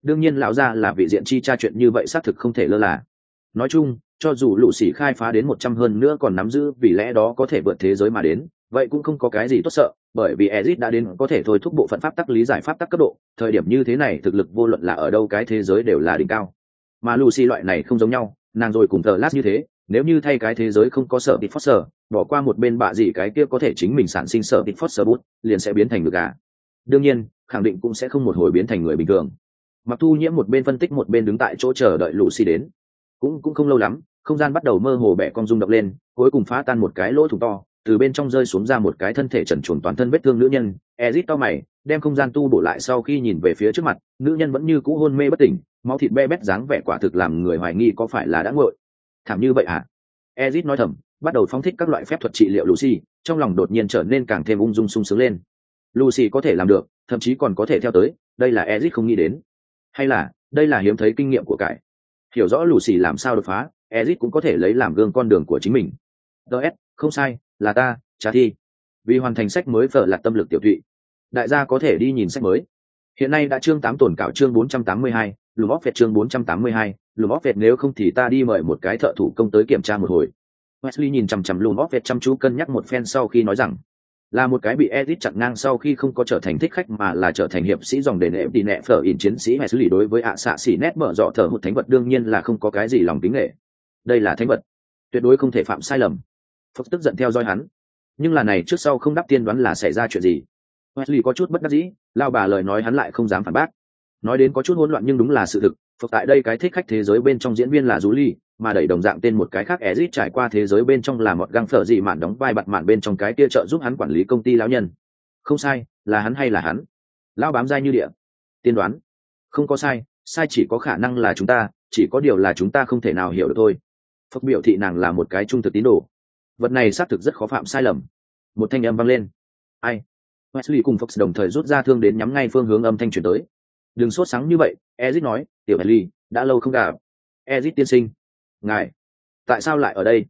Đương nhiên lão ra là vị diện chi tra chuyện như vậy xác thực không thể lơ là. Nói chung, cho dù lũ sĩ khai phá đến một trăm hơn nữa còn nắm giữ, vì lẽ đó có thể vượt thế giới mà đến vậy cũng không có cái gì tốt sợ, bởi vì ezit đã đến có thể thôi thúc bộ phận pháp tắc lý giải pháp tắc cấp độ, thời điểm như thế này thực lực vô luận là ở đâu cái thế giới đều là đỉnh cao. Mà lucy loại này không giống nhau, nàng rồi cùng thờ lát như thế, nếu như thay cái thế giới không có sợ bị foster, bỏ qua một bên bạ gì cái kia có thể chính mình sản sinh sợ bị foster bút, liền sẽ biến thành ngược gà. Đương nhiên, khẳng định cũng sẽ không một hồi biến thành người bình thường. Mặc thu nhiễm một bên phân tích một bên đứng tại chỗ chờ đợi lucy đến. Cũng cũng không lâu lắm, không gian bắt đầu mơ hồ bẻ con rung động lên, cuối cùng phá tan một cái lỗ thủng to từ bên trong rơi xuống ra một cái thân thể trần truồng toàn thân vết thương nữ nhân, ezit to mày, đem không gian tu bổ lại sau khi nhìn về phía trước mặt, nữ nhân vẫn như cũ hôn mê bất tỉnh, máu thịt be bét dáng vẻ quả thực làm người hoài nghi có phải là đã nguội. Thảm như vậy à ezit nói thầm, bắt đầu phóng thích các loại phép thuật trị liệu lucy, trong lòng đột nhiên trở nên càng thêm ung dung sung sướng lên. Lucy có thể làm được, thậm chí còn có thể theo tới, đây là ezit không nghĩ đến. Hay là, đây là hiếm thấy kinh nghiệm của cải. Hiểu rõ lucy làm sao đột phá, ezit cũng có thể lấy làm gương con đường của chính mình. Ts không sai là ta trả thi. Vì hoàn thành sách mới phở lạc tâm lực tiểu thụy đại gia có thể đi nhìn sách mới. Hiện nay đã chương tám tổn cạo chương bốn trăm tám mươi hai, lùm óc vẹt chương bốn trăm tám mươi hai, lùm óc vẹt nếu không thì ta đi mời một cái thợ thủ công tới kiểm tra một hồi. Wesley nhìn chằm chằm lùm óc vẹt chăm chú cân nhắc một phen sau khi nói rằng, là một cái bị Edit chặn ngang sau khi không có trở thành thích khách mà là trở thành hiệp sĩ dòng đề nệm đi nẹ phở in chiến sĩ hay xử lý đối với ạ xạ xỉ nét mở dọ thở một thánh vật đương nhiên là không có cái gì lòng tính nghệ. Đây là thánh vật. Tuyệt đối không thể phạm sai lầm phật tức giận theo dõi hắn nhưng là này trước sau không đáp tiên đoán là xảy ra chuyện gì wesley có chút bất đắc dĩ lao bà lời nói hắn lại không dám phản bác nói đến có chút hỗn loạn nhưng đúng là sự thực phật tại đây cái thích khách thế giới bên trong diễn viên là Julie, mà đẩy đồng dạng tên một cái khác Ezit trải qua thế giới bên trong là một găng phở gì mạn đóng vai bặt mạn bên trong cái kia trợ giúp hắn quản lý công ty lão nhân. Không sai, là hắn hay là hắn? Lão bám dai như địa. Tiên đoán. Không có sai, sai chỉ có khả năng là chúng ta, chỉ có điều là chúng ta không thể nào hiểu được thôi. Phật biểu thị nàng là một cái trung thực tín đồ. Vật này xác thực rất khó phạm sai lầm. Một thanh âm vang lên. Ai? Wesley cùng Fox đồng thời rút ra thương đến nhắm ngay phương hướng âm thanh truyền tới. Đừng sốt sáng như vậy, Ezit nói, "Tiểu Ellie, đã lâu không gặp." Ezit tiên sinh, ngài, tại sao lại ở đây?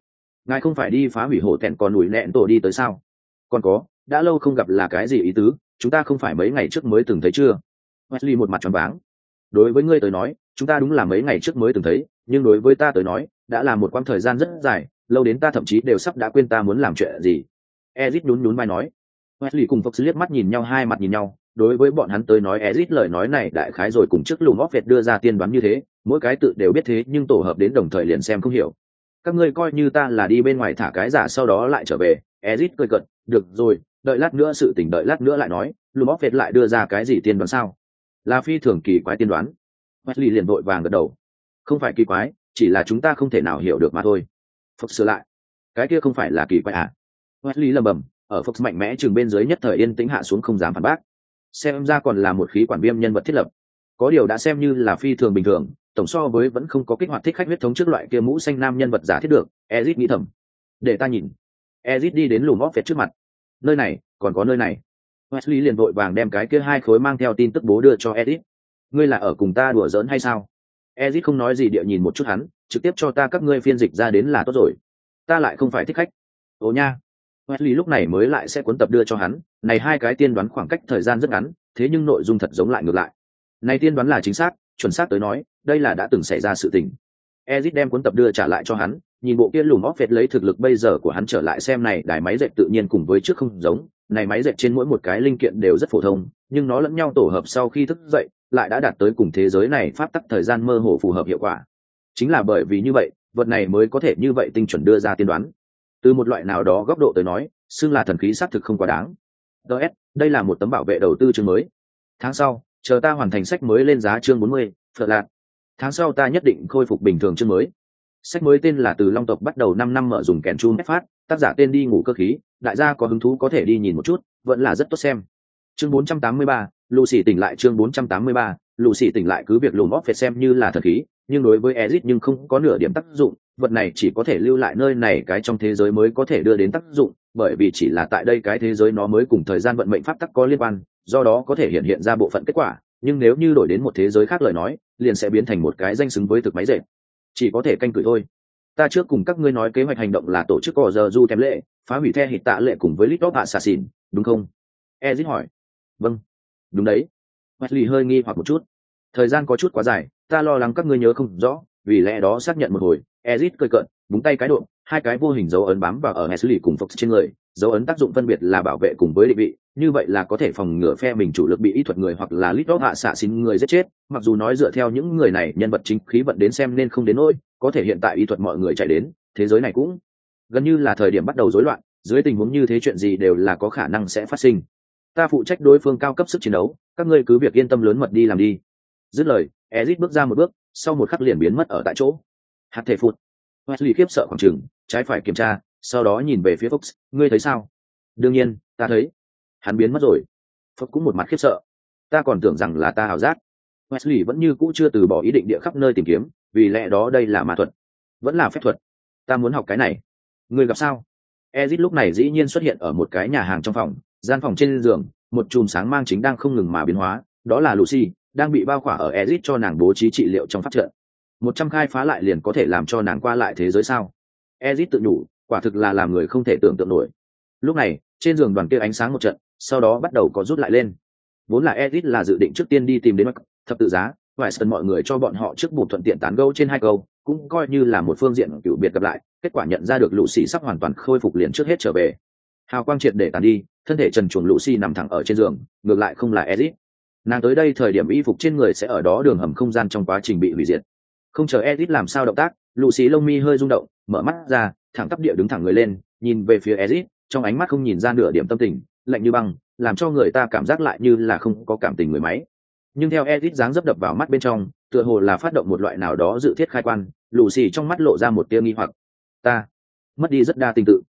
Ngài không phải đi phá hủy hổ tẹn còn đuổi nẹn tổ đi tới sao? Còn có, đã lâu không gặp là cái gì ý tứ? Chúng ta không phải mấy ngày trước mới từng thấy chưa? Wesley một mặt tròn váng. Đối với ngươi tới nói, chúng ta đúng là mấy ngày trước mới từng thấy, nhưng đối với ta tới nói, đã là một quãng thời gian rất dài, lâu đến ta thậm chí đều sắp đã quên ta muốn làm chuyện gì. Ezit nhún nhún vai nói. Wesley cùng Fox liếc mắt nhìn nhau hai mặt nhìn nhau, đối với bọn hắn tới nói Ezit lời nói này đại khái rồi cùng trước lùm óc Việt đưa ra tiên đoán như thế, mỗi cái tự đều biết thế nhưng tổ hợp đến đồng thời liền xem không hiểu. Các ngươi coi như ta là đi bên ngoài thả cái giả sau đó lại trở về, Ezit cười cợt, được rồi, đợi lát nữa sự tình đợi lát nữa lại nói, lùm óc Việt lại đưa ra cái gì tiên đoán sao? Là phi thường kỳ quái tiên đoán. Wesley liền vội vàng gật đầu. Không phải kỳ quái, chỉ là chúng ta không thể nào hiểu được mà thôi. Phục sửa lại. Cái kia không phải là kỳ quái à? lý lầm bầm, ở phật mạnh mẽ chừng bên dưới nhất thời yên tĩnh hạ xuống không dám phản bác. Xem ra còn là một khí quản viêm nhân vật thiết lập. Có điều đã xem như là phi thường bình thường tổng so với vẫn không có kích hoạt thích khách huyết thống trước loại kia mũ xanh nam nhân vật giả thiết được ezit nghĩ thầm. Để ta nhìn. Ezit đi đến lùm óc vẹt trước mặt. Nơi này còn có nơi này. Wesley liền vội vàng đem cái kia hai khối mang theo tin tức bố đưa cho ezit. Ngươi là ở cùng ta đùa giỡn hay sao? Ezit không nói gì địa nhìn một chút hắn trực tiếp cho ta các ngươi phiên dịch ra đến là tốt rồi ta lại không phải thích khách ồ nha Wesley lúc này mới lại sẽ cuốn tập đưa cho hắn, này hai cái tiên đoán khoảng cách thời gian rất ngắn, thế nhưng nội dung thật giống lại ngược lại. Này tiên đoán là chính xác, chuẩn xác tới nói, đây là đã từng xảy ra sự tình. Ezit đem cuốn tập đưa trả lại cho hắn, nhìn bộ kia lùm óc vệt lấy thực lực bây giờ của hắn trở lại xem này, đài máy dệt tự nhiên cùng với trước không giống, này máy dệt trên mỗi một cái linh kiện đều rất phổ thông, nhưng nó lẫn nhau tổ hợp sau khi thức dậy, lại đã đạt tới cùng thế giới này pháp tắc thời gian mơ hồ phù hợp hiệu quả chính là bởi vì như vậy vật này mới có thể như vậy tinh chuẩn đưa ra tiên đoán. Từ một loại nào đó góc độ tới nói xưng là thần khí xác thực không quá đáng. Ts đây là một tấm bảo vệ đầu tư chương mới. Tháng sau chờ ta hoàn thành sách mới lên giá chương mươi. thợ lạc. Tháng sau ta nhất định khôi phục bình thường chương mới. Sách mới tên là từ long tộc bắt đầu năm năm mở dùng kèn chun phát tác giả tên đi ngủ cơ khí đại gia có hứng thú có thể đi nhìn một chút vẫn là rất tốt xem. Chương 483, lù xì tỉnh lại chương 483, lù xì tỉnh lại cứ việc lùm óp phệt xem như là thần khí nhưng đối với Ezic nhưng không có nửa điểm tác dụng. Vật này chỉ có thể lưu lại nơi này cái trong thế giới mới có thể đưa đến tác dụng bởi vì chỉ là tại đây cái thế giới nó mới cùng thời gian vận mệnh pháp tắc có liên quan do đó có thể hiện hiện ra bộ phận kết quả nhưng nếu như đổi đến một thế giới khác lời nói liền sẽ biến thành một cái danh xứng với thực máy dệt chỉ có thể canh cửi thôi. Ta trước cùng các ngươi nói kế hoạch hành động là tổ chức cỏ giờ du thèm lệ phá hủy the hịt tạ lệ cùng với lít đóp hạ xà đúng không? Ezic hỏi. Vâng đúng đấy. Wesley hơi nghi hoặc một chút. Thời gian có chút quá dài ta lo lắng các ngươi nhớ không rõ vì lẽ đó xác nhận một hồi. Ezit cười cợt búng tay cái độ hai cái vô hình dấu ấn bám vào ở Wesley cùng Fox trên người, dấu ấn tác dụng phân biệt là bảo vệ cùng với định vị, như vậy là có thể phòng ngừa phe mình chủ lực bị y thuật người hoặc là lít hạ xạ xin người giết chết, mặc dù nói dựa theo những người này nhân vật chính khí vận đến xem nên không đến nỗi, có thể hiện tại y thuật mọi người chạy đến, thế giới này cũng gần như là thời điểm bắt đầu rối loạn, dưới tình huống như thế chuyện gì đều là có khả năng sẽ phát sinh. Ta phụ trách đối phương cao cấp sức chiến đấu, các ngươi cứ việc yên tâm lớn mật đi làm đi. Dứt lời, Ezic bước ra một bước, sau một khắc liền biến mất ở tại chỗ. Hạt thể phụt. Wesley khiếp sợ khoảng chừng, trái phải kiểm tra sau đó nhìn về phía fox ngươi thấy sao? Đương nhiên ta thấy. Hắn biến mất rồi. Fox cũng một mặt khiếp sợ. Ta còn tưởng rằng là ta ảo giác. Wesley vẫn như cũ chưa từ bỏ ý định địa khắp nơi tìm kiếm vì lẽ đó đây là ma thuật. Vẫn là phép thuật. Ta muốn học cái này. Người gặp sao? Ezit lúc này dĩ nhiên xuất hiện ở một cái nhà hàng trong phòng gian phòng trên giường, một chùm sáng mang chính đang không ngừng mà biến hóa, đó là lucy, đang bị bao khỏa ở ezit cho nàng bố trí trị liệu trong phát trợ một trăm khai phá lại liền có thể làm cho nàng qua lại thế giới sao? Ezit tự nhủ, quả thực là làm người không thể tưởng tượng nổi. Lúc này, trên giường đoàn kia ánh sáng một trận, sau đó bắt đầu có rút lại lên. Vốn là ezit là dự định trước tiên đi tìm đến thập tự giá ngoại sân mọi người cho bọn họ trước bụt thuận tiện tán gẫu trên hai câu, cũng coi như là một phương diện cựu biệt gặp lại, kết quả nhận ra được lũ xì sắp hoàn toàn khôi phục liền trước hết trở về hào quang triệt để tàn đi, thân thể trần chuồng lũ Si nằm thẳng ở trên giường, ngược lại không là ezit nàng tới đây thời điểm y phục trên người sẽ ở đó đường hầm không gian trong quá trình bị hủy diệt. Không chờ ezit làm sao động tác lũ Si lông mi hơi rung động, mở mắt ra, thẳng tắp địa đứng thẳng người lên, nhìn về phía ezit trong ánh mắt không nhìn ra nửa điểm tâm tình, lạnh như băng, làm cho người ta cảm giác lại như là không có cảm tình người máy. Nhưng theo ezit dáng dấp đập vào mắt bên trong, tựa hồ là phát động một loại nào đó dự thiết khai quan, lucy trong mắt lộ ra một tia nghi hoặc. Ta, mất đi rất đa tình tự.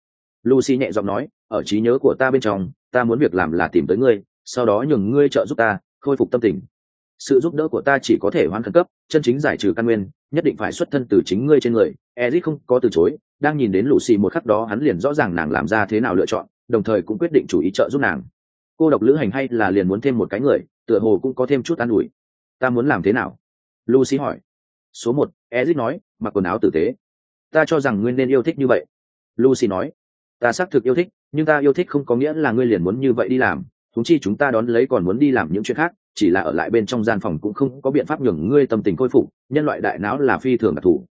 Lucy nhẹ giọng nói ở trí nhớ của ta bên trong, ta muốn việc làm là tìm tới ngươi, sau đó nhường ngươi trợ giúp ta khôi phục tâm tình. Sự giúp đỡ của ta chỉ có thể hoãn khẩn cấp, chân chính giải trừ căn nguyên, nhất định phải xuất thân từ chính ngươi trên người. Ezic không có từ chối, đang nhìn đến lũ xì một khắc đó, hắn liền rõ ràng nàng làm ra thế nào lựa chọn, đồng thời cũng quyết định chủ ý trợ giúp nàng. Cô độc lữ hành hay là liền muốn thêm một cái người, tựa hồ cũng có thêm chút an ủi. Ta muốn làm thế nào? Lucy hỏi. Số một, Ezic nói, mặc quần áo tử tế. Ta cho rằng ngươi nên yêu thích như vậy. Lucy nói ta xác thực yêu thích, nhưng ta yêu thích không có nghĩa là ngươi liền muốn như vậy đi làm. Thúng chi chúng ta đón lấy còn muốn đi làm những chuyện khác, chỉ là ở lại bên trong gian phòng cũng không có biện pháp nhường ngươi tâm tình khôi phục, nhân loại đại não là phi thường đặc thù.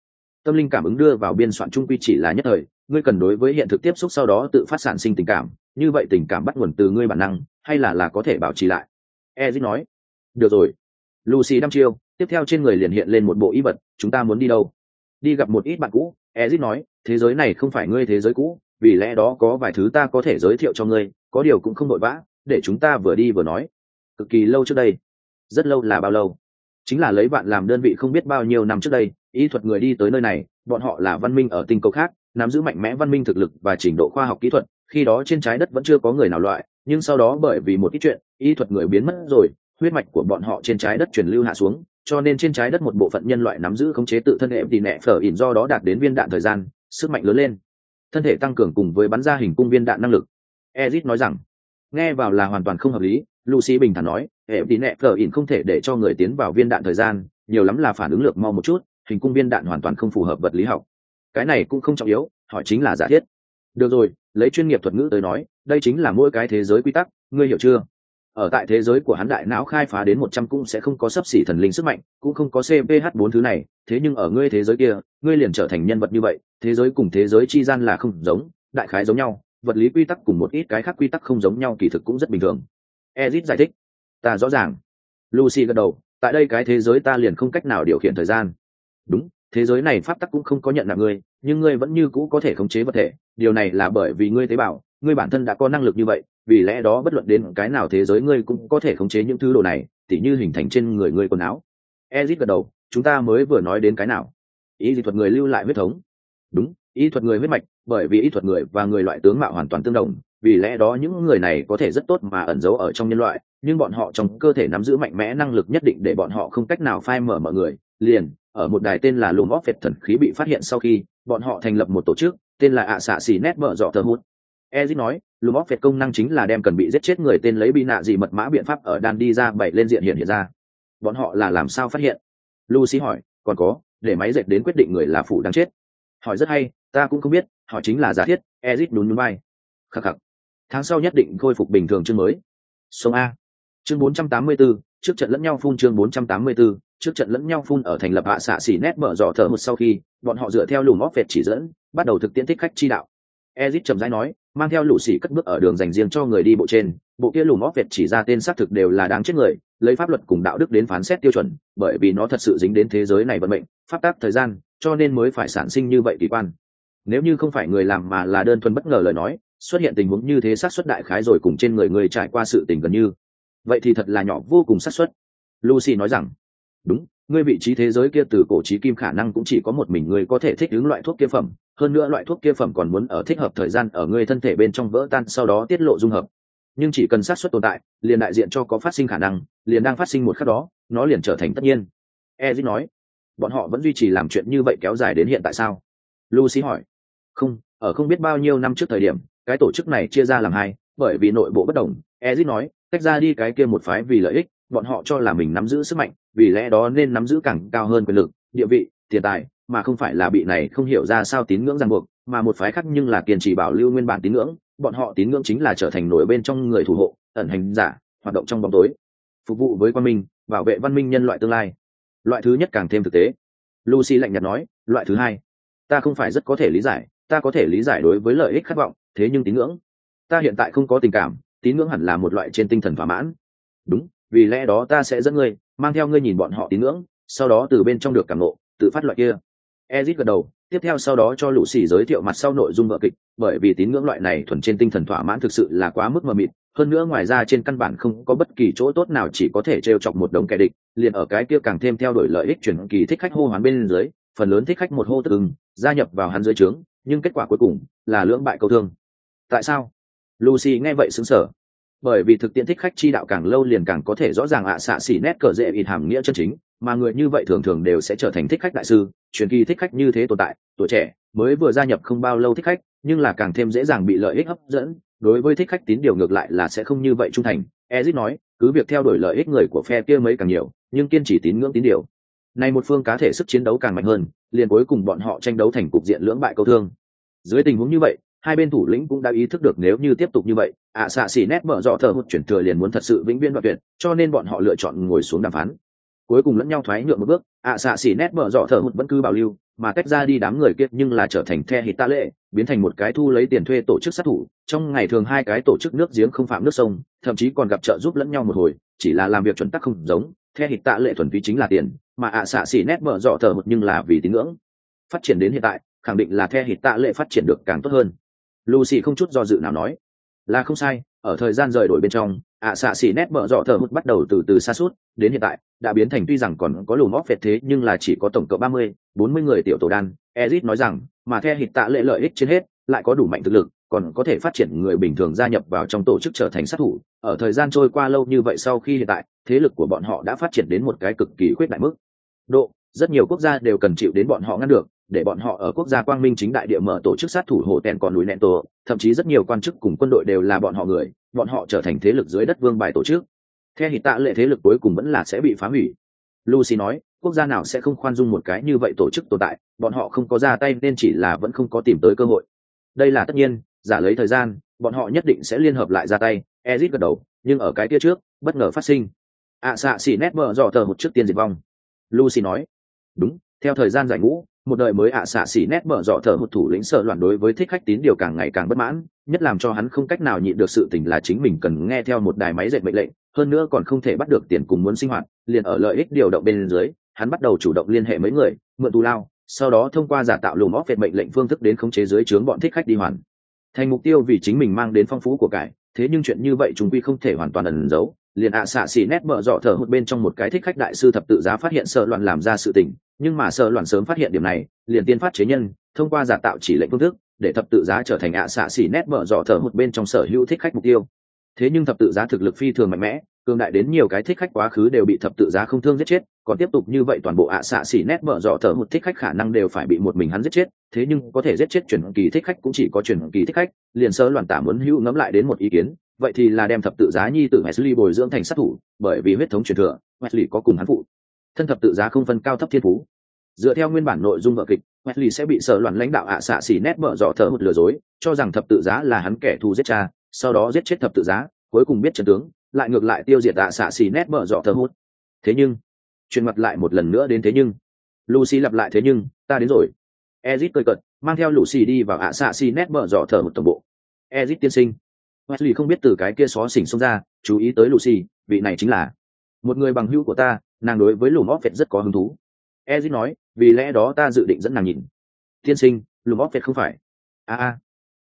Tâm linh cảm ứng đưa vào biên soạn trung quy chỉ là nhất thời, ngươi cần đối với hiện thực tiếp xúc sau đó tự phát sản sinh tình cảm, như vậy tình cảm bắt nguồn từ ngươi bản năng, hay là là có thể bảo trì lại? Ezit nói. Được rồi. Lucy đăm chiêu, tiếp theo trên người liền hiện lên một bộ y vật, chúng ta muốn đi đâu? Đi gặp một ít bạn cũ, ezit nói, thế giới này không phải ngươi thế giới cũ vì lẽ đó có vài thứ ta có thể giới thiệu cho ngươi, có điều cũng không vội vã, để chúng ta vừa đi vừa nói. Cực kỳ lâu trước đây, rất lâu là bao lâu? Chính là lấy bạn làm đơn vị không biết bao nhiêu năm trước đây ý thuật người đi tới nơi này, bọn họ là văn minh ở tinh cầu khác, nắm giữ mạnh mẽ văn minh thực lực và trình độ khoa học kỹ thuật, khi đó trên trái đất vẫn chưa có người nào loại, nhưng sau đó bởi vì một ít chuyện, y thuật người biến mất rồi, huyết mạch của bọn họ trên trái đất truyền lưu hạ xuống, cho nên trên trái đất một bộ phận nhân loại nắm giữ khống chế tự thân hệ thì nẹ phở ỉn do đó đạt đến viên đạn thời gian, sức mạnh lớn lên thân thể tăng cường cùng với bắn ra hình cung viên đạn năng lực. Ezit nói rằng, nghe vào là hoàn toàn không hợp lý, lucy bình thản nói, hệ tí nẹ phở ỉn không thể để cho người tiến vào viên đạn thời gian, nhiều lắm là phản ứng lược mau một chút, hình cung viên đạn hoàn toàn không phù hợp vật lý học. Cái này cũng không trọng yếu, hỏi chính là giả thiết. Được rồi, lấy chuyên nghiệp thuật ngữ tới nói, đây chính là mỗi cái thế giới quy tắc, ngươi hiểu chưa? Ở tại thế giới của hắn đại não khai phá đến một trăm cũng sẽ không có sấp xỉ thần linh sức mạnh, cũng không có cph bốn thứ này. Thế nhưng ở ngươi thế giới kia, ngươi liền trở thành nhân vật như vậy. Thế giới cùng thế giới chi gian là không giống, đại khái giống nhau. Vật lý quy tắc cùng một ít cái khác quy tắc không giống nhau, kỳ thực cũng rất bình thường. Ezit giải thích. Ta rõ ràng. Lucy gật đầu. Tại đây cái thế giới ta liền không cách nào điều khiển thời gian. Đúng, thế giới này pháp tắc cũng không có nhận là ngươi, nhưng ngươi vẫn như cũ có thể khống chế vật thể. Điều này là bởi vì ngươi tế bào, ngươi bản thân đã có năng lực như vậy vì lẽ đó bất luận đến cái nào thế giới ngươi cũng có thể khống chế những thứ đồ này, tỉ như hình thành trên người ngươi quần áo. Ezit gật đầu, chúng ta mới vừa nói đến cái nào? Ý dị thuật người lưu lại huyết thống. Đúng, ý thuật người huyết mạch, bởi vì ý thuật người và người loại tướng mạo hoàn toàn tương đồng, vì lẽ đó những người này có thể rất tốt mà ẩn giấu ở trong nhân loại, nhưng bọn họ trong cơ thể nắm giữ mạnh mẽ năng lực nhất định để bọn họ không cách nào phai mở mọi người. Liền, ở một đài tên là lùm óp phệt thần khí bị phát hiện sau khi, bọn họ thành lập một tổ chức, tên là ạ xạ xì nét mở dọ thơ hút. Ezit nói lùm óc phệt công năng chính là đem cần bị giết chết người tên lấy bị nạ gì mật mã biện pháp ở đan đi ra bảy lên diện hiện hiện ra. Bọn họ là làm sao phát hiện? Lucy hỏi còn có để máy dệt đến quyết định người là phụ đáng chết. Hỏi rất hay ta cũng không biết họ chính là giả thiết ezit nhún nhún bay. khắc khắc. Tháng sau nhất định khôi phục bình thường chương mới. Sông a. Chương 484, trước trận lẫn nhau phun chương 484, trước trận lẫn nhau phun ở thành lập hạ xạ xỉ nét mở dò thở một sau khi bọn họ dựa theo lùm óc vẹt chỉ dẫn bắt đầu thực tiễn thích khách chi đạo. Ezit trầm rãi nói mang theo lũ xỉ cất bước ở đường dành riêng cho người đi bộ trên, bộ kia lùm óc vẹt chỉ ra tên xác thực đều là đáng chết người, lấy pháp luật cùng đạo đức đến phán xét tiêu chuẩn, bởi vì nó thật sự dính đến thế giới này vận mệnh, pháp tác thời gian, cho nên mới phải sản sinh như vậy kỳ quan. Nếu như không phải người làm mà là đơn thuần bất ngờ lời nói, xuất hiện tình huống như thế xác suất đại khái rồi cùng trên người người trải qua sự tình gần như. Vậy thì thật là nhỏ vô cùng xác suất. Lucy nói rằng, đúng, ngươi vị trí thế giới kia từ cổ trí kim khả năng cũng chỉ có một mình ngươi có thể thích ứng loại thuốc kia phẩm hơn nữa loại thuốc kia phẩm còn muốn ở thích hợp thời gian ở người thân thể bên trong vỡ tan, sau đó tiết lộ dung hợp. Nhưng chỉ cần xác suất tồn tại, liền đại diện cho có phát sinh khả năng, liền đang phát sinh một khắc đó, nó liền trở thành tất nhiên. Ezit nói, bọn họ vẫn duy trì làm chuyện như vậy kéo dài đến hiện tại sao? Lucy hỏi. Không, ở không biết bao nhiêu năm trước thời điểm, cái tổ chức này chia ra làm hai, bởi vì nội bộ bất đồng. Ezit nói, tách ra đi cái kia một phái vì lợi ích, bọn họ cho là mình nắm giữ sức mạnh, vì lẽ đó nên nắm giữ càng cao hơn quyền lực, địa vị, tiền tài mà không phải là bị này không hiểu ra sao tín ngưỡng ràng buộc, mà một phái khác nhưng là kiên trì bảo lưu nguyên bản tín ngưỡng, bọn họ tín ngưỡng chính là trở thành nổi bên trong người thủ hộ, ẩn hành giả, hoạt động trong bóng tối, phục vụ với quan minh, bảo vệ văn minh nhân loại tương lai. Loại thứ nhất càng thêm thực tế. Lucy lạnh nhạt nói, loại thứ hai, ta không phải rất có thể lý giải, ta có thể lý giải đối với lợi ích khát vọng, thế nhưng tín ngưỡng, ta hiện tại không có tình cảm, tín ngưỡng hẳn là một loại trên tinh thần thỏa mãn. Đúng, vì lẽ đó ta sẽ dẫn ngươi, mang theo ngươi nhìn bọn họ tín ngưỡng, sau đó từ bên trong được cảm nộ tự phát loại kia ezit gật đầu tiếp theo sau đó cho lũ xì giới thiệu mặt sau nội dung vở kịch bởi vì tín ngưỡng loại này thuần trên tinh thần thỏa mãn thực sự là quá mức mờ mịt hơn nữa ngoài ra trên căn bản không có bất kỳ chỗ tốt nào chỉ có thể trêu chọc một đống kẻ địch liền ở cái kia càng thêm theo đuổi lợi ích chuyển kỳ thích khách hô hoán bên dưới phần lớn thích khách một hô từng, gia nhập vào hắn dưới trướng nhưng kết quả cuối cùng là lưỡng bại câu thương. Tại sao? Lucy nghe vậy sững sở bởi vì thực tiễn thích khách chi đạo càng lâu liền càng có thể rõ ràng ạ xạ xỉ nét cờ dễ ít hàm nghĩa chân chính mà người như vậy thường thường đều sẽ trở thành thích khách đại sư, truyền kỳ thích khách như thế tồn tại, tuổi trẻ, mới vừa gia nhập không bao lâu thích khách, nhưng là càng thêm dễ dàng bị lợi ích hấp dẫn. Đối với thích khách tín điều ngược lại là sẽ không như vậy trung thành. Ezit nói, cứ việc theo đuổi lợi ích người của phe kia mấy càng nhiều, nhưng kiên trì tín ngưỡng tín điều. Này một phương cá thể sức chiến đấu càng mạnh hơn, liền cuối cùng bọn họ tranh đấu thành cục diện lưỡng bại câu thương. Dưới tình huống như vậy, hai bên thủ lĩnh cũng đã ý thức được nếu như tiếp tục như vậy, ạ xạ xỉ nét mở rõ thờ hụt chuyển thừa liền muốn thật sự vĩnh viễn đoạn tuyệt, cho nên bọn họ lựa chọn ngồi xuống đàm phán cuối cùng lẫn nhau thoái nhượng một bước, ạ xạ xỉ nét mở dọ thở hụt vẫn cứ bảo lưu, mà tách ra đi đám người kiệt nhưng là trở thành the hít ta lệ biến thành một cái thu lấy tiền thuê tổ chức sát thủ. Trong ngày thường hai cái tổ chức nước giếng không phạm nước sông, thậm chí còn gặp trợ giúp lẫn nhau một hồi, chỉ là làm việc chuẩn tắc không giống. The hít tạ lệ thuần túy chính là tiền, mà ạ xạ xỉ nét mở dọ thở hụt nhưng là vì tín ngưỡng. Phát triển đến hiện tại, khẳng định là the hít tạ lệ phát triển được càng tốt hơn. Lucy không chút do dự nào nói, là không sai ở thời gian rời đổi bên trong, ạ xạ xỉ nét mở dọ thờ hụt bắt đầu từ từ xa suốt đến hiện tại, đã biến thành tuy rằng còn có lùm óc phệt thế, nhưng là chỉ có tổng cộng ba mươi, bốn mươi người tiểu tổ đan. Ezit nói rằng, mà theo hít tạ lệ lợi ích trên hết, lại có đủ mạnh thực lực, còn có thể phát triển người bình thường gia nhập vào trong tổ chức trở thành sát thủ. Ở thời gian trôi qua lâu như vậy sau khi hiện tại, thế lực của bọn họ đã phát triển đến một cái cực kỳ khuyết đại mức. Độ, rất nhiều quốc gia đều cần chịu đến bọn họ ngăn được để bọn họ ở quốc gia quang minh chính đại địa mở tổ chức sát thủ hồ tèn còn núi nẹn tổ thậm chí rất nhiều quan chức cùng quân đội đều là bọn họ người bọn họ trở thành thế lực dưới đất vương bài tổ chức. Theo hiện tạ lệ thế lực cuối cùng vẫn là sẽ bị phá hủy. Lucy nói quốc gia nào sẽ không khoan dung một cái như vậy tổ chức tồn tại bọn họ không có ra tay nên chỉ là vẫn không có tìm tới cơ hội. Đây là tất nhiên giả lấy thời gian bọn họ nhất định sẽ liên hợp lại ra tay ezit gật đầu nhưng ở cái kia trước bất ngờ phát sinh. Ạ à, xạ xỉ nét mở dò tờ một trước tiên diệt vong. Lucy nói đúng theo thời gian giải ngũ một đời mới ạ à xạ xỉ nét mở dọ thở hụt thủ lĩnh sợ loạn đối với thích khách tín điều càng ngày càng bất mãn, nhất làm cho hắn không cách nào nhịn được sự tình là chính mình cần nghe theo một đài máy dệt mệnh lệnh, hơn nữa còn không thể bắt được tiền cùng muốn sinh hoạt, liền ở lợi ích điều động bên dưới, hắn bắt đầu chủ động liên hệ mấy người, mượn tù lao, sau đó thông qua giả tạo lùm óc về mệnh lệnh phương thức đến khống chế dưới trướng bọn thích khách đi hoàn. Thành mục tiêu vì chính mình mang đến phong phú của cải, thế nhưng chuyện như vậy chúng quy không thể hoàn toàn ẩn giấu, liền ạ xạ xỉ nét mở dọ thở hụt bên trong một cái thích khách đại sư thập tự giá phát hiện sợ loạn làm ra sự tình nhưng mà sợ loạn sớm phát hiện điểm này, liền tiên phát chế nhân, thông qua giả tạo chỉ lệnh phương thức, để thập tự giá trở thành ạ xạ xỉ nét mở dọ thở một bên trong sở hữu thích khách mục tiêu. Thế nhưng thập tự giá thực lực phi thường mạnh mẽ, cường đại đến nhiều cái thích khách quá khứ đều bị thập tự giá không thương giết chết, còn tiếp tục như vậy toàn bộ ạ xạ xỉ nét mở dọ thở một thích khách khả năng đều phải bị một mình hắn giết chết, thế nhưng có thể giết chết chuyển kỳ thích khách cũng chỉ có chuyển kỳ thích khách, liền sơ loạn tả muốn hữu ngẫm lại đến một ý kiến, vậy thì là đem thập tự giá nhi tử Wesley bồi dưỡng thành sát thủ, bởi vì huyết thống truyền thừa, Wesley có cùng hắn phụ thân thập tự giá không phân cao thấp thiên phú. Dựa theo nguyên bản nội dung vở kịch, Wesley sẽ bị sở loạn lãnh đạo ạ xạ xỉ nét mở dọ thở một lừa dối, cho rằng thập tự giá là hắn kẻ thù giết cha, sau đó giết chết thập tự giá, cuối cùng biết trận tướng, lại ngược lại tiêu diệt ạ xạ xỉ nét mở dọ thở hút thế nhưng, truyền mặt lại một lần nữa đến thế nhưng. Lucy lặp lại thế nhưng, ta đến rồi. Ezit cười cận mang theo lucy đi vào ạ xạ xì nét mở dọ thở một tổng bộ. Ezit tiên sinh. Wesley không biết từ cái kia xó xỉnh xông ra, chú ý tới lucy, vị này chính là một người bằng hữu của ta nàng đối với lùm óc vẹt rất có hứng thú. Ezit nói, vì lẽ đó ta dự định dẫn nàng nhìn. Tiên sinh, lùm óc vẹt không phải. A a.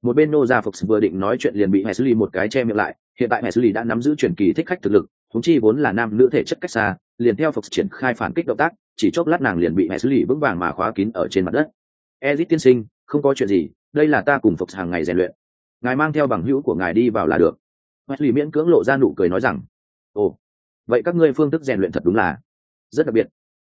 Một bên nô gia fox vừa định nói chuyện liền bị Wesley một cái che miệng lại. Hiện tại Wesley đã nắm giữ truyền kỳ thích khách thực lực thống chi vốn là nam nữ thể chất cách xa, liền theo phục triển khai phản kích động tác, chỉ chốc lát nàng liền bị Wesley vững vàng mà khóa kín ở trên mặt đất. Ezit tiên sinh, không có chuyện gì, đây là ta cùng phục hàng ngày rèn luyện. Ngài mang theo bằng hữu của ngài đi vào là được. Wesley miễn cưỡng lộ ra nụ cười nói rằng, ồ, vậy các ngươi phương thức rèn luyện thật đúng là rất đặc biệt.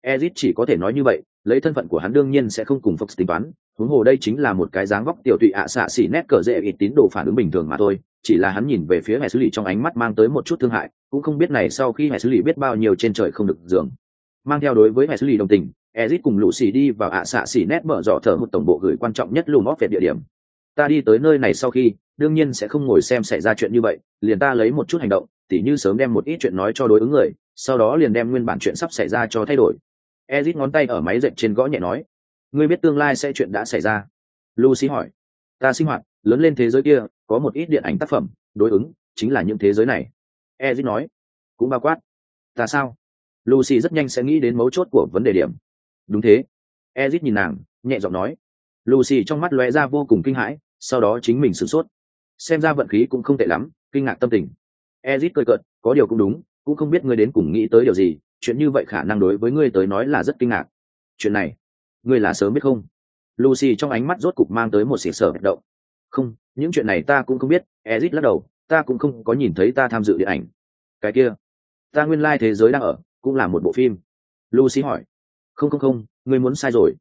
Ezit chỉ có thể nói như vậy, lấy thân phận của hắn đương nhiên sẽ không cùng Fox tính toán, huống hồ đây chính là một cái dáng vóc tiểu tụy ạ xạ xỉ nét cờ dễ ít tín đồ phản ứng bình thường mà thôi, chỉ là hắn nhìn về phía hệ xử lý trong ánh mắt mang tới một chút thương hại, cũng không biết này sau khi hệ xử lý biết bao nhiêu trên trời không được giường mang theo đối với hệ xử lý đồng tình, ezit cùng lũ xì đi vào ạ xạ xỉ nét mở dọ thở một tổng bộ gửi quan trọng nhất lùm óc về địa điểm. Ta đi tới nơi này sau khi, đương nhiên sẽ không ngồi xem xảy ra chuyện như vậy, liền ta lấy một chút hành động tỉ như sớm đem một ít chuyện nói cho đối ứng người, sau đó liền đem nguyên bản chuyện sắp xảy ra cho thay đổi. Ezit ngón tay ở máy dệt trên gõ nhẹ nói, ngươi biết tương lai sẽ chuyện đã xảy ra? Lucy hỏi. Ta sinh hoạt, lớn lên thế giới kia, có một ít điện ảnh tác phẩm, đối ứng chính là những thế giới này. Ezit nói. Cũng bao quát. Ta sao? Lucy rất nhanh sẽ nghĩ đến mấu chốt của vấn đề điểm. Đúng thế. Ezit nhìn nàng, nhẹ giọng nói. Lucy trong mắt lóe ra vô cùng kinh hãi, sau đó chính mình sửng sốt. Xem ra vận khí cũng không tệ lắm, kinh ngạc tâm tình ezit cười cợt, có điều cũng đúng, cũng không biết ngươi đến cùng nghĩ tới điều gì, chuyện như vậy khả năng đối với ngươi tới nói là rất kinh ngạc. Chuyện này, ngươi là sớm biết không? Lucy trong ánh mắt rốt cục mang tới một xỉ sở động. Không, những chuyện này ta cũng không biết, ezit lắc đầu, ta cũng không có nhìn thấy ta tham dự điện ảnh. Cái kia, ta nguyên lai、like、thế giới đang ở, cũng là một bộ phim. Lucy hỏi, không không không, ngươi muốn sai rồi.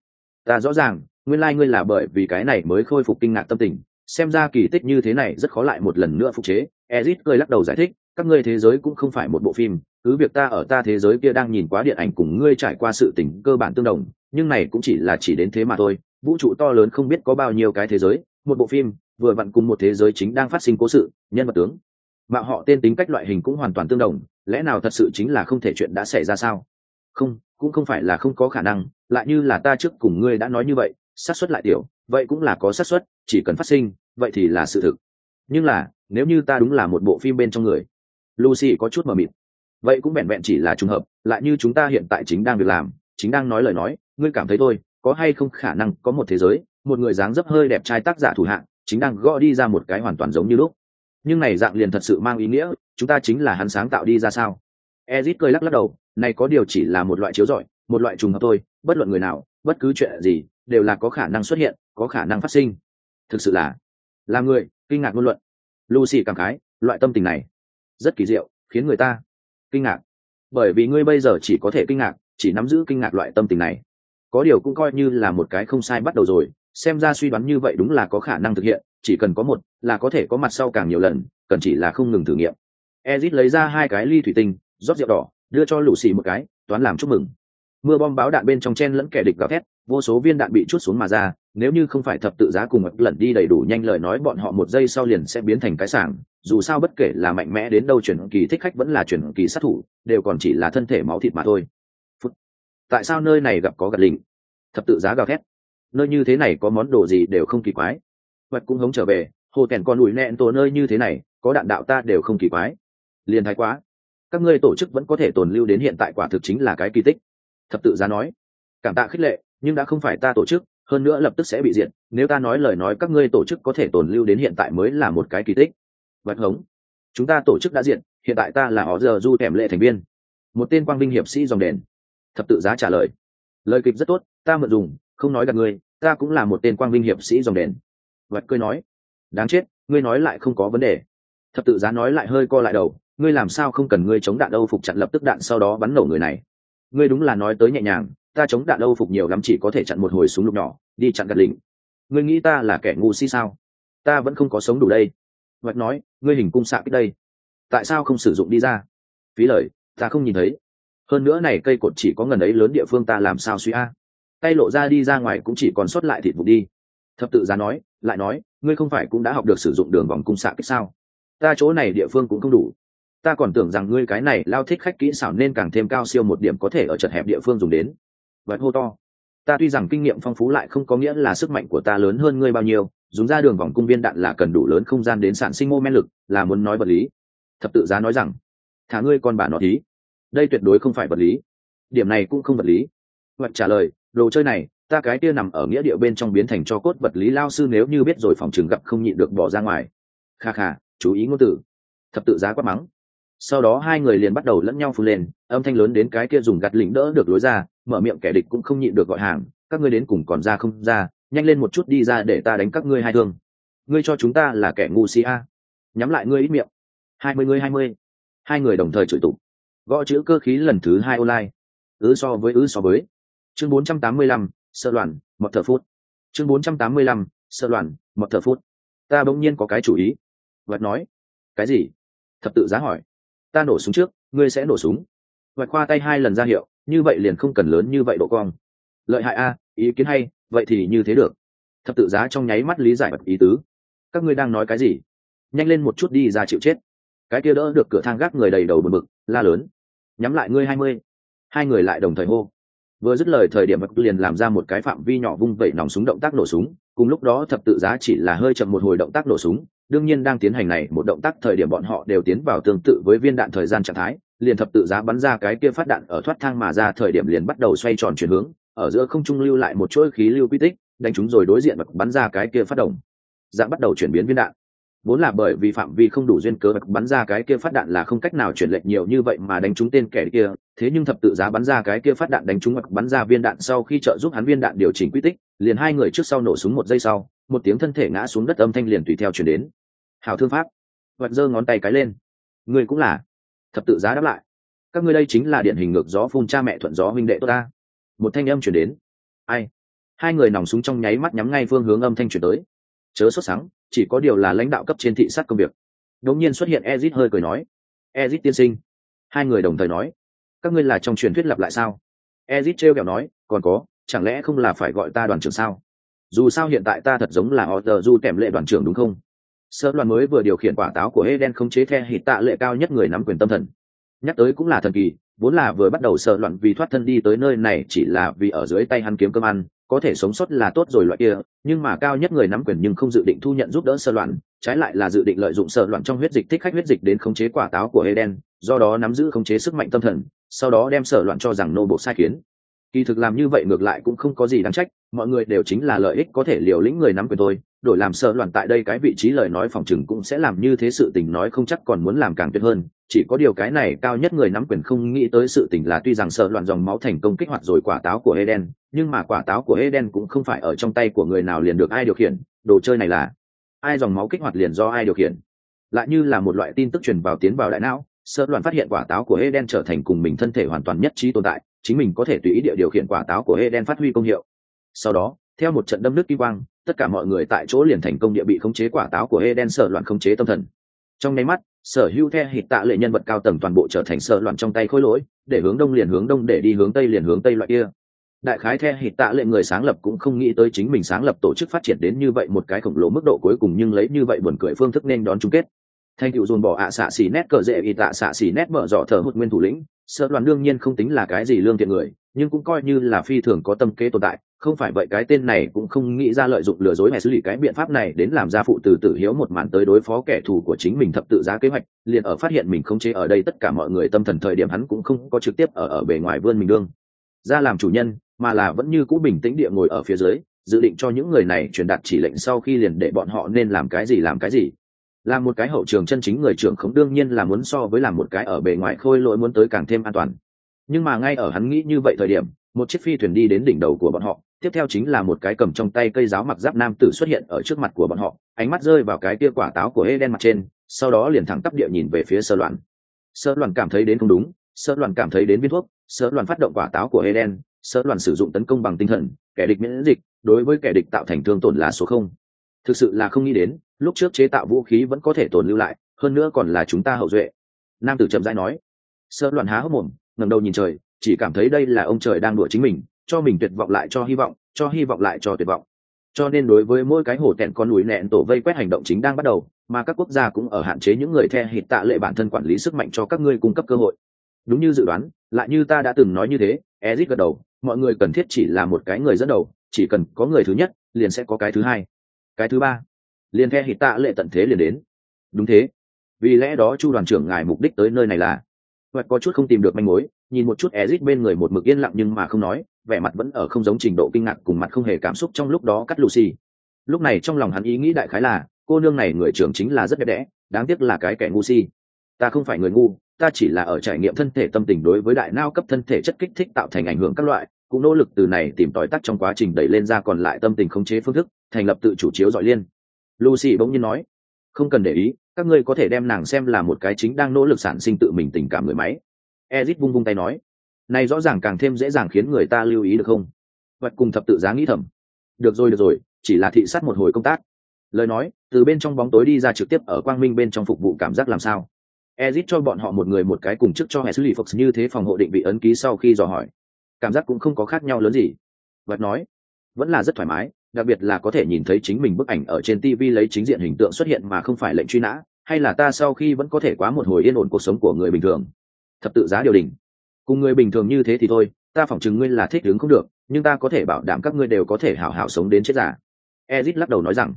Ta rõ ràng, nguyên lai、like、ngươi là bởi vì cái này mới khôi phục kinh ngạc tâm tình, xem ra kỳ tích như thế này rất khó lại một lần nữa phục chế ezit cười lắc đầu giải thích, các ngươi thế giới cũng không phải một bộ phim, cứ việc ta ở ta thế giới kia đang nhìn quá điện ảnh cùng ngươi trải qua sự tình cơ bản tương đồng, nhưng này cũng chỉ là chỉ đến thế mà thôi, vũ trụ to lớn không biết có bao nhiêu cái thế giới, một bộ phim, vừa vặn cùng một thế giới chính đang phát sinh cố sự, nhân vật tướng. Mạo họ tên tính cách loại hình cũng hoàn toàn tương đồng, lẽ nào thật sự chính là không thể chuyện đã xảy ra sao? Không, cũng không phải là không có khả năng, lại như là ta trước cùng ngươi đã nói như vậy, xác suất lại tiểu, vậy cũng là có xác suất, chỉ cần phát sinh, vậy thì là sự thực nhưng là, nếu như ta đúng là một bộ phim bên trong người, lucy có chút mờ mịt. Vậy cũng vẹn vẹn chỉ là trùng hợp, lại như chúng ta hiện tại chính đang việc làm, chính đang nói lời nói, ngươi cảm thấy thôi có hay không khả năng có một thế giới, một người dáng dấp hơi đẹp trai tác giả thủ hạng, chính đang gõ đi ra một cái hoàn toàn giống như lúc. Nhưng này dạng liền thật sự mang ý nghĩa, chúng ta chính là hắn sáng tạo đi ra sao? Ezit cười lắc lắc đầu, này có điều chỉ là một loại chiếu rọi, một loại trùng hợp thôi, bất luận người nào, bất cứ chuyện gì, đều là có khả năng xuất hiện, có khả năng phát sinh. Thực sự là là người, kinh ngạc ngôn luận. Lucy cảm khái, loại tâm tình này, rất kỳ diệu, khiến người ta kinh ngạc. Bởi vì ngươi bây giờ chỉ có thể kinh ngạc, chỉ nắm giữ kinh ngạc loại tâm tình này. Có điều cũng coi như là một cái không sai bắt đầu rồi, xem ra suy đoán như vậy đúng là có khả năng thực hiện, chỉ cần có một, là có thể có mặt sau càng nhiều lần, cần chỉ là không ngừng thử nghiệm. Ezit lấy ra hai cái ly thủy tinh, rót rượu đỏ, đưa cho lũ xì một cái, toán làm chúc mừng. Mưa bom báo đạn bên trong chen lẫn kẻ địch gào thét vô số viên đạn bị chút xuống mà ra, nếu như không phải thập tự giá cùng một lần đi đầy đủ nhanh lời nói bọn họ một giây sau liền sẽ biến thành cái sảng, dù sao bất kể là mạnh mẽ đến đâu chuyển kỳ thích khách vẫn là chuyển kỳ sát thủ, đều còn chỉ là thân thể máu thịt mà thôi. Phút. tại sao nơi này gặp có gật lình thập tự giá gào thét. Nơi như thế này có món đồ gì đều không kỳ quái. Vật cũng hống trở về, hồ kèn con ủi nẹn tổ nơi như thế này, có đạn đạo ta đều không kỳ quái. Liền thái quá. Các ngươi tổ chức vẫn có thể tồn lưu đến hiện tại quả thực chính là cái kỳ tích. Thập tự giá nói. Cảm tạ khích lệ nhưng đã không phải ta tổ chức, hơn nữa lập tức sẽ bị diệt, nếu ta nói lời nói các ngươi tổ chức có thể tồn lưu đến hiện tại mới là một cái kỳ tích. Vật hống. Chúng ta tổ chức đã diện hiện tại ta là họ giờ du kèm lệ thành viên. Một tên quang vinh hiệp sĩ dòng đền. Thập tự giá trả lời. Lời kịch rất tốt, ta mượn dùng, không nói gặp ngươi, ta cũng là một tên quang vinh hiệp sĩ dòng đền. Vật cười nói. Đáng chết, ngươi nói lại không có vấn đề. Thập tự giá nói lại hơi co lại đầu, ngươi làm sao không cần ngươi chống đạn âu phục chặn lập tức đạn sau đó bắn nổ người này. Ngươi đúng là nói tới nhẹ nhàng ta chống đạn âu phục nhiều lắm chỉ có thể chặn một hồi súng lục nhỏ, đi chặn gạt lính ngươi nghĩ ta là kẻ ngu si sao? Ta vẫn không có sống đủ đây. Vạch nói, ngươi hình cung xạ kích đây. Tại sao không sử dụng đi ra? Phí lời, ta không nhìn thấy. Hơn nữa này cây cột chỉ có ngần ấy lớn địa phương ta làm sao suy a? Tay lộ ra đi ra ngoài cũng chỉ còn sót lại thịt vụ đi. Thập tự giá nói, lại nói, ngươi không phải cũng đã học được sử dụng đường vòng cung xạ kích sao? Ta chỗ này địa phương cũng không đủ. Ta còn tưởng rằng ngươi cái này lao thích khách kỹ xảo nên càng thêm cao siêu một điểm có thể ở chật hẹp địa phương dùng đến vật hô to. Ta tuy rằng kinh nghiệm phong phú lại không có nghĩa là sức mạnh của ta lớn hơn ngươi bao nhiêu, dùng ra đường vòng cung viên đạn là cần đủ lớn không gian đến sản sinh mô men lực, là muốn nói vật lý. Thập tự giá nói rằng, thả ngươi con bà nó thí. Đây tuyệt đối không phải vật lý. Điểm này cũng không vật lý. Vật trả lời, đồ chơi này, ta cái kia nằm ở nghĩa địa bên trong biến thành cho cốt vật lý lao sư nếu như biết rồi phòng trường gặp không nhịn được bỏ ra ngoài. Kha kha, chú ý ngôn từ. Thập tự giá quát mắng sau đó hai người liền bắt đầu lẫn nhau phun lên, âm thanh lớn đến cái kia dùng gạt lính đỡ được lối ra, mở miệng kẻ địch cũng không nhịn được gọi hàng, các ngươi đến cùng còn ra không ra, nhanh lên một chút đi ra để ta đánh các ngươi hai thương. Ngươi cho chúng ta là kẻ ngu si a. Nhắm lại ngươi ít miệng. Hai mươi ngươi hai mươi. Hai người đồng thời chửi tụng. Gõ chữ cơ khí lần thứ hai online. Ứ so với ứ so với. Chương bốn trăm tám mươi lăm, sợ loạn một thờ phút. Chương bốn trăm tám mươi lăm, sợ loạn một thờ phút. Ta bỗng nhiên có cái chủ ý. Vật nói. Cái gì? Thập tự giá hỏi ta nổ súng trước, ngươi sẽ nổ súng. Vạch khoa tay hai lần ra hiệu, như vậy liền không cần lớn như vậy độ cong. Lợi hại a, ý kiến hay, vậy thì như thế được. Thập tự giá trong nháy mắt lý giải vật ý tứ. Các ngươi đang nói cái gì? Nhanh lên một chút đi ra chịu chết. Cái kia đỡ được cửa thang gác người đầy đầu bực bực, la lớn. Nhắm lại ngươi hai mươi. Hai người lại đồng thời hô. Vừa dứt lời thời điểm vật liền làm ra một cái phạm vi nhỏ vung vẩy nòng súng động tác nổ súng, cùng lúc đó thập tự giá chỉ là hơi chậm một hồi động tác nổ súng đương nhiên đang tiến hành này, một động tác thời điểm bọn họ đều tiến vào tương tự với viên đạn thời gian trạng thái, liền thập tự giá bắn ra cái kia phát đạn ở thoát thang mà ra thời điểm liền bắt đầu xoay tròn chuyển hướng, ở giữa không trung lưu lại một chuỗi khí lưu quy tích, đánh chúng rồi đối diện và bắn ra cái kia phát động. Dạng bắt đầu chuyển biến viên đạn. Vốn là bởi vì phạm vi không đủ duyên cớ bắn ra cái kia phát đạn là không cách nào chuyển lệch nhiều như vậy mà đánh trúng tên kẻ kia, thế nhưng thập tự giá bắn ra cái kia phát đạn đánh trúng hoặc bắn ra viên đạn sau khi trợ giúp hắn viên đạn điều chỉnh quy tích, liền hai người trước sau nổ súng một giây sau, một tiếng thân thể ngã xuống đất âm thanh liền tùy theo chuyển đến hào thương pháp. Vật giơ ngón tay cái lên. Ngươi cũng là. Thập tự giá đáp lại. Các ngươi đây chính là điện hình ngược gió phun cha mẹ thuận gió huynh đệ tốt ta. Một thanh âm chuyển đến. Ai? Hai người nòng súng trong nháy mắt nhắm ngay phương hướng âm thanh chuyển tới. Chớ xuất sáng chỉ có điều là lãnh đạo cấp trên thị sát công việc. Đột nhiên xuất hiện ezit hơi cười nói. Ezit tiên sinh. Hai người đồng thời nói. Các ngươi là trong truyền thuyết lặp lại sao? Ezit trêu kẹo nói. Còn có, chẳng lẽ không là phải gọi ta đoàn trưởng sao? Dù sao hiện tại ta thật giống là Otter du kèm lệ đoàn trưởng đúng không? Sơ đoàn mới vừa điều khiển quả táo của Eden không chế the hít tạ lệ cao nhất người nắm quyền tâm thần. Nhắc tới cũng là thần kỳ vốn là vừa bắt đầu sợ loạn vì thoát thân đi tới nơi này chỉ là vì ở dưới tay hắn kiếm cơm ăn có thể sống sót là tốt rồi loại kia nhưng mà cao nhất người nắm quyền nhưng không dự định thu nhận giúp đỡ sơ loạn trái lại là dự định lợi dụng sơ loạn trong huyết dịch thích khách huyết dịch đến khống chế quả táo của Eden, do đó nắm giữ khống chế sức mạnh tâm thần sau đó đem sở loạn cho rằng nô bộ sai khiến. Kỳ thực làm như vậy ngược lại cũng không có gì đáng trách mọi người đều chính là lợi ích có thể liều lĩnh người nắm quyền thôi đổi làm sợ loạn tại đây cái vị trí lời nói phòng chừng cũng sẽ làm như thế sự tình nói không chắc còn muốn làm càng tuyệt hơn chỉ có điều cái này cao nhất người nắm quyền không nghĩ tới sự tình là tuy rằng sợ loạn dòng máu thành công kích hoạt rồi quả táo của Eden, nhưng mà quả táo của Eden cũng không phải ở trong tay của người nào liền được ai điều khiển, đồ chơi này là ai dòng máu kích hoạt liền do ai điều khiển. Lại như là một loại tin tức truyền vào tiến vào đại não, sợ loạn phát hiện quả táo của Eden trở thành cùng mình thân thể hoàn toàn nhất trí tồn tại, chính mình có thể tùy ý địa điều khiển quả táo của Eden phát huy công hiệu. Sau đó, theo một trận đâm nước kim quang, tất cả mọi người tại chỗ liền thành công địa bị khống chế quả táo của Eden sở loạn khống chế tâm thần. Trong nháy mắt, sở hữu the hít tạ lệ nhân vật cao tầng toàn bộ trở thành sở loạn trong tay khối lỗi, để hướng đông liền hướng đông để đi hướng tây liền hướng tây loại kia. Đại khái the hít tạ lệ người sáng lập cũng không nghĩ tới chính mình sáng lập tổ chức phát triển đến như vậy một cái khổng lồ mức độ cuối cùng nhưng lấy như vậy buồn cười phương thức nên đón chung kết. Thanh tựu dồn bỏ ạ xạ xì nét cờ dễ y tạ xạ xì nét mở dọ thở hụt nguyên thủ lĩnh, sợ đoàn đương nhiên không tính là cái gì lương thiện người, nhưng cũng coi như là phi thường có tâm kế tồn tại, không phải vậy cái tên này cũng không nghĩ ra lợi dụng lừa dối hay xử lý cái biện pháp này đến làm ra phụ từ tử hiếu một màn tới đối phó kẻ thù của chính mình thập tự giá kế hoạch, liền ở phát hiện mình không chế ở đây tất cả mọi người tâm thần thời điểm hắn cũng không có trực tiếp ở ở bề ngoài vươn mình đương. Ra làm chủ nhân, mà là vẫn như cũ bình tĩnh địa ngồi ở phía dưới, dự định cho những người này truyền đạt chỉ lệnh sau khi liền để bọn họ nên làm cái gì làm cái gì. Là một cái hậu trường chân chính người trưởng không đương nhiên là muốn so với làm một cái ở bề ngoài khôi lỗi muốn tới càng thêm an toàn. Nhưng mà ngay ở hắn nghĩ như vậy thời điểm, một chiếc phi thuyền đi đến đỉnh đầu của bọn họ tiếp theo chính là một cái cầm trong tay cây giáo mặc giáp nam tử xuất hiện ở trước mặt của bọn họ, ánh mắt rơi vào cái kia quả táo của hê đen mặt trên, sau đó liền thẳng tắp địa nhìn về phía sơ loạn. Sơ loạn cảm thấy đến không đúng, sơ loạn cảm thấy đến viên thuốc, sơ loạn phát động quả táo của Heden sơ loạn sử dụng tấn công bằng tinh thần, kẻ địch miễn dịch, đối với kẻ địch tạo thành thương tổn là số không. Thực sự là không nghĩ đến, lúc trước chế tạo vũ khí vẫn có thể tồn lưu lại, hơn nữa còn là chúng ta hậu duệ. Nam tử chậm rãi nói. Sơ loạn há hốc mồm, ngẩng đầu nhìn trời, chỉ cảm thấy đây là ông trời đang đùa chính mình cho mình tuyệt vọng lại cho hy vọng, cho hy vọng lại cho tuyệt vọng. Cho nên đối với mỗi cái hồ tẹn con núi nẹn tổ vây quét hành động chính đang bắt đầu, mà các quốc gia cũng ở hạn chế những người the hịt tạ lệ bản thân quản lý sức mạnh cho các ngươi cung cấp cơ hội. Đúng như dự đoán, lại như ta đã từng nói như thế ezit gật đầu, mọi người cần thiết chỉ là một cái người dẫn đầu, chỉ cần có người thứ nhất, liền sẽ có cái thứ hai. Cái thứ ba, liền the hịt tạ lệ tận thế liền đến. Đúng thế. Vì lẽ đó, chu đoàn trưởng ngài mục đích tới nơi này là, hoặc có chút không tìm được manh mối nhìn một chút Ezic bên người một mực yên lặng nhưng mà không nói, vẻ mặt vẫn ở không giống trình độ kinh ngạc cùng mặt không hề cảm xúc trong lúc đó cắt lucy. Lúc này trong lòng hắn ý nghĩ đại khái là, cô nương này người trưởng chính là rất đẹp đẽ, đáng tiếc là cái kẻ ngu si. Ta không phải người ngu, ta chỉ là ở trải nghiệm thân thể tâm tình đối với đại nao cấp thân thể chất kích thích tạo thành ảnh hưởng các loại, cũng nỗ lực từ này tìm tòi tắc trong quá trình đẩy lên ra còn lại tâm tình khống chế phương thức, thành lập tự chủ chiếu dọi liên. Lucy bỗng nhiên nói, không cần để ý, các ngươi có thể đem nàng xem là một cái chính đang nỗ lực sản sinh tự mình tình cảm người máy ezit vung vung tay nói, này rõ ràng càng thêm dễ dàng khiến người ta lưu ý được không? Vật cùng thập tự giá nghĩ thầm. Được rồi được rồi, chỉ là thị sát một hồi công tác. Lời nói, từ bên trong bóng tối đi ra trực tiếp ở quang minh bên trong phục vụ cảm giác làm sao. Ezit cho bọn họ một người một cái cùng chức cho hệ xử lý fox như thế phòng hộ định vị ấn ký sau khi dò hỏi. Cảm giác cũng không có khác nhau lớn gì. Vật nói, vẫn là rất thoải mái, đặc biệt là có thể nhìn thấy chính mình bức ảnh ở trên tv lấy chính diện hình tượng xuất hiện mà không phải lệnh truy nã, hay là ta sau khi vẫn có thể quá một hồi yên ổn cuộc sống của người bình thường thập tự giá điều đình. Cùng người bình thường như thế thì thôi, ta phỏng chừng ngươi là thích đứng không được, nhưng ta có thể bảo đảm các ngươi đều có thể hảo hảo sống đến chết giả ezit lắc đầu nói rằng.